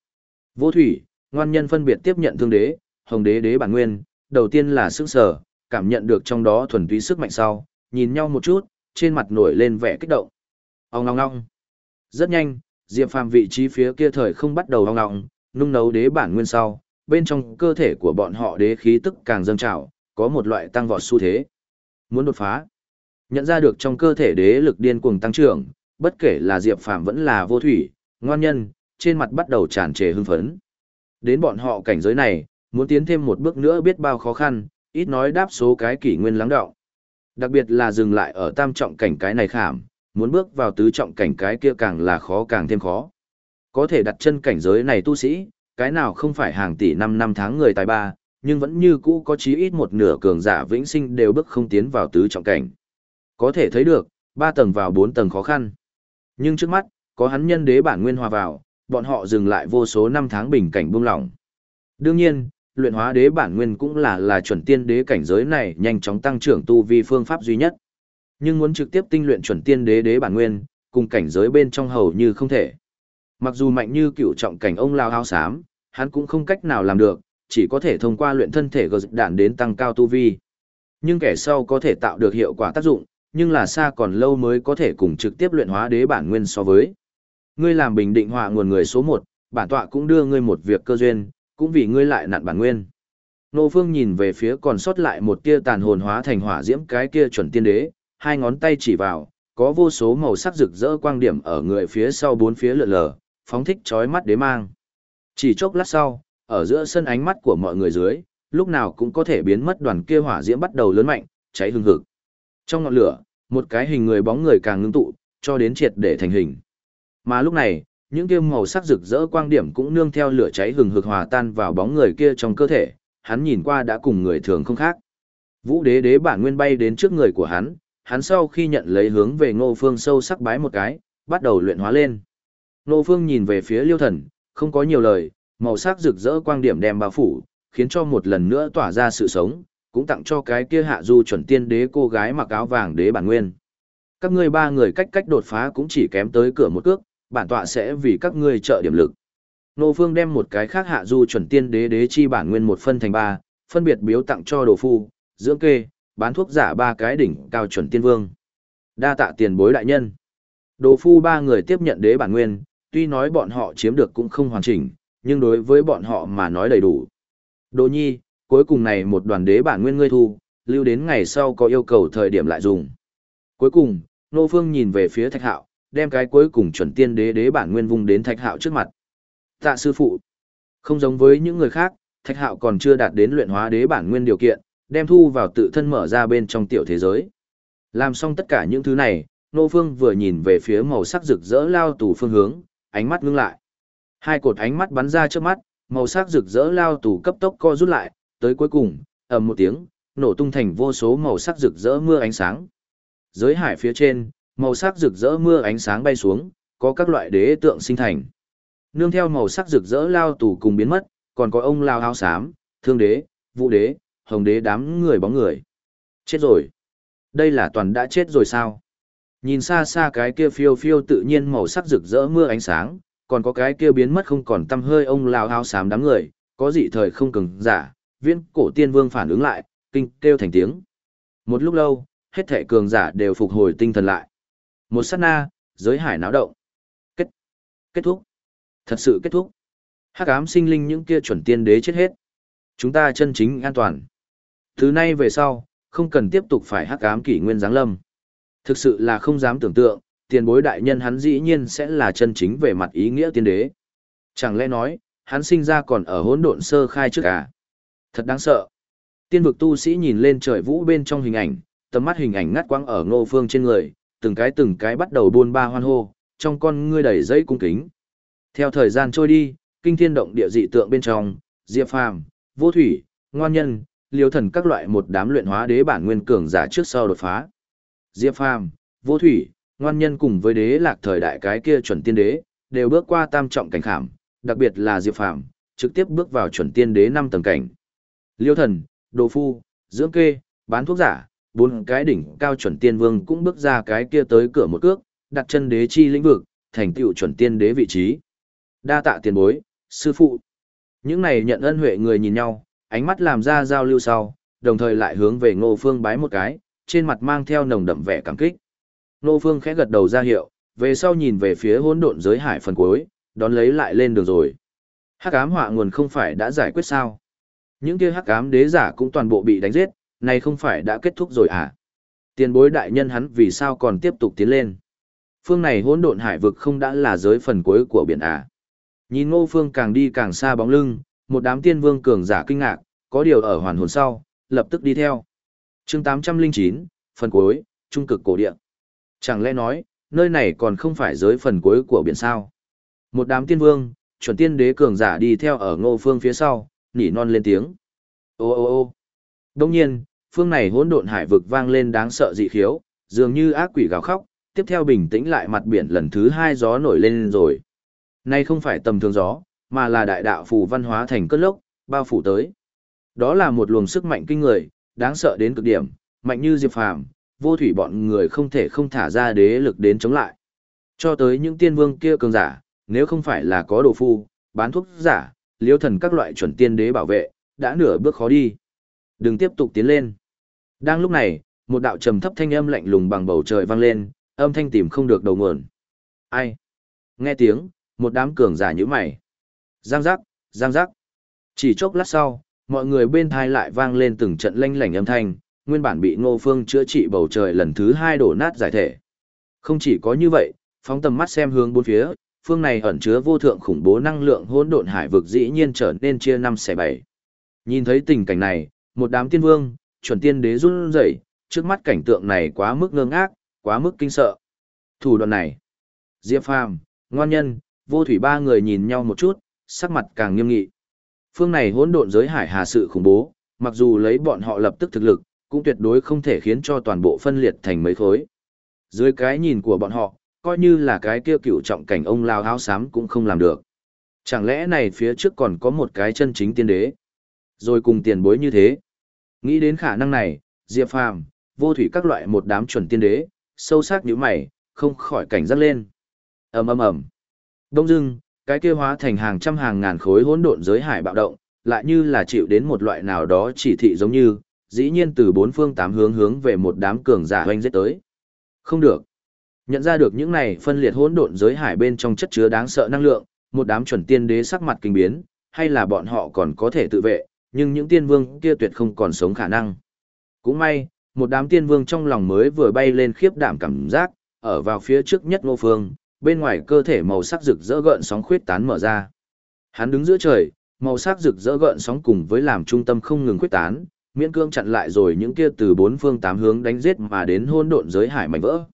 Vô thủy, ngoan nhân phân biệt tiếp nhận thương đế, hồng đế đế bản nguyên, đầu tiên là sức sở, cảm nhận được trong đó thuần túy sức mạnh sau, nhìn nhau một chút, trên mặt nổi lên vẻ kích động. Ông ngong ngong. Rất nhanh, Diệp Phàm vị trí phía kia thời không bắt đầu ong ngong, nung nấu đế bản nguyên sau, bên trong cơ thể của bọn họ đế khí tức càng dâng trào, có một loại tăng vọt xu thế. Muốn đột phá. Nhận ra được trong cơ thể đế lực điên cuồng tăng trưởng, bất kể là Diệp Phàm vẫn là vô thủy, ngoan nhân, trên mặt bắt đầu tràn trề hưng phấn. Đến bọn họ cảnh giới này, muốn tiến thêm một bước nữa biết bao khó khăn, ít nói đáp số cái kỷ nguyên lắng đọng. Đặc biệt là dừng lại ở tam trọng cảnh cái này khảm, muốn bước vào tứ trọng cảnh cái kia càng là khó càng thêm khó. Có thể đặt chân cảnh giới này tu sĩ, cái nào không phải hàng tỷ năm năm tháng người tài ba, nhưng vẫn như cũ có chí ít một nửa cường giả vĩnh sinh đều bước không tiến vào tứ trọng cảnh. Có thể thấy được, ba tầng vào bốn tầng khó khăn. Nhưng trước mắt, có hắn nhân đế bản nguyên hòa vào, bọn họ dừng lại vô số năm tháng bình cảnh buông lỏng. Đương nhiên, luyện hóa đế bản nguyên cũng là là chuẩn tiên đế cảnh giới này nhanh chóng tăng trưởng tu vi phương pháp duy nhất. Nhưng muốn trực tiếp tinh luyện chuẩn tiên đế đế bản nguyên, cùng cảnh giới bên trong hầu như không thể. Mặc dù mạnh như cựu trọng cảnh ông lao áo xám, hắn cũng không cách nào làm được, chỉ có thể thông qua luyện thân thể gờ đạn đến tăng cao tu vi. Nhưng kẻ sau có thể tạo được hiệu quả tác dụng, nhưng là xa còn lâu mới có thể cùng trực tiếp luyện hóa đế bản nguyên so với. Ngươi làm bình định họa nguồn người số 1, bản tọa cũng đưa ngươi một việc cơ duyên, cũng vì ngươi lại nặn bản nguyên. Nô Phương nhìn về phía còn sót lại một tia tàn hồn hóa thành hỏa diễm cái kia chuẩn tiên đế, hai ngón tay chỉ vào, có vô số màu sắc rực rỡ quang điểm ở người phía sau bốn phía lượn lờ, phóng thích chói mắt đế mang. Chỉ chốc lát sau, ở giữa sân ánh mắt của mọi người dưới, lúc nào cũng có thể biến mất đoàn kia hỏa diễm bắt đầu lớn mạnh, cháy hừng hực. Trong ngọn lửa, một cái hình người bóng người càng ngưng tụ, cho đến triệt để thành hình. Mà lúc này, những kia màu sắc rực rỡ quang điểm cũng nương theo lửa cháy hừng hực hòa tan vào bóng người kia trong cơ thể, hắn nhìn qua đã cùng người thường không khác. Vũ đế đế bản nguyên bay đến trước người của hắn, hắn sau khi nhận lấy hướng về ngô phương sâu sắc bái một cái, bắt đầu luyện hóa lên. Ngô phương nhìn về phía liêu thần, không có nhiều lời, màu sắc rực rỡ quang điểm đem bao phủ, khiến cho một lần nữa tỏa ra sự sống, cũng tặng cho cái kia hạ du chuẩn tiên đế cô gái mặc áo vàng đế bản nguyên. Các ngươi ba người cách cách đột phá cũng chỉ kém tới cửa một cước, bản tọa sẽ vì các ngươi trợ điểm lực. Nô Phương đem một cái khác hạ du chuẩn tiên đế đế chi bản nguyên một phân thành ba, phân biệt biếu tặng cho đồ phu, dưỡng kê, bán thuốc giả ba cái đỉnh cao chuẩn tiên vương. Đa tạ tiền bối đại nhân. Đồ phu ba người tiếp nhận đế bản nguyên, tuy nói bọn họ chiếm được cũng không hoàn chỉnh, nhưng đối với bọn họ mà nói đầy đủ. Đỗ nhi, cuối cùng này một đoàn đế bản nguyên ngươi thu, lưu đến ngày sau có yêu cầu thời điểm lại dùng. Cuối cùng, Nô Phương nhìn về phía Thạch Hạo, đem cái cuối cùng chuẩn tiên đế đế bản nguyên vung đến Thạch Hạo trước mặt. Tạ sư phụ, không giống với những người khác, Thạch Hạo còn chưa đạt đến luyện hóa đế bản nguyên điều kiện, đem thu vào tự thân mở ra bên trong tiểu thế giới. Làm xong tất cả những thứ này, Nô Phương vừa nhìn về phía màu sắc rực rỡ lao tù phương hướng, ánh mắt ngưng lại. Hai cột ánh mắt bắn ra trước mắt, màu sắc rực rỡ lao tù cấp tốc co rút lại, tới cuối cùng, ầm một tiếng, nổ tung thành vô số màu sắc rực rỡ mưa ánh sáng. Giới hải phía trên, màu sắc rực rỡ mưa ánh sáng bay xuống, có các loại đế tượng sinh thành. Nương theo màu sắc rực rỡ lao tù cùng biến mất, còn có ông lao áo xám, thương đế, vũ đế, hồng đế đám người bóng người. Chết rồi. Đây là toàn đã chết rồi sao? Nhìn xa xa cái kia phiêu phiêu tự nhiên màu sắc rực rỡ mưa ánh sáng, còn có cái kia biến mất không còn tăm hơi ông lao hao xám đám người, có dị thời không cứng giả, viên cổ tiên vương phản ứng lại, kinh kêu thành tiếng. Một lúc lâu, hết thể cường giả đều phục hồi tinh thần lại. Một sát na, giới hải náo động. Kết. Kết thúc. Thật sự kết thúc. Hắc ám sinh linh những kia chuẩn tiên đế chết hết. Chúng ta chân chính an toàn. Thứ nay về sau, không cần tiếp tục phải hắc ám kỷ nguyên giáng lâm. Thực sự là không dám tưởng tượng, tiền bối đại nhân hắn dĩ nhiên sẽ là chân chính về mặt ý nghĩa tiên đế. Chẳng lẽ nói, hắn sinh ra còn ở hỗn độn sơ khai trước à? Thật đáng sợ. Tiên vực tu sĩ nhìn lên trời vũ bên trong hình ảnh, tầm mắt hình ảnh ngắt quăng ở ngô phương trên người, từng cái từng cái bắt đầu buôn ba hoan hô, trong con ngươi đầy dây cung kính. Theo thời gian trôi đi, kinh thiên động địa dị tượng bên trong, Diệp Phàm, Vô Thủy, Ngoan Nhân, Liêu Thần các loại một đám luyện hóa đế bản nguyên cường giả trước sau đột phá. Diệp Phàm, Vô Thủy, Ngoan Nhân cùng với đế lạc thời đại cái kia chuẩn tiên đế, đều bước qua tam trọng cảnh khảm, đặc biệt là Diệp Phàm, trực tiếp bước vào chuẩn tiên đế năm tầng cảnh. Liêu Thần, Đồ Phu, Dưỡng Kê, bán thuốc giả, bốn cái đỉnh cao chuẩn tiên vương cũng bước ra cái kia tới cửa một cước, đặt chân đế chi lĩnh vực, thành tựu chuẩn tiên đế vị trí. Đa tạ tiền bối, sư phụ. Những này nhận ân huệ người nhìn nhau, ánh mắt làm ra giao lưu sau, đồng thời lại hướng về Ngô Phương bái một cái, trên mặt mang theo nồng đậm vẻ cảm kích. Ngô Phương khẽ gật đầu ra hiệu, về sau nhìn về phía hỗn độn giới hải phần cuối, đón lấy lại lên đường rồi. Hắc ám họa nguồn không phải đã giải quyết sao? Những kia hắc ám đế giả cũng toàn bộ bị đánh giết, này không phải đã kết thúc rồi à? Tiền bối đại nhân hắn vì sao còn tiếp tục tiến lên? Phương này hỗn độn hải vực không đã là giới phần cuối của biển à? Nhìn ngô phương càng đi càng xa bóng lưng, một đám tiên vương cường giả kinh ngạc, có điều ở hoàn hồn sau, lập tức đi theo. chương 809, phần cuối, trung cực cổ địa. Chẳng lẽ nói, nơi này còn không phải giới phần cuối của biển sao? Một đám tiên vương, chuẩn tiên đế cường giả đi theo ở ngô phương phía sau, nỉ non lên tiếng. Ô ô ô Đông nhiên, phương này hỗn độn hải vực vang lên đáng sợ dị khiếu, dường như ác quỷ gào khóc, tiếp theo bình tĩnh lại mặt biển lần thứ hai gió nổi lên rồi. Nay không phải tầm thường gió, mà là đại đạo phù văn hóa thành cơn lốc, bao phủ tới. Đó là một luồng sức mạnh kinh người, đáng sợ đến cực điểm, mạnh như diệp phàm, vô thủy bọn người không thể không thả ra đế lực đến chống lại. Cho tới những tiên vương kia cường giả, nếu không phải là có đồ phu, bán thuốc giả, liêu thần các loại chuẩn tiên đế bảo vệ, đã nửa bước khó đi. Đừng tiếp tục tiến lên. Đang lúc này, một đạo trầm thấp thanh âm lạnh lùng bằng bầu trời vang lên, âm thanh tìm không được đầu nguồn. Ai? Nghe tiếng, một đám cường giả như mày. Giang giác, giang giác. Chỉ chốc lát sau, mọi người bên thai lại vang lên từng trận lanh lảnh âm thanh, nguyên bản bị ngô phương chữa trị bầu trời lần thứ hai đổ nát giải thể. Không chỉ có như vậy, phóng tầm mắt xem hướng bốn phía, phương này ẩn chứa vô thượng khủng bố năng lượng hỗn độn hải vực dĩ nhiên trở nên chia năm xẻ bảy. Nhìn thấy tình cảnh này, một đám tiên vương, chuẩn tiên đế run rẩy, trước mắt cảnh tượng này quá mức ngơ ngác, quá mức kinh sợ. Thủ đoạn này, Diệp Phàm, Ngoan Nhân, Vô Thủy ba người nhìn nhau một chút, sắc mặt càng nghiêm nghị. Phương này hỗn độn giới hải hà sự khủng bố, mặc dù lấy bọn họ lập tức thực lực, cũng tuyệt đối không thể khiến cho toàn bộ phân liệt thành mấy khối. Dưới cái nhìn của bọn họ, coi như là cái kia cựu trọng cảnh ông lao háo xám cũng không làm được. Chẳng lẽ này phía trước còn có một cái chân chính tiên đế? Rồi cùng tiền bối như thế. Nghĩ đến khả năng này, Diệp Phàm, vô thủy các loại một đám chuẩn tiên đế, sâu sắc như mày, không khỏi cảnh giác lên. ầm ầm ầm. Đông dưng, cái kia hóa thành hàng trăm hàng ngàn khối hỗn độn giới hải bạo động, lại như là chịu đến một loại nào đó chỉ thị giống như, dĩ nhiên từ bốn phương tám hướng hướng về một đám cường giả hoanh giết tới. Không được. Nhận ra được những này phân liệt hỗn độn giới hải bên trong chất chứa đáng sợ năng lượng, một đám chuẩn tiên đế sắc mặt kinh biến, hay là bọn họ còn có thể tự vệ, nhưng những tiên vương kia tuyệt không còn sống khả năng. Cũng may, một đám tiên vương trong lòng mới vừa bay lên khiếp đảm cảm giác, ở vào phía trước nhất ngô phương, bên ngoài cơ thể màu sắc rực rỡ gợn sóng khuyết tán mở ra. Hắn đứng giữa trời, màu sắc rực rỡ gợn sóng cùng với làm trung tâm không ngừng khuyết tán, miễn cương chặn lại rồi những kia từ bốn phương tám hướng đánh giết mà đến hôn độn giới hải mảnh vỡ.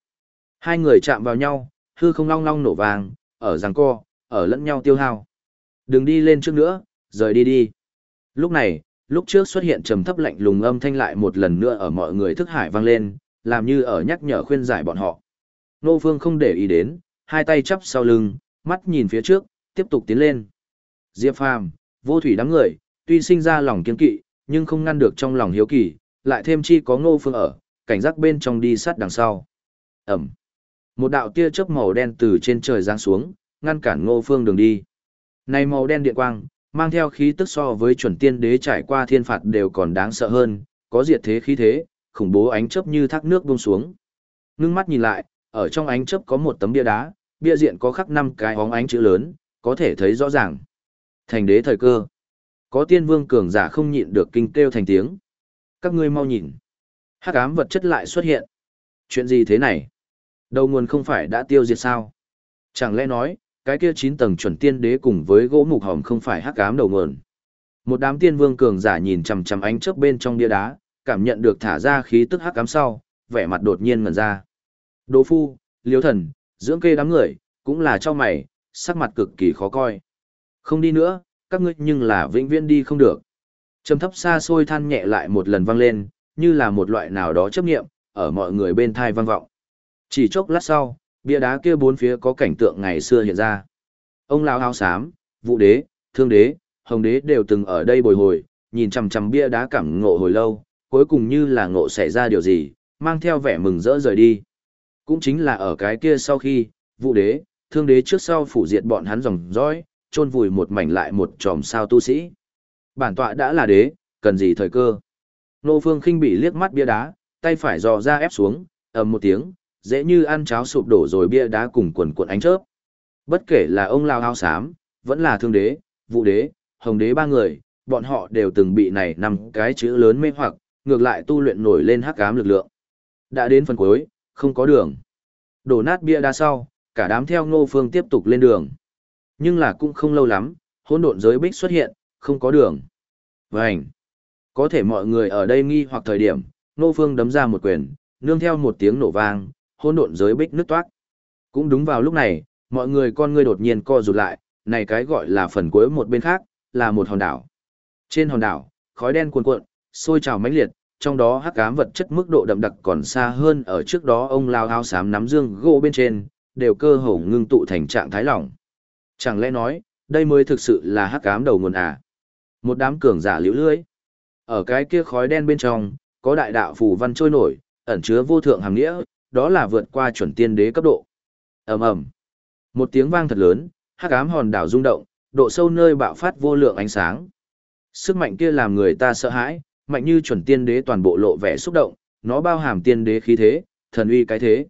Hai người chạm vào nhau, hư không long long nổ vàng, ở giằng co, ở lẫn nhau tiêu hao. Đừng đi lên trước nữa, rời đi đi. Lúc này, lúc trước xuất hiện trầm thấp lạnh lùng âm thanh lại một lần nữa ở mọi người thức hải vang lên, làm như ở nhắc nhở khuyên giải bọn họ. Nô Phương không để ý đến, hai tay chắp sau lưng, mắt nhìn phía trước, tiếp tục tiến lên. Diệp Phàm, vô thủy đám người, tuy sinh ra lòng kiên kỵ, nhưng không ngăn được trong lòng hiếu kỳ, lại thêm chi có Ngô Phương ở, cảnh giác bên trong đi sát đằng sau. Ẩm. Một đạo tia chớp màu đen từ trên trời giáng xuống, ngăn cản Ngô Phương đường đi. Này màu đen điện quang, mang theo khí tức so với chuẩn tiên đế trải qua thiên phạt đều còn đáng sợ hơn, có diệt thế khí thế, khủng bố ánh chớp như thác nước buông xuống. Ngưng mắt nhìn lại, ở trong ánh chớp có một tấm bia đá, bia diện có khắc năm cái óng ánh chữ lớn, có thể thấy rõ ràng. Thành đế thời cơ. Có tiên vương cường giả không nhịn được kinh kêu thành tiếng. Các ngươi mau nhìn. Hắc ám vật chất lại xuất hiện. Chuyện gì thế này? Đầu nguồn không phải đã tiêu diệt sao? Chẳng lẽ nói, cái kia chín tầng chuẩn tiên đế cùng với gỗ mục hòm không phải hắc ám đầu nguồn. Một đám tiên vương cường giả nhìn chằm chằm ánh chớp bên trong bia đá, cảm nhận được thả ra khí tức hắc ám sau, vẻ mặt đột nhiên ngẩn ra. Đỗ phu, liêu thần, dưỡng kê đám người, cũng là cho mày, sắc mặt cực kỳ khó coi. Không đi nữa, các ngươi nhưng là vĩnh viễn đi không được. Trầm thấp xa xôi than nhẹ lại một lần vang lên, như là một loại nào đó chấp nghiệm, ở mọi người bên thai vang vọng. Chỉ chốc lát sau, bia đá kia bốn phía có cảnh tượng ngày xưa hiện ra. Ông lão áo xám, vũ đế, thương đế, hồng đế đều từng ở đây bồi hồi, nhìn chằm chằm bia đá cảm ngộ hồi lâu, cuối cùng như là ngộ xảy ra điều gì, mang theo vẻ mừng rỡ rời đi. Cũng chính là ở cái kia sau khi, vũ đế, thương đế trước sau phủ diệt bọn hắn dòng dõi, chôn vùi một mảnh lại một tròm sao tu sĩ. Bản tọa đã là đế, cần gì thời cơ. Nô Phương khinh bị liếc mắt bia đá, tay phải dò ra ép xuống, ầm một tiếng, dễ như ăn cháo sụp đổ rồi bia đá cùng quần cuộn ánh chớp. Bất kể là ông lao hao xám, vẫn là thương đế, vụ đế, hồng đế ba người, bọn họ đều từng bị này nằm cái chữ lớn mê hoặc, ngược lại tu luyện nổi lên hắc ám lực lượng. Đã đến phần cuối, không có đường. Đổ nát bia đá sau, cả đám theo ngô phương tiếp tục lên đường. Nhưng là cũng không lâu lắm, hỗn độn giới bích xuất hiện, không có đường. Vânh! Có thể mọi người ở đây nghi hoặc thời điểm, nô phương đấm ra một quyền, nương theo một tiếng nổ vang, hỗn độn giới bích nứt toát. Cũng đúng vào lúc này, mọi người con ngươi đột nhiên co rụt lại, này cái gọi là phần cuối một bên khác, là một hòn đảo. Trên hòn đảo, khói đen cuồn cuộn, sôi trào mãnh liệt, trong đó hắc ám vật chất mức độ đậm đặc còn xa hơn ở trước đó ông lao áo xám nắm dương gỗ bên trên, đều cơ hồ ngưng tụ thành trạng thái lỏng. Chẳng lẽ nói, đây mới thực sự là hắc ám đầu nguồn à? Một đám cường giả liễu lưới. Ở cái kia khói đen bên trong, có đại đạo phù văn trôi nổi, ẩn chứa vô thượng hàng nghĩa, đó là vượt qua chuẩn tiên đế cấp độ. Ầm ầm. Một tiếng vang thật lớn, hắc ám hòn đảo rung động, độ sâu nơi bạo phát vô lượng ánh sáng. Sức mạnh kia làm người ta sợ hãi, mạnh như chuẩn tiên đế toàn bộ lộ vẻ xúc động, nó bao hàm tiên đế khí thế, thần uy cái thế.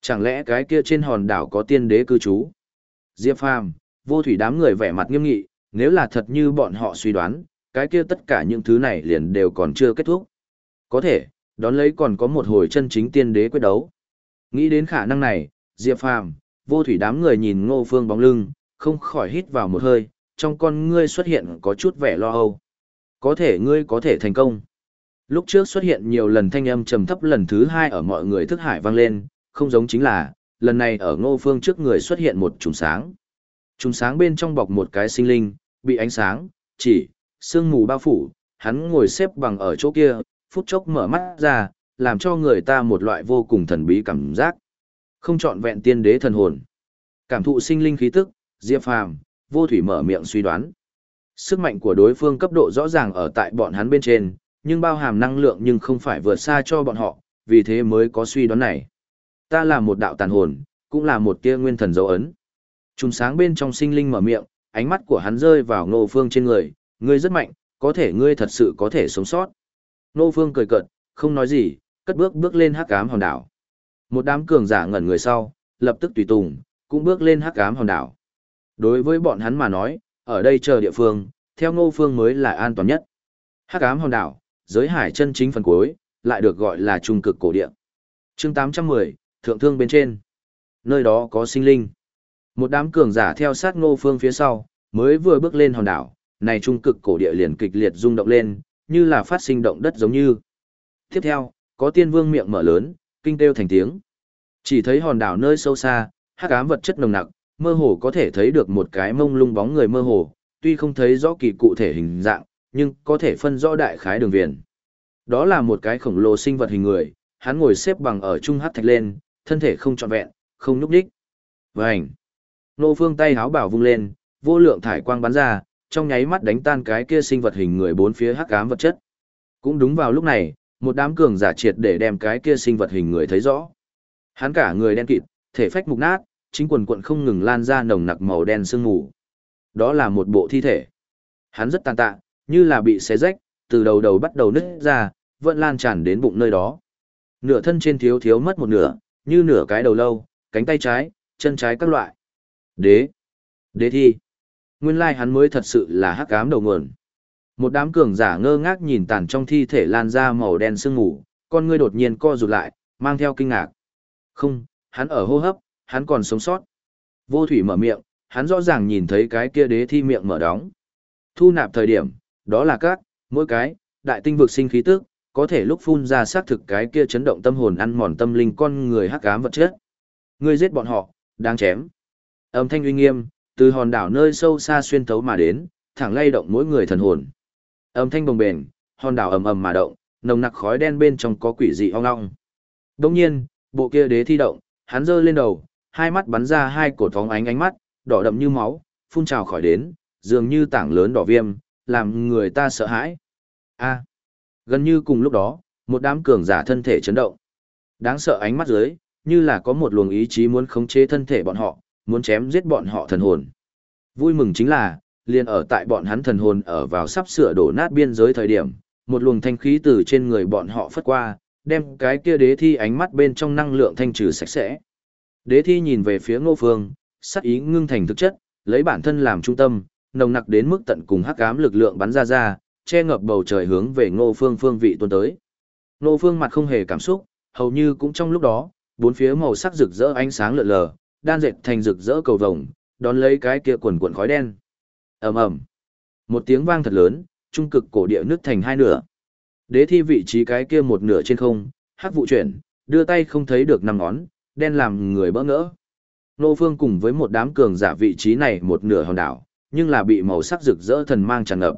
Chẳng lẽ cái kia trên hòn đảo có tiên đế cư trú? Diệp Phàm, vô thủy đám người vẻ mặt nghiêm nghị, nếu là thật như bọn họ suy đoán, cái kia tất cả những thứ này liền đều còn chưa kết thúc. Có thể, đón lấy còn có một hồi chân chính tiên đế quyết đấu. Nghĩ đến khả năng này, Diệp Phàm, vô thủy đám người nhìn ngô phương bóng lưng, không khỏi hít vào một hơi, trong con ngươi xuất hiện có chút vẻ lo âu. Có thể ngươi có thể thành công. Lúc trước xuất hiện nhiều lần thanh âm trầm thấp lần thứ hai ở mọi người thức hải vang lên, không giống chính là, lần này ở ngô phương trước người xuất hiện một trùng sáng. Trùng sáng bên trong bọc một cái sinh linh, bị ánh sáng, chỉ, sương mù bao phủ, hắn ngồi xếp bằng ở chỗ kia, phút chốc mở mắt ra, làm cho người ta một loại vô cùng thần bí cảm giác. Không chọn vẹn tiên đế thần hồn. Cảm thụ sinh linh khí tức, Diệp Phàm, vô thủy mở miệng suy đoán. Sức mạnh của đối phương cấp độ rõ ràng ở tại bọn hắn bên trên, nhưng bao hàm năng lượng nhưng không phải vượt xa cho bọn họ, vì thế mới có suy đoán này. Ta là một đạo tàn hồn, cũng là một tia nguyên thần dấu ấn. Trùng sáng bên trong sinh linh mở miệng, ánh mắt của hắn rơi vào ngô phương trên người, ngươi rất mạnh, có thể ngươi thật sự có thể sống sót. Ngô Phương cười cợt, không nói gì, cất bước bước lên hắc ám hòn đảo. Một đám cường giả ngẩn người sau, lập tức tùy tùng, cũng bước lên hắc ám hòn đảo. Đối với bọn hắn mà nói, ở đây chờ địa phương, theo Ngô Phương mới là an toàn nhất. Hắc ám hòn đảo, giới hải chân chính phần cuối, lại được gọi là trung cực cổ địa. Chương 810, thượng thương bên trên. Nơi đó có sinh linh. Một đám cường giả theo sát Ngô Phương phía sau, mới vừa bước lên hòn đảo, này trung cực cổ địa liền kịch liệt rung động lên, như là phát sinh động đất giống như. Tiếp theo, có tiên vương miệng mở lớn, kinh kêu thành tiếng. Chỉ thấy hòn đảo nơi sâu xa, hắc ám vật chất nồng nặc, mơ hồ có thể thấy được một cái mông lung bóng người mơ hồ, tuy không thấy rõ kỳ cụ thể hình dạng, nhưng có thể phân rõ đại khái đường viền. Đó là một cái khổng lồ sinh vật hình người, hắn ngồi xếp bằng ở trung hắc thạch lên, thân thể không trọn vẹn, không nhúc nhích. Vành. Nô Phương tay háo bảo vung lên, vô lượng thải quang bắn ra, trong nháy mắt đánh tan cái kia sinh vật hình người bốn phía hắc ám vật chất. Cũng đúng vào lúc này, một đám cường giả triệt để đem cái kia sinh vật hình người thấy rõ. Hắn cả người đen kịt, thể phách mục nát, chính quần quận không ngừng lan ra nồng nặc màu đen sương mù. Đó là một bộ thi thể. Hắn rất tàn tạ, như là bị xé rách, từ đầu đầu bắt đầu nứt ra, vẫn lan tràn đến bụng nơi đó. Nửa thân trên thiếu thiếu mất một nửa, như nửa cái đầu lâu, cánh tay trái, chân trái các loại. Đế. Đế thi. Nguyên lai hắn mới thật sự là hắc ám đầu nguồn. Một đám cường giả ngơ ngác nhìn tàn trong thi thể lan ra màu đen sương mù, con ngươi đột nhiên co rụt lại, mang theo kinh ngạc. Không, hắn ở hô hấp, hắn còn sống sót. Vô thủy mở miệng, hắn rõ ràng nhìn thấy cái kia đế thi miệng mở đóng. Thu nạp thời điểm, đó là các, mỗi cái, đại tinh vực sinh khí tức, có thể lúc phun ra xác thực cái kia chấn động tâm hồn ăn mòn tâm linh con người hắc ám vật chất. Ngươi giết bọn họ, đáng chém. Âm thanh uy nghiêm, từ hòn đảo nơi sâu xa xuyên thấu mà đến, thẳng lay động mỗi người thần hồn. Âm thanh bồng bềnh, hòn đảo ầm ầm mà động, nồng nặc khói đen bên trong có quỷ dị ong ong. Đương nhiên, bộ kia đế thi động, hắn giơ lên đầu, hai mắt bắn ra hai cổ thóng ánh ánh mắt, đỏ đậm như máu, phun trào khỏi đến, dường như tảng lớn đỏ viêm, làm người ta sợ hãi. A gần như cùng lúc đó, một đám cường giả thân thể chấn động. Đáng sợ ánh mắt dưới, như là có một luồng ý chí muốn khống chế thân thể bọn họ, muốn chém giết bọn họ thần hồn. Vui mừng chính là, liền ở tại bọn hắn thần hồn ở vào sắp sửa đổ nát biên giới thời điểm, một luồng thanh khí từ trên người bọn họ phất qua, đem cái kia đế thi ánh mắt bên trong năng lượng thanh trừ sạch sẽ. Đế thi nhìn về phía ngô phương, sắc ý ngưng thành thực chất, lấy bản thân làm trung tâm, nồng nặc đến mức tận cùng hắc ám lực lượng bắn ra ra, che ngập bầu trời hướng về ngô phương phương vị tuôn tới. Ngô phương mặt không hề cảm xúc, hầu như cũng trong lúc đó, bốn phía màu sắc rực rỡ ánh sáng lượn lờ, đan dệt thành rực rỡ cầu vồng, đón lấy cái kia quần cuộn khói đen. ầm ầm, một tiếng vang thật lớn, trung cực cổ địa nứt thành hai nửa. Đế thi vị trí cái kia một nửa trên không, hắc vụ chuyển, đưa tay không thấy được năm ngón, đen làm người bỡ ngỡ. Nô Phương cùng với một đám cường giả vị trí này một nửa hòn đảo, nhưng là bị màu sắc rực rỡ thần mang tràn ngập.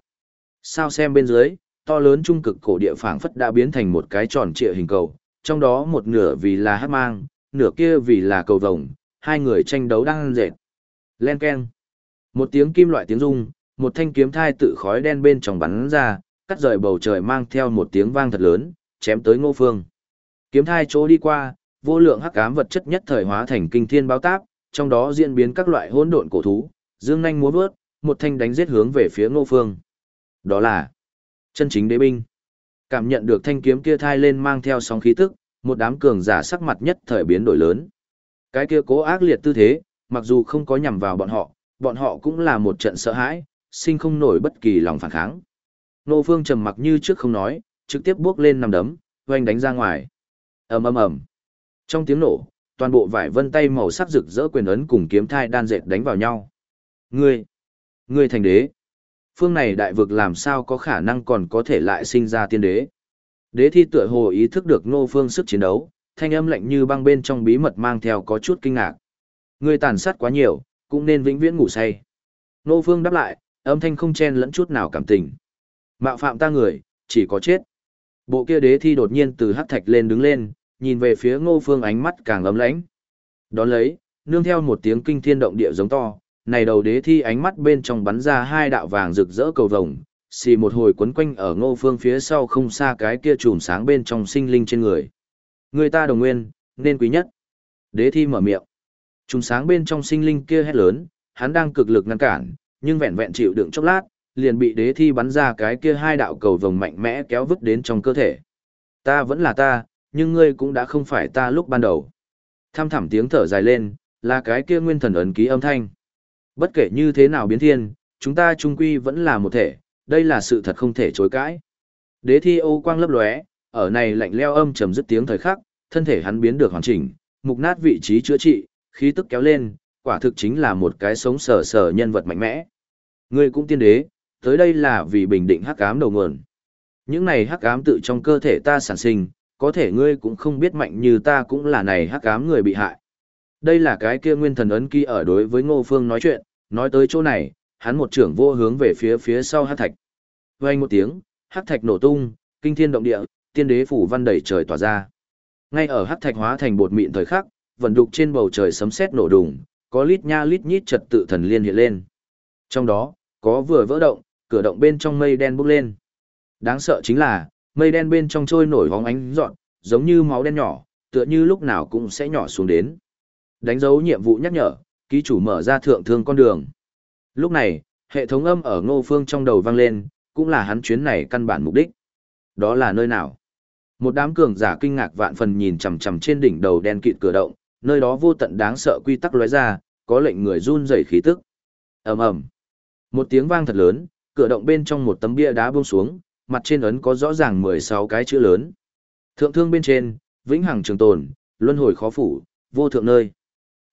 Sao xem bên dưới, to lớn trung cực cổ địa phảng phất đã biến thành một cái tròn trịa hình cầu, trong đó một nửa vì là hắc mang, nửa kia vì là cầu vồng, hai người tranh đấu đang dệt. Len keng. Một tiếng kim loại tiếng rung, một thanh kiếm thai tự khói đen bên trong bắn ra, cắt rời bầu trời mang theo một tiếng vang thật lớn, chém tới Ngô Phương. Kiếm thai chỗ đi qua, vô lượng hắc ám vật chất nhất thời hóa thành kinh thiên báo táp, trong đó diễn biến các loại hỗn độn cổ thú, dương nhanh múa vớt, một thanh đánh giết hướng về phía Ngô Phương. Đó là chân chính đế binh. Cảm nhận được thanh kiếm kia thai lên mang theo sóng khí tức, một đám cường giả sắc mặt nhất thời biến đổi lớn. Cái kia cố ác liệt tư thế, mặc dù không có nhằm vào bọn họ, bọn họ cũng là một trận sợ hãi, sinh không nổi bất kỳ lòng phản kháng. Nô Phương trầm mặc như trước không nói, trực tiếp bước lên nằm đấm, oanh đánh ra ngoài. ầm ầm ầm. Trong tiếng nổ, toàn bộ vải vân tay màu sắc rực rỡ quyền ấn cùng kiếm thai đan dệt đánh vào nhau. Ngươi, ngươi thành đế. Phương này đại vực làm sao có khả năng còn có thể lại sinh ra tiên đế. Đế thi tựa hồ ý thức được ngô Phương sức chiến đấu, thanh âm lạnh như băng bên trong bí mật mang theo có chút kinh ngạc. người tàn sát quá nhiều, cũng nên vĩnh viễn ngủ say. ngô Phương đáp lại, âm thanh không chen lẫn chút nào cảm tình. Mạo phạm ta người, chỉ có chết. Bộ kia đế thi đột nhiên từ hắc thạch lên đứng lên, nhìn về phía ngô phương ánh mắt càng ấm lãnh. Đón lấy, nương theo một tiếng kinh thiên động địa giống to, này đầu đế thi ánh mắt bên trong bắn ra hai đạo vàng rực rỡ cầu vồng, xì một hồi quấn quanh ở ngô phương phía sau không xa cái kia chùm sáng bên trong sinh linh trên người. Người ta đồng nguyên, nên quý nhất. Đế thi mở miệng. Chùm sáng bên trong sinh linh kia hét lớn, hắn đang cực lực ngăn cản, nhưng vẹn vẹn chịu đựng chốc lát, liền bị đế thi bắn ra cái kia hai đạo cầu vồng mạnh mẽ kéo vứt đến trong cơ thể. Ta vẫn là ta, nhưng ngươi cũng đã không phải ta lúc ban đầu. Tham thẳm tiếng thở dài lên, là cái kia nguyên thần ấn ký âm thanh. Bất kể như thế nào biến thiên, chúng ta trung quy vẫn là một thể, đây là sự thật không thể chối cãi. Đế thi ô quang lấp lóe, ở này lạnh leo âm trầm dứt tiếng thời khắc, thân thể hắn biến được hoàn chỉnh, mục nát vị trí chữa trị, khí tức kéo lên, quả thực chính là một cái sống sờ sờ nhân vật mạnh mẽ. Ngươi cũng tiên đế, tới đây là vì bình định hắc ám đầu nguồn. Những này hắc ám tự trong cơ thể ta sản sinh, có thể ngươi cũng không biết mạnh như ta cũng là này hắc ám người bị hại. Đây là cái kia nguyên thần ấn ký ở đối với Ngô Phương nói chuyện, nói tới chỗ này, hắn một trưởng vô hướng về phía phía sau hắc thạch. Vang một tiếng, hắc thạch nổ tung, kinh thiên động địa, tiên đế phủ văn đẩy trời tỏa ra. Ngay ở hắc thạch hóa thành bột mịn thời khắc, vận đục trên bầu trời sấm sét nổ đùng, có lít nha lít nhít trật tự thần liên hiện lên. Trong đó, có vừa vỡ động, cửa động bên trong mây đen bốc lên. Đáng sợ chính là, mây đen bên trong trôi nổi vóng ánh dọn, giống như máu đen nhỏ, tựa như lúc nào cũng sẽ nhỏ xuống đến. Đánh dấu nhiệm vụ nhắc nhở, ký chủ mở ra thượng thương con đường. Lúc này, hệ thống âm ở ngô phương trong đầu vang lên, cũng là hắn chuyến này căn bản mục đích. Đó là nơi nào? Một đám cường giả kinh ngạc vạn phần nhìn chằm chằm trên đỉnh đầu đen kịt cửa động, nơi đó vô tận đáng sợ quy tắc lóe ra, có lệnh người run rẩy khí tức. Ầm ầm. Một tiếng vang thật lớn, cửa động bên trong một tấm bia đá buông xuống, mặt trên ấn có rõ ràng 16 cái chữ lớn. Thượng thương bên trên, vĩnh hằng trường tồn, luân hồi khó phủ, vô thượng nơi.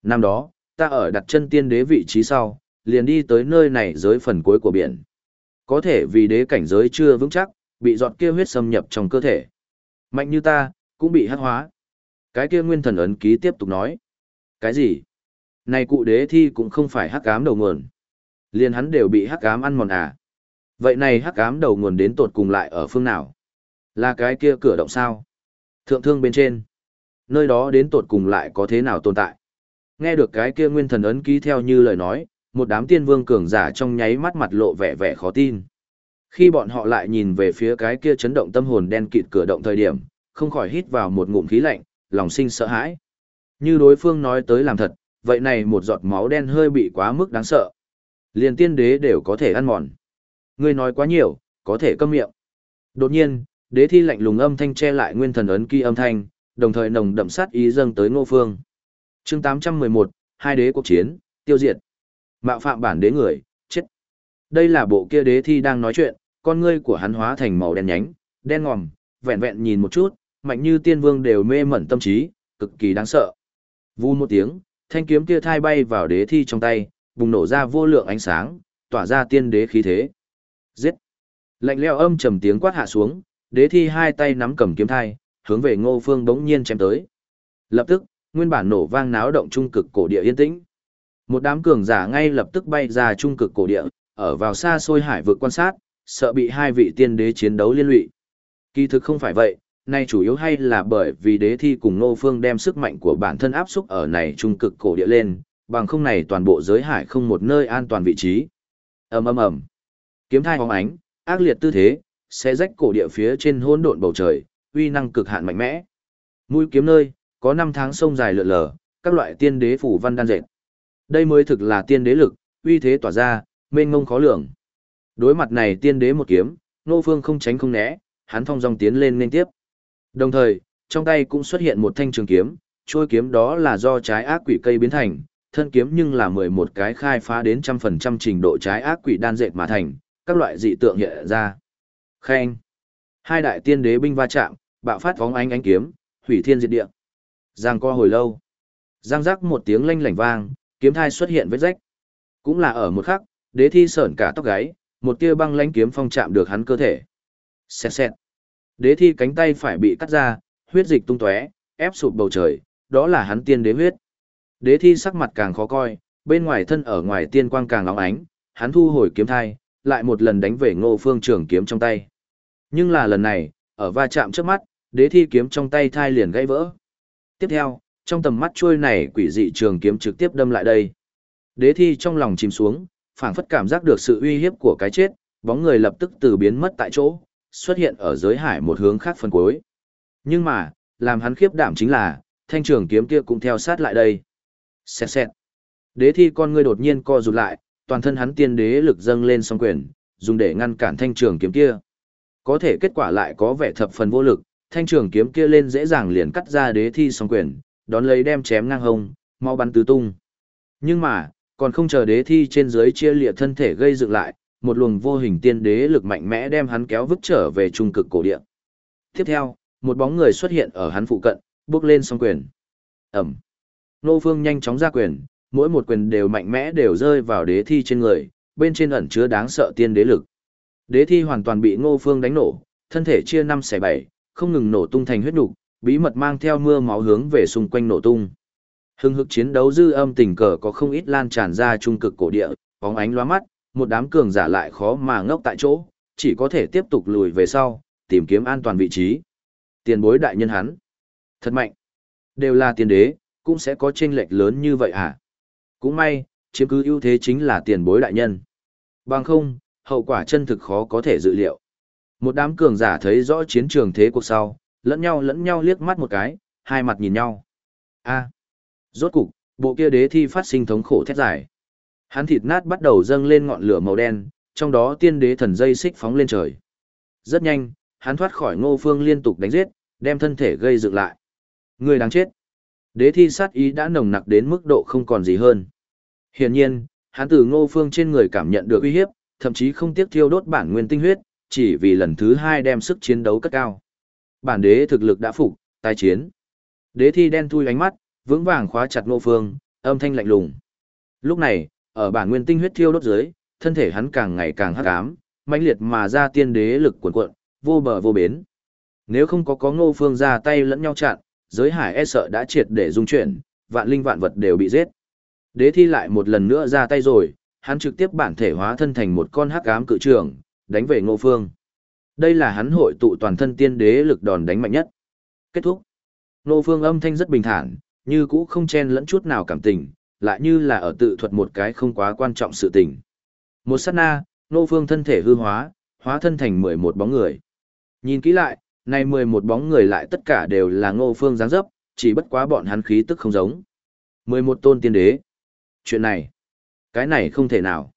Năm đó, ta ở đặt chân tiên đế vị trí sau, liền đi tới nơi này giới phần cuối của biển. Có thể vì đế cảnh giới chưa vững chắc, bị giọt kia huyết xâm nhập trong cơ thể. Mạnh như ta, cũng bị hắc hóa. Cái kia nguyên thần ấn ký tiếp tục nói. Cái gì? Này cụ đế thi cũng không phải hắc ám đầu nguồn. Liền hắn đều bị hắc ám ăn mòn à. Vậy này hắc ám đầu nguồn đến tột cùng lại ở phương nào? Là cái kia cửa động sao? Thượng thương bên trên. Nơi đó đến tột cùng lại có thế nào tồn tại? Nghe được cái kia nguyên thần ấn ký theo như lời nói, một đám tiên vương cường giả trong nháy mắt mặt lộ vẻ vẻ khó tin. Khi bọn họ lại nhìn về phía cái kia chấn động tâm hồn đen kịt cửa động thời điểm, không khỏi hít vào một ngụm khí lạnh, lòng sinh sợ hãi. Như đối phương nói tới làm thật, vậy này một giọt máu đen hơi bị quá mức đáng sợ. Liền tiên đế đều có thể ăn mòn. Ngươi nói quá nhiều, có thể câm miệng. Đột nhiên, đế thi lạnh lùng âm thanh che lại nguyên thần ấn ký âm thanh, đồng thời nồng đậm sát ý dâng tới ngô phương chương 811, hai đế cuộc chiến, tiêu diệt. Mạo phạm bản đế người, chết. Đây là bộ kia đế thi đang nói chuyện, con ngươi của hắn hóa thành màu đen nhánh, đen ngòm, vẹn vẹn nhìn một chút, mạnh như tiên vương đều mê mẩn tâm trí, cực kỳ đáng sợ. Vu một tiếng, thanh kiếm kia thai bay vào đế thi trong tay, bùng nổ ra vô lượng ánh sáng, tỏa ra tiên đế khí thế. Giết! Lạnh leo âm trầm tiếng quát hạ xuống, đế thi hai tay nắm cầm kiếm thai, hướng về ngô phương bỗng nhiên chém tới. Lập tức, nguyên bản nổ vang náo động trung cực cổ địa yên tĩnh. Một đám cường giả ngay lập tức bay ra trung cực cổ địa, ở vào xa xôi hải vực quan sát, sợ bị hai vị tiên đế chiến đấu liên lụy. Kỳ thực không phải vậy, nay chủ yếu hay là bởi vì đế thi cùng Ngô Phương đem sức mạnh của bản thân áp xúc ở này trung cực cổ địa lên, bằng không này toàn bộ giới hải không một nơi an toàn vị trí. Ầm ầm ầm. Kiếm thai hóng ánh, ác liệt tư thế, sẽ rách cổ địa phía trên hỗn độn bầu trời, uy năng cực hạn mạnh mẽ. Mũi kiếm nơi, có năm tháng sông dài lượn lờ, các loại tiên đế phủ văn đan dệt. Đây mới thực là tiên đế lực, uy thế tỏa ra, mênh ngông khó lường. Đối mặt này tiên đế một kiếm, Nô Phương không tránh không né, hắn thong dong tiến lên nên tiếp. Đồng thời, trong tay cũng xuất hiện một thanh trường kiếm, trôi kiếm đó là do trái ác quỷ cây biến thành, thân kiếm nhưng là 11 cái khai phá đến trăm phần trăm trình độ trái ác quỷ đan dệt mà thành, các loại dị tượng hiện ra. Khen. Hai đại tiên đế binh va chạm, bạo phát phóng ánh ánh kiếm, hủy thiên diệt địa. Giang co hồi lâu. Giang rắc một tiếng lanh lảnh vang, kiếm thai xuất hiện vết rách. Cũng là ở một khắc, đế thi sởn cả tóc gáy, một tia băng lãnh kiếm phong chạm được hắn cơ thể. Xẹt xẹt. Đế thi cánh tay phải bị cắt ra, huyết dịch tung tóe, ép sụp bầu trời, đó là hắn tiên đế huyết. Đế thi sắc mặt càng khó coi, bên ngoài thân ở ngoài tiên quang càng lóng ánh, hắn thu hồi kiếm thai, lại một lần đánh về ngô phương trường kiếm trong tay. Nhưng là lần này, ở va chạm trước mắt, đế thi kiếm trong tay thai liền gãy vỡ. Tiếp theo, trong tầm mắt trôi này quỷ dị trường kiếm trực tiếp đâm lại đây. Đế thi trong lòng chìm xuống, phảng phất cảm giác được sự uy hiếp của cái chết, bóng người lập tức từ biến mất tại chỗ, xuất hiện ở giới hải một hướng khác phần cuối. Nhưng mà, làm hắn khiếp đảm chính là, thanh trường kiếm kia cũng theo sát lại đây. Xẹt xẹt. Đế thi con ngươi đột nhiên co rụt lại, toàn thân hắn tiên đế lực dâng lên song quyền, dùng để ngăn cản thanh trường kiếm kia. Có thể kết quả lại có vẻ thập phần vô lực, thanh trường kiếm kia lên dễ dàng liền cắt ra đế thi song quyền, đón lấy đem chém ngang hông, mau bắn tứ tung. Nhưng mà, còn không chờ đế thi trên dưới chia liệt thân thể gây dựng lại, một luồng vô hình tiên đế lực mạnh mẽ đem hắn kéo vứt trở về trung cực cổ địa. Tiếp theo, một bóng người xuất hiện ở hắn phụ cận, bước lên song quyền. Ẩm. Nô Phương nhanh chóng ra quyền, mỗi một quyền đều mạnh mẽ đều rơi vào đế thi trên người, bên trên ẩn chứa đáng sợ tiên đế lực. Đế thi hoàn toàn bị Ngô Phương đánh nổ, thân thể chia năm xẻ bảy, không ngừng nổ tung thành huyết nục, bí mật mang theo mưa máu hướng về xung quanh nổ tung. Hưng hực chiến đấu dư âm tình cờ có không ít lan tràn ra trung cực cổ địa, bóng ánh lóa mắt, một đám cường giả lại khó mà ngốc tại chỗ, chỉ có thể tiếp tục lùi về sau, tìm kiếm an toàn vị trí. Tiền bối đại nhân hắn. Thật mạnh. Đều là tiền đế, cũng sẽ có chênh lệch lớn như vậy hả? Cũng may, chiếm cứ ưu thế chính là tiền bối đại nhân. Bằng không, hậu quả chân thực khó có thể dự liệu. Một đám cường giả thấy rõ chiến trường thế cuộc sau, lẫn nhau lẫn nhau liếc mắt một cái, hai mặt nhìn nhau. A. Rốt cục, bộ kia đế thi phát sinh thống khổ thét dài. Hắn thịt nát bắt đầu dâng lên ngọn lửa màu đen, trong đó tiên đế thần dây xích phóng lên trời. Rất nhanh, hắn thoát khỏi ngô phương liên tục đánh giết, đem thân thể gây dựng lại. Người đáng chết. Đế thi sát ý đã nồng nặc đến mức độ không còn gì hơn. Hiển nhiên, hắn từ ngô phương trên người cảm nhận được uy hiếp, thậm chí không tiếc thiêu đốt bản nguyên tinh huyết, chỉ vì lần thứ hai đem sức chiến đấu cất cao. Bản đế thực lực đã phục, tái chiến. Đế thi đen thui ánh mắt, vững vàng khóa chặt ngô phương, âm thanh lạnh lùng. Lúc này, ở bản nguyên tinh huyết thiêu đốt dưới, thân thể hắn càng ngày càng hắc ám, mãnh liệt mà ra tiên đế lực cuộn cuộn, vô bờ vô bến. Nếu không có có Ngô Phương ra tay lẫn nhau chặn, giới hải e sợ đã triệt để dung chuyển, vạn linh vạn vật đều bị giết. Đế thi lại một lần nữa ra tay rồi, hắn trực tiếp bản thể hóa thân thành một con hắc ám cự trường, đánh về Ngô Phương. Đây là hắn hội tụ toàn thân tiên đế lực đòn đánh mạnh nhất. Kết thúc. Ngô Phương âm thanh rất bình thản, như cũ không chen lẫn chút nào cảm tình, lại như là ở tự thuật một cái không quá quan trọng sự tình. Một sát na, Ngô Phương thân thể hư hóa, hóa thân thành 11 bóng người. Nhìn kỹ lại, này 11 bóng người lại tất cả đều là Ngô Phương dáng dấp, chỉ bất quá bọn hắn khí tức không giống. 11 tôn tiên đế. Chuyện này, cái này không thể nào.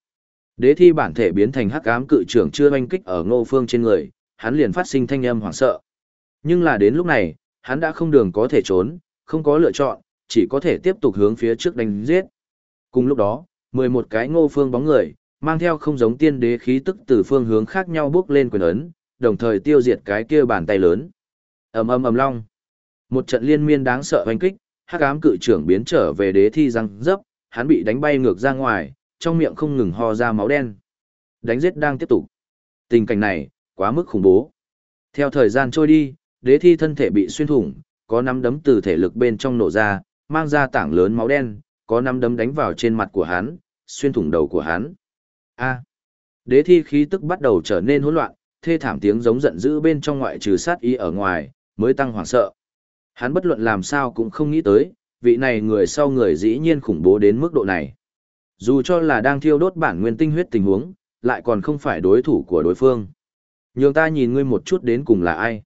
Đế thi bản thể biến thành hắc ám cự trưởng chưa oanh kích ở Ngô Phương trên người, hắn liền phát sinh thanh âm hoảng sợ. Nhưng là đến lúc này, hắn đã không đường có thể trốn, không có lựa chọn, chỉ có thể tiếp tục hướng phía trước đánh giết. Cùng lúc đó, 11 cái Ngô Phương bóng người, mang theo không giống tiên đế khí tức từ phương hướng khác nhau bước lên quyền ấn, đồng thời tiêu diệt cái kia bàn tay lớn. Ầm ầm ầm long. Một trận liên miên đáng sợ hoành kích, hắc ám cự trưởng biến trở về đế thi răng dấp, hắn bị đánh bay ngược ra ngoài, trong miệng không ngừng ho ra máu đen. Đánh giết đang tiếp tục. Tình cảnh này, quá mức khủng bố. Theo thời gian trôi đi, đế thi thân thể bị xuyên thủng, có nắm đấm từ thể lực bên trong nổ ra, mang ra tảng lớn máu đen, có nắm đấm đánh vào trên mặt của hắn, xuyên thủng đầu của hắn. A. Đế thi khí tức bắt đầu trở nên hỗn loạn, thê thảm tiếng giống giận dữ bên trong ngoại trừ sát ý ở ngoài, mới tăng hoảng sợ. Hắn bất luận làm sao cũng không nghĩ tới, vị này người sau người dĩ nhiên khủng bố đến mức độ này. Dù cho là đang thiêu đốt bản nguyên tinh huyết tình huống, lại còn không phải đối thủ của đối phương. Nhường ta nhìn ngươi một chút đến cùng là ai.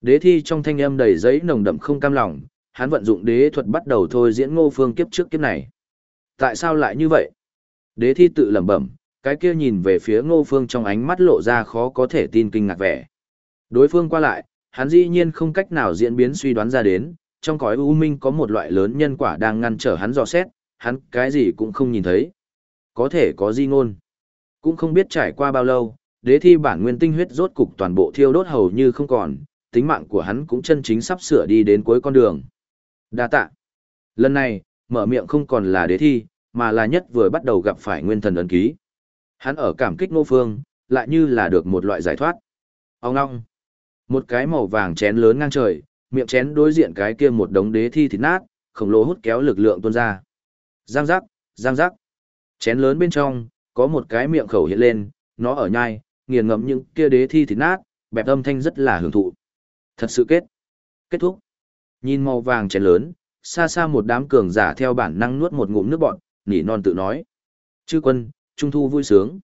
Đế thi trong thanh âm đầy giấy nồng đậm không cam lòng, hắn vận dụng đế thuật bắt đầu thôi diễn ngô phương kiếp trước kiếp này. Tại sao lại như vậy? Đế thi tự lẩm bẩm, cái kia nhìn về phía ngô phương trong ánh mắt lộ ra khó có thể tin kinh ngạc vẻ. Đối phương qua lại, hắn dĩ nhiên không cách nào diễn biến suy đoán ra đến, trong cõi u minh có một loại lớn nhân quả đang ngăn trở hắn dò xét, hắn cái gì cũng không nhìn thấy. Có thể có di ngôn. Cũng không biết trải qua bao lâu, đế thi bản nguyên tinh huyết rốt cục toàn bộ thiêu đốt hầu như không còn, tính mạng của hắn cũng chân chính sắp sửa đi đến cuối con đường. Đa tạ. Lần này, mở miệng không còn là đế thi, mà là nhất vừa bắt đầu gặp phải nguyên thần ấn ký. Hắn ở cảm kích Ngô Phương, lại như là được một loại giải thoát. Ông ngong. Một cái màu vàng chén lớn ngang trời, miệng chén đối diện cái kia một đống đế thi thịt nát, khổng lồ hút kéo lực lượng tuôn ra. Giang giác, giang giác. Chén lớn bên trong, có một cái miệng khẩu hiện lên, nó ở nhai, nghiền ngẫm những kia đế thi thịt nát, bẹp âm thanh rất là hưởng thụ. Thật sự kết. Kết thúc. Nhìn màu vàng chén lớn, xa xa một đám cường giả theo bản năng nuốt một ngụm nước bọt, nỉ non tự nói. Chư quân, trung thu vui sướng.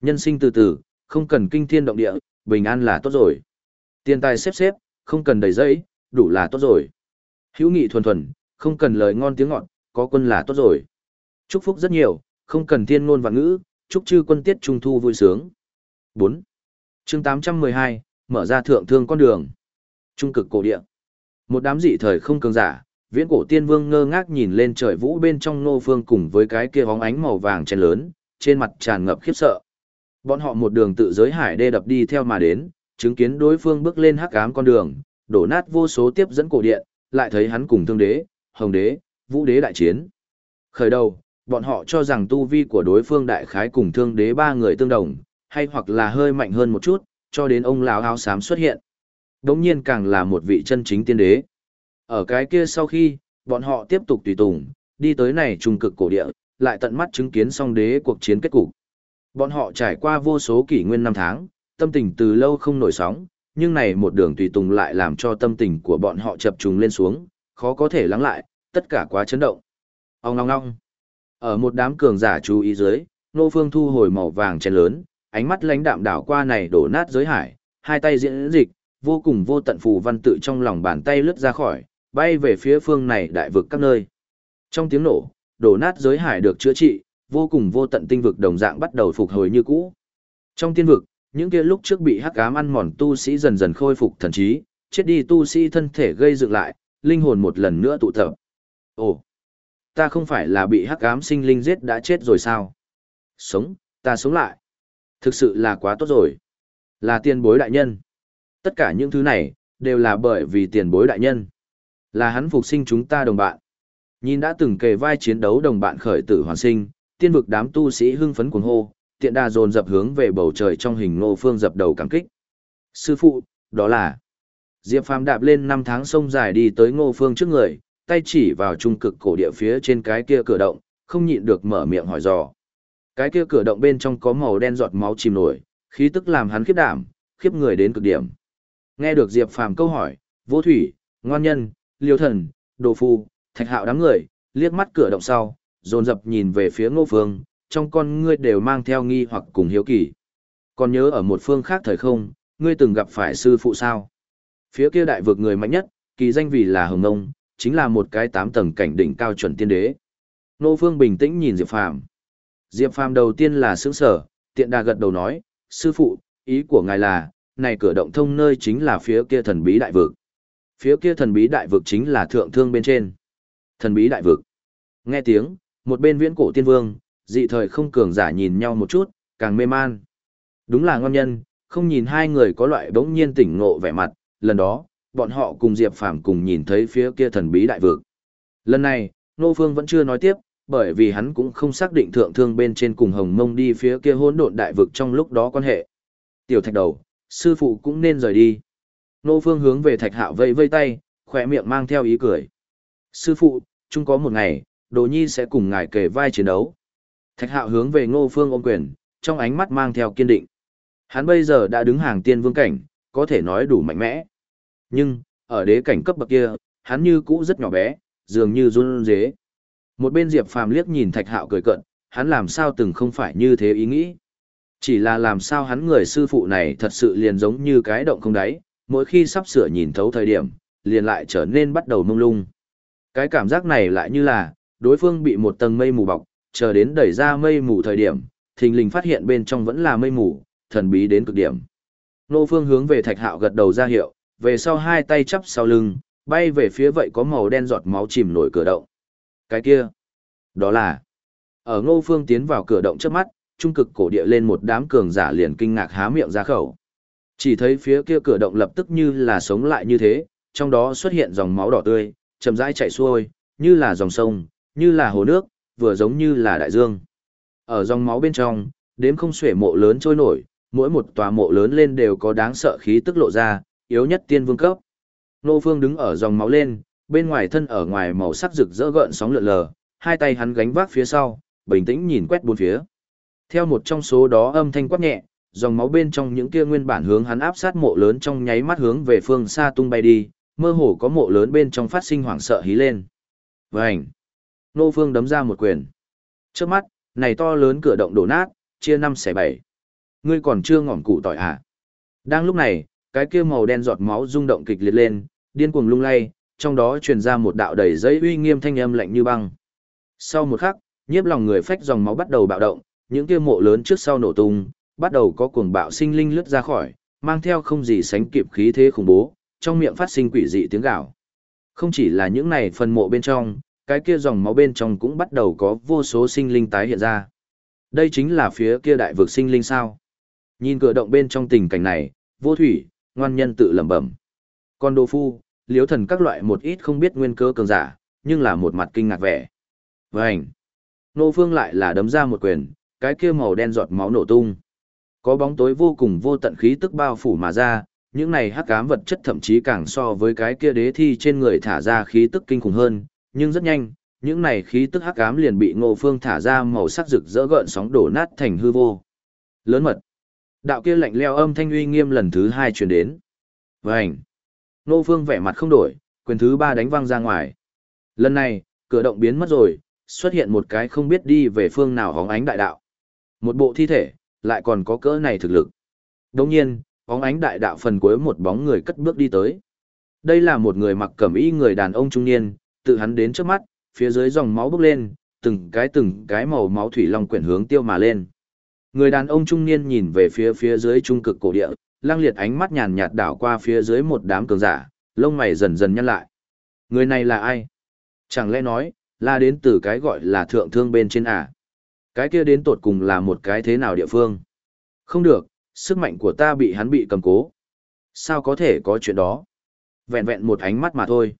Nhân sinh từ từ, không cần kinh thiên động địa, bình an là tốt rồi. Tiền tài xếp xếp, không cần đầy dẫy, đủ là tốt rồi. Hữu nghị thuần thuần, không cần lời ngon tiếng ngọt, có quân là tốt rồi. Chúc phúc rất nhiều, không cần thiên ngôn và ngữ, chúc chư quân tiết trung thu vui sướng. 4. chương 812, mở ra thượng thương con đường. Trung cực cổ địa. Một đám dị thời không cường giả, viễn cổ tiên vương ngơ ngác nhìn lên trời vũ bên trong nô phương cùng với cái kia bóng ánh màu vàng trên lớn, trên mặt tràn ngập khiếp sợ. Bọn họ một đường tự giới hải đê đập đi theo mà đến, chứng kiến đối phương bước lên hắc ám con đường, đổ nát vô số tiếp dẫn cổ điện, lại thấy hắn cùng thương đế, hồng đế, vũ đế đại chiến. Khởi đầu, bọn họ cho rằng tu vi của đối phương đại khái cùng thương đế ba người tương đồng, hay hoặc là hơi mạnh hơn một chút, cho đến ông lão áo xám xuất hiện. Đống nhiên càng là một vị chân chính tiên đế. Ở cái kia sau khi, bọn họ tiếp tục tùy tùng, đi tới này trung cực cổ địa, lại tận mắt chứng kiến song đế cuộc chiến kết cục. Bọn họ trải qua vô số kỷ nguyên năm tháng, tâm tình từ lâu không nổi sóng, nhưng này một đường tùy tùng lại làm cho tâm tình của bọn họ chập trùng lên xuống, khó có thể lắng lại, tất cả quá chấn động. Ông ngong ngong. Ở một đám cường giả chú ý dưới, Nô Phương thu hồi màu vàng chén lớn, ánh mắt lãnh đạm đảo qua này đổ nát giới hải, hai tay diễn dịch, vô cùng vô tận phù văn tự trong lòng bàn tay lướt ra khỏi, bay về phía phương này đại vực các nơi. Trong tiếng nổ, đổ nát giới hải được chữa trị, vô cùng vô tận tinh vực đồng dạng bắt đầu phục hồi như cũ. Trong tiên vực, những kia lúc trước bị hắc ám ăn mòn tu sĩ dần dần khôi phục thần trí, chết đi tu sĩ thân thể gây dựng lại, linh hồn một lần nữa tụ tập. Ồ, ta không phải là bị hắc ám sinh linh giết đã chết rồi sao? Sống, ta sống lại. Thực sự là quá tốt rồi. Là tiền bối đại nhân. Tất cả những thứ này, đều là bởi vì tiền bối đại nhân. Là hắn phục sinh chúng ta đồng bạn. Nhìn đã từng kề vai chiến đấu đồng bạn khởi tử hoàn sinh, tiên vực đám tu sĩ hưng phấn cuồng hô, tiện đà dồn dập hướng về bầu trời trong hình ngô phương dập đầu cảm kích. Sư phụ, đó là... Diệp Phàm đạp lên năm tháng sông dài đi tới ngô phương trước người, tay chỉ vào trung cực cổ địa phía trên cái kia cửa động, không nhịn được mở miệng hỏi dò. Cái kia cửa động bên trong có màu đen giọt máu chìm nổi, khí tức làm hắn khiếp đảm, khiếp người đến cực điểm. Nghe được Diệp Phàm câu hỏi, Vô Thủy, Ngoan Nhân, Liêu Thần, Đồ Phu, Thạch Hạo đám người, liếc mắt cửa động sau, dồn dập nhìn về phía Ngô Phương, trong con ngươi đều mang theo nghi hoặc cùng hiếu kỳ. Còn nhớ ở một phương khác thời không, ngươi từng gặp phải sư phụ sao? Phía kia đại vực người mạnh nhất, kỳ danh vì là Hồng Ngông, chính là một cái tám tầng cảnh đỉnh cao chuẩn tiên đế. nô Phương bình tĩnh nhìn Diệp Phàm. Diệp Phàm đầu tiên là sững sở, tiện đà gật đầu nói, sư phụ, ý của ngài là, này cửa động thông nơi chính là phía kia thần bí đại vực. Phía kia thần bí đại vực chính là thượng thương bên trên. Thần bí đại vực. Nghe tiếng, một bên viễn cổ tiên vương, dị thời không cường giả nhìn nhau một chút, càng mê man. Đúng là ngon nhân, không nhìn hai người có loại bỗng nhiên tỉnh ngộ vẻ mặt, lần đó, bọn họ cùng Diệp Phàm cùng nhìn thấy phía kia thần bí đại vực. Lần này, Nô Phương vẫn chưa nói tiếp, bởi vì hắn cũng không xác định thượng thương bên trên cùng Hồng Mông đi phía kia hỗn độn đại vực trong lúc đó quan hệ. Tiểu Thạch Đầu, sư phụ cũng nên rời đi. Nô Phương hướng về Thạch Hạo vây vây tay, khỏe miệng mang theo ý cười. Sư phụ, chung có một ngày, Đồ Nhi sẽ cùng ngài kề vai chiến đấu. Thạch Hạo hướng về Ngô Phương ôm quyền, trong ánh mắt mang theo kiên định. Hắn bây giờ đã đứng hàng tiên vương cảnh, có thể nói đủ mạnh mẽ. Nhưng, ở đế cảnh cấp bậc kia, hắn như cũ rất nhỏ bé, dường như run rế. Một bên Diệp Phàm liếc nhìn Thạch Hạo cười cận, hắn làm sao từng không phải như thế ý nghĩ. Chỉ là làm sao hắn người sư phụ này thật sự liền giống như cái động không đáy, mỗi khi sắp sửa nhìn thấu thời điểm, liền lại trở nên bắt đầu mông lung. Cái cảm giác này lại như là, đối phương bị một tầng mây mù bọc, chờ đến đẩy ra mây mù thời điểm, thình lình phát hiện bên trong vẫn là mây mù, thần bí đến cực điểm. Nô Phương hướng về Thạch Hạo gật đầu ra hiệu, về sau hai tay chắp sau lưng, bay về phía vậy có màu đen giọt máu chìm nổi cửa động. Cái kia, đó là ở Ngô Phương tiến vào cửa động trước mắt, trung cực cổ địa lên một đám cường giả liền kinh ngạc há miệng ra khẩu. Chỉ thấy phía kia cửa động lập tức như là sống lại như thế, trong đó xuất hiện dòng máu đỏ tươi, chậm rãi chảy xuôi, như là dòng sông, như là hồ nước, vừa giống như là đại dương. Ở dòng máu bên trong, đếm không xuể mộ lớn trôi nổi, mỗi một tòa mộ lớn lên đều có đáng sợ khí tức lộ ra, yếu nhất tiên vương cấp. Nô Phương đứng ở dòng máu lên, bên ngoài thân ở ngoài màu sắc rực rỡ gợn sóng lượn lờ, hai tay hắn gánh vác phía sau, bình tĩnh nhìn quét bốn phía. Theo một trong số đó âm thanh quát nhẹ, dòng máu bên trong những kia nguyên bản hướng hắn áp sát mộ lớn trong nháy mắt hướng về phương xa tung bay đi, mơ hồ có mộ lớn bên trong phát sinh hoảng sợ hí lên. Vành! Nô Phương đấm ra một quyền. Trước mắt, này to lớn cửa động đổ nát, chia năm xẻ bảy. Ngươi còn chưa ngỏm cụ tỏi à? Đang lúc này, cái kia màu đen giọt máu rung động kịch liệt lên, điên cuồng lung lay, trong đó truyền ra một đạo đầy giấy uy nghiêm thanh âm lạnh như băng. Sau một khắc, nhiếp lòng người phách dòng máu bắt đầu bạo động, những kia mộ lớn trước sau nổ tung, bắt đầu có cuồng bạo sinh linh lướt ra khỏi, mang theo không gì sánh kịp khí thế khủng bố, trong miệng phát sinh quỷ dị tiếng gào. Không chỉ là những này phần mộ bên trong, cái kia dòng máu bên trong cũng bắt đầu có vô số sinh linh tái hiện ra. Đây chính là phía kia đại vực sinh linh sao. Nhìn cửa động bên trong tình cảnh này, vô thủy, ngoan nhân tự lẩm bẩm. Còn đồ phu, liếu thần các loại một ít không biết nguyên cơ cường giả, nhưng là một mặt kinh ngạc vẻ. Vânh! Nô phương lại là đấm ra một quyền, cái kia màu đen giọt máu nổ tung. Có bóng tối vô cùng vô tận khí tức bao phủ mà ra, những này hắc ám vật chất thậm chí càng so với cái kia đế thi trên người thả ra khí tức kinh khủng hơn, nhưng rất nhanh, những này khí tức hắc ám liền bị Ngô Phương thả ra màu sắc rực rỡ gợn sóng đổ nát thành hư vô. Lớn mật. Đạo kia lạnh leo âm thanh uy nghiêm lần thứ hai truyền đến. Vành. Nô Phương vẻ mặt không đổi, quyền thứ ba đánh văng ra ngoài. Lần này, cửa động biến mất rồi, xuất hiện một cái không biết đi về phương nào hóng ánh đại đạo. Một bộ thi thể, lại còn có cỡ này thực lực. Đồng nhiên, hóng ánh đại đạo phần cuối một bóng người cất bước đi tới. Đây là một người mặc cẩm y người đàn ông trung niên, tự hắn đến trước mắt, phía dưới dòng máu bốc lên, từng cái từng cái màu máu thủy long quyển hướng tiêu mà lên. Người đàn ông trung niên nhìn về phía phía dưới trung cực cổ địa, lang liệt ánh mắt nhàn nhạt đảo qua phía dưới một đám cường giả, lông mày dần dần nhăn lại. Người này là ai? Chẳng lẽ nói, là đến từ cái gọi là thượng thương bên trên à? Cái kia đến tột cùng là một cái thế nào địa phương? Không được, sức mạnh của ta bị hắn bị cầm cố. Sao có thể có chuyện đó? Vẹn vẹn một ánh mắt mà thôi.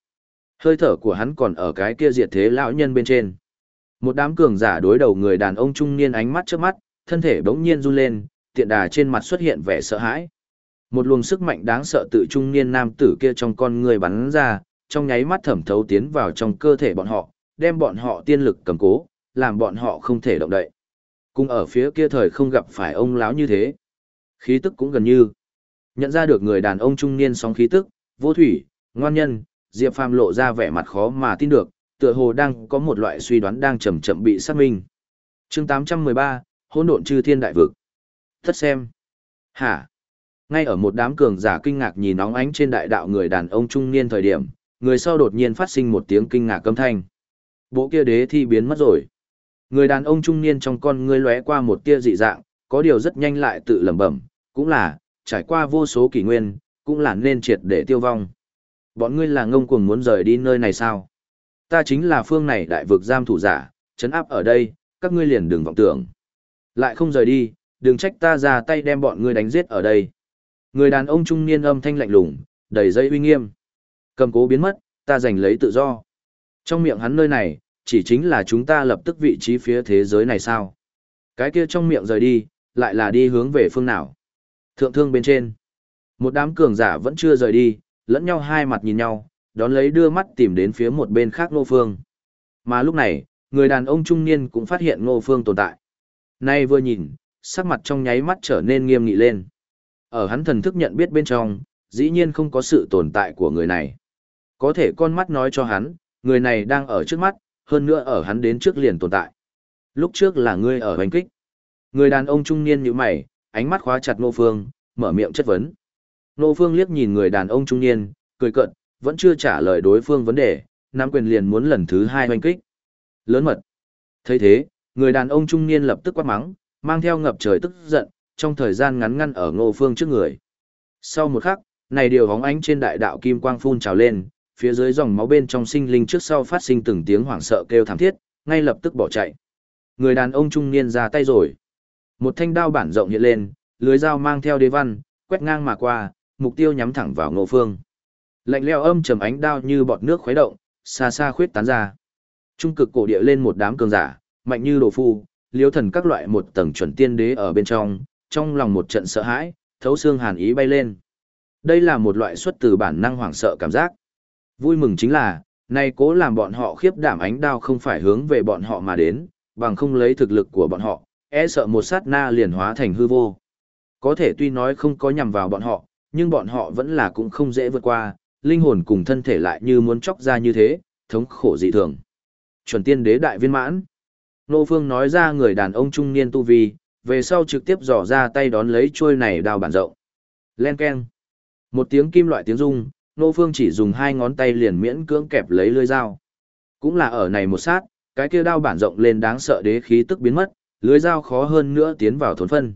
Hơi thở của hắn còn ở cái kia diệt thế lão nhân bên trên. Một đám cường giả đối đầu người đàn ông trung niên ánh mắt trước mắt, thân thể bỗng nhiên run lên, tiện đà trên mặt xuất hiện vẻ sợ hãi. Một luồng sức mạnh đáng sợ tự trung niên nam tử kia trong con người bắn ra, trong nháy mắt thẩm thấu tiến vào trong cơ thể bọn họ, đem bọn họ tiên lực cầm cố, làm bọn họ không thể động đậy. Cùng ở phía kia thời không gặp phải ông lão như thế. Khí tức cũng gần như. Nhận ra được người đàn ông trung niên sóng khí tức, vô thủy, ngoan nhân, Diệp Phàm lộ ra vẻ mặt khó mà tin được, tựa hồ đang có một loại suy đoán đang chậm chậm bị xác minh. Chương 813, hỗn độn chư thiên đại vực. Thất xem. Hả? Ngay ở một đám cường giả kinh ngạc nhìn nóng ánh trên đại đạo người đàn ông trung niên thời điểm, người sau đột nhiên phát sinh một tiếng kinh ngạc âm thanh. Bộ kia đế thi biến mất rồi. Người đàn ông trung niên trong con ngươi lóe qua một tia dị dạng, có điều rất nhanh lại tự lẩm bẩm, cũng là, trải qua vô số kỷ nguyên, cũng là nên triệt để tiêu vong. Bọn ngươi là ngông cuồng muốn rời đi nơi này sao? Ta chính là phương này đại vực giam thủ giả, chấn áp ở đây, các ngươi liền đừng vọng tưởng. Lại không rời đi, đừng trách ta ra tay đem bọn ngươi đánh giết ở đây. Người đàn ông trung niên âm thanh lạnh lùng, đầy dây uy nghiêm. Cầm cố biến mất, ta giành lấy tự do. Trong miệng hắn nơi này, chỉ chính là chúng ta lập tức vị trí phía thế giới này sao? Cái kia trong miệng rời đi, lại là đi hướng về phương nào? Thượng thương bên trên. Một đám cường giả vẫn chưa rời đi, lẫn nhau hai mặt nhìn nhau, đón lấy đưa mắt tìm đến phía một bên khác Ngô Phương. Mà lúc này, người đàn ông trung niên cũng phát hiện Ngô Phương tồn tại. Nay vừa nhìn, sắc mặt trong nháy mắt trở nên nghiêm nghị lên. Ở hắn thần thức nhận biết bên trong, dĩ nhiên không có sự tồn tại của người này. Có thể con mắt nói cho hắn, người này đang ở trước mắt, hơn nữa ở hắn đến trước liền tồn tại. Lúc trước là ngươi ở hoành kích. Người đàn ông trung niên như mày, ánh mắt khóa chặt Ngô Phương, mở miệng chất vấn. Nô Phương liếc nhìn người đàn ông trung niên, cười cợt, vẫn chưa trả lời đối phương vấn đề, Nam quyền liền muốn lần thứ hai hoành kích. Lớn mật. thấy thế, người đàn ông trung niên lập tức quát mắng, mang theo ngập trời tức giận, trong thời gian ngắn ngăn ở Ngô Phương trước người. Sau một khắc, này điều hóng ánh trên đại đạo kim quang phun trào lên, phía dưới dòng máu bên trong sinh linh trước sau phát sinh từng tiếng hoảng sợ kêu thảm thiết, ngay lập tức bỏ chạy. Người đàn ông trung niên ra tay rồi. Một thanh đao bản rộng hiện lên, lưới dao mang theo đế văn, quét ngang mà qua, mục tiêu nhắm thẳng vào ngô phương. Lạnh leo âm trầm ánh đao như bọt nước khuấy động, xa xa khuyết tán ra. Trung cực cổ địa lên một đám cường giả, mạnh như đồ phu, liếu thần các loại một tầng chuẩn tiên đế ở bên trong, trong lòng một trận sợ hãi, thấu xương hàn ý bay lên. Đây là một loại xuất từ bản năng hoảng sợ cảm giác. Vui mừng chính là, nay cố làm bọn họ khiếp đảm ánh đao không phải hướng về bọn họ mà đến, bằng không lấy thực lực của bọn họ, e sợ một sát na liền hóa thành hư vô. Có thể tuy nói không có nhằm vào bọn họ, nhưng bọn họ vẫn là cũng không dễ vượt qua, linh hồn cùng thân thể lại như muốn chóc ra như thế, thống khổ dị thường. Chuẩn tiên đế đại viên mãn. Nô Phương nói ra người đàn ông trung niên tu vi, về sau trực tiếp dò ra tay đón lấy chuôi này đao bản rộng. Len keng. Một tiếng kim loại tiếng rung, Nô Phương chỉ dùng hai ngón tay liền miễn cưỡng kẹp lấy lưỡi dao. Cũng là ở này một sát, cái kia đao bản rộng lên đáng sợ đế khí tức biến mất, lưới dao khó hơn nữa tiến vào thốn phân.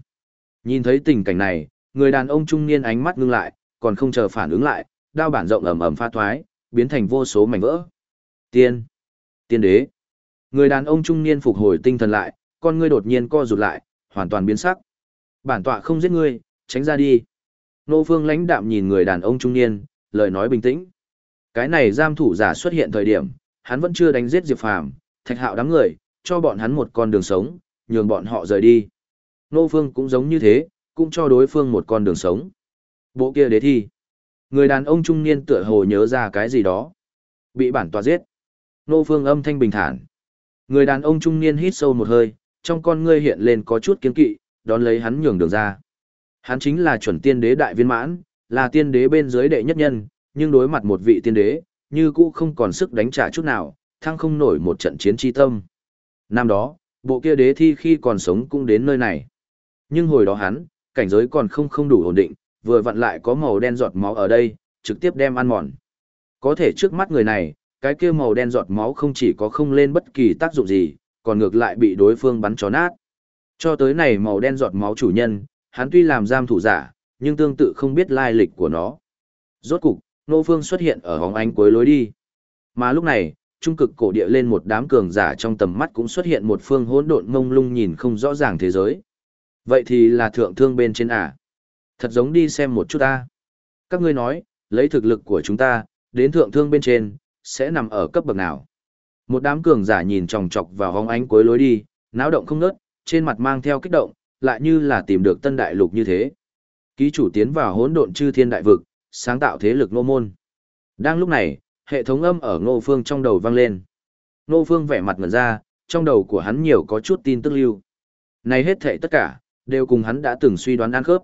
Nhìn thấy tình cảnh này, người đàn ông trung niên ánh mắt ngưng lại, còn không chờ phản ứng lại, đao bản rộng ầm ầm pha thoái, biến thành vô số mảnh vỡ. Tiên, tiên đế. Người đàn ông trung niên phục hồi tinh thần lại, con ngươi đột nhiên co rụt lại, hoàn toàn biến sắc. Bản tọa không giết ngươi, tránh ra đi. Nô Phương lãnh đạm nhìn người đàn ông trung niên, lời nói bình tĩnh. Cái này giam thủ giả xuất hiện thời điểm, hắn vẫn chưa đánh giết Diệp Phàm, Thạch Hạo đám người, cho bọn hắn một con đường sống, nhường bọn họ rời đi. Nô Phương cũng giống như thế, cũng cho đối phương một con đường sống. Bộ kia đế thi. Người đàn ông trung niên tựa hồ nhớ ra cái gì đó. Bị bản tòa giết. Nô Phương âm thanh bình thản. Người đàn ông trung niên hít sâu một hơi, trong con ngươi hiện lên có chút kiên kỵ, đón lấy hắn nhường đường ra. Hắn chính là chuẩn tiên đế đại viên mãn, là tiên đế bên dưới đệ nhất nhân, nhưng đối mặt một vị tiên đế, như cũ không còn sức đánh trả chút nào, thăng không nổi một trận chiến chi tâm. Năm đó, bộ kia đế thi khi còn sống cũng đến nơi này. Nhưng hồi đó hắn, cảnh giới còn không không đủ ổn định, vừa vặn lại có màu đen giọt máu ở đây, trực tiếp đem ăn mòn. Có thể trước mắt người này, cái kia màu đen giọt máu không chỉ có không lên bất kỳ tác dụng gì, còn ngược lại bị đối phương bắn cho nát. Cho tới này màu đen giọt máu chủ nhân, hắn tuy làm giam thủ giả, nhưng tương tự không biết lai lịch của nó. Rốt cục, nô phương xuất hiện ở hóng ánh cuối lối đi. Mà lúc này, trung cực cổ địa lên một đám cường giả trong tầm mắt cũng xuất hiện một phương hỗn độn mông lung nhìn không rõ ràng thế giới. Vậy thì là thượng thương bên trên à? Thật giống đi xem một chút ta. Các ngươi nói, lấy thực lực của chúng ta, đến thượng thương bên trên, sẽ nằm ở cấp bậc nào? Một đám cường giả nhìn chòng chọc vào hóng ánh cuối lối đi, náo động không ngớt, trên mặt mang theo kích động, lại như là tìm được tân đại lục như thế. Ký chủ tiến vào hỗn độn chư thiên đại vực, sáng tạo thế lực nô môn. Đang lúc này, hệ thống âm ở Ngô Phương trong đầu vang lên. Ngô Phương vẻ mặt ngẩn ra, trong đầu của hắn nhiều có chút tin tức lưu. Này hết thảy tất cả, đều cùng hắn đã từng suy đoán ăn khớp.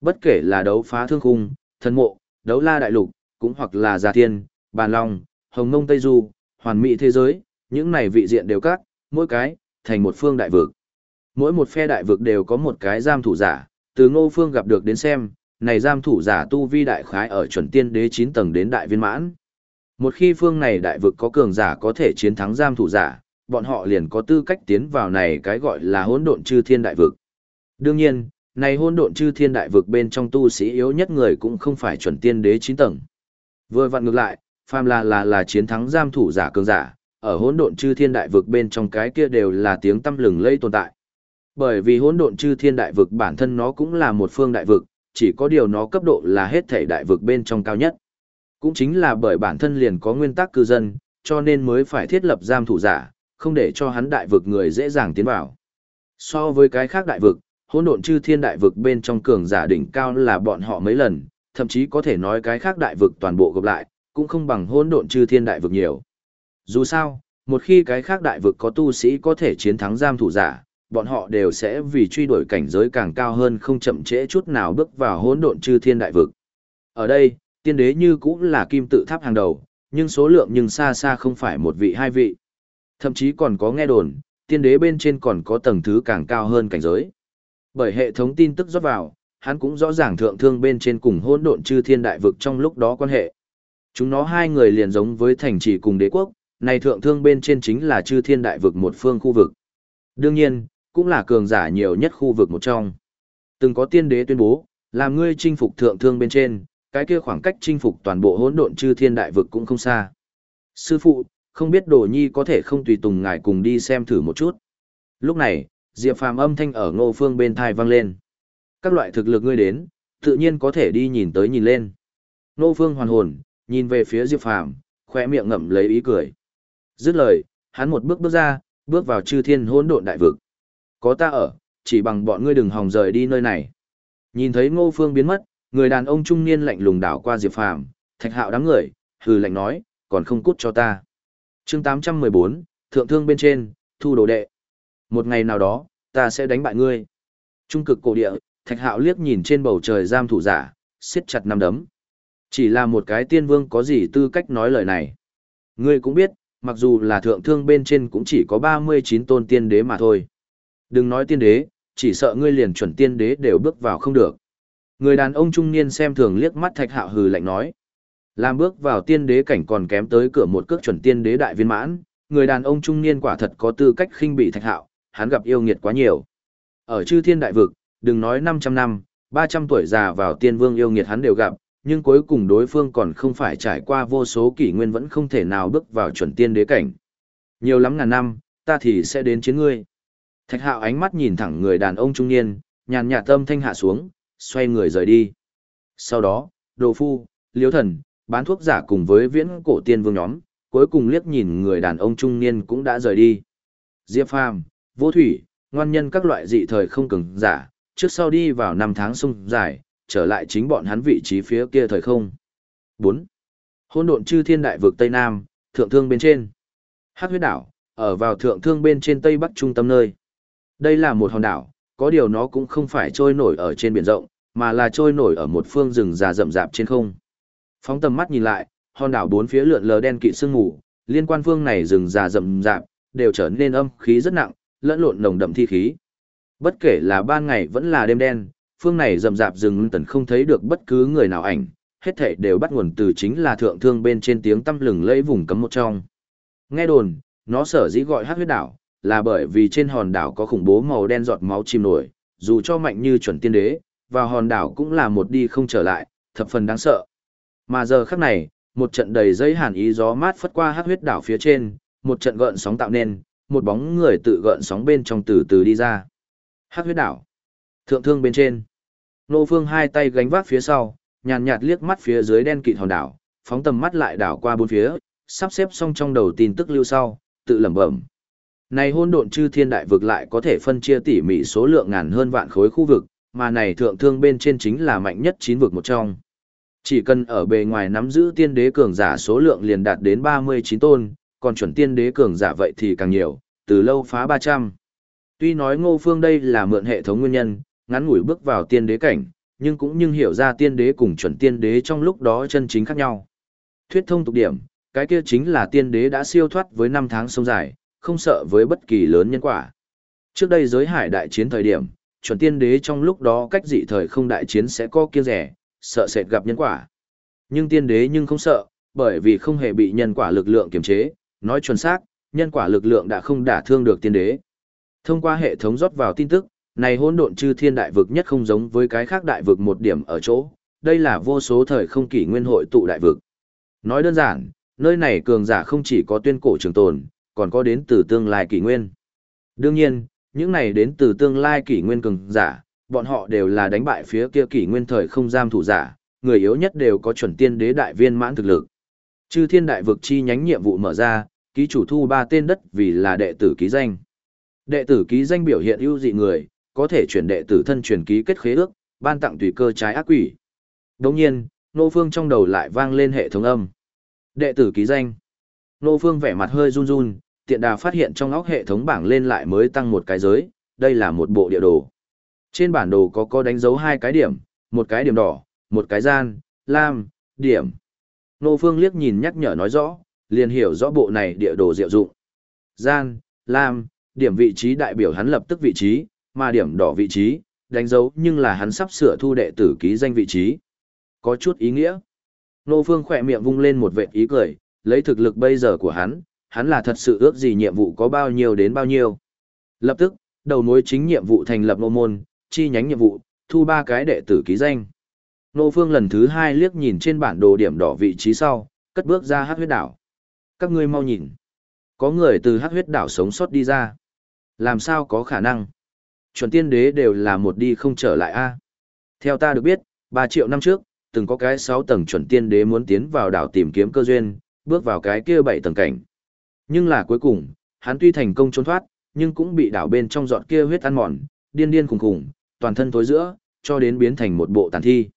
Bất kể là đấu phá thương khung, thần mộ, đấu la đại lục, cũng hoặc là gia thiên, bàn long, hồng ngông tây du, hoàn mỹ thế giới, những này vị diện đều các, mỗi cái, thành một phương đại vực. Mỗi một phe đại vực đều có một cái giam thủ giả, từ ngô phương gặp được đến xem, này giam thủ giả tu vi đại khái ở chuẩn tiên đế 9 tầng đến đại viên mãn. Một khi phương này đại vực có cường giả có thể chiến thắng giam thủ giả, bọn họ liền có tư cách tiến vào này cái gọi là hỗn độn chư thiên đại vực. Đương nhiên, này hỗn độn chư thiên đại vực bên trong tu sĩ yếu nhất người cũng không phải chuẩn tiên đế 9 tầng. Vừa vặn ngược lại, phàm là là là chiến thắng giam thủ giả cường giả, ở hỗn độn chư thiên đại vực bên trong cái kia đều là tiếng tâm lừng lây tồn tại. Bởi vì hỗn độn chư thiên đại vực bản thân nó cũng là một phương đại vực, chỉ có điều nó cấp độ là hết thể đại vực bên trong cao nhất. Cũng chính là bởi bản thân liền có nguyên tắc cư dân, cho nên mới phải thiết lập giam thủ giả, không để cho hắn đại vực người dễ dàng tiến vào. So với cái khác đại vực, hỗn độn chư thiên đại vực bên trong cường giả đỉnh cao là bọn họ mấy lần, thậm chí có thể nói cái khác đại vực toàn bộ gộp lại, cũng không bằng hỗn độn chư thiên đại vực nhiều. Dù sao, một khi cái khác đại vực có tu sĩ có thể chiến thắng giam thủ giả, bọn họ đều sẽ vì truy đuổi cảnh giới càng cao hơn không chậm trễ chút nào bước vào hỗn độn chư thiên đại vực. Ở đây, tiên đế như cũng là kim tự tháp hàng đầu, nhưng số lượng nhưng xa xa không phải một vị hai vị. Thậm chí còn có nghe đồn, tiên đế bên trên còn có tầng thứ càng cao hơn cảnh giới. Bởi hệ thống tin tức rót vào, hắn cũng rõ ràng thượng thương bên trên cùng hỗn độn chư thiên đại vực trong lúc đó quan hệ. Chúng nó hai người liền giống với thành trì cùng đế quốc, này thượng thương bên trên chính là chư thiên đại vực một phương khu vực. Đương nhiên, cũng là cường giả nhiều nhất khu vực một trong. Từng có tiên đế tuyên bố, làm ngươi chinh phục thượng thương bên trên, cái kia khoảng cách chinh phục toàn bộ hỗn độn chư thiên đại vực cũng không xa. Sư phụ, không biết đồ nhi có thể không tùy tùng ngài cùng đi xem thử một chút. Lúc này, Diệp Phàm âm thanh ở ngô phương bên thai vang lên. Các loại thực lực ngươi đến, tự nhiên có thể đi nhìn tới nhìn lên. Ngô phương hoàn hồn, nhìn về phía Diệp Phàm, khoe miệng ngậm lấy ý cười. Dứt lời, hắn một bước bước ra, bước vào chư thiên hỗn độn đại vực. Có ta ở, chỉ bằng bọn ngươi đừng hòng rời đi nơi này. Nhìn thấy Ngô Phương biến mất, người đàn ông trung niên lạnh lùng đảo qua Diệp Phàm, Thạch Hạo đám người, hừ lạnh nói, còn không cút cho ta. Chương 814, thượng thương bên trên, thu đồ đệ. Một ngày nào đó, ta sẽ đánh bại ngươi. Trung cực cổ địa, Thạch Hạo liếc nhìn trên bầu trời giam thủ giả, siết chặt năm đấm. Chỉ là một cái tiên vương có gì tư cách nói lời này. Ngươi cũng biết, mặc dù là thượng thương bên trên cũng chỉ có 39 tôn tiên đế mà thôi. Đừng nói tiên đế, chỉ sợ ngươi liền chuẩn tiên đế đều bước vào không được. Người đàn ông trung niên xem thường liếc mắt thạch hạo hừ lạnh nói. Làm bước vào tiên đế cảnh còn kém tới cửa một cước chuẩn tiên đế đại viên mãn, người đàn ông trung niên quả thật có tư cách khinh bị thạch hạo, hắn gặp yêu nghiệt quá nhiều. Ở chư thiên đại vực, đừng nói 500 năm, 300 tuổi già vào tiên vương yêu nghiệt hắn đều gặp, nhưng cuối cùng đối phương còn không phải trải qua vô số kỷ nguyên vẫn không thể nào bước vào chuẩn tiên đế cảnh. Nhiều lắm ngàn năm, ta thì sẽ đến chiến ngươi. Thạch hạo ánh mắt nhìn thẳng người đàn ông trung niên, nhàn nhạt tâm thanh hạ xuống, xoay người rời đi. Sau đó, đồ phu, liếu thần, bán thuốc giả cùng với viễn cổ tiên vương nhóm, cuối cùng liếc nhìn người đàn ông trung niên cũng đã rời đi. Diệp Phàm, Vô Thủy, ngoan nhân các loại dị thời không cứng giả, trước sau đi vào năm tháng sung dài, trở lại chính bọn hắn vị trí phía kia thời không. 4. Hôn độn chư thiên đại vực Tây Nam, thượng thương bên trên. Hắc huyết đảo, ở vào thượng thương bên trên Tây Bắc trung tâm nơi. Đây là một hòn đảo, có điều nó cũng không phải trôi nổi ở trên biển rộng, mà là trôi nổi ở một phương rừng già rậm rạp trên không. Phóng tầm mắt nhìn lại, hòn đảo bốn phía lượn lờ đen kịt sương mù, liên quan phương này rừng già rậm rạp, đều trở nên âm khí rất nặng, lẫn lộn nồng đậm thi khí. Bất kể là ban ngày vẫn là đêm đen, phương này rậm rạp rừng tần không thấy được bất cứ người nào ảnh, hết thảy đều bắt nguồn từ chính là thượng thương bên trên tiếng tâm lừng lẫy vùng cấm một trong. Nghe đồn, nó sở dĩ gọi hát huyết đảo, là bởi vì trên hòn đảo có khủng bố màu đen giọt máu chìm nổi, dù cho mạnh như chuẩn tiên đế, vào hòn đảo cũng là một đi không trở lại, thập phần đáng sợ. Mà giờ khắc này, một trận đầy dây hàn ý gió mát phất qua hát huyết đảo phía trên, một trận gợn sóng tạo nên, một bóng người tự gợn sóng bên trong từ từ đi ra. Hát huyết đảo. Thượng thương bên trên. Nô Phương hai tay gánh vác phía sau, nhàn nhạt liếc mắt phía dưới đen kịt hòn đảo, phóng tầm mắt lại đảo qua bốn phía, sắp xếp xong trong đầu tin tức lưu sau, tự lẩm bẩm. Này hôn độn chư thiên đại vực lại có thể phân chia tỉ mỉ số lượng ngàn hơn vạn khối khu vực, mà này thượng thương bên trên chính là mạnh nhất chín vực một trong. Chỉ cần ở bề ngoài nắm giữ tiên đế cường giả số lượng liền đạt đến 39 tôn, còn chuẩn tiên đế cường giả vậy thì càng nhiều, từ lâu phá 300. Tuy nói ngô phương đây là mượn hệ thống nguyên nhân, ngắn ngủi bước vào tiên đế cảnh, nhưng cũng nhưng hiểu ra tiên đế cùng chuẩn tiên đế trong lúc đó chân chính khác nhau. Thuyết thông tục điểm, cái kia chính là tiên đế đã siêu thoát với năm tháng sông dài, không sợ với bất kỳ lớn nhân quả. Trước đây giới hải đại chiến thời điểm, chuẩn tiên đế trong lúc đó cách dị thời không đại chiến sẽ có kia rẻ, sợ sệt gặp nhân quả. Nhưng tiên đế nhưng không sợ, bởi vì không hề bị nhân quả lực lượng kiềm chế, nói chuẩn xác, nhân quả lực lượng đã không đả thương được tiên đế. Thông qua hệ thống rót vào tin tức, này hỗn độn chư thiên đại vực nhất không giống với cái khác đại vực một điểm ở chỗ, đây là vô số thời không kỷ nguyên hội tụ đại vực. Nói đơn giản, nơi này cường giả không chỉ có tuyên cổ trường tồn, còn có đến từ tương lai kỷ nguyên. Đương nhiên, những này đến từ tương lai kỷ nguyên cường giả, bọn họ đều là đánh bại phía kia kỷ nguyên thời không giam thủ giả, người yếu nhất đều có chuẩn tiên đế đại viên mãn thực lực. Chư thiên đại vực chi nhánh nhiệm vụ mở ra, ký chủ thu ba tên đất vì là đệ tử ký danh. Đệ tử ký danh biểu hiện ưu dị người, có thể chuyển đệ tử thân truyền ký kết khế ước, ban tặng tùy cơ trái ác quỷ. Đồng nhiên, Nô Phương trong đầu lại vang lên hệ thống âm. Đệ tử ký danh. Nô Phương vẻ mặt hơi run run, tiện đà phát hiện trong óc hệ thống bảng lên lại mới tăng một cái giới, đây là một bộ địa đồ. Trên bản đồ có có đánh dấu hai cái điểm, một cái điểm đỏ, một cái gian, lam, điểm. Nô Phương liếc nhìn nhắc nhở nói rõ, liền hiểu rõ bộ này địa đồ diệu dụng. Gian, lam, điểm vị trí đại biểu hắn lập tức vị trí, mà điểm đỏ vị trí, đánh dấu nhưng là hắn sắp sửa thu đệ tử ký danh vị trí. Có chút ý nghĩa. Nô Phương khỏe miệng vung lên một vệt ý cười, lấy thực lực bây giờ của hắn, hắn là thật sự ước gì nhiệm vụ có bao nhiêu đến bao nhiêu. Lập tức, đầu mối chính nhiệm vụ thành lập nô môn, chi nhánh nhiệm vụ, thu ba cái đệ tử ký danh. Nô Phương lần thứ hai liếc nhìn trên bản đồ điểm đỏ vị trí sau, cất bước ra hát huyết đảo. Các ngươi mau nhìn. Có người từ hát huyết đảo sống sót đi ra. Làm sao có khả năng? Chuẩn tiên đế đều là một đi không trở lại a. Theo ta được biết, 3 triệu năm trước, từng có cái 6 tầng chuẩn tiên đế muốn tiến vào đảo tìm kiếm cơ duyên, bước vào cái kia 7 tầng cảnh. Nhưng là cuối cùng, hắn tuy thành công trốn thoát, nhưng cũng bị đảo bên trong giọt kia huyết ăn mòn, điên điên khủng khủng, toàn thân tối giữa, cho đến biến thành một bộ tàn thi.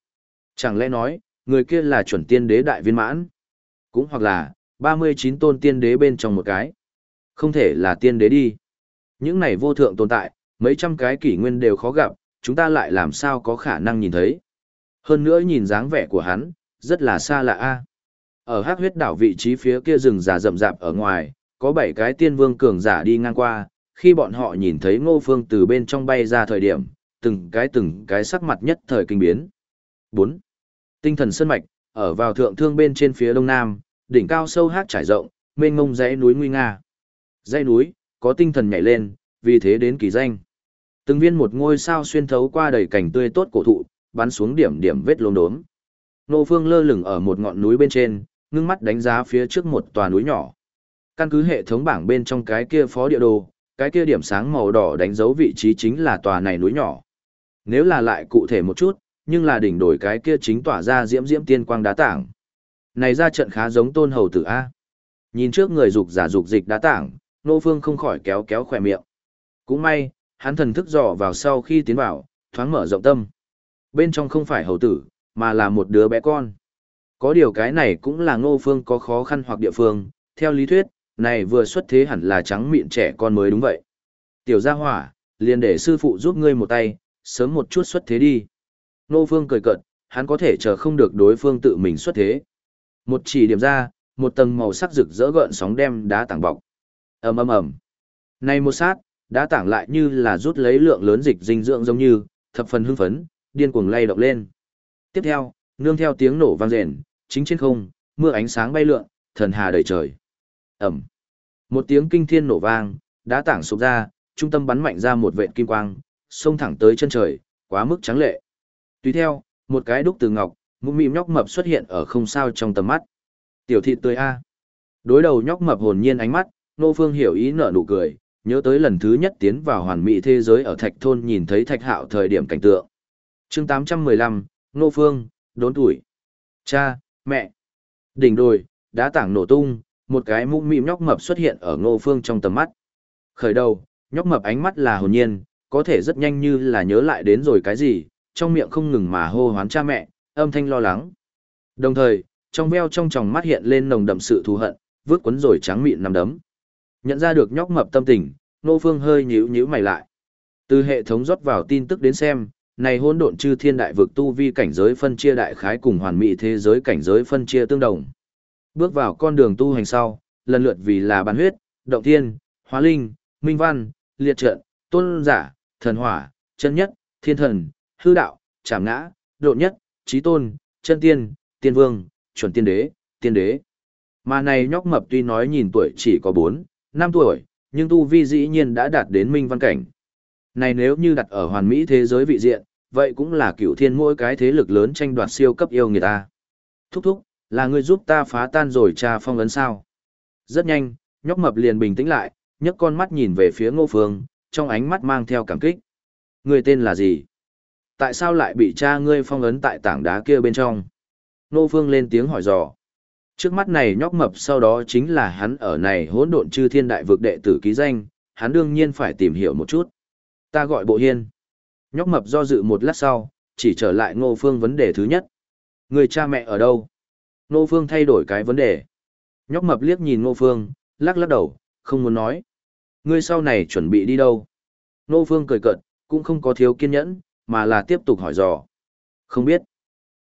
Chẳng lẽ nói, người kia là chuẩn tiên đế đại viên mãn? Cũng hoặc là, 39 tôn tiên đế bên trong một cái. Không thể là tiên đế đi. Những này vô thượng tồn tại, mấy trăm cái kỷ nguyên đều khó gặp, chúng ta lại làm sao có khả năng nhìn thấy. Hơn nữa nhìn dáng vẻ của hắn, rất là xa lạ a. Ở hắc huyết đảo vị trí phía kia rừng già rậm rạp ở ngoài, có bảy cái tiên vương cường giả đi ngang qua, khi bọn họ nhìn thấy ngô phương từ bên trong bay ra thời điểm, từng cái từng cái sắc mặt nhất thời kinh biến. 4. Tinh thần sơn mạch, ở vào thượng thương bên trên phía đông nam, đỉnh cao sâu hát trải rộng, mênh mông dãy núi nguy nga. Dãy núi, có tinh thần nhảy lên, vì thế đến kỳ danh. Từng viên một ngôi sao xuyên thấu qua đầy cảnh tươi tốt cổ thụ, bắn xuống điểm điểm vết lốm đốm. Nô Phương lơ lửng ở một ngọn núi bên trên, ngưng mắt đánh giá phía trước một tòa núi nhỏ. Căn cứ hệ thống bảng bên trong cái kia phó địa đồ, cái kia điểm sáng màu đỏ đánh dấu vị trí chính là tòa này núi nhỏ. Nếu là lại cụ thể một chút, nhưng là đỉnh đổi cái kia chính tỏa ra diễm diễm tiên quang đá tảng. Này ra trận khá giống tôn hầu tử A. Nhìn trước người dục giả dục dịch đá tảng, nô phương không khỏi kéo kéo khỏe miệng. Cũng may, hắn thần thức dò vào sau khi tiến vào, thoáng mở rộng tâm. Bên trong không phải hầu tử, mà là một đứa bé con. Có điều cái này cũng là ngô phương có khó khăn hoặc địa phương, theo lý thuyết, này vừa xuất thế hẳn là trắng miệng trẻ con mới đúng vậy. Tiểu gia hỏa, liền để sư phụ giúp ngươi một tay, sớm một chút xuất thế đi. Ngô phương cười cợt, hắn có thể chờ không được đối phương tự mình xuất thế. Một chỉ điểm ra, một tầng màu sắc rực rỡ gợn sóng đem đá tảng bọc. ầm ầm ầm. Này một sát, đã tảng lại như là rút lấy lượng lớn dịch dinh dưỡng giống như, thập phần hưng phấn, điên cuồng lay động lên. Tiếp theo, nương theo tiếng nổ vang rền, chính trên không, mưa ánh sáng bay lượn, thần hà đầy trời. Ẩm. Một tiếng kinh thiên nổ vang, đá tảng sụp ra, trung tâm bắn mạnh ra một vệt kim quang, xông thẳng tới chân trời, quá mức trắng lệ. Tùy theo, một cái đúc từ ngọc, mũm mĩm nhóc mập xuất hiện ở không sao trong tầm mắt. Tiểu thị tươi a. Đối đầu nhóc mập hồn nhiên ánh mắt, Nô Phương hiểu ý nở nụ cười, nhớ tới lần thứ nhất tiến vào hoàn mỹ thế giới ở Thạch thôn nhìn thấy Thạch Hạo thời điểm cảnh tượng. Chương 815, Nô Phương, đốn tuổi. Cha, mẹ. Đỉnh đồi, đá tảng nổ tung, một cái mũm mịm nhóc mập xuất hiện ở Ngô Phương trong tầm mắt. Khởi đầu, nhóc mập ánh mắt là hồn nhiên, có thể rất nhanh như là nhớ lại đến rồi cái gì, trong miệng không ngừng mà hô hoán cha mẹ, âm thanh lo lắng. Đồng thời, trong veo trong tròng mắt hiện lên nồng đậm sự thù hận, vứt quấn rồi trắng mịn nằm đấm. Nhận ra được nhóc mập tâm tình, Nô Phương hơi nhíu nhíu mày lại. Từ hệ thống rót vào tin tức đến xem, này hỗn độn chư thiên đại vực tu vi cảnh giới phân chia đại khái cùng hoàn mỹ thế giới cảnh giới phân chia tương đồng. Bước vào con đường tu hành sau, lần lượt vì là bản huyết, động thiên, hóa linh, minh văn, liệt trận, tôn giả, thần hỏa, chân nhất, thiên thần, hư đạo, trảm ngã, độ nhất, trí tôn, chân tiên, tiên vương, chuẩn tiên đế, tiên đế. Mà này nhóc mập tuy nói nhìn tuổi chỉ có 4, 5 tuổi, nhưng tu vi dĩ nhiên đã đạt đến minh văn cảnh. Này nếu như đặt ở hoàn mỹ thế giới vị diện, vậy cũng là cửu thiên mỗi cái thế lực lớn tranh đoạt siêu cấp yêu người ta. Thúc thúc, là người giúp ta phá tan rồi cha phong ấn sao. Rất nhanh, nhóc mập liền bình tĩnh lại, nhấc con mắt nhìn về phía ngô phương, trong ánh mắt mang theo cảm kích. Người tên là gì? Tại sao lại bị cha ngươi phong ấn tại tảng đá kia bên trong? Ngô phương lên tiếng hỏi dò. Trước mắt này nhóc mập sau đó chính là hắn ở này hỗn độn chư thiên đại vực đệ tử ký danh, hắn đương nhiên phải tìm hiểu một chút. Ta gọi bộ hiên. Nhóc mập do dự một lát sau, chỉ trở lại ngô phương vấn đề thứ nhất. Người cha mẹ ở đâu? Ngô phương thay đổi cái vấn đề. Nhóc mập liếc nhìn ngô phương, lắc lắc đầu, không muốn nói. Ngươi sau này chuẩn bị đi đâu? Ngô phương cười cợt, cũng không có thiếu kiên nhẫn, mà là tiếp tục hỏi dò. Không biết.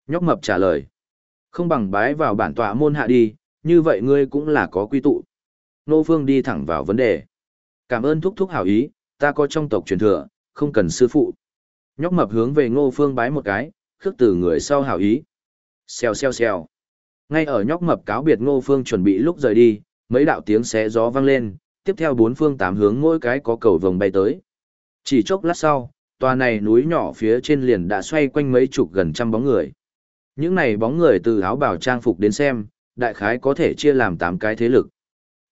Nhóc mập trả lời. Không bằng bái vào bản tọa môn hạ đi, như vậy ngươi cũng là có quy tụ. Nô Phương đi thẳng vào vấn đề. Cảm ơn thúc thúc hảo ý, ta có trong tộc truyền thừa, không cần sư phụ. Nhóc mập hướng về Ngô Phương bái một cái, khước từ người sau hảo ý. Xèo xèo xèo. Ngay ở nhóc mập cáo biệt Ngô Phương chuẩn bị lúc rời đi, mấy đạo tiếng xé gió vang lên, tiếp theo bốn phương tám hướng mỗi cái có cầu vồng bay tới. Chỉ chốc lát sau, tòa này núi nhỏ phía trên liền đã xoay quanh mấy chục gần trăm bóng người. Những này bóng người từ áo bào trang phục đến xem, đại khái có thể chia làm 8 cái thế lực.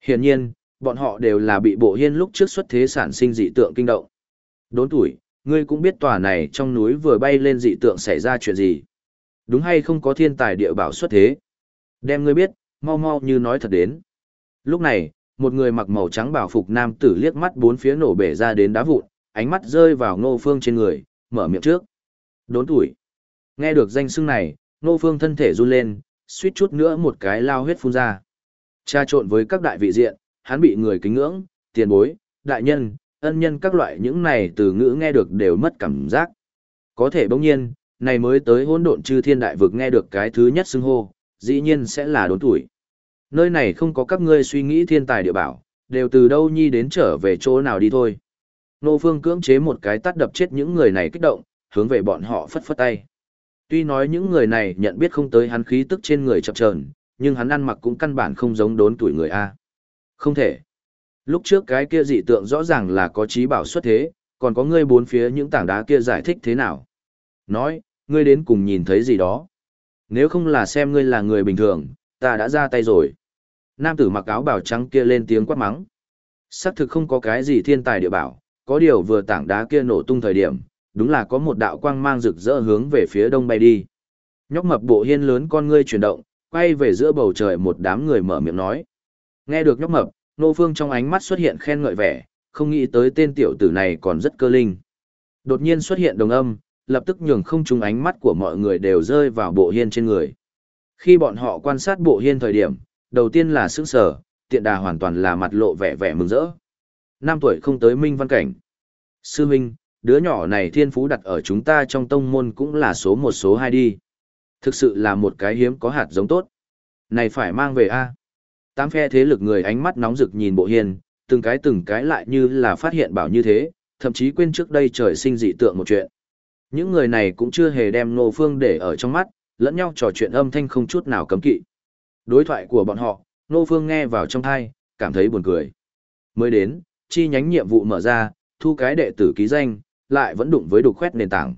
Hiển nhiên, bọn họ đều là bị bộ hiên lúc trước xuất thế sản sinh dị tượng kinh động. Đốn tuổi, ngươi cũng biết tòa này trong núi vừa bay lên dị tượng xảy ra chuyện gì. Đúng hay không có thiên tài địa bảo xuất thế. Đem ngươi biết, mau mau như nói thật đến. Lúc này, một người mặc màu trắng bảo phục nam tử liếc mắt bốn phía nổ bể ra đến đá vụn, ánh mắt rơi vào ngô phương trên người, mở miệng trước. Đốn tuổi. Nghe được danh xưng này, Nô Phương thân thể run lên, suýt chút nữa một cái lao huyết phun ra. Cha trộn với các đại vị diện, hắn bị người kính ngưỡng, tiền bối, đại nhân, ân nhân các loại những này từ ngữ nghe được đều mất cảm giác. Có thể bỗng nhiên, này mới tới hỗn độn chư thiên đại vực nghe được cái thứ nhất xưng hô, dĩ nhiên sẽ là đốn tuổi. Nơi này không có các ngươi suy nghĩ thiên tài địa bảo, đều từ đâu nhi đến trở về chỗ nào đi thôi. Nô Phương cưỡng chế một cái tắt đập chết những người này kích động, hướng về bọn họ phất phất tay. Tuy nói những người này nhận biết không tới hắn khí tức trên người chập chờn, nhưng hắn ăn mặc cũng căn bản không giống đốn tuổi người A. Không thể. Lúc trước cái kia dị tượng rõ ràng là có trí bảo xuất thế, Còn có ngươi bốn phía những tảng đá kia giải thích thế nào? Nói, ngươi đến cùng nhìn thấy gì đó? Nếu không là xem ngươi là người bình thường, ta đã ra tay rồi. Nam tử mặc áo bảo trắng kia lên tiếng quát mắng. Xác thực không có cái gì thiên tài địa bảo, có điều vừa tảng đá kia nổ tung thời điểm, đúng là có một đạo quang mang rực rỡ hướng về phía đông bay đi. Nhóc mập bộ hiên lớn con ngươi chuyển động, quay về giữa bầu trời một đám người mở miệng nói. Nghe được nhóc mập, nô phương trong ánh mắt xuất hiện khen ngợi vẻ, không nghĩ tới tên tiểu tử này còn rất cơ linh. Đột nhiên xuất hiện đồng âm, lập tức nhường không trung ánh mắt của mọi người đều rơi vào bộ hiên trên người. Khi bọn họ quan sát bộ hiên thời điểm, đầu tiên là sức sở, tiện đà hoàn toàn là mặt lộ vẻ vẻ mừng rỡ. Năm tuổi không tới minh văn cảnh. Sư Minh, đứa nhỏ này thiên phú đặt ở chúng ta trong tông môn cũng là số một số hai đi. Thực sự là một cái hiếm có hạt giống tốt. Này phải mang về a Tám phe thế lực người ánh mắt nóng rực nhìn bộ hiền từng cái từng cái lại như là phát hiện bảo như thế, thậm chí quên trước đây trời sinh dị tượng một chuyện. Những người này cũng chưa hề đem Ngô Phương để ở trong mắt, lẫn nhau trò chuyện âm thanh không chút nào cấm kỵ. Đối thoại của bọn họ, Ngô Phương nghe vào trong thai, cảm thấy buồn cười. Mới đến, chi nhánh nhiệm vụ mở ra, thu cái đệ tử ký danh, lại vẫn đụng với đục khoét nền tảng.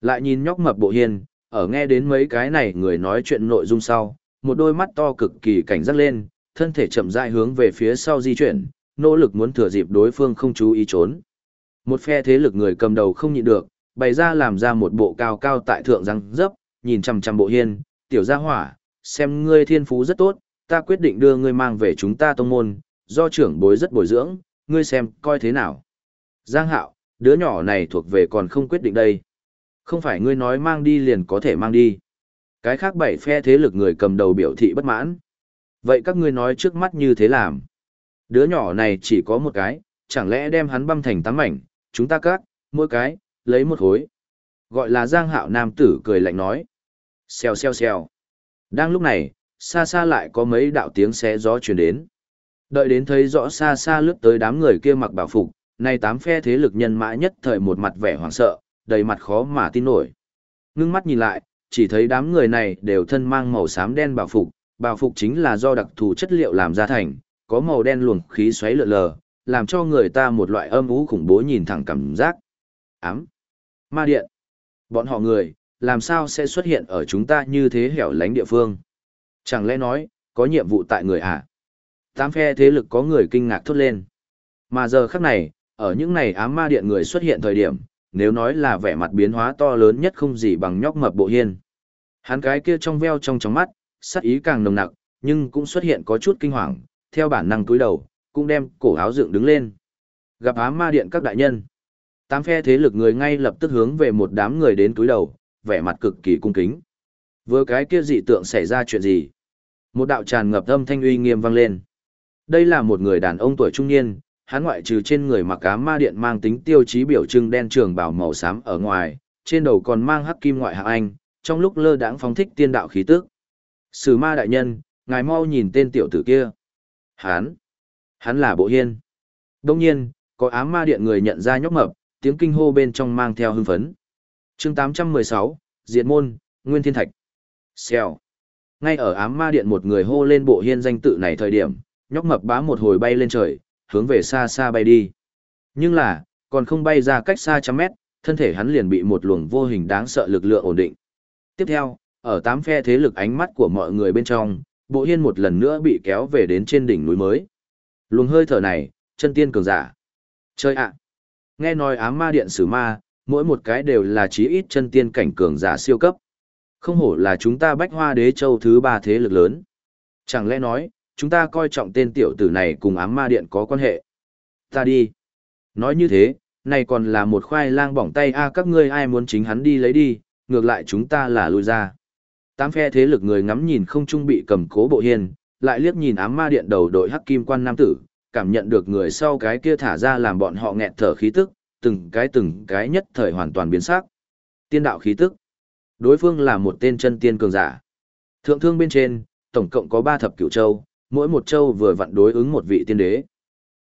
Lại nhìn nhóc mập bộ hiên, ở nghe đến mấy cái này người nói chuyện nội dung sau, một đôi mắt to cực kỳ cảnh giác lên, thân thể chậm rãi hướng về phía sau di chuyển, nỗ lực muốn thừa dịp đối phương không chú ý trốn. Một phe thế lực người cầm đầu không nhịn được, bày ra làm ra một bộ cao cao tại thượng răng dấp, nhìn chằm chằm bộ hiên, tiểu gia hỏa, xem ngươi thiên phú rất tốt, ta quyết định đưa ngươi mang về chúng ta tông môn, do trưởng bối rất bồi dưỡng, ngươi xem coi thế nào. Giang hạo, đứa nhỏ này thuộc về còn không quyết định đây. Không phải ngươi nói mang đi liền có thể mang đi. Cái khác bảy phe thế lực người cầm đầu biểu thị bất mãn. Vậy các ngươi nói trước mắt như thế làm. Đứa nhỏ này chỉ có một cái, chẳng lẽ đem hắn băm thành tám mảnh, chúng ta cắt, mỗi cái, lấy một hối, Gọi là Giang Hạo Nam tử cười lạnh nói. Xèo xèo xèo. Đang lúc này, xa xa lại có mấy đạo tiếng xé gió truyền đến. Đợi đến thấy rõ xa xa lướt tới đám người kia mặc bảo phục, nay tám phe thế lực nhân mã nhất thời một mặt vẻ hoảng sợ, đầy mặt khó mà tin nổi. Ngưng mắt nhìn lại, chỉ thấy đám người này đều thân mang màu xám đen bảo phục, bảo phục chính là do đặc thù chất liệu làm ra thành, có màu đen luồng khí xoáy lượn lờ, làm cho người ta một loại âm u khủng bố nhìn thẳng cảm giác. Ám. Ma điện. Bọn họ người, làm sao sẽ xuất hiện ở chúng ta như thế hẻo lánh địa phương? Chẳng lẽ nói, có nhiệm vụ tại người à? Tám phe thế lực có người kinh ngạc thốt lên. Mà giờ khắc này, ở những này ám ma điện người xuất hiện thời điểm, nếu nói là vẻ mặt biến hóa to lớn nhất không gì bằng nhóc mập bộ hiên. Hắn cái kia trong veo trong trong mắt, sắc ý càng nồng nặc, nhưng cũng xuất hiện có chút kinh hoàng, theo bản năng túi đầu, cũng đem cổ áo dựng đứng lên. Gặp ám ma điện các đại nhân. Tám phe thế lực người ngay lập tức hướng về một đám người đến túi đầu, vẻ mặt cực kỳ cung kính. Vừa cái kia dị tượng xảy ra chuyện gì? Một đạo tràn ngập âm thanh uy nghiêm vang lên. Đây là một người đàn ông tuổi trung niên, hắn ngoại trừ trên người mặc cá ma điện mang tính tiêu chí biểu trưng đen trường bảo màu xám ở ngoài, trên đầu còn mang hắc kim ngoại hạng anh, trong lúc lơ đãng phóng thích tiên đạo khí tức. Sử ma đại nhân, ngài mau nhìn tên tiểu tử kia. Hắn, hắn là bộ hiên. Đông nhiên, có ám ma điện người nhận ra nhóc mập, tiếng kinh hô bên trong mang theo hưng phấn. chương 816, Diệt môn, Nguyên Thiên Thạch. Xèo. Ngay ở ám ma điện một người hô lên bộ hiên danh tự này thời điểm, nhóc mập bá một hồi bay lên trời, hướng về xa xa bay đi. Nhưng là, còn không bay ra cách xa trăm mét, thân thể hắn liền bị một luồng vô hình đáng sợ lực lượng ổn định. Tiếp theo, ở tám phe thế lực ánh mắt của mọi người bên trong, bộ hiên một lần nữa bị kéo về đến trên đỉnh núi mới. Luồng hơi thở này, chân tiên cường giả. Chơi ạ! Nghe nói ám ma điện sử ma, mỗi một cái đều là chí ít chân tiên cảnh cường giả siêu cấp. Không hổ là chúng ta bách hoa đế châu thứ ba thế lực lớn. Chẳng lẽ nói, chúng ta coi trọng tên tiểu tử này cùng ám ma điện có quan hệ. Ta đi. Nói như thế, này còn là một khoai lang bỏng tay a các ngươi ai muốn chính hắn đi lấy đi, ngược lại chúng ta là lui ra. Tám phe thế lực người ngắm nhìn không trung bị cầm cố bộ hiền, lại liếc nhìn ám ma điện đầu đội hắc kim quan nam tử, cảm nhận được người sau cái kia thả ra làm bọn họ nghẹt thở khí tức, từng cái từng cái nhất thời hoàn toàn biến sắc. Tiên đạo khí tức. Đối phương là một tên chân tiên cường giả. Thượng thương bên trên, tổng cộng có ba thập cửu châu, mỗi một châu vừa vặn đối ứng một vị tiên đế.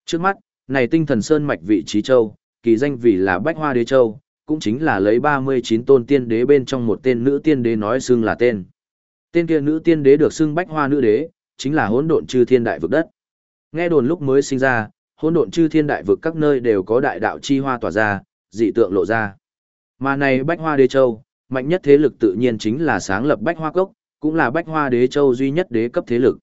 Trước mắt, này tinh thần sơn mạch vị trí châu, kỳ danh vì là Bách Hoa Đế Châu, cũng chính là lấy 39 tôn tiên đế bên trong một tên nữ tiên đế nói xưng là tên. Tên kia nữ tiên đế được xưng Bách Hoa nữ đế, chính là hỗn độn chư thiên đại vực đất. Nghe đồn lúc mới sinh ra, hỗn độn chư thiên đại vực các nơi đều có đại đạo chi hoa tỏa ra, dị tượng lộ ra. Mà này Bách Hoa Đế Châu, mạnh nhất thế lực tự nhiên chính là sáng lập Bách Hoa Cốc, cũng là Bách Hoa Đế Châu duy nhất đế cấp thế lực.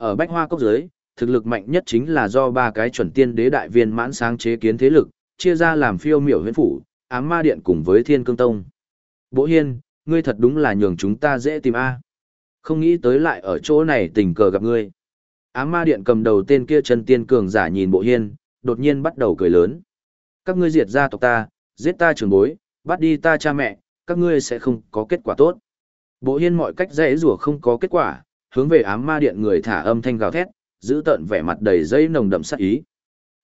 Ở Bách Hoa Cốc dưới, thực lực mạnh nhất chính là do ba cái chuẩn tiên đế đại viên mãn sáng chế kiến thế lực, chia ra làm phiêu miểu huyễn phủ, ám ma điện cùng với thiên cương tông. Bỗ hiên, ngươi thật đúng là nhường chúng ta dễ tìm A. Không nghĩ tới lại ở chỗ này tình cờ gặp ngươi. Ám ma điện cầm đầu tên kia chân tiên cường giả nhìn bộ hiên, đột nhiên bắt đầu cười lớn. Các ngươi diệt gia tộc ta, giết ta trưởng bối, bắt đi ta cha mẹ, các ngươi sẽ không có kết quả tốt. Bộ hiên mọi cách dễ rủa không có kết quả, hướng về ám ma điện người thả âm thanh gào thét, giữ tận vẻ mặt đầy dây nồng đậm sát ý.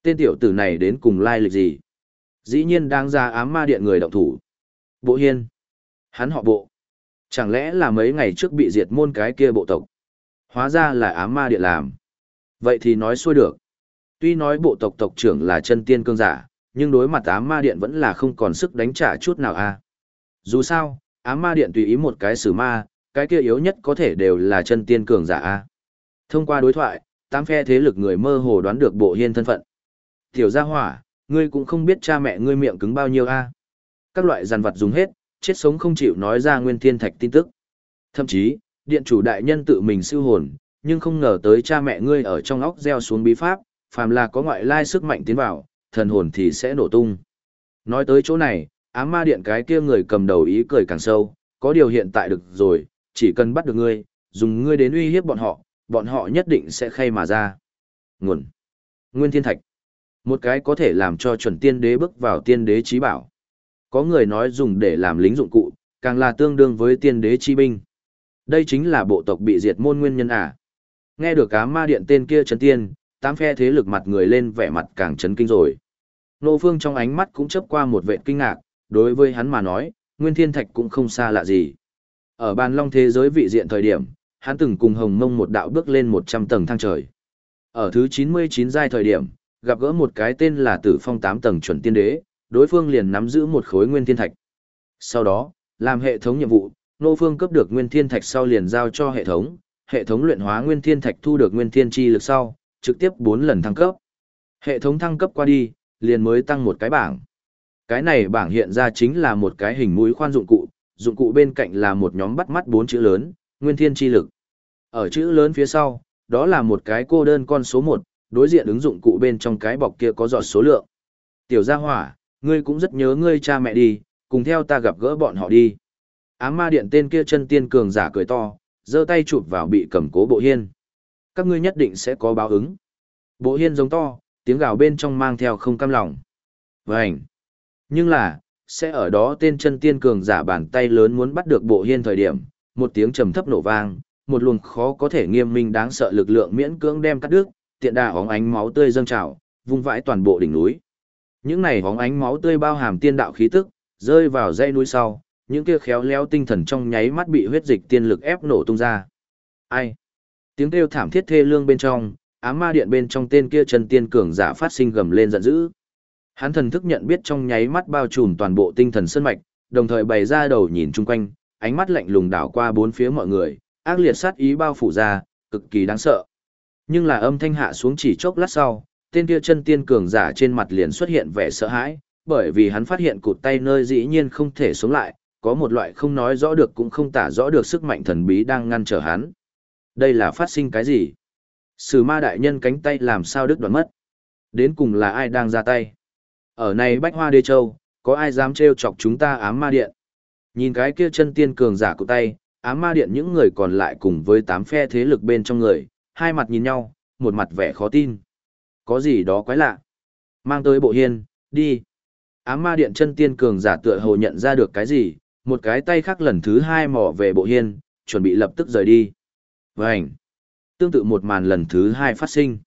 Tên tiểu tử này đến cùng lai lịch gì? Dĩ nhiên đang ra ám ma điện người động thủ. Bộ hiên. Hắn họ bộ. Chẳng lẽ là mấy ngày trước bị diệt môn cái kia bộ tộc? Hóa ra là ám ma điện làm. Vậy thì nói xuôi được. Tuy nói bộ tộc tộc trưởng là chân tiên cương giả, nhưng đối mặt ám ma điện vẫn là không còn sức đánh trả chút nào a. Dù sao, ám ma điện tùy ý một cái xử ma, cái kia yếu nhất có thể đều là chân tiên cường giả a. Thông qua đối thoại, tám phe thế lực người mơ hồ đoán được bộ hiên thân phận. Tiểu gia hỏa, ngươi cũng không biết cha mẹ ngươi miệng cứng bao nhiêu a. Các loại giàn vật dùng hết, chết sống không chịu nói ra nguyên thiên thạch tin tức. Thậm chí, điện chủ đại nhân tự mình siêu hồn, nhưng không ngờ tới cha mẹ ngươi ở trong óc gieo xuống bí pháp, phàm là có ngoại lai sức mạnh tiến vào, thần hồn thì sẽ nổ tung. Nói tới chỗ này, ám ma điện cái kia người cầm đầu ý cười càng sâu, có điều hiện tại được rồi, chỉ cần bắt được ngươi, dùng ngươi đến uy hiếp bọn họ, bọn họ nhất định sẽ khay mà ra. Nguồn Nguyên Thiên Thạch Một cái có thể làm cho chuẩn tiên đế bước vào tiên đế trí bảo. Có người nói dùng để làm lính dụng cụ, càng là tương đương với tiên đế chi binh. Đây chính là bộ tộc bị diệt môn nguyên nhân à. Nghe được cá ma điện tên kia chấn tiên, tám phe thế lực mặt người lên vẻ mặt càng chấn kinh rồi. Nô Phương trong ánh mắt cũng chớp qua một vệ kinh ngạc, đối với hắn mà nói, Nguyên Thiên Thạch cũng không xa lạ gì. Ở bàn long thế giới vị diện thời điểm, hắn từng cùng Hồng Mông một đạo bước lên 100 tầng thang trời. Ở thứ 99 giai thời điểm, gặp gỡ một cái tên là Tử Phong 8 tầng chuẩn tiên đế, đối phương liền nắm giữ một khối Nguyên Thiên Thạch. Sau đó, làm hệ thống nhiệm vụ, Nô Phương cấp được Nguyên Thiên Thạch sau liền giao cho hệ thống, hệ thống luyện hóa Nguyên Thiên Thạch thu được Nguyên Thiên Chi lực sau, trực tiếp 4 lần thăng cấp. Hệ thống thăng cấp qua đi, liền mới tăng một cái bảng. Cái này bảng hiện ra chính là một cái hình mũi khoan dụng cụ, dụng cụ bên cạnh là một nhóm bắt mắt bốn chữ lớn, Nguyên Thiên Chi lực. Ở chữ lớn phía sau, đó là một cái cô đơn con số 1, đối diện ứng dụng cụ bên trong cái bọc kia có giọt số lượng. Tiểu gia hỏa, ngươi cũng rất nhớ ngươi cha mẹ đi, cùng theo ta gặp gỡ bọn họ đi. Ám ma điện tên kia chân tiên cường giả cười to, giơ tay chụp vào bị cầm cố bộ hiên. Các ngươi nhất định sẽ có báo ứng. Bộ hiên giống to, tiếng gào bên trong mang theo không cam lòng. Vânh! Nhưng là, sẽ ở đó tên chân tiên cường giả bàn tay lớn muốn bắt được bộ hiên thời điểm, một tiếng trầm thấp nổ vang, một luồng khó có thể nghiêm minh đáng sợ lực lượng miễn cưỡng đem cắt đứt, tiện đà hóng ánh máu tươi dâng trào, vung vãi toàn bộ đỉnh núi. Những này hóng ánh máu tươi bao hàm tiên đạo khí tức, rơi vào dãy núi sau, những kia khéo léo tinh thần trong nháy mắt bị huyết dịch tiên lực ép nổ tung ra. Ai? Tiếng kêu thảm thiết thê lương bên trong, ám ma điện bên trong tên kia chân tiên cường giả phát sinh gầm lên giận dữ. Hắn thần thức nhận biết trong nháy mắt bao trùm toàn bộ tinh thần sơn mạch, đồng thời bày ra đầu nhìn chung quanh, ánh mắt lạnh lùng đảo qua bốn phía mọi người, ác liệt sát ý bao phủ ra, cực kỳ đáng sợ. Nhưng là âm thanh hạ xuống chỉ chốc lát sau, tên kia chân tiên cường giả trên mặt liền xuất hiện vẻ sợ hãi, bởi vì hắn phát hiện cụt tay nơi dĩ nhiên không thể sống lại, có một loại không nói rõ được cũng không tả rõ được sức mạnh thần bí đang ngăn trở hắn. Đây là phát sinh cái gì? Sử ma đại nhân cánh tay làm sao đứt đoạn mất? Đến cùng là ai đang ra tay? Ở này bách hoa đê châu, có ai dám trêu chọc chúng ta ám ma điện? Nhìn cái kia chân tiên cường giả cụ tay, ám ma điện những người còn lại cùng với tám phe thế lực bên trong người, hai mặt nhìn nhau, một mặt vẻ khó tin. Có gì đó quái lạ. Mang tới bộ hiên, đi. Ám ma điện chân tiên cường giả tựa hồ nhận ra được cái gì, một cái tay khác lần thứ hai mò về bộ hiên, chuẩn bị lập tức rời đi. Vânh! Tương tự một màn lần thứ hai phát sinh.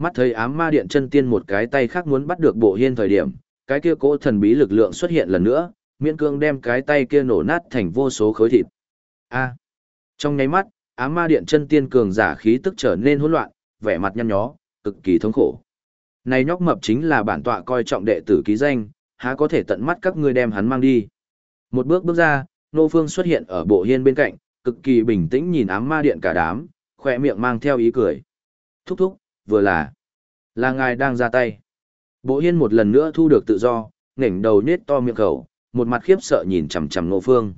Mắt thấy ám ma điện chân tiên một cái tay khác muốn bắt được bộ hiên thời điểm, cái kia cỗ thần bí lực lượng xuất hiện lần nữa, miễn cương đem cái tay kia nổ nát thành vô số khối thịt. A. Trong nháy mắt, ám ma điện chân tiên cường giả khí tức trở nên hỗn loạn, vẻ mặt nhăn nhó, cực kỳ thống khổ. Này nhóc mập chính là bản tọa coi trọng đệ tử ký danh, há có thể tận mắt các ngươi đem hắn mang đi. Một bước bước ra, Nô Phương xuất hiện ở bộ hiên bên cạnh, cực kỳ bình tĩnh nhìn ám ma điện cả đám, khỏe miệng mang theo ý cười. Thúc thúc, vừa là. Là ngài đang ra tay. Bộ hiên một lần nữa thu được tự do, ngẩng đầu nết to miệng khẩu, một mặt khiếp sợ nhìn chằm chằm Nô Phương.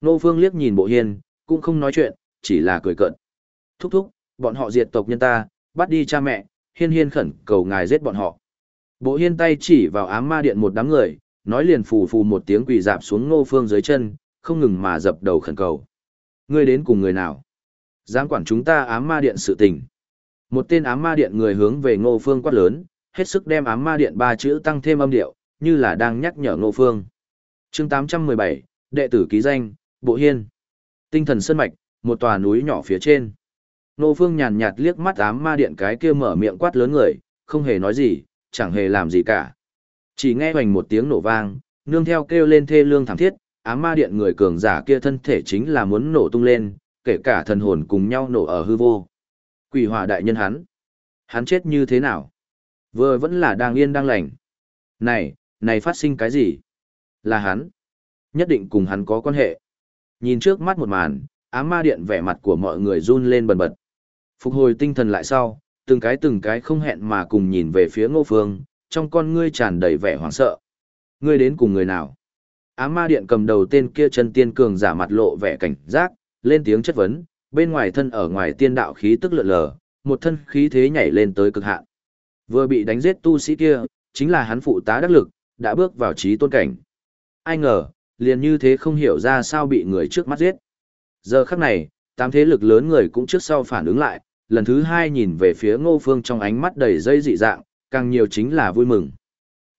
Nô Phương liếc nhìn bộ hiên, cũng không nói chuyện, chỉ là cười cợt. Thúc thúc, bọn họ diệt tộc nhân ta, bắt đi cha mẹ, hiên hiên khẩn cầu ngài giết bọn họ. Bộ hiên tay chỉ vào ám ma điện một đám người, nói liền phù phù một tiếng quỳ dạp xuống Nô Phương dưới chân, không ngừng mà dập đầu khẩn cầu. Ngươi đến cùng người nào? Dám quản chúng ta ám ma điện sự tình. Một tên ám ma điện người hướng về Ngô Phương quát lớn, hết sức đem ám ma điện ba chữ tăng thêm âm điệu, như là đang nhắc nhở Ngô Phương. Chương 817, đệ tử ký danh, Bộ Hiên. Tinh thần sơn mạch, một tòa núi nhỏ phía trên. Ngô Phương nhàn nhạt liếc mắt ám ma điện cái kia mở miệng quát lớn người, không hề nói gì, chẳng hề làm gì cả. Chỉ nghe hoành một tiếng nổ vang, nương theo kêu lên thê lương thảm thiết, ám ma điện người cường giả kia thân thể chính là muốn nổ tung lên, kể cả thần hồn cùng nhau nổ ở hư vô. Quỷ hỏa đại nhân hắn. Hắn chết như thế nào? Vừa vẫn là đang yên đang lành. Này, này phát sinh cái gì? Là hắn. Nhất định cùng hắn có quan hệ. Nhìn trước mắt một màn, ám ma điện vẻ mặt của mọi người run lên bần bật. Phục hồi tinh thần lại sau, từng cái từng cái không hẹn mà cùng nhìn về phía ngô phương, trong con ngươi tràn đầy vẻ hoảng sợ. Ngươi đến cùng người nào? Ám ma điện cầm đầu tên kia chân tiên cường giả mặt lộ vẻ cảnh giác, lên tiếng chất vấn, bên ngoài thân ở ngoài tiên đạo khí tức lượn lờ, một thân khí thế nhảy lên tới cực hạn. Vừa bị đánh giết tu sĩ kia, chính là hắn phụ tá đắc lực, đã bước vào trí tôn cảnh. Ai ngờ, liền như thế không hiểu ra sao bị người trước mắt giết. Giờ khắc này, tám thế lực lớn người cũng trước sau phản ứng lại, lần thứ hai nhìn về phía ngô phương trong ánh mắt đầy dây dị dạng, càng nhiều chính là vui mừng.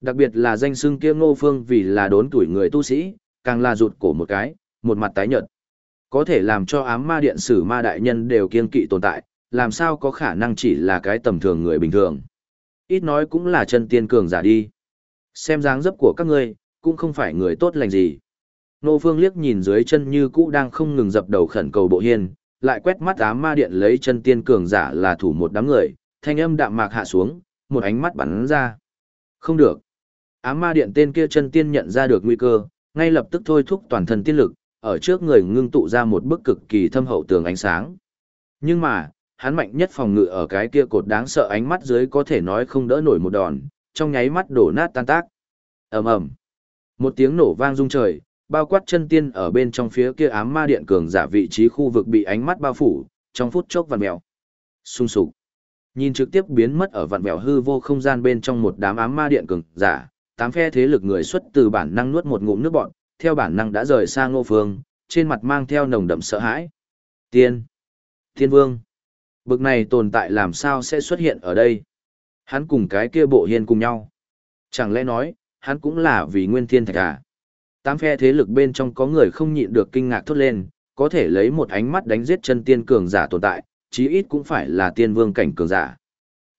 Đặc biệt là danh xưng kia ngô phương vì là đốn tuổi người tu sĩ, càng là rụt cổ một cái, một mặt tái nhợt. Có thể làm cho ám ma điện sử ma đại nhân đều kiên kỵ tồn tại, làm sao có khả năng chỉ là cái tầm thường người bình thường. Ít nói cũng là chân tiên cường giả đi. Xem dáng dấp của các ngươi, cũng không phải người tốt lành gì. Nô Phương liếc nhìn dưới chân như cũ đang không ngừng dập đầu khẩn cầu bộ hiên, lại quét mắt ám ma điện lấy chân tiên cường giả là thủ một đám người, thanh âm đạm mạc hạ xuống, một ánh mắt bắn ra. Không được. Ám ma điện tên kia chân tiên nhận ra được nguy cơ, ngay lập tức thôi thúc toàn thân tiên lực, ở trước người ngưng tụ ra một bức cực kỳ thâm hậu tường ánh sáng. Nhưng mà, hắn mạnh nhất phòng ngự ở cái kia cột đáng sợ ánh mắt dưới có thể nói không đỡ nổi một đòn, trong nháy mắt đổ nát tan tác. ầm ầm, một tiếng nổ vang rung trời, bao quát chân tiên ở bên trong phía kia ám ma điện cường giả vị trí khu vực bị ánh mắt bao phủ, trong phút chốc vặn mèo. Xung sụp. Nhìn trực tiếp biến mất ở vạn mèo hư vô không gian bên trong một đám ám ma điện cường giả, tám phe thế lực người xuất từ bản năng nuốt một ngụm nước bọn, theo bản năng đã rời xa ngô phương, trên mặt mang theo nồng đậm sợ hãi. Tiên! Thiên vương! Bực này tồn tại làm sao sẽ xuất hiện ở đây? Hắn cùng cái kia bộ hiên cùng nhau. Chẳng lẽ nói, hắn cũng là vì nguyên thiên thạch à? Tám phe thế lực bên trong có người không nhịn được kinh ngạc thốt lên, có thể lấy một ánh mắt đánh giết chân tiên cường giả tồn tại, chí ít cũng phải là tiên vương cảnh cường giả.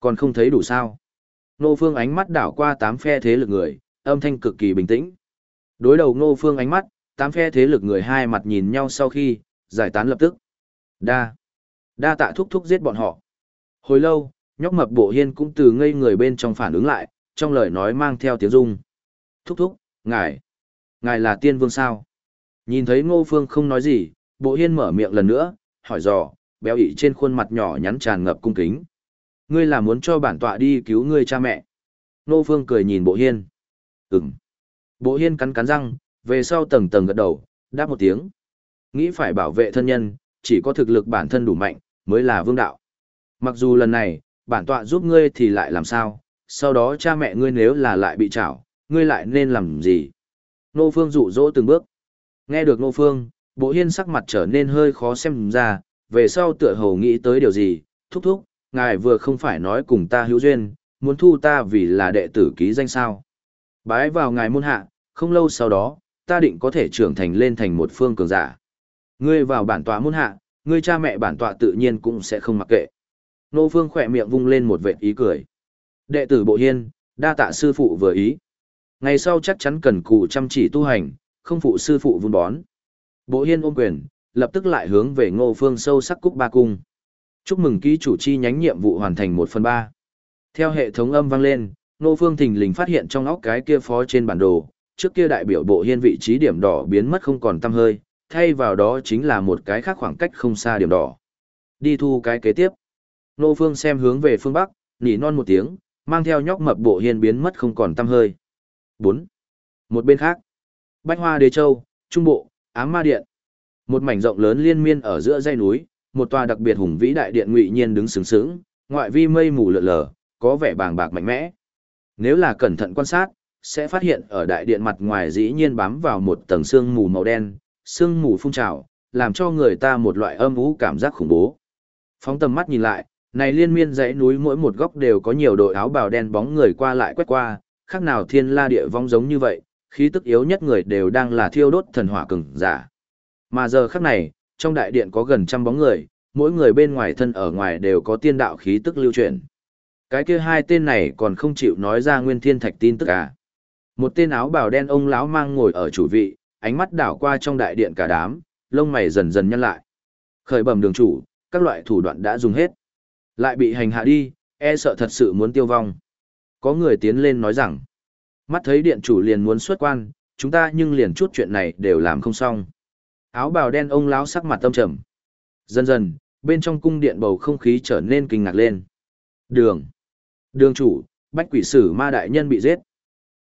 Còn không thấy đủ sao? Nô Phương ánh mắt đảo qua tám phe thế lực người, âm thanh cực kỳ bình tĩnh. Đối đầu Ngô Phương ánh mắt, tám phe thế lực người hai mặt nhìn nhau sau khi, giải tán lập tức. Đa. Đa tạ thúc thúc giết bọn họ. Hồi lâu, nhóc mập bộ hiên cũng từ ngây người bên trong phản ứng lại, trong lời nói mang theo tiếng rung. Thúc thúc, ngài. Ngài là tiên vương sao? Nhìn thấy ngô phương không nói gì, bộ hiên mở miệng lần nữa, hỏi dò, béo ị trên khuôn mặt nhỏ nhắn tràn ngập cung kính. Ngươi là muốn cho bản tọa đi cứu ngươi cha mẹ. Ngô phương cười nhìn bộ hiên. Ừm. Bộ hiên cắn cắn răng, về sau tầng tầng gật đầu, đáp một tiếng. Nghĩ phải bảo vệ thân nhân, chỉ có thực lực bản thân đủ mạnh, mới là vương đạo. Mặc dù lần này, bản tọa giúp ngươi thì lại làm sao, sau đó cha mẹ ngươi nếu là lại bị trảo, ngươi lại nên làm gì? Nô Phương dụ dỗ từng bước. Nghe được Nô Phương, bộ hiên sắc mặt trở nên hơi khó xem ra, về sau tựa hồ nghĩ tới điều gì, thúc thúc, ngài vừa không phải nói cùng ta hữu duyên, muốn thu ta vì là đệ tử ký danh sao. Bái vào ngài môn hạ, không lâu sau đó, ta định có thể trưởng thành lên thành một phương cường giả. Ngươi vào bản tọa môn hạ, ngươi cha mẹ bản tọa tự nhiên cũng sẽ không mặc kệ. Nô Phương khỏe miệng vung lên một vệt ý cười. Đệ tử Bộ Hiên, đa tạ sư phụ vừa ý. Ngày sau chắc chắn cần cù chăm chỉ tu hành, không phụ sư phụ vun bón. Bộ Hiên ôm quyền, lập tức lại hướng về Ngô Phương sâu sắc cúc ba cung. Chúc mừng ký chủ chi nhánh nhiệm vụ hoàn thành 1 phần 3. Theo hệ thống âm vang lên, Ngô Phương thình lình phát hiện trong óc cái kia phó trên bản đồ, trước kia đại biểu bộ hiên vị trí điểm đỏ biến mất không còn tăm hơi, thay vào đó chính là một cái khác khoảng cách không xa điểm đỏ. Đi thu cái kế tiếp. Nô Phương xem hướng về phương Bắc, nỉ non một tiếng, mang theo nhóc mập bộ hiên biến mất không còn tăm hơi. 4. Một bên khác, Bách Hoa Đế Châu, Trung Bộ, Ám Ma Điện. Một mảnh rộng lớn liên miên ở giữa dãy núi, một tòa đặc biệt hùng vĩ đại điện ngụy nhiên đứng sướng sướng, ngoại vi mây mù lượn lờ, có vẻ bàng bạc mạnh mẽ. Nếu là cẩn thận quan sát, sẽ phát hiện ở đại điện mặt ngoài dĩ nhiên bám vào một tầng sương mù màu đen, sương mù phun trào, làm cho người ta một loại âm u cảm giác khủng bố. Phóng tầm mắt nhìn lại, này liên miên dãy núi mỗi một góc đều có nhiều đội áo bào đen bóng người qua lại quét qua, khác nào thiên la địa vong giống như vậy, khí tức yếu nhất người đều đang là thiêu đốt thần hỏa cường giả. Mà giờ khắc này, trong đại điện có gần trăm bóng người, mỗi người bên ngoài thân ở ngoài đều có tiên đạo khí tức lưu truyền. Cái kia hai tên này còn không chịu nói ra nguyên thiên thạch tin tức à. Một tên áo bào đen ông lão mang ngồi ở chủ vị, ánh mắt đảo qua trong đại điện cả đám, lông mày dần dần nhăn lại. Khởi bẩm đường chủ, các loại thủ đoạn đã dùng hết. Lại bị hành hạ đi, e sợ thật sự muốn tiêu vong. Có người tiến lên nói rằng, mắt thấy điện chủ liền muốn xuất quan, chúng ta nhưng liền chút chuyện này đều làm không xong. Áo bào đen ông lão sắc mặt tâm trầm. Dần dần, bên trong cung điện bầu không khí trở nên kinh ngạc lên. Đường. Đường chủ, bách quỷ sử ma đại nhân bị giết.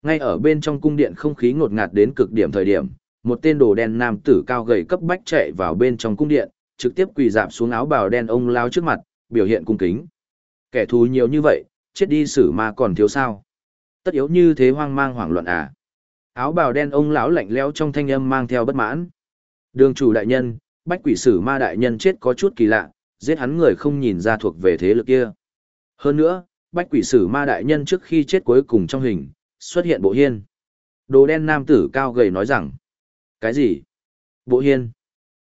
Ngay ở bên trong cung điện không khí ngột ngạt đến cực điểm thời điểm, một tên đồ đen nam tử cao gầy cấp bách chạy vào bên trong cung điện, trực tiếp quỳ dạp xuống áo bào đen ông lao trước mặt, biểu hiện cung kính. Kẻ thù nhiều như vậy, chết đi sử ma còn thiếu sao? Tất yếu như thế hoang mang hoảng loạn à? Áo bào đen ông lão lạnh lẽo trong thanh âm mang theo bất mãn. Đường chủ đại nhân, bách quỷ sử ma đại nhân chết có chút kỳ lạ, giết hắn người không nhìn ra thuộc về thế lực kia. Hơn nữa, bách quỷ sử ma đại nhân trước khi chết cuối cùng trong hình, xuất hiện bộ hiên. Đồ đen nam tử cao gầy nói rằng, cái gì? Bộ hiên.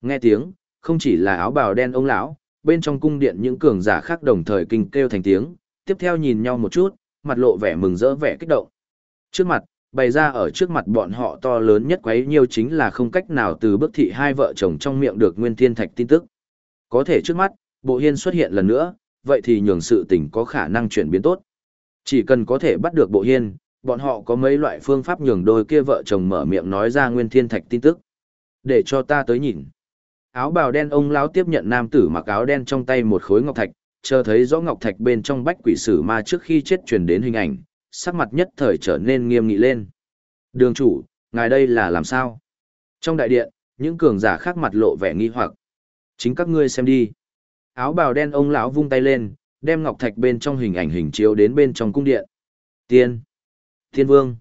Nghe tiếng, không chỉ là áo bào đen ông lão, bên trong cung điện những cường giả khác đồng thời kinh kêu thành tiếng, tiếp theo nhìn nhau một chút, mặt lộ vẻ mừng rỡ vẻ kích động. Trước mặt, bày ra ở trước mặt bọn họ to lớn nhất quấy nhiêu chính là không cách nào từ bức thị hai vợ chồng trong miệng được nguyên thiên thạch tin tức. Có thể trước mắt, bộ hiên xuất hiện lần nữa, vậy thì nhường sự tình có khả năng chuyển biến tốt. Chỉ cần có thể bắt được bộ hiên, bọn họ có mấy loại phương pháp nhường đôi kia vợ chồng mở miệng nói ra nguyên thiên thạch tin tức. Để cho ta tới nhìn. Áo bào đen ông lão tiếp nhận nam tử mặc áo đen trong tay một khối ngọc thạch, chờ thấy rõ ngọc thạch bên trong bách quỷ sử ma trước khi chết truyền đến hình ảnh, sắc mặt nhất thời trở nên nghiêm nghị lên. Đường chủ, ngài đây là làm sao? Trong đại điện, những cường giả khác mặt lộ vẻ nghi hoặc. Chính các ngươi xem đi. Áo bào đen ông lão vung tay lên, đem ngọc thạch bên trong hình ảnh hình chiếu đến bên trong cung điện. Tiên. Thiên vương.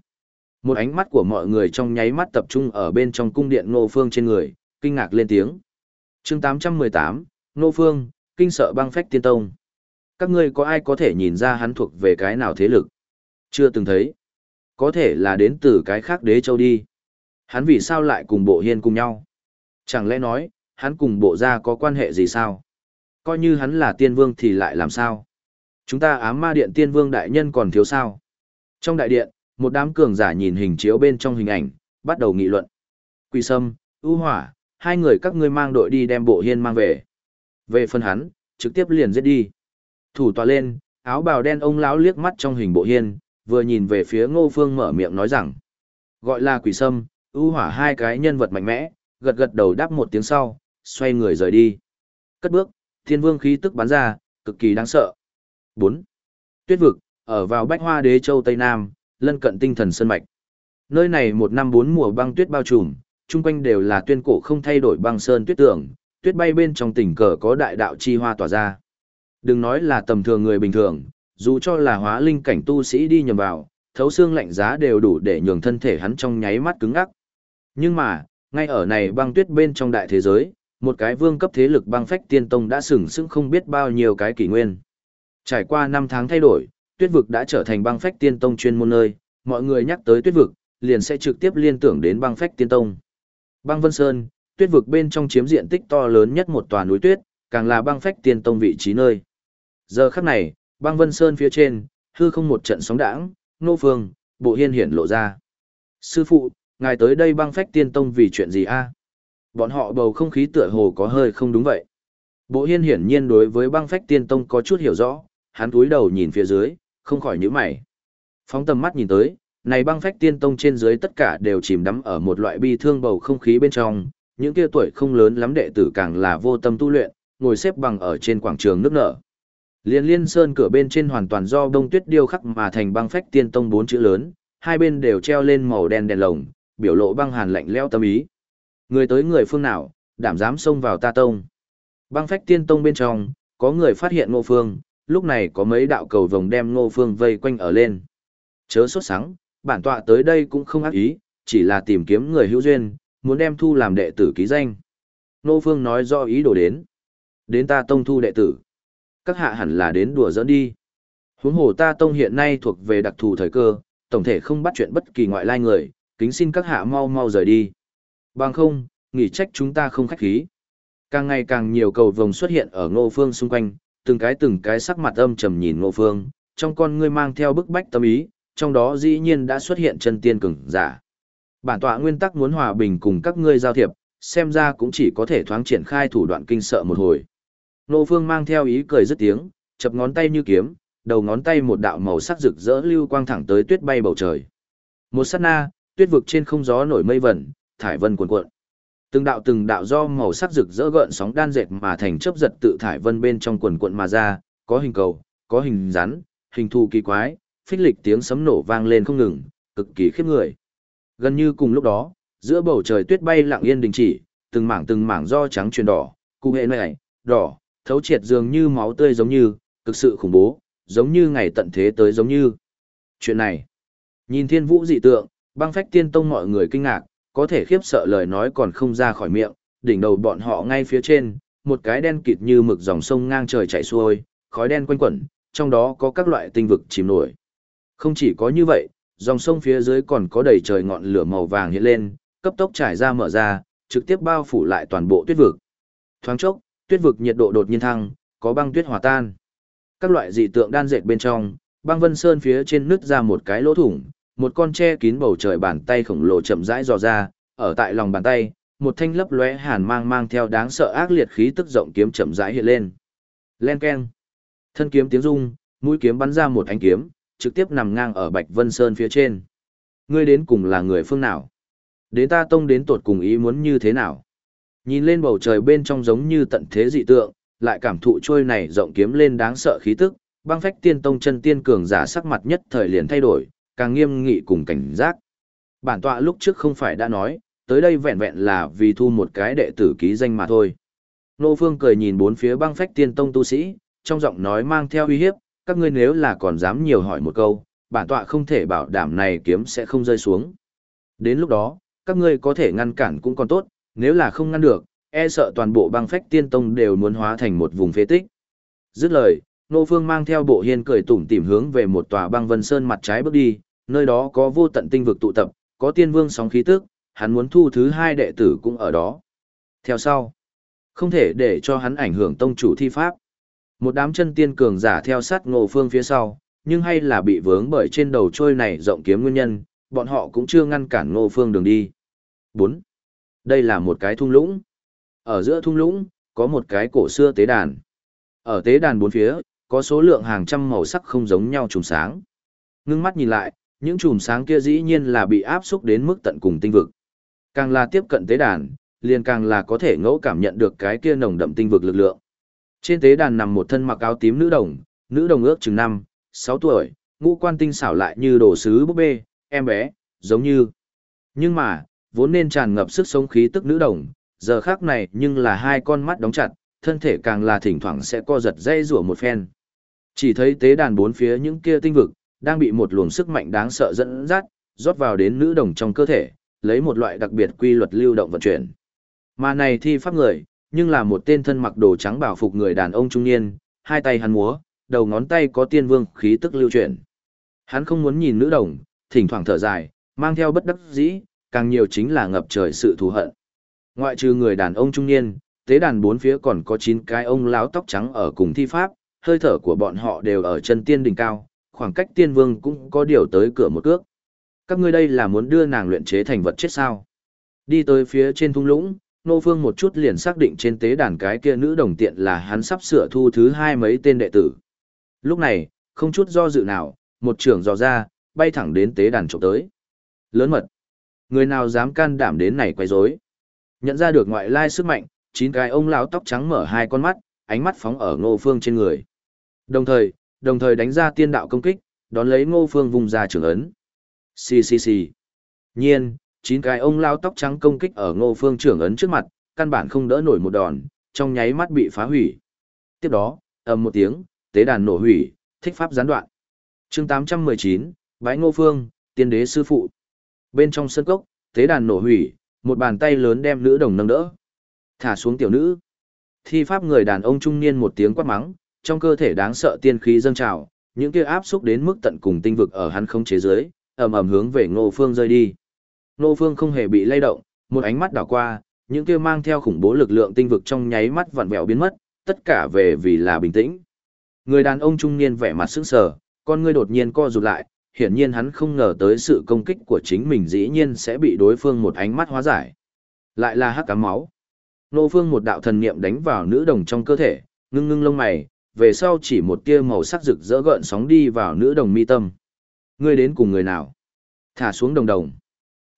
Một ánh mắt của mọi người trong nháy mắt tập trung ở bên trong cung điện Ngô Phương trên người, kinh ngạc lên tiếng. chương 818, Ngô Phương, kinh sợ băng phách tiên tông. Các ngươi có ai có thể nhìn ra hắn thuộc về cái nào thế lực? Chưa từng thấy. Có thể là đến từ cái khác đế châu đi. Hắn vì sao lại cùng bộ hiên cùng nhau? Chẳng lẽ nói, hắn cùng bộ gia có quan hệ gì sao? Coi như hắn là tiên vương thì lại làm sao? Chúng ta ám ma điện tiên vương đại nhân còn thiếu sao? Trong đại điện, một đám cường giả nhìn hình chiếu bên trong hình ảnh, bắt đầu nghị luận. Quỷ sâm, ưu hỏa, hai người các ngươi mang đội đi đem bộ hiên mang về. Về phần hắn, trực tiếp liền giết đi. Thủ tòa lên, áo bào đen ông lão liếc mắt trong hình bộ hiên, vừa nhìn về phía ngô phương mở miệng nói rằng. Gọi là quỷ sâm, ưu hỏa hai cái nhân vật mạnh mẽ, gật gật đầu đáp một tiếng sau, xoay người rời đi. Cất bước, thiên vương khí tức bắn ra, cực kỳ đáng sợ. 4. Tuyết vực, ở vào bách hoa đế châu Tây Nam, lân cận tinh thần sơn mạch. Nơi này một năm bốn mùa băng tuyết bao trùm, chung quanh đều là tuyên cổ không thay đổi băng sơn tuyết tưởng, tuyết bay bên trong tỉnh cờ có đại đạo chi hoa tỏa ra. Đừng nói là tầm thường người bình thường, dù cho là hóa linh cảnh tu sĩ đi nhầm vào, thấu xương lạnh giá đều đủ để nhường thân thể hắn trong nháy mắt cứng ngắc. Nhưng mà, ngay ở này băng tuyết bên trong đại thế giới, một cái vương cấp thế lực băng phách tiên tông đã sừng sững không biết bao nhiêu cái kỷ nguyên. Trải qua năm tháng thay đổi, tuyết vực đã trở thành băng phách tiên tông chuyên môn nơi, mọi người nhắc tới tuyết vực, liền sẽ trực tiếp liên tưởng đến băng phách tiên tông. Băng Vân Sơn, tuyết vực bên trong chiếm diện tích to lớn nhất một tòa núi tuyết, càng là băng phách tiên tông vị trí nơi. Giờ khắc này, băng Vân Sơn phía trên, hư không một trận sóng đãng, nô phương, bộ hiên hiển lộ ra. Sư phụ, ngài tới đây băng phách tiên tông vì chuyện gì a? Bọn họ bầu không khí tựa hồ có hơi không đúng vậy. Bộ hiên hiển nhiên đối với băng phách tiên tông có chút hiểu rõ, hắn túi đầu nhìn phía dưới, không khỏi nhíu mày. Phóng tầm mắt nhìn tới, này băng phách tiên tông trên dưới tất cả đều chìm đắm ở một loại bi thương bầu không khí bên trong, những kia tuổi không lớn lắm đệ tử càng là vô tâm tu luyện, ngồi xếp bằng ở trên quảng trường nước nở. Liên liên sơn cửa bên trên hoàn toàn do đông tuyết điêu khắc mà thành băng phách tiên tông bốn chữ lớn, hai bên đều treo lên màu đen đèn lồng, biểu lộ băng hàn lạnh lẽo tâm ý. Người tới người phương nào, đảm dám xông vào ta tông. Băng phách tiên tông bên trong, có người phát hiện ngô phương, lúc này có mấy đạo cầu vồng đem ngô phương vây quanh ở lên. Chớ sốt sắng, bản tọa tới đây cũng không ác ý, chỉ là tìm kiếm người hữu duyên, muốn đem thu làm đệ tử ký danh. Ngô phương nói do ý đồ đến. Đến ta tông thu đệ tử. Các hạ hẳn là đến đùa dẫn đi. Huống hồ ta tông hiện nay thuộc về đặc thù thời cơ, tổng thể không bắt chuyện bất kỳ ngoại lai người, kính xin các hạ mau mau rời đi. Bằng không, nghỉ trách chúng ta không khách khí. Càng ngày càng nhiều cầu vồng xuất hiện ở ngô phương xung quanh, từng cái từng cái sắc mặt âm trầm nhìn ngô phương, trong con ngươi mang theo bức bách tâm ý, trong đó dĩ nhiên đã xuất hiện chân tiên cường giả. Bản tọa nguyên tắc muốn hòa bình cùng các ngươi giao thiệp, xem ra cũng chỉ có thể thoáng triển khai thủ đoạn kinh sợ một hồi. Ngô phương mang theo ý cười rất tiếng, chập ngón tay như kiếm, đầu ngón tay một đạo màu sắc rực rỡ lưu quang thẳng tới tuyết bay bầu trời. Một sát na, tuyết vực trên không gió nổi mây vẩn, thải vân cuộn cuộn. Từng đạo từng đạo do màu sắc rực rỡ gợn sóng đan dệt mà thành chớp giật tự thải vân bên trong quần cuộn mà ra, có hình cầu, có hình rắn, hình thù kỳ quái, phích lịch tiếng sấm nổ vang lên không ngừng, cực kỳ khiếp người. Gần như cùng lúc đó, giữa bầu trời tuyết bay lặng yên đình chỉ, từng mảng từng mảng do trắng truyền đỏ, cụ hệ này, đỏ, thấu triệt dường như máu tươi giống như, cực sự khủng bố, giống như ngày tận thế tới giống như. Chuyện này, nhìn thiên vũ dị tượng, băng phách tiên tông mọi người kinh ngạc, có thể khiếp sợ lời nói còn không ra khỏi miệng, đỉnh đầu bọn họ ngay phía trên, một cái đen kịt như mực dòng sông ngang trời chảy xuôi, khói đen quanh quẩn, trong đó có các loại tinh vực chìm nổi. Không chỉ có như vậy, dòng sông phía dưới còn có đầy trời ngọn lửa màu vàng hiện lên, cấp tốc trải ra mở ra, trực tiếp bao phủ lại toàn bộ tuyết vực. Thoáng chốc, tuyết vực nhiệt độ đột nhiên thăng, có băng tuyết hòa tan. Các loại dị tượng đan dệt bên trong, băng vân sơn phía trên nứt ra một cái lỗ thủng, một con che kín bầu trời bàn tay khổng lồ chậm rãi dò ra, ở tại lòng bàn tay, một thanh lấp lóe hàn mang mang theo đáng sợ ác liệt khí tức rộng kiếm chậm rãi hiện lên. Len keng. Thân kiếm tiếng rung, mũi kiếm bắn ra một ánh kiếm, trực tiếp nằm ngang ở Bạch Vân Sơn phía trên. Ngươi đến cùng là người phương nào? Đến ta tông đến tột cùng ý muốn như thế nào? Nhìn lên bầu trời bên trong giống như tận thế dị tượng, lại cảm thụ trôi này rộng kiếm lên đáng sợ khí tức, băng phách tiên tông chân tiên cường giả sắc mặt nhất thời liền thay đổi, càng nghiêm nghị cùng cảnh giác. Bản tọa lúc trước không phải đã nói, tới đây vẹn vẹn là vì thu một cái đệ tử ký danh mà thôi. Nô Phương cười nhìn bốn phía băng phách tiên tông tu sĩ, trong giọng nói mang theo uy hiếp, các ngươi nếu là còn dám nhiều hỏi một câu, bản tọa không thể bảo đảm này kiếm sẽ không rơi xuống. Đến lúc đó, các ngươi có thể ngăn cản cũng còn tốt, nếu là không ngăn được, e sợ toàn bộ băng phách tiên tông đều muốn hóa thành một vùng phế tích. Dứt lời, Nô Phương mang theo bộ hiên cười tủm tỉm hướng về một tòa băng vân sơn mặt trái bước đi, nơi đó có vô tận tinh vực tụ tập, có tiên vương sóng khí tức, hắn muốn thu thứ hai đệ tử cũng ở đó. Theo sau, không thể để cho hắn ảnh hưởng tông chủ thi pháp. Một đám chân tiên cường giả theo sát Ngô Phương phía sau, nhưng hay là bị vướng bởi trên đầu trôi này rộng kiếm nguyên nhân, bọn họ cũng chưa ngăn cản Ngô Phương đường đi. 4. Đây là một cái thung lũng. Ở giữa thung lũng, có một cái cổ xưa tế đàn. Ở tế đàn bốn phía, có số lượng hàng trăm màu sắc không giống nhau trùng sáng. Ngưng mắt nhìn lại, những chùm sáng kia dĩ nhiên là bị áp xúc đến mức tận cùng tinh vực. Càng là tiếp cận tế đàn, liền càng là có thể ngẫu cảm nhận được cái kia nồng đậm tinh vực lực lượng. Trên tế đàn nằm một thân mặc áo tím nữ đồng, nữ đồng ước chừng năm, sáu tuổi, ngũ quan tinh xảo lại như đồ sứ búp bê, em bé, giống như. Nhưng mà, vốn nên tràn ngập sức sống khí tức nữ đồng, giờ khác này nhưng là hai con mắt đóng chặt, thân thể càng là thỉnh thoảng sẽ co giật dây rủa một phen. Chỉ thấy tế đàn bốn phía những kia tinh vực, đang bị một luồng sức mạnh đáng sợ dẫn dắt, rót vào đến nữ đồng trong cơ thể, lấy một loại đặc biệt quy luật lưu động vận chuyển. Mà này thi pháp người, nhưng là một tên thân mặc đồ trắng bảo phục người đàn ông trung niên, hai tay hắn múa, đầu ngón tay có tiên vương khí tức lưu chuyển. Hắn không muốn nhìn nữ đồng, thỉnh thoảng thở dài, mang theo bất đắc dĩ, càng nhiều chính là ngập trời sự thù hận. Ngoại trừ người đàn ông trung niên, tế đàn bốn phía còn có 9 cái ông lão tóc trắng ở cùng thi pháp, hơi thở của bọn họ đều ở chân tiên đỉnh cao, khoảng cách tiên vương cũng có điều tới cửa một cước. Các ngươi đây là muốn đưa nàng luyện chế thành vật chết sao? Đi tới phía trên thung lũng, Nô Phương một chút liền xác định trên tế đàn cái kia nữ đồng tiện là hắn sắp sửa thu thứ hai mấy tên đệ tử. Lúc này, không chút do dự nào, một trưởng dò ra, bay thẳng đến tế đàn trộm tới. Lớn mật. Người nào dám can đảm đến này quay rối? Nhận ra được ngoại lai sức mạnh, chín cái ông lão tóc trắng mở hai con mắt, ánh mắt phóng ở Ngô Phương trên người. Đồng thời, đồng thời đánh ra tiên đạo công kích, đón lấy ngô phương vùng ra trưởng ấn. Xì xì xì. Nhiên, chín cái ông lao tóc trắng công kích ở ngô phương trưởng ấn trước mặt, căn bản không đỡ nổi một đòn, trong nháy mắt bị phá hủy. Tiếp đó, ầm một tiếng, tế đàn nổ hủy, thích pháp gián đoạn. chương 819, bái ngô phương, tiên đế sư phụ. Bên trong sân cốc, tế đàn nổ hủy, một bàn tay lớn đem nữ đồng nâng đỡ. Thả xuống tiểu nữ. Thi pháp người đàn ông trung niên một tiếng quát mắng, trong cơ thể đáng sợ tiên khí dâng trào, những kia áp xúc đến mức tận cùng tinh vực ở hắn không chế giới, ầm ầm hướng về Ngô Phương rơi đi. Ngô Phương không hề bị lay động, một ánh mắt đảo qua, những kia mang theo khủng bố lực lượng tinh vực trong nháy mắt vặn vẹo biến mất, tất cả về vì là bình tĩnh. Người đàn ông trung niên vẻ mặt sững sờ, con ngươi đột nhiên co rụt lại, hiển nhiên hắn không ngờ tới sự công kích của chính mình dĩ nhiên sẽ bị đối phương một ánh mắt hóa giải. Lại là hắc cá máu. Nô phương một đạo thần niệm đánh vào nữ đồng trong cơ thể, ngưng ngưng lông mày, về sau chỉ một tia màu sắc rực rỡ gợn sóng đi vào nữ đồng mi tâm. Ngươi đến cùng người nào? Thả xuống đồng đồng.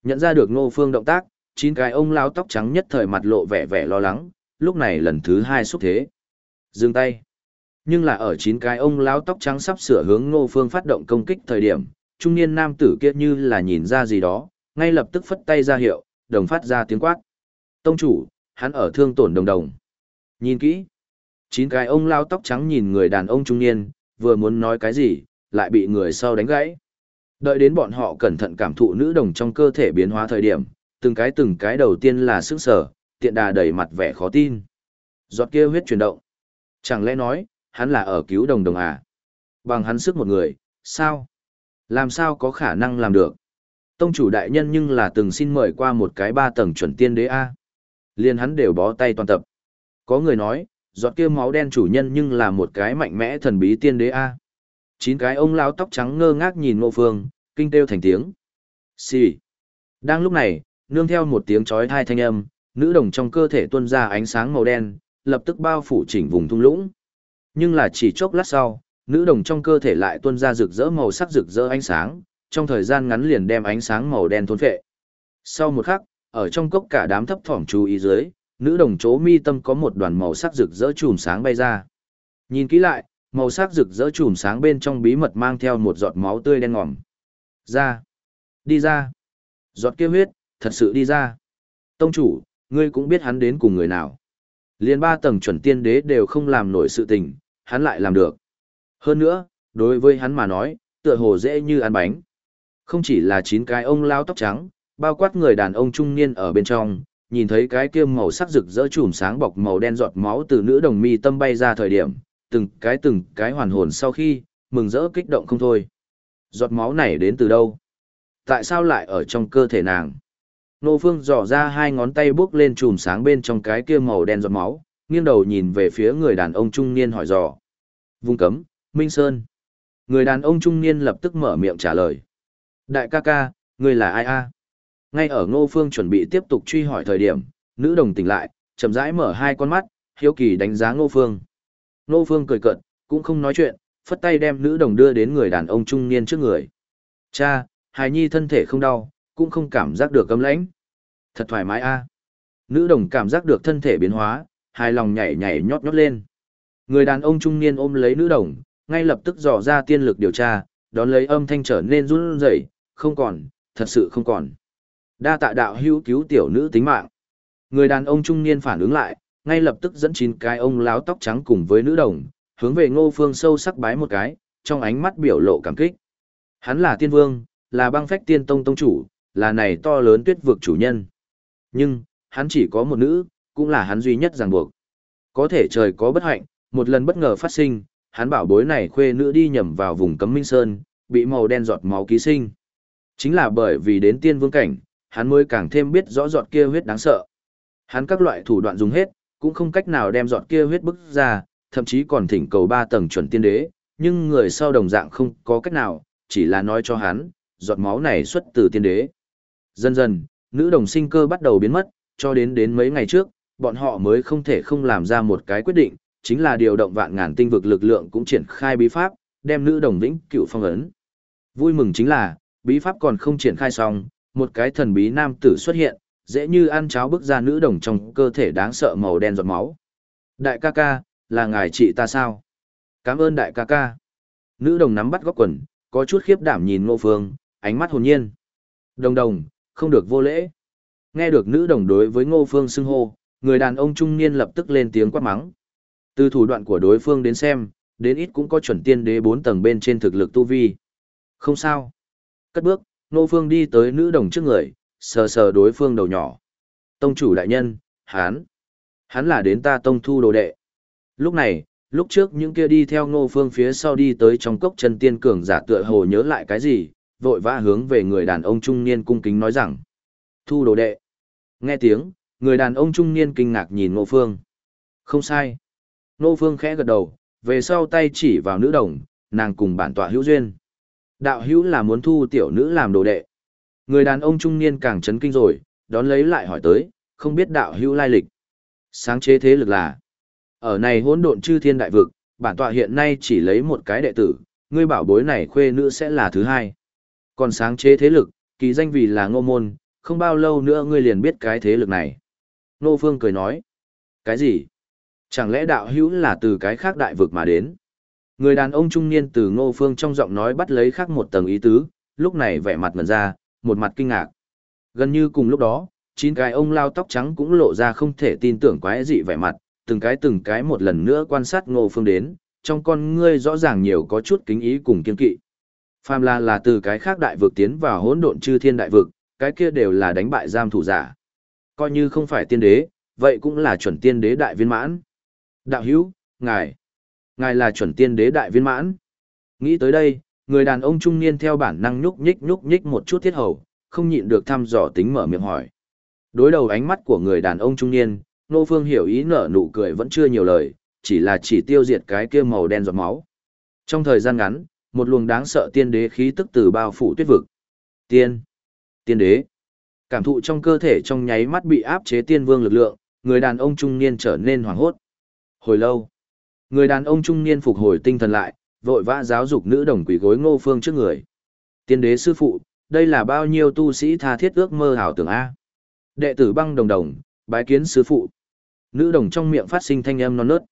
Nhận ra được Ngô Phương động tác, chín cái ông lão tóc trắng nhất thời mặt lộ vẻ vẻ lo lắng, lúc này lần thứ hai xúc thế. Dừng tay. Nhưng là ở chín cái ông lão tóc trắng sắp sửa hướng Ngô Phương phát động công kích thời điểm, trung niên nam tử kia như là nhìn ra gì đó, ngay lập tức phất tay ra hiệu, đồng phát ra tiếng quát. Tông chủ, hắn ở thương tổn đồng đồng. Nhìn kỹ. Chín cái ông lao tóc trắng nhìn người đàn ông trung niên, vừa muốn nói cái gì, lại bị người sau đánh gãy. Đợi đến bọn họ cẩn thận cảm thụ nữ đồng trong cơ thể biến hóa thời điểm, từng cái từng cái đầu tiên là sức sở, tiện đà đầy mặt vẻ khó tin. Giọt kia huyết chuyển động. Chẳng lẽ nói, hắn là ở cứu đồng đồng à? Bằng hắn sức một người, sao? Làm sao có khả năng làm được? Tông chủ đại nhân nhưng là từng xin mời qua một cái ba tầng chuẩn tiên đế A. Liên hắn đều bó tay toàn tập. Có người nói, giọt kia máu đen chủ nhân nhưng là một cái mạnh mẽ thần bí tiên đế A. Chín cái ông lão tóc trắng ngơ ngác nhìn ngô phương, kinh têu thành tiếng. Xì. Đang lúc này, nương theo một tiếng chói thai thanh âm, nữ đồng trong cơ thể tuôn ra ánh sáng màu đen, lập tức bao phủ chỉnh vùng thung lũng. Nhưng là chỉ chốc lát sau, nữ đồng trong cơ thể lại tuôn ra rực rỡ màu sắc rực rỡ ánh sáng, trong thời gian ngắn liền đem ánh sáng màu đen thôn phệ. Sau một khắc, ở trong cốc cả đám thấp thỏm chú ý dưới, nữ đồng chố mi tâm có một đoàn màu sắc rực rỡ chùm sáng bay ra. Nhìn kỹ lại, màu sắc rực rỡ chùm sáng bên trong bí mật mang theo một giọt máu tươi đen ngòm. Ra! Đi ra! Giọt kia huyết, thật sự đi ra. Tông chủ, ngươi cũng biết hắn đến cùng người nào. Liên ba tầng chuẩn tiên đế đều không làm nổi sự tình, hắn lại làm được. Hơn nữa, đối với hắn mà nói, tựa hồ dễ như ăn bánh. Không chỉ là chín cái ông lao tóc trắng, bao quát người đàn ông trung niên ở bên trong, nhìn thấy cái kia màu sắc rực rỡ chùm sáng bọc màu đen giọt máu từ nữ đồng mi tâm bay ra thời điểm, từng cái từng cái hoàn hồn sau khi, mừng rỡ kích động không thôi. Giọt máu này đến từ đâu? Tại sao lại ở trong cơ thể nàng? Nô Phương dò ra hai ngón tay bước lên chùm sáng bên trong cái kia màu đen giọt máu, nghiêng đầu nhìn về phía người đàn ông trung niên hỏi dò. Vung cấm, Minh Sơn. Người đàn ông trung niên lập tức mở miệng trả lời. Đại ca ca, người là ai a? Ngay ở Ngô Phương chuẩn bị tiếp tục truy hỏi thời điểm, nữ đồng tỉnh lại, chậm rãi mở hai con mắt, hiếu kỳ đánh giá Ngô Phương. Ngô Phương cười cợt, cũng không nói chuyện, phất tay đem nữ đồng đưa đến người đàn ông trung niên trước người. Cha, hài nhi thân thể không đau, cũng không cảm giác được cấm lãnh. Thật thoải mái a. Nữ đồng cảm giác được thân thể biến hóa, hai lòng nhảy nhảy nhót nhót lên. Người đàn ông trung niên ôm lấy nữ đồng, ngay lập tức dò ra tiên lực điều tra, đón lấy âm thanh trở nên run rẩy, không còn, thật sự không còn. Đa tạ đạo hữu cứu tiểu nữ tính mạng. Người đàn ông trung niên phản ứng lại, ngay lập tức dẫn chín cái ông láo tóc trắng cùng với nữ đồng, hướng về ngô phương sâu sắc bái một cái, trong ánh mắt biểu lộ cảm kích. Hắn là tiên vương, là băng phách tiên tông tông chủ, là này to lớn tuyết vực chủ nhân. Nhưng, hắn chỉ có một nữ, cũng là hắn duy nhất ràng buộc. Có thể trời có bất hạnh, một lần bất ngờ phát sinh, hắn bảo bối này khuê nữ đi nhầm vào vùng cấm minh sơn, bị màu đen giọt máu ký sinh. Chính là bởi vì đến tiên vương cảnh, hắn mới càng thêm biết rõ giọt kia huyết đáng sợ. Hắn các loại thủ đoạn dùng hết, cũng không cách nào đem giọt kia huyết bức ra, thậm chí còn thỉnh cầu ba tầng chuẩn tiên đế, nhưng người sau đồng dạng không có cách nào, chỉ là nói cho hắn, giọt máu này xuất từ tiên đế. Dần dần, nữ đồng sinh cơ bắt đầu biến mất, cho đến đến mấy ngày trước, bọn họ mới không thể không làm ra một cái quyết định, chính là điều động vạn ngàn tinh vực lực lượng cũng triển khai bí pháp, đem nữ đồng vĩnh cựu phong ấn. Vui mừng chính là, bí pháp còn không triển khai xong, một cái thần bí nam tử xuất hiện, dễ như ăn cháo bước ra nữ đồng trong cơ thể đáng sợ màu đen giọt máu. Đại ca ca, là ngài chị ta sao? Cảm ơn đại ca ca. Nữ đồng nắm bắt góc quần, có chút khiếp đảm nhìn ngô phương, ánh mắt hồn nhiên. Đồng đồng, không được vô lễ. Nghe được nữ đồng đối với ngô phương xưng hô, người đàn ông trung niên lập tức lên tiếng quát mắng. Từ thủ đoạn của đối phương đến xem, đến ít cũng có chuẩn tiên đế bốn tầng bên trên thực lực tu vi. Không sao. Cất bước, Nô phương đi tới nữ đồng trước người, sờ sờ đối phương đầu nhỏ. Tông chủ đại nhân, hán. Hắn là đến ta tông thu đồ đệ. Lúc này, lúc trước những kia đi theo ngô phương phía sau đi tới trong cốc chân tiên cường giả tựa hồ nhớ lại cái gì, vội vã hướng về người đàn ông trung niên cung kính nói rằng. Thu đồ đệ. Nghe tiếng, người đàn ông trung niên kinh ngạc nhìn ngô phương. Không sai. Ngô phương khẽ gật đầu, về sau tay chỉ vào nữ đồng, nàng cùng bản tọa hữu duyên. Đạo hữu là muốn thu tiểu nữ làm đồ đệ. Người đàn ông trung niên càng chấn kinh rồi, đón lấy lại hỏi tới, không biết đạo hữu lai lịch. Sáng chế thế lực là, ở này hỗn độn chư thiên đại vực, bản tọa hiện nay chỉ lấy một cái đệ tử, ngươi bảo bối này khuê nữ sẽ là thứ hai. Còn sáng chế thế lực, kỳ danh vì là ngô môn, không bao lâu nữa ngươi liền biết cái thế lực này. Nô Phương cười nói, cái gì? Chẳng lẽ đạo hữu là từ cái khác đại vực mà đến? Người đàn ông trung niên từ ngô phương trong giọng nói bắt lấy khác một tầng ý tứ, lúc này vẻ mặt ngần ra, một mặt kinh ngạc. Gần như cùng lúc đó, chín cái ông lao tóc trắng cũng lộ ra không thể tin tưởng quái dị vẻ mặt, từng cái từng cái một lần nữa quan sát ngô phương đến, trong con ngươi rõ ràng nhiều có chút kính ý cùng kiên kỵ. Phàm là là từ cái khác đại vực tiến vào hỗn độn chư thiên đại vực, cái kia đều là đánh bại giam thủ giả. Coi như không phải tiên đế, vậy cũng là chuẩn tiên đế đại viên mãn. Đạo hữu, ngài, ngài là chuẩn tiên đế đại viên mãn. Nghĩ tới đây, người đàn ông trung niên theo bản năng nhúc nhích nhúc nhích một chút thiết hầu, không nhịn được thăm dò tính mở miệng hỏi. Đối đầu ánh mắt của người đàn ông trung niên, Nô Phương hiểu ý nở nụ cười vẫn chưa nhiều lời, chỉ là chỉ tiêu diệt cái kia màu đen giọt máu. Trong thời gian ngắn, một luồng đáng sợ tiên đế khí tức từ bao phủ tuyết vực. Tiên, tiên đế. Cảm thụ trong cơ thể trong nháy mắt bị áp chế tiên vương lực lượng, người đàn ông trung niên trở nên hoảng hốt. Hồi lâu, người đàn ông trung niên phục hồi tinh thần lại, vội vã giáo dục nữ đồng quỷ gối Ngô Phương trước người. Tiên đế sư phụ, đây là bao nhiêu tu sĩ tha thiết ước mơ hảo tưởng a. Đệ tử băng đồng đồng, bái kiến sư phụ. Nữ đồng trong miệng phát sinh thanh âm non nớt.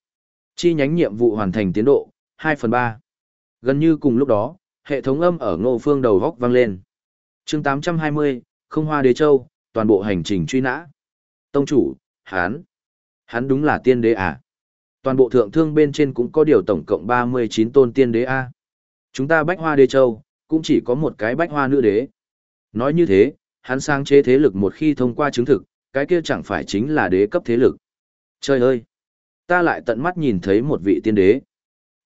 Chi nhánh nhiệm vụ hoàn thành tiến độ, 2 phần 3. Gần như cùng lúc đó, hệ thống âm ở ngô phương đầu góc vang lên. chương 820, không hoa đế châu, toàn bộ hành trình truy nã. Tông chủ, hán. Hắn đúng là tiên đế à? Toàn bộ thượng thương bên trên cũng có điều tổng cộng 39 tôn tiên đế A. Chúng ta bách hoa đế châu, cũng chỉ có một cái bách hoa nữ đế. Nói như thế, hắn sang chế thế lực một khi thông qua chứng thực, cái kia chẳng phải chính là đế cấp thế lực. Trời ơi! Ta lại tận mắt nhìn thấy một vị tiên đế.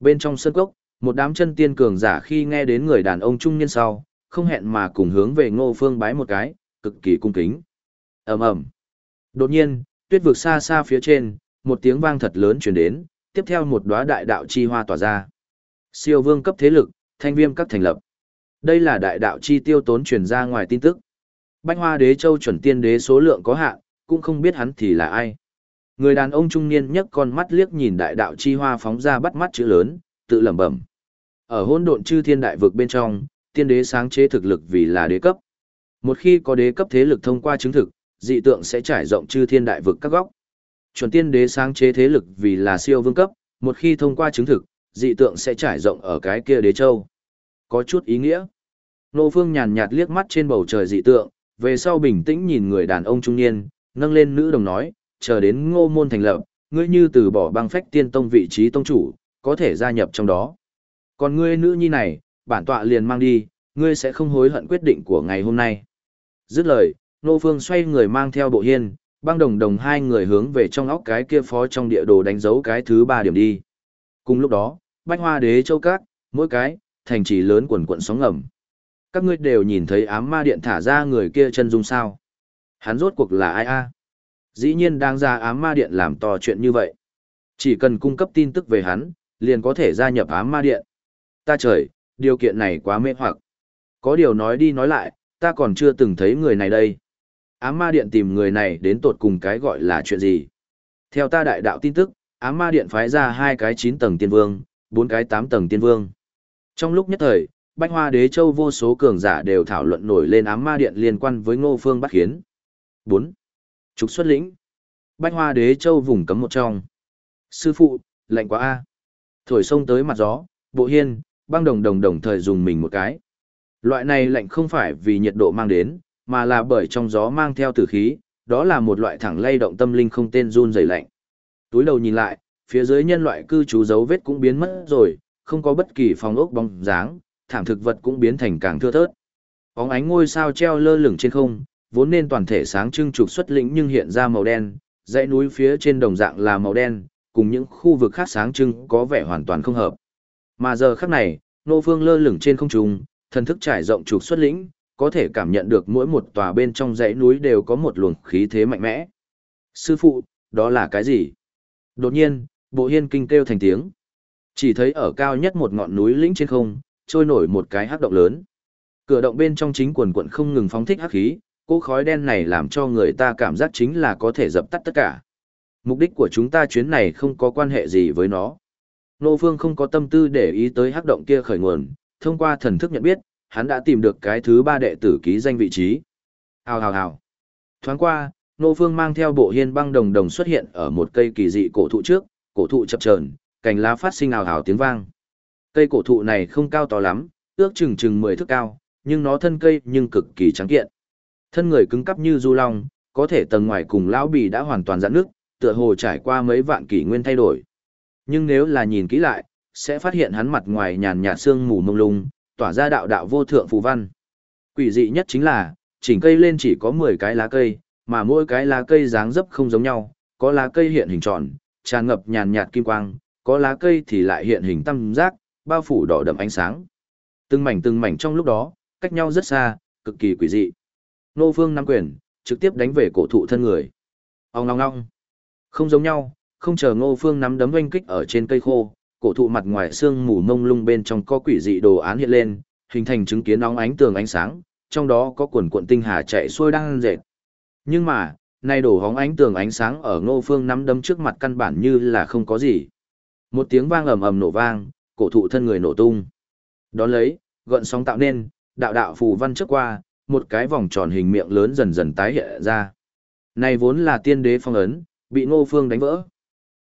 Bên trong sân cốc, một đám chân tiên cường giả khi nghe đến người đàn ông trung niên sau, không hẹn mà cùng hướng về ngô phương bái một cái, cực kỳ cung kính. ầm ầm Đột nhiên, tuyết vực xa xa phía trên, một tiếng vang thật lớn truyền đến, tiếp theo một đóa đại đạo chi hoa tỏa ra. Siêu vương cấp thế lực, thanh viêm các thành lập. Đây là đại đạo chi tiêu tốn truyền ra ngoài tin tức. Bách hoa đế châu chuẩn tiên đế số lượng có hạn, cũng không biết hắn thì là ai. Người đàn ông trung niên nhấc con mắt liếc nhìn đại đạo chi hoa phóng ra bắt mắt chữ lớn, tự lẩm bẩm. Ở hỗn độn chư thiên đại vực bên trong, tiên đế sáng chế thực lực vì là đế cấp. Một khi có đế cấp thế lực thông qua chứng thực, dị tượng sẽ trải rộng chư thiên đại vực các góc. Chuẩn tiên đế sáng chế thế lực vì là siêu vương cấp, một khi thông qua chứng thực, dị tượng sẽ trải rộng ở cái kia đế châu. Có chút ý nghĩa. Nô Phương nhàn nhạt liếc mắt trên bầu trời dị tượng, về sau bình tĩnh nhìn người đàn ông trung niên, nâng lên nữ đồng nói, chờ đến ngô môn thành lập, ngươi như từ bỏ băng phách tiên tông vị trí tông chủ, có thể gia nhập trong đó. Còn ngươi nữ nhi này, bản tọa liền mang đi, ngươi sẽ không hối hận quyết định của ngày hôm nay. Dứt lời, Nô Phương xoay người mang theo bộ hiên, băng đồng đồng hai người hướng về trong óc cái kia phó trong địa đồ đánh dấu cái thứ ba điểm đi. Cùng lúc đó, bách hoa đế châu cát, mỗi cái, thành trì lớn quần quận sóng ngầm. Các ngươi đều nhìn thấy ám ma điện thả ra người kia chân dung sao. Hắn rốt cuộc là ai a? Dĩ nhiên đang ra ám ma điện làm to chuyện như vậy. Chỉ cần cung cấp tin tức về hắn, liền có thể gia nhập ám ma điện. Ta trời, điều kiện này quá mê hoặc. Có điều nói đi nói lại, ta còn chưa từng thấy người này đây. Ám ma điện tìm người này đến tột cùng cái gọi là chuyện gì? Theo ta đại đạo tin tức, ám ma điện phái ra hai cái 9 tầng tiên vương, bốn cái 8 tầng tiên vương. Trong lúc nhất thời, Bách Hoa Đế Châu vô số cường giả đều thảo luận nổi lên ám ma điện liên quan với Ngô Phương bắt khiến. 4. Trục xuất lĩnh. Bách Hoa Đế Châu vùng cấm một trong. Sư phụ, lạnh quá a. Thổi sông tới mặt gió, bộ hiên, băng đồng đồng đồng thời dùng mình một cái. Loại này lạnh không phải vì nhiệt độ mang đến, mà là bởi trong gió mang theo tử khí, đó là một loại thẳng lay động tâm linh không tên run rẩy lạnh. Túi đầu nhìn lại, phía dưới nhân loại cư trú dấu vết cũng biến mất rồi, không có bất kỳ phòng ốc bóng dáng, thảm thực vật cũng biến thành càng thưa thớt. Bóng ánh ngôi sao treo lơ lửng trên không, vốn nên toàn thể sáng trưng trục xuất lĩnh nhưng hiện ra màu đen, dãy núi phía trên đồng dạng là màu đen, cùng những khu vực khác sáng trưng có vẻ hoàn toàn không hợp. Mà giờ khắc này, nô phương lơ lửng trên không trung, thần thức trải rộng trục xuất lĩnh, có thể cảm nhận được mỗi một tòa bên trong dãy núi đều có một luồng khí thế mạnh mẽ. Sư phụ, đó là cái gì? Đột nhiên, bộ hiên kinh kêu thành tiếng. Chỉ thấy ở cao nhất một ngọn núi lĩnh trên không, trôi nổi một cái hắc động lớn. Cửa động bên trong chính quần quận không ngừng phóng thích hắc khí, cỗ khói đen này làm cho người ta cảm giác chính là có thể dập tắt tất cả. Mục đích của chúng ta chuyến này không có quan hệ gì với nó. Nô Phương không có tâm tư để ý tới hắc động kia khởi nguồn, thông qua thần thức nhận biết, hắn đã tìm được cái thứ ba đệ tử ký danh vị trí. Hào hào hào. Thoáng qua, Nô Phương mang theo bộ hiên băng đồng đồng xuất hiện ở một cây kỳ dị cổ thụ trước, cổ thụ chập chờn, cành lá phát sinh ào ào tiếng vang. Cây cổ thụ này không cao to lắm, ước chừng chừng 10 thước cao, nhưng nó thân cây nhưng cực kỳ trắng kiện. Thân người cứng cắp như du long, có thể tầng ngoài cùng lão bì đã hoàn toàn giãn nước, tựa hồ trải qua mấy vạn kỷ nguyên thay đổi. Nhưng nếu là nhìn kỹ lại, sẽ phát hiện hắn mặt ngoài nhàn nhạt sương mù mông lung, tỏa ra đạo đạo vô thượng phù văn. Quỷ dị nhất chính là, chỉnh cây lên chỉ có 10 cái lá cây, mà mỗi cái lá cây dáng dấp không giống nhau, có lá cây hiện hình tròn, tràn ngập nhàn nhạt kim quang, có lá cây thì lại hiện hình tam giác, bao phủ đỏ đậm ánh sáng. Từng mảnh từng mảnh trong lúc đó, cách nhau rất xa, cực kỳ quỷ dị. Nô Phương nắm quyền, trực tiếp đánh về cổ thụ thân người. Ông ngong ngong. Không giống nhau, không chờ Ngô Phương nắm đấm oanh kích ở trên cây khô, cổ thụ mặt ngoài xương mù mông lung bên trong có quỷ dị đồ án hiện lên, hình thành chứng kiến nóng ánh tường ánh sáng, trong đó có quần cuộn tinh hà chạy xuôi đang dệt. Nhưng mà, nay đổ hóng ánh tường ánh sáng ở Ngô Phương nắm đấm trước mặt căn bản như là không có gì. Một tiếng vang ầm ầm nổ vang, cổ thụ thân người nổ tung. Đón lấy, gợn sóng tạo nên, đạo đạo phù văn trước qua, một cái vòng tròn hình miệng lớn dần dần tái hiện ra. Này vốn là tiên đế phong ấn, bị Ngô Phương đánh vỡ.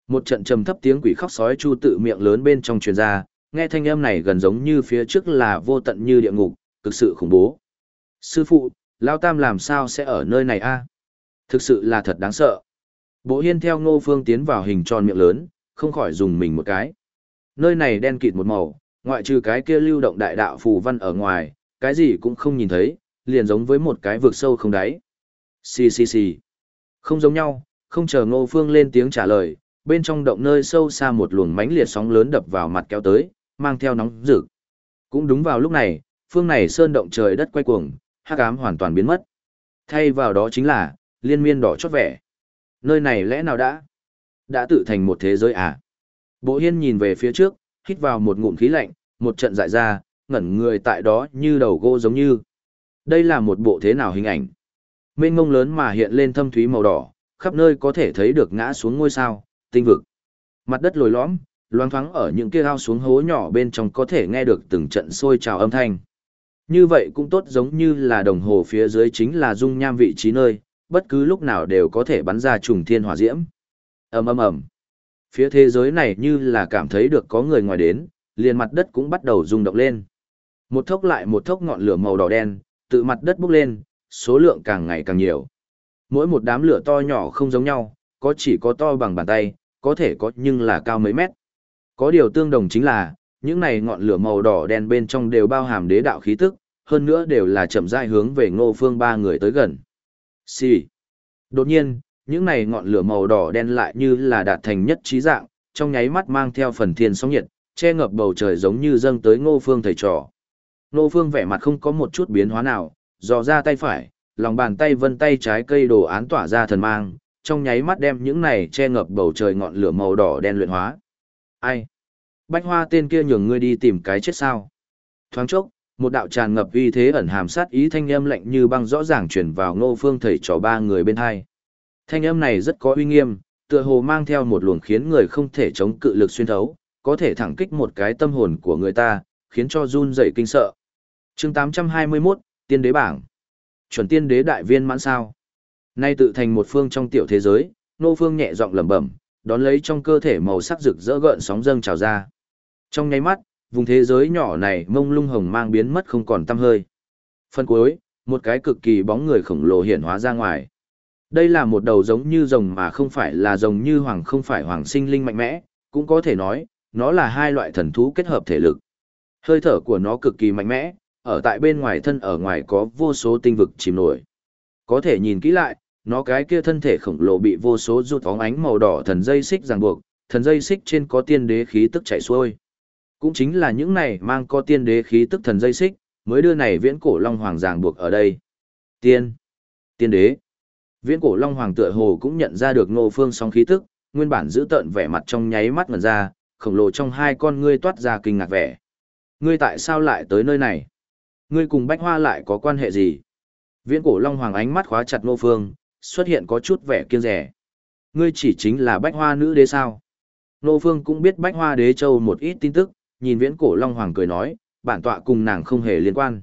Một trận trầm thấp tiếng quỷ khóc sói chu tự miệng lớn bên trong truyền ra, nghe thanh âm này gần giống như phía trước là vô tận như địa ngục, cực sự khủng bố. Sư phụ, Lao Tam làm sao sẽ ở nơi này a? Thực sự là thật đáng sợ. Bộ hiên theo ngô phương tiến vào hình tròn miệng lớn, không khỏi dùng mình một cái. Nơi này đen kịt một màu, ngoại trừ cái kia lưu động đại đạo phù văn ở ngoài, cái gì cũng không nhìn thấy, liền giống với một cái vực sâu không đáy. Xì xì xì. Không giống nhau, không chờ ngô phương lên tiếng trả lời, bên trong động nơi sâu xa một luồng mánh liệt sóng lớn đập vào mặt kéo tới, mang theo nóng rực. Cũng đúng vào lúc này, phương này sơn động trời đất quay cuồng, hắc ám hoàn toàn biến mất. Thay vào đó chính là liên miên đỏ chót vẻ. Nơi này lẽ nào đã đã tự thành một thế giới à? Bộ Hiên nhìn về phía trước, hít vào một ngụm khí lạnh, một trận dại ra, ngẩn người tại đó như đầu gỗ giống như. Đây là một bộ thế nào hình ảnh? Mênh mông lớn mà hiện lên thâm thúy màu đỏ, khắp nơi có thể thấy được ngã xuống ngôi sao, tinh vực. Mặt đất lồi lõm, loang thoáng ở những kia ao xuống hố nhỏ bên trong có thể nghe được từng trận sôi trào âm thanh. Như vậy cũng tốt giống như là đồng hồ phía dưới chính là dung nham vị trí nơi, bất cứ lúc nào đều có thể bắn ra trùng thiên hỏa diễm. ầm ầm ầm. Phía thế giới này như là cảm thấy được có người ngoài đến, liền mặt đất cũng bắt đầu rung động lên. Một thốc lại một thốc ngọn lửa màu đỏ đen, tự mặt đất bốc lên, số lượng càng ngày càng nhiều. Mỗi một đám lửa to nhỏ không giống nhau, có chỉ có to bằng bàn tay, có thể có nhưng là cao mấy mét. Có điều tương đồng chính là, những này ngọn lửa màu đỏ đen bên trong đều bao hàm đế đạo khí tức, hơn nữa đều là chậm rãi hướng về ngô phương ba người tới gần. Xì. Đột nhiên, những này ngọn lửa màu đỏ đen lại như là đạt thành nhất trí dạng, trong nháy mắt mang theo phần thiên sóng nhiệt, che ngập bầu trời giống như dâng tới ngô phương thầy trò. Ngô phương vẻ mặt không có một chút biến hóa nào, dò ra tay phải, lòng bàn tay vân tay trái cây đồ án tỏa ra thần mang, trong nháy mắt đem những này che ngập bầu trời ngọn lửa màu đỏ đen luyện hóa. Ai? Bách hoa tên kia nhường ngươi đi tìm cái chết sao? Thoáng chốc, một đạo tràn ngập uy thế ẩn hàm sát ý thanh âm lạnh như băng rõ ràng truyền vào ngô phương thầy trò ba người bên hai. Thanh âm này rất có uy nghiêm, tựa hồ mang theo một luồng khiến người không thể chống cự lực xuyên thấu, có thể thẳng kích một cái tâm hồn của người ta, khiến cho run dậy kinh sợ. chương 821, Tiên đế bảng. Chuẩn tiên đế đại viên mãn sao. Nay tự thành một phương trong tiểu thế giới, nô phương nhẹ giọng lẩm bẩm, đón lấy trong cơ thể màu sắc rực rỡ gợn sóng dâng trào ra. Trong nháy mắt, vùng thế giới nhỏ này mông lung hồng mang biến mất không còn tăm hơi. Phân cuối, một cái cực kỳ bóng người khổng lồ hiện hóa ra ngoài. Đây là một đầu giống như rồng mà không phải là rồng như hoàng không phải hoàng sinh linh mạnh mẽ, cũng có thể nói, nó là hai loại thần thú kết hợp thể lực. Hơi thở của nó cực kỳ mạnh mẽ, ở tại bên ngoài thân ở ngoài có vô số tinh vực chìm nổi. Có thể nhìn kỹ lại, nó cái kia thân thể khổng lồ bị vô số rụt óng ánh màu đỏ thần dây xích ràng buộc, thần dây xích trên có tiên đế khí tức chảy xuôi. Cũng chính là những này mang có tiên đế khí tức thần dây xích, mới đưa này viễn cổ long hoàng ràng buộc ở đây. Tiên, tiên đế. Viễn cổ long hoàng tựa hồ cũng nhận ra được Ngô Phương song khí tức, nguyên bản giữ tợn vẻ mặt trong nháy mắt ngần ra, khổng lồ trong hai con ngươi toát ra kinh ngạc vẻ. Ngươi tại sao lại tới nơi này? Ngươi cùng Bách Hoa lại có quan hệ gì? Viễn cổ long hoàng ánh mắt khóa chặt Ngô Phương, xuất hiện có chút vẻ kiêng rẻ. Ngươi chỉ chính là Bách Hoa nữ đế sao? Nô Phương cũng biết Bách Hoa đế châu một ít tin tức, nhìn viễn cổ long hoàng cười nói, bản tọa cùng nàng không hề liên quan.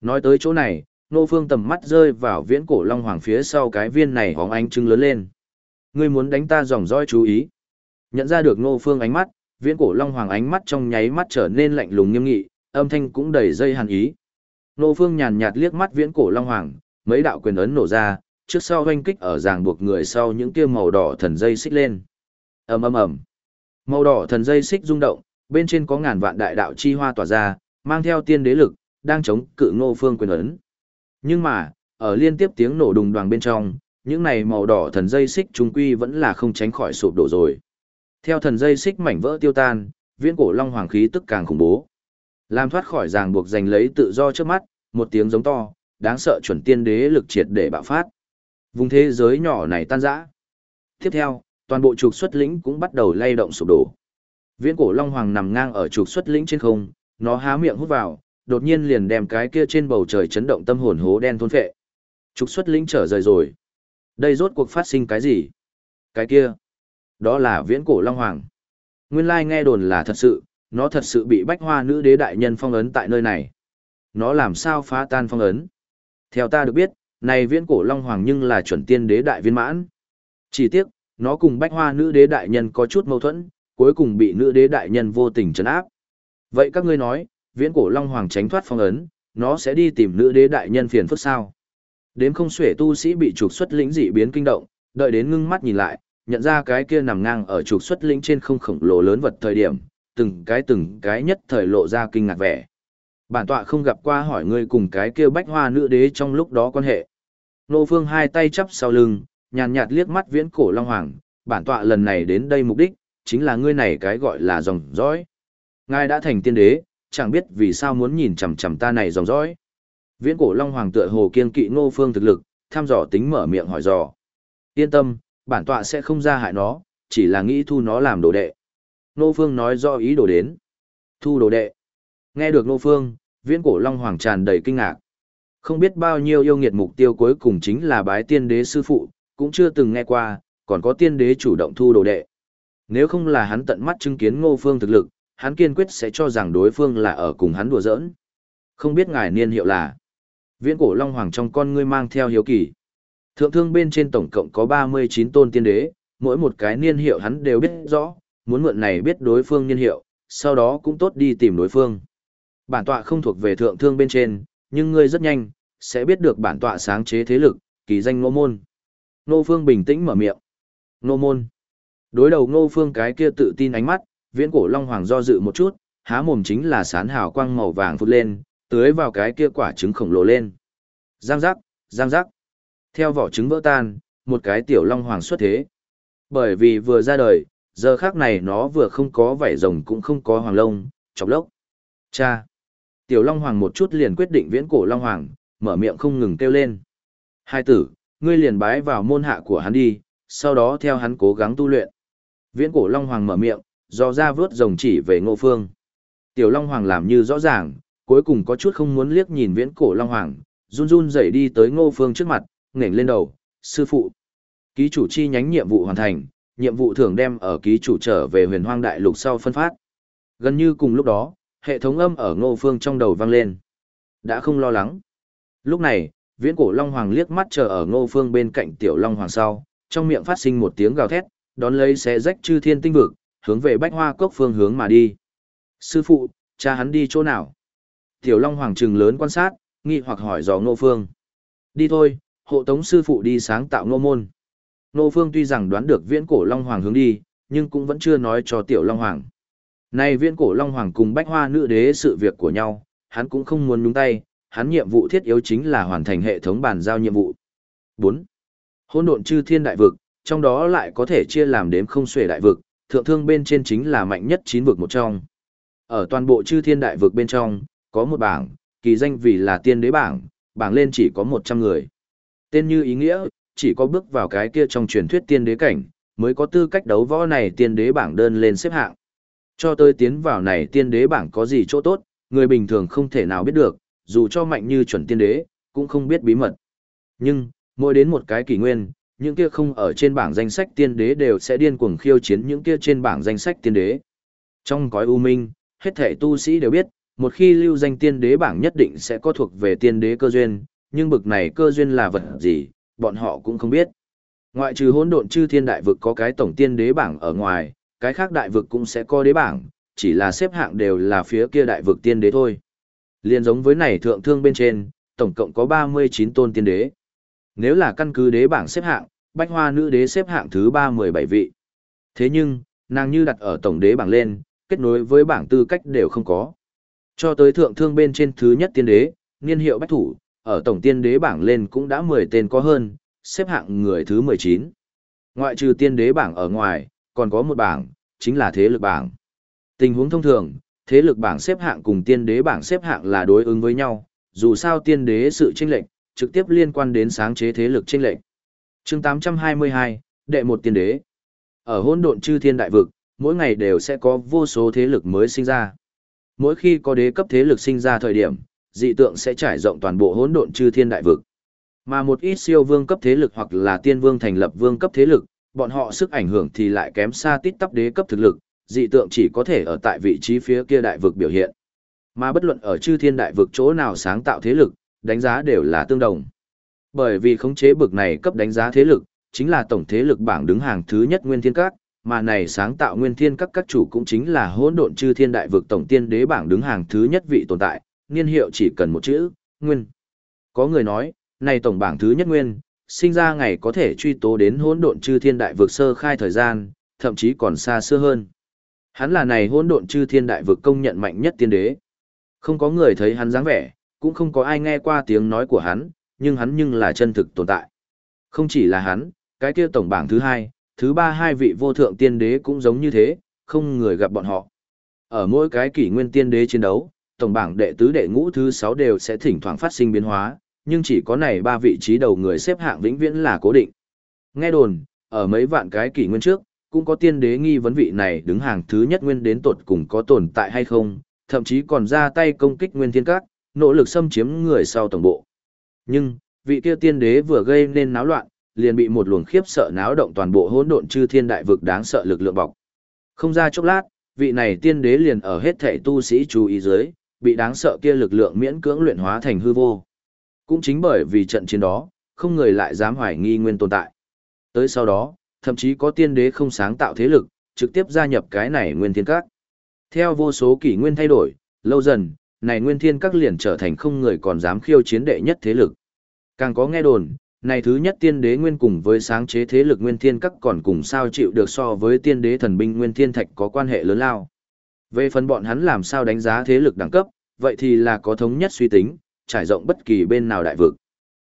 Nói tới chỗ này, Nô Phương tầm mắt rơi vào viễn cổ long hoàng phía sau cái viên này hóng ánh trưng lớn lên. Ngươi muốn đánh ta dòng dõi chú ý. Nhận ra được Nô Phương ánh mắt, viễn cổ long hoàng ánh mắt trong nháy mắt trở nên lạnh lùng nghiêm nghị, âm thanh cũng đầy dây hàn ý. Nô Phương nhàn nhạt liếc mắt viễn cổ long hoàng, mấy đạo quyền ấn nổ ra, trước sau hoanh kích ở ràng buộc người sau những kia màu đỏ thần dây xích lên. ầm ầm ầm, màu đỏ thần dây xích rung động, bên trên có ngàn vạn đại đạo chi hoa tỏa ra, mang theo tiên đế lực, đang chống cự Ngô Phương quyền ấn. Nhưng mà, ở liên tiếp tiếng nổ đùng đoàng bên trong, những này màu đỏ thần dây xích trung quy vẫn là không tránh khỏi sụp đổ rồi. Theo thần dây xích mảnh vỡ tiêu tan, viễn cổ long hoàng khí tức càng khủng bố. Làm thoát khỏi ràng buộc giành lấy tự do trước mắt, một tiếng giống to, đáng sợ chuẩn tiên đế lực triệt để bạo phát. Vùng thế giới nhỏ này tan rã. Tiếp theo, toàn bộ trục xuất lĩnh cũng bắt đầu lay động sụp đổ. Viễn cổ long hoàng nằm ngang ở trục xuất lĩnh trên không, nó há miệng hút vào, đột nhiên liền đem cái kia trên bầu trời chấn động tâm hồn hố đen thôn phệ. Trục xuất lĩnh trở rời rồi. Đây rốt cuộc phát sinh cái gì? Cái kia, đó là viễn cổ long hoàng. Nguyên lai nghe đồn là thật sự, nó thật sự bị bách hoa nữ đế đại nhân phong ấn tại nơi này. Nó làm sao phá tan phong ấn? Theo ta được biết, này viễn cổ long hoàng nhưng là chuẩn tiên đế đại viên mãn. Chỉ tiếc, nó cùng bách hoa nữ đế đại nhân có chút mâu thuẫn, cuối cùng bị nữ đế đại nhân vô tình trấn áp. Vậy các ngươi nói, viễn cổ long hoàng tránh thoát phong ấn, nó sẽ đi tìm nữ đế đại nhân phiền phức sao? Đếm không xuể tu sĩ bị trục xuất lĩnh dị biến kinh động, đợi đến ngưng mắt nhìn lại, nhận ra cái kia nằm ngang ở trục xuất lĩnh trên không khổng lồ lớn vật thời điểm, từng cái từng cái nhất thời lộ ra kinh ngạc vẻ. Bản tọa không gặp qua hỏi ngươi cùng cái kia bách hoa nữ đế trong lúc đó quan hệ. Nô Phương hai tay chắp sau lưng, nhàn nhạt liếc mắt viễn cổ long hoàng, bản tọa lần này đến đây mục đích, chính là ngươi này cái gọi là dòng dõi. Ngài đã thành tiên đế, chẳng biết vì sao muốn nhìn chằm chằm ta này dòng dõi. Viễn cổ Long Hoàng tựa hồ kiên kỵ Ngô Phương thực lực, tham dò tính mở miệng hỏi dò. Yên tâm, bản tọa sẽ không ra hại nó, chỉ là nghĩ thu nó làm đồ đệ. Ngô Phương nói do ý đồ đến. Thu đồ đệ. Nghe được Ngô Phương, viễn cổ Long Hoàng tràn đầy kinh ngạc. Không biết bao nhiêu yêu nghiệt mục tiêu cuối cùng chính là bái tiên đế sư phụ, cũng chưa từng nghe qua, còn có tiên đế chủ động thu đồ đệ. Nếu không là hắn tận mắt chứng kiến Ngô Phương thực lực, hắn kiên quyết sẽ cho rằng đối phương là ở cùng hắn đùa giỡn. Không biết ngài niên hiệu là. Viễn cổ Long Hoàng trong con ngươi mang theo hiếu kỳ. Thượng thương bên trên tổng cộng có 39 tôn tiên đế, mỗi một cái niên hiệu hắn đều biết rõ, muốn mượn này biết đối phương niên hiệu, sau đó cũng tốt đi tìm đối phương. Bản tọa không thuộc về thượng thương bên trên, nhưng ngươi rất nhanh, sẽ biết được bản tọa sáng chế thế lực, kỳ danh Ngô Môn. Ngô Phương bình tĩnh mở miệng. Ngô Môn. Đối đầu Ngô Phương cái kia tự tin ánh mắt, viễn cổ long hoàng do dự một chút, há mồm chính là sán hào quang màu vàng phút lên, tưới vào cái kia quả trứng khổng lồ lên. Giang giác, giang giác. Theo vỏ trứng vỡ tan, một cái tiểu long hoàng xuất thế. Bởi vì vừa ra đời, giờ khác này nó vừa không có vảy rồng cũng không có hoàng lông, chọc lốc. Cha. Tiểu long hoàng một chút liền quyết định viễn cổ long hoàng, mở miệng không ngừng kêu lên. Hai tử, ngươi liền bái vào môn hạ của hắn đi, sau đó theo hắn cố gắng tu luyện. Viễn cổ long hoàng mở miệng, do ra vớt rồng chỉ về ngô phương. Tiểu Long Hoàng làm như rõ ràng, cuối cùng có chút không muốn liếc nhìn viễn cổ Long Hoàng, run run dậy đi tới ngô phương trước mặt, nghển lên đầu, sư phụ. Ký chủ chi nhánh nhiệm vụ hoàn thành, nhiệm vụ thường đem ở ký chủ trở về huyền hoang đại lục sau phân phát. Gần như cùng lúc đó, hệ thống âm ở ngô phương trong đầu vang lên. Đã không lo lắng. Lúc này, viễn cổ Long Hoàng liếc mắt chờ ở ngô phương bên cạnh tiểu Long Hoàng sau, trong miệng phát sinh một tiếng gào thét, đón lấy xé rách chư thiên tinh vực, hướng về bách hoa cốc phương hướng mà đi. Sư phụ, cha hắn đi chỗ nào? Tiểu Long Hoàng trừng lớn quan sát, nghi hoặc hỏi dò Ngô Phương. Đi thôi, hộ tống sư phụ đi sáng tạo ngô môn. Ngô Phương tuy rằng đoán được viễn cổ Long Hoàng hướng đi, nhưng cũng vẫn chưa nói cho Tiểu Long Hoàng nay viễn cổ Long Hoàng cùng bách hoa nữ đế sự việc của nhau, hắn cũng không muốn nhúng tay, hắn nhiệm vụ thiết yếu chính là hoàn thành hệ thống bàn giao nhiệm vụ. 4. Hỗn độn chư thiên đại vực, trong đó lại có thể chia làm đếm không xuể đại vực, thượng thương bên trên chính là mạnh nhất chín vực một trong. Ở toàn bộ chư thiên đại vực bên trong, có một bảng, kỳ danh vì là tiên đế bảng, bảng lên chỉ có 100 người. Tên như ý nghĩa, chỉ có bước vào cái kia trong truyền thuyết tiên đế cảnh, mới có tư cách đấu võ này tiên đế bảng đơn lên xếp hạng. Cho tới tiến vào này tiên đế bảng có gì chỗ tốt, người bình thường không thể nào biết được, dù cho mạnh như chuẩn tiên đế, cũng không biết bí mật. Nhưng, mỗi đến một cái kỷ nguyên, những kia không ở trên bảng danh sách tiên đế đều sẽ điên cuồng khiêu chiến những kia trên bảng danh sách tiên đế. Trong cõi u minh, hết thể tu sĩ đều biết, một khi lưu danh tiên đế bảng nhất định sẽ có thuộc về tiên đế cơ duyên, nhưng bực này cơ duyên là vật gì, bọn họ cũng không biết. Ngoại trừ hỗn độn chư thiên đại vực có cái tổng tiên đế bảng ở ngoài, cái khác đại vực cũng sẽ có đế bảng, chỉ là xếp hạng đều là phía kia đại vực tiên đế thôi. Liên giống với này thượng thương bên trên, tổng cộng có 39 tôn tiên đế. Nếu là căn cứ đế bảng xếp hạng, bách hoa nữ đế xếp hạng thứ 317 vị. Thế nhưng, nàng như đặt ở tổng đế bảng lên, kết nối với bảng tư cách đều không có. Cho tới thượng thương bên trên thứ nhất tiên đế, niên hiệu bách thủ, ở tổng tiên đế bảng lên cũng đã 10 tên có hơn, xếp hạng người thứ 19. Ngoại trừ tiên đế bảng ở ngoài, còn có một bảng, chính là thế lực bảng. Tình huống thông thường, thế lực bảng xếp hạng cùng tiên đế bảng xếp hạng là đối ứng với nhau, dù sao tiên đế sự chênh lệnh, trực tiếp liên quan đến sáng chế thế lực chênh lệnh. Chương 822, đệ một tiên đế. Ở hỗn độn chư thiên đại vực, mỗi ngày đều sẽ có vô số thế lực mới sinh ra. Mỗi khi có đế cấp thế lực sinh ra thời điểm, dị tượng sẽ trải rộng toàn bộ hỗn độn chư thiên đại vực. Mà một ít siêu vương cấp thế lực hoặc là tiên vương thành lập vương cấp thế lực, bọn họ sức ảnh hưởng thì lại kém xa tít tắp đế cấp thực lực, dị tượng chỉ có thể ở tại vị trí phía kia đại vực biểu hiện. Mà bất luận ở chư thiên đại vực chỗ nào sáng tạo thế lực, đánh giá đều là tương đồng. Bởi vì khống chế bực này cấp đánh giá thế lực, chính là tổng thế lực bảng đứng hàng thứ nhất Nguyên Thiên Các, mà này sáng tạo Nguyên Thiên Các các chủ cũng chính là hỗn độn chư thiên đại vực tổng tiên đế bảng đứng hàng thứ nhất vị tồn tại, niên hiệu chỉ cần một chữ, Nguyên. Có người nói, này tổng bảng thứ nhất Nguyên, sinh ra ngày có thể truy tố đến hỗn độn chư thiên đại vực sơ khai thời gian, thậm chí còn xa xưa hơn. Hắn là này hỗn độn chư thiên đại vực công nhận mạnh nhất tiên đế. Không có người thấy hắn dáng vẻ, cũng không có ai nghe qua tiếng nói của hắn, nhưng hắn nhưng là chân thực tồn tại. Không chỉ là hắn, cái kia tổng bảng thứ hai, thứ ba hai vị vô thượng tiên đế cũng giống như thế, không người gặp bọn họ. Ở mỗi cái kỷ nguyên tiên đế chiến đấu, tổng bảng đệ tứ đệ ngũ thứ sáu đều sẽ thỉnh thoảng phát sinh biến hóa, nhưng chỉ có này ba vị trí đầu người xếp hạng vĩnh viễn là cố định. Nghe đồn, ở mấy vạn cái kỷ nguyên trước, cũng có tiên đế nghi vấn vị này đứng hàng thứ nhất nguyên đến tột cùng có tồn tại hay không, thậm chí còn ra tay công kích nguyên thiên các, nỗ lực xâm chiếm người sau tổng bộ. Nhưng, vị kia tiên đế vừa gây nên náo loạn, liền bị một luồng khiếp sợ náo động toàn bộ hỗn độn chư thiên đại vực đáng sợ lực lượng bọc. Không ra chốc lát, vị này tiên đế liền ở hết thảy tu sĩ chú ý dưới, bị đáng sợ kia lực lượng miễn cưỡng luyện hóa thành hư vô. Cũng chính bởi vì trận chiến đó, không người lại dám hoài nghi nguyên tồn tại. Tới sau đó, thậm chí có tiên đế không sáng tạo thế lực, trực tiếp gia nhập cái này nguyên thiên các. Theo vô số kỷ nguyên thay đổi, lâu dần, này nguyên thiên các liền trở thành không người còn dám khiêu chiến đệ nhất thế lực. Càng có nghe đồn, này thứ nhất tiên đế nguyên cùng với sáng chế thế lực nguyên thiên các còn cùng sao chịu được so với tiên đế thần binh nguyên thiên thạch có quan hệ lớn lao. Về phần bọn hắn làm sao đánh giá thế lực đẳng cấp, vậy thì là có thống nhất suy tính, trải rộng bất kỳ bên nào đại vực.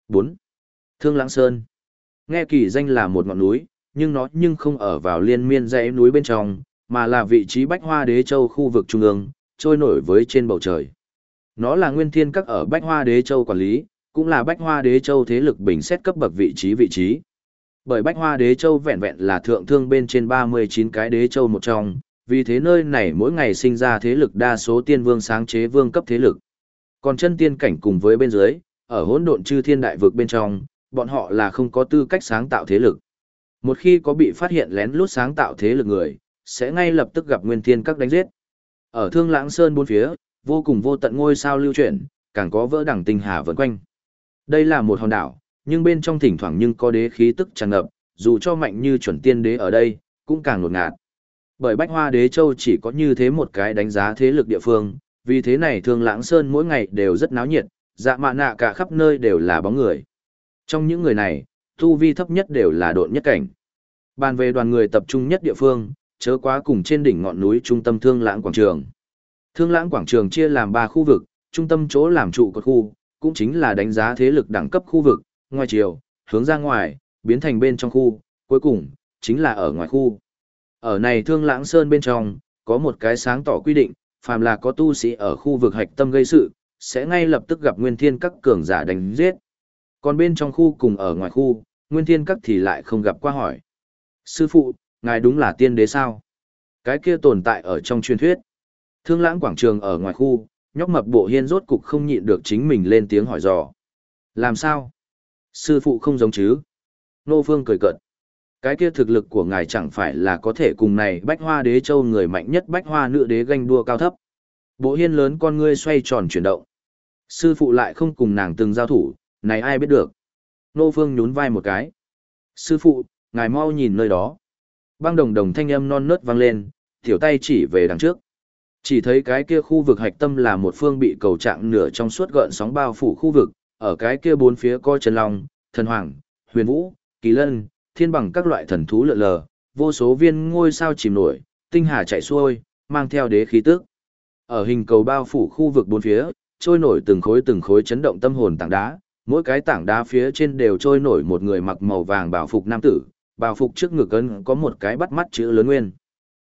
4. Thương Lãng Sơn Nghe kỳ danh là một ngọn núi, nhưng nó nhưng không ở vào liên miên dãy núi bên trong, mà là vị trí Bách Hoa Đế Châu khu vực trung ương, trôi nổi với trên bầu trời. Nó là nguyên thiên các ở Bách Hoa Đế Châu quản lý, cũng là Bách Hoa Đế Châu thế lực bình xét cấp bậc vị trí vị trí. Bởi Bách Hoa Đế Châu vẹn vẹn là thượng thương bên trên 39 cái đế châu một trong, vì thế nơi này mỗi ngày sinh ra thế lực đa số tiên vương sáng chế vương cấp thế lực. Còn chân tiên cảnh cùng với bên dưới, ở hỗn độn chư thiên đại vực bên trong, bọn họ là không có tư cách sáng tạo thế lực. Một khi có bị phát hiện lén lút sáng tạo thế lực người, sẽ ngay lập tức gặp nguyên thiên các đánh giết. Ở Thương Lãng Sơn bốn phía, vô cùng vô tận ngôi sao lưu chuyển, càng có vỡ đẳng tinh hà vần quanh. Đây là một hòn đảo, nhưng bên trong thỉnh thoảng nhưng có đế khí tức tràn ngập, dù cho mạnh như chuẩn tiên đế ở đây, cũng càng ngột ngạt. Bởi Bách Hoa Đế Châu chỉ có như thế một cái đánh giá thế lực địa phương, vì thế này Thương Lãng Sơn mỗi ngày đều rất náo nhiệt, dạ mạ nạ cả khắp nơi đều là bóng người. Trong những người này, tu vi thấp nhất đều là độn nhất cảnh. Bàn về đoàn người tập trung nhất địa phương, chớ quá cùng trên đỉnh ngọn núi trung tâm Thương Lãng Quảng Trường. Thương Lãng Quảng Trường chia làm 3 khu vực, trung tâm chỗ làm trụ cột khu, cũng chính là đánh giá thế lực đẳng cấp khu vực, ngoài chiều, hướng ra ngoài, biến thành bên trong khu, cuối cùng, chính là ở ngoài khu. Ở này Thương Lãng Sơn bên trong, có một cái sáng tỏ quy định, phàm là có tu sĩ ở khu vực hạch tâm gây sự, sẽ ngay lập tức gặp Nguyên Thiên các cường giả đánh giết. Còn bên trong khu cùng ở ngoài khu, Nguyên Thiên các thì lại không gặp qua hỏi. Sư phụ, ngài đúng là tiên đế sao? Cái kia tồn tại ở trong truyền thuyết. Thương lãng quảng trường ở ngoài khu, nhóc mập bộ hiên rốt cục không nhịn được chính mình lên tiếng hỏi dò. Làm sao? Sư phụ không giống chứ? Nô Phương cười cợt. Cái kia thực lực của ngài chẳng phải là có thể cùng này bách hoa đế châu người mạnh nhất bách hoa nữ đế ganh đua cao thấp. Bộ hiên lớn con ngươi xoay tròn chuyển động. Sư phụ lại không cùng nàng từng giao thủ, này ai biết được. Nô Phương nhún vai một cái. Sư phụ, ngài mau nhìn nơi đó. Băng đồng đồng thanh âm non nớt vang lên, tiểu tay chỉ về đằng trước. Chỉ thấy cái kia khu vực hạch tâm là một phương bị cầu trạng nửa trong suốt gợn sóng bao phủ khu vực, ở cái kia bốn phía coi trần long, thần hoàng, huyền vũ, kỳ lân, thiên bằng các loại thần thú lượn lờ, vô số viên ngôi sao chìm nổi, tinh hà chạy xuôi, mang theo đế khí tức. Ở hình cầu bao phủ khu vực bốn phía, trôi nổi từng khối từng khối chấn động tâm hồn tảng đá, mỗi cái tảng đá phía trên đều trôi nổi một người mặc màu vàng bảo phục nam tử, bảo phục trước ngực ấn có một cái bắt mắt chữ lớn nguyên.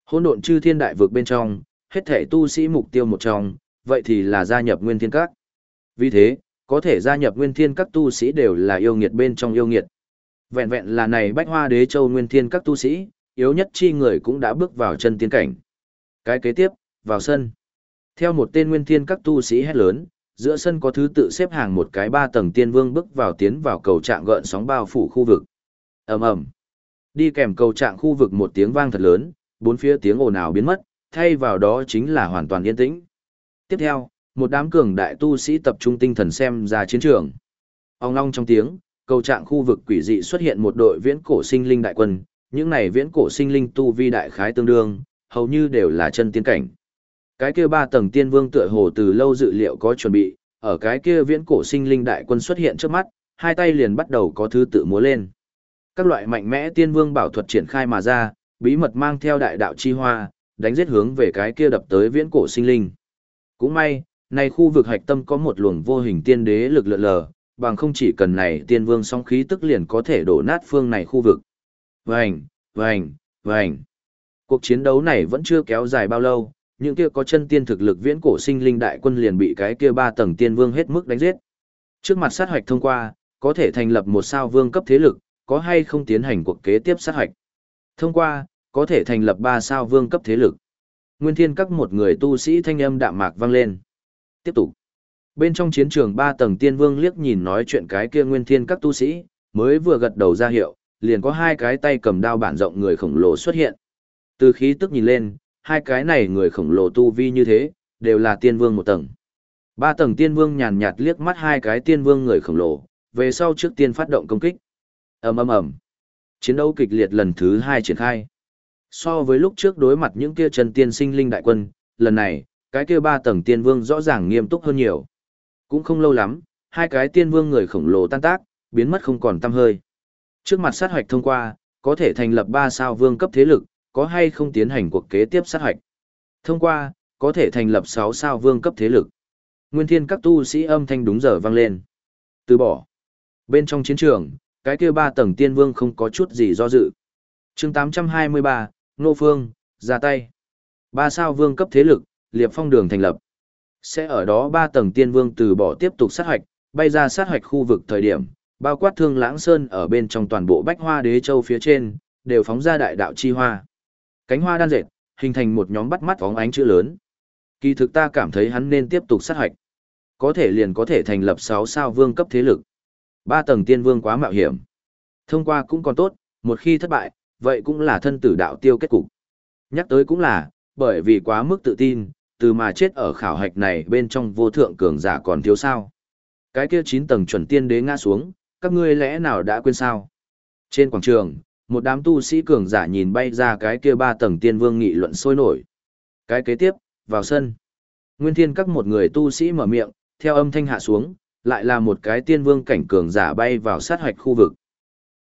Hỗn độn chư thiên đại vực bên trong, hết thể tu sĩ mục tiêu một trong, vậy thì là gia nhập nguyên thiên các. Vì thế, có thể gia nhập nguyên thiên các tu sĩ đều là yêu nghiệt bên trong yêu nghiệt. Vẹn vẹn là này bách hoa đế châu nguyên thiên các tu sĩ, yếu nhất chi người cũng đã bước vào chân tiên cảnh. Cái kế tiếp, vào sân. Theo một tên nguyên thiên các tu sĩ hét lớn, giữa sân có thứ tự xếp hàng một cái ba tầng tiên vương bước vào tiến vào cầu trạng gợn sóng bao phủ khu vực. ầm ầm Đi kèm cầu trạng khu vực một tiếng vang thật lớn, bốn phía tiếng ồn ào biến mất, thay vào đó chính là hoàn toàn yên tĩnh. Tiếp theo, một đám cường đại tu sĩ tập trung tinh thần xem ra chiến trường. Ông long trong tiếng, cầu trạng khu vực quỷ dị xuất hiện một đội viễn cổ sinh linh đại quân, những này viễn cổ sinh linh tu vi đại khái tương đương, hầu như đều là chân tiên cảnh. Cái kia ba tầng tiên vương tựa hồ từ lâu dự liệu có chuẩn bị, ở cái kia viễn cổ sinh linh đại quân xuất hiện trước mắt, hai tay liền bắt đầu có thứ tự múa lên. Các loại mạnh mẽ tiên vương bảo thuật triển khai mà ra, bí mật mang theo đại đạo chi hoa, đánh giết hướng về cái kia đập tới viễn cổ sinh linh. Cũng may, này khu vực hạch tâm có một luồng vô hình tiên đế lực lượn lờ, bằng không chỉ cần này tiên vương song khí tức liền có thể đổ nát phương này khu vực. Vành, vành, vành. Cuộc chiến đấu này vẫn chưa kéo dài bao lâu, những kia có chân tiên thực lực viễn cổ sinh linh đại quân liền bị cái kia ba tầng tiên vương hết mức đánh giết. Trước mặt sát hoạch thông qua, có thể thành lập một sao vương cấp thế lực, có hay không tiến hành cuộc kế tiếp sát hoạch. Thông qua, có thể thành lập ba sao vương cấp thế lực. Nguyên thiên các một người tu sĩ thanh âm đạm mạc vang lên. Tiếp tục. Bên trong chiến trường ba tầng tiên vương liếc nhìn nói chuyện cái kia nguyên thiên các tu sĩ, mới vừa gật đầu ra hiệu, liền có hai cái tay cầm đao bản rộng người khổng lồ xuất hiện. Từ khí tức nhìn lên, hai cái này người khổng lồ tu vi như thế, đều là tiên vương một tầng. Ba tầng tiên vương nhàn nhạt liếc mắt hai cái tiên vương người khổng lồ, về sau trước tiên phát động công kích. ầm ầm ầm, chiến đấu kịch liệt lần thứ hai triển khai. So với lúc trước đối mặt những kia chân tiên sinh linh đại quân, lần này, cái kia ba tầng tiên vương rõ ràng nghiêm túc hơn nhiều. Cũng không lâu lắm, hai cái tiên vương người khổng lồ tan tác, biến mất không còn tăm hơi. Trước mặt sát hoạch thông qua, có thể thành lập ba sao vương cấp thế lực, có hay không tiến hành cuộc kế tiếp sát hoạch. Thông qua, có thể thành lập 6 sao vương cấp thế lực. Nguyên thiên các tu sĩ âm thanh đúng giờ vang lên. Từ bỏ. Bên trong chiến trường, cái kia ba tầng tiên vương không có chút gì do dự. chương 823, Nô Phương, ra tay. Ba sao vương cấp thế lực, liệp phong đường thành lập. Sẽ ở đó ba tầng tiên vương từ bỏ tiếp tục sát hoạch, bay ra sát hoạch khu vực thời điểm, bao quát thương lãng sơn ở bên trong toàn bộ bách hoa đế châu phía trên, đều phóng ra đại đạo chi hoa. Cánh hoa đan dệt, hình thành một nhóm bắt mắt phóng ánh chữ lớn. Kỳ thực ta cảm thấy hắn nên tiếp tục sát hoạch. Có thể liền có thể thành lập 6 sao vương cấp thế lực. Ba tầng tiên vương quá mạo hiểm. Thông qua cũng còn tốt, một khi thất bại, vậy cũng là thân tử đạo tiêu kết cục. Nhắc tới cũng là, bởi vì quá mức tự tin, từ mà chết ở khảo hạch này bên trong vô thượng cường giả còn thiếu sao. Cái kia 9 tầng chuẩn tiên đế ngã xuống, các ngươi lẽ nào đã quên sao? Trên quảng trường, một đám tu sĩ cường giả nhìn bay ra cái kia ba tầng tiên vương nghị luận sôi nổi. Cái kế tiếp, vào sân. Nguyên thiên các một người tu sĩ mở miệng, theo âm thanh hạ xuống, lại là một cái tiên vương cảnh cường giả bay vào sát hoạch khu vực.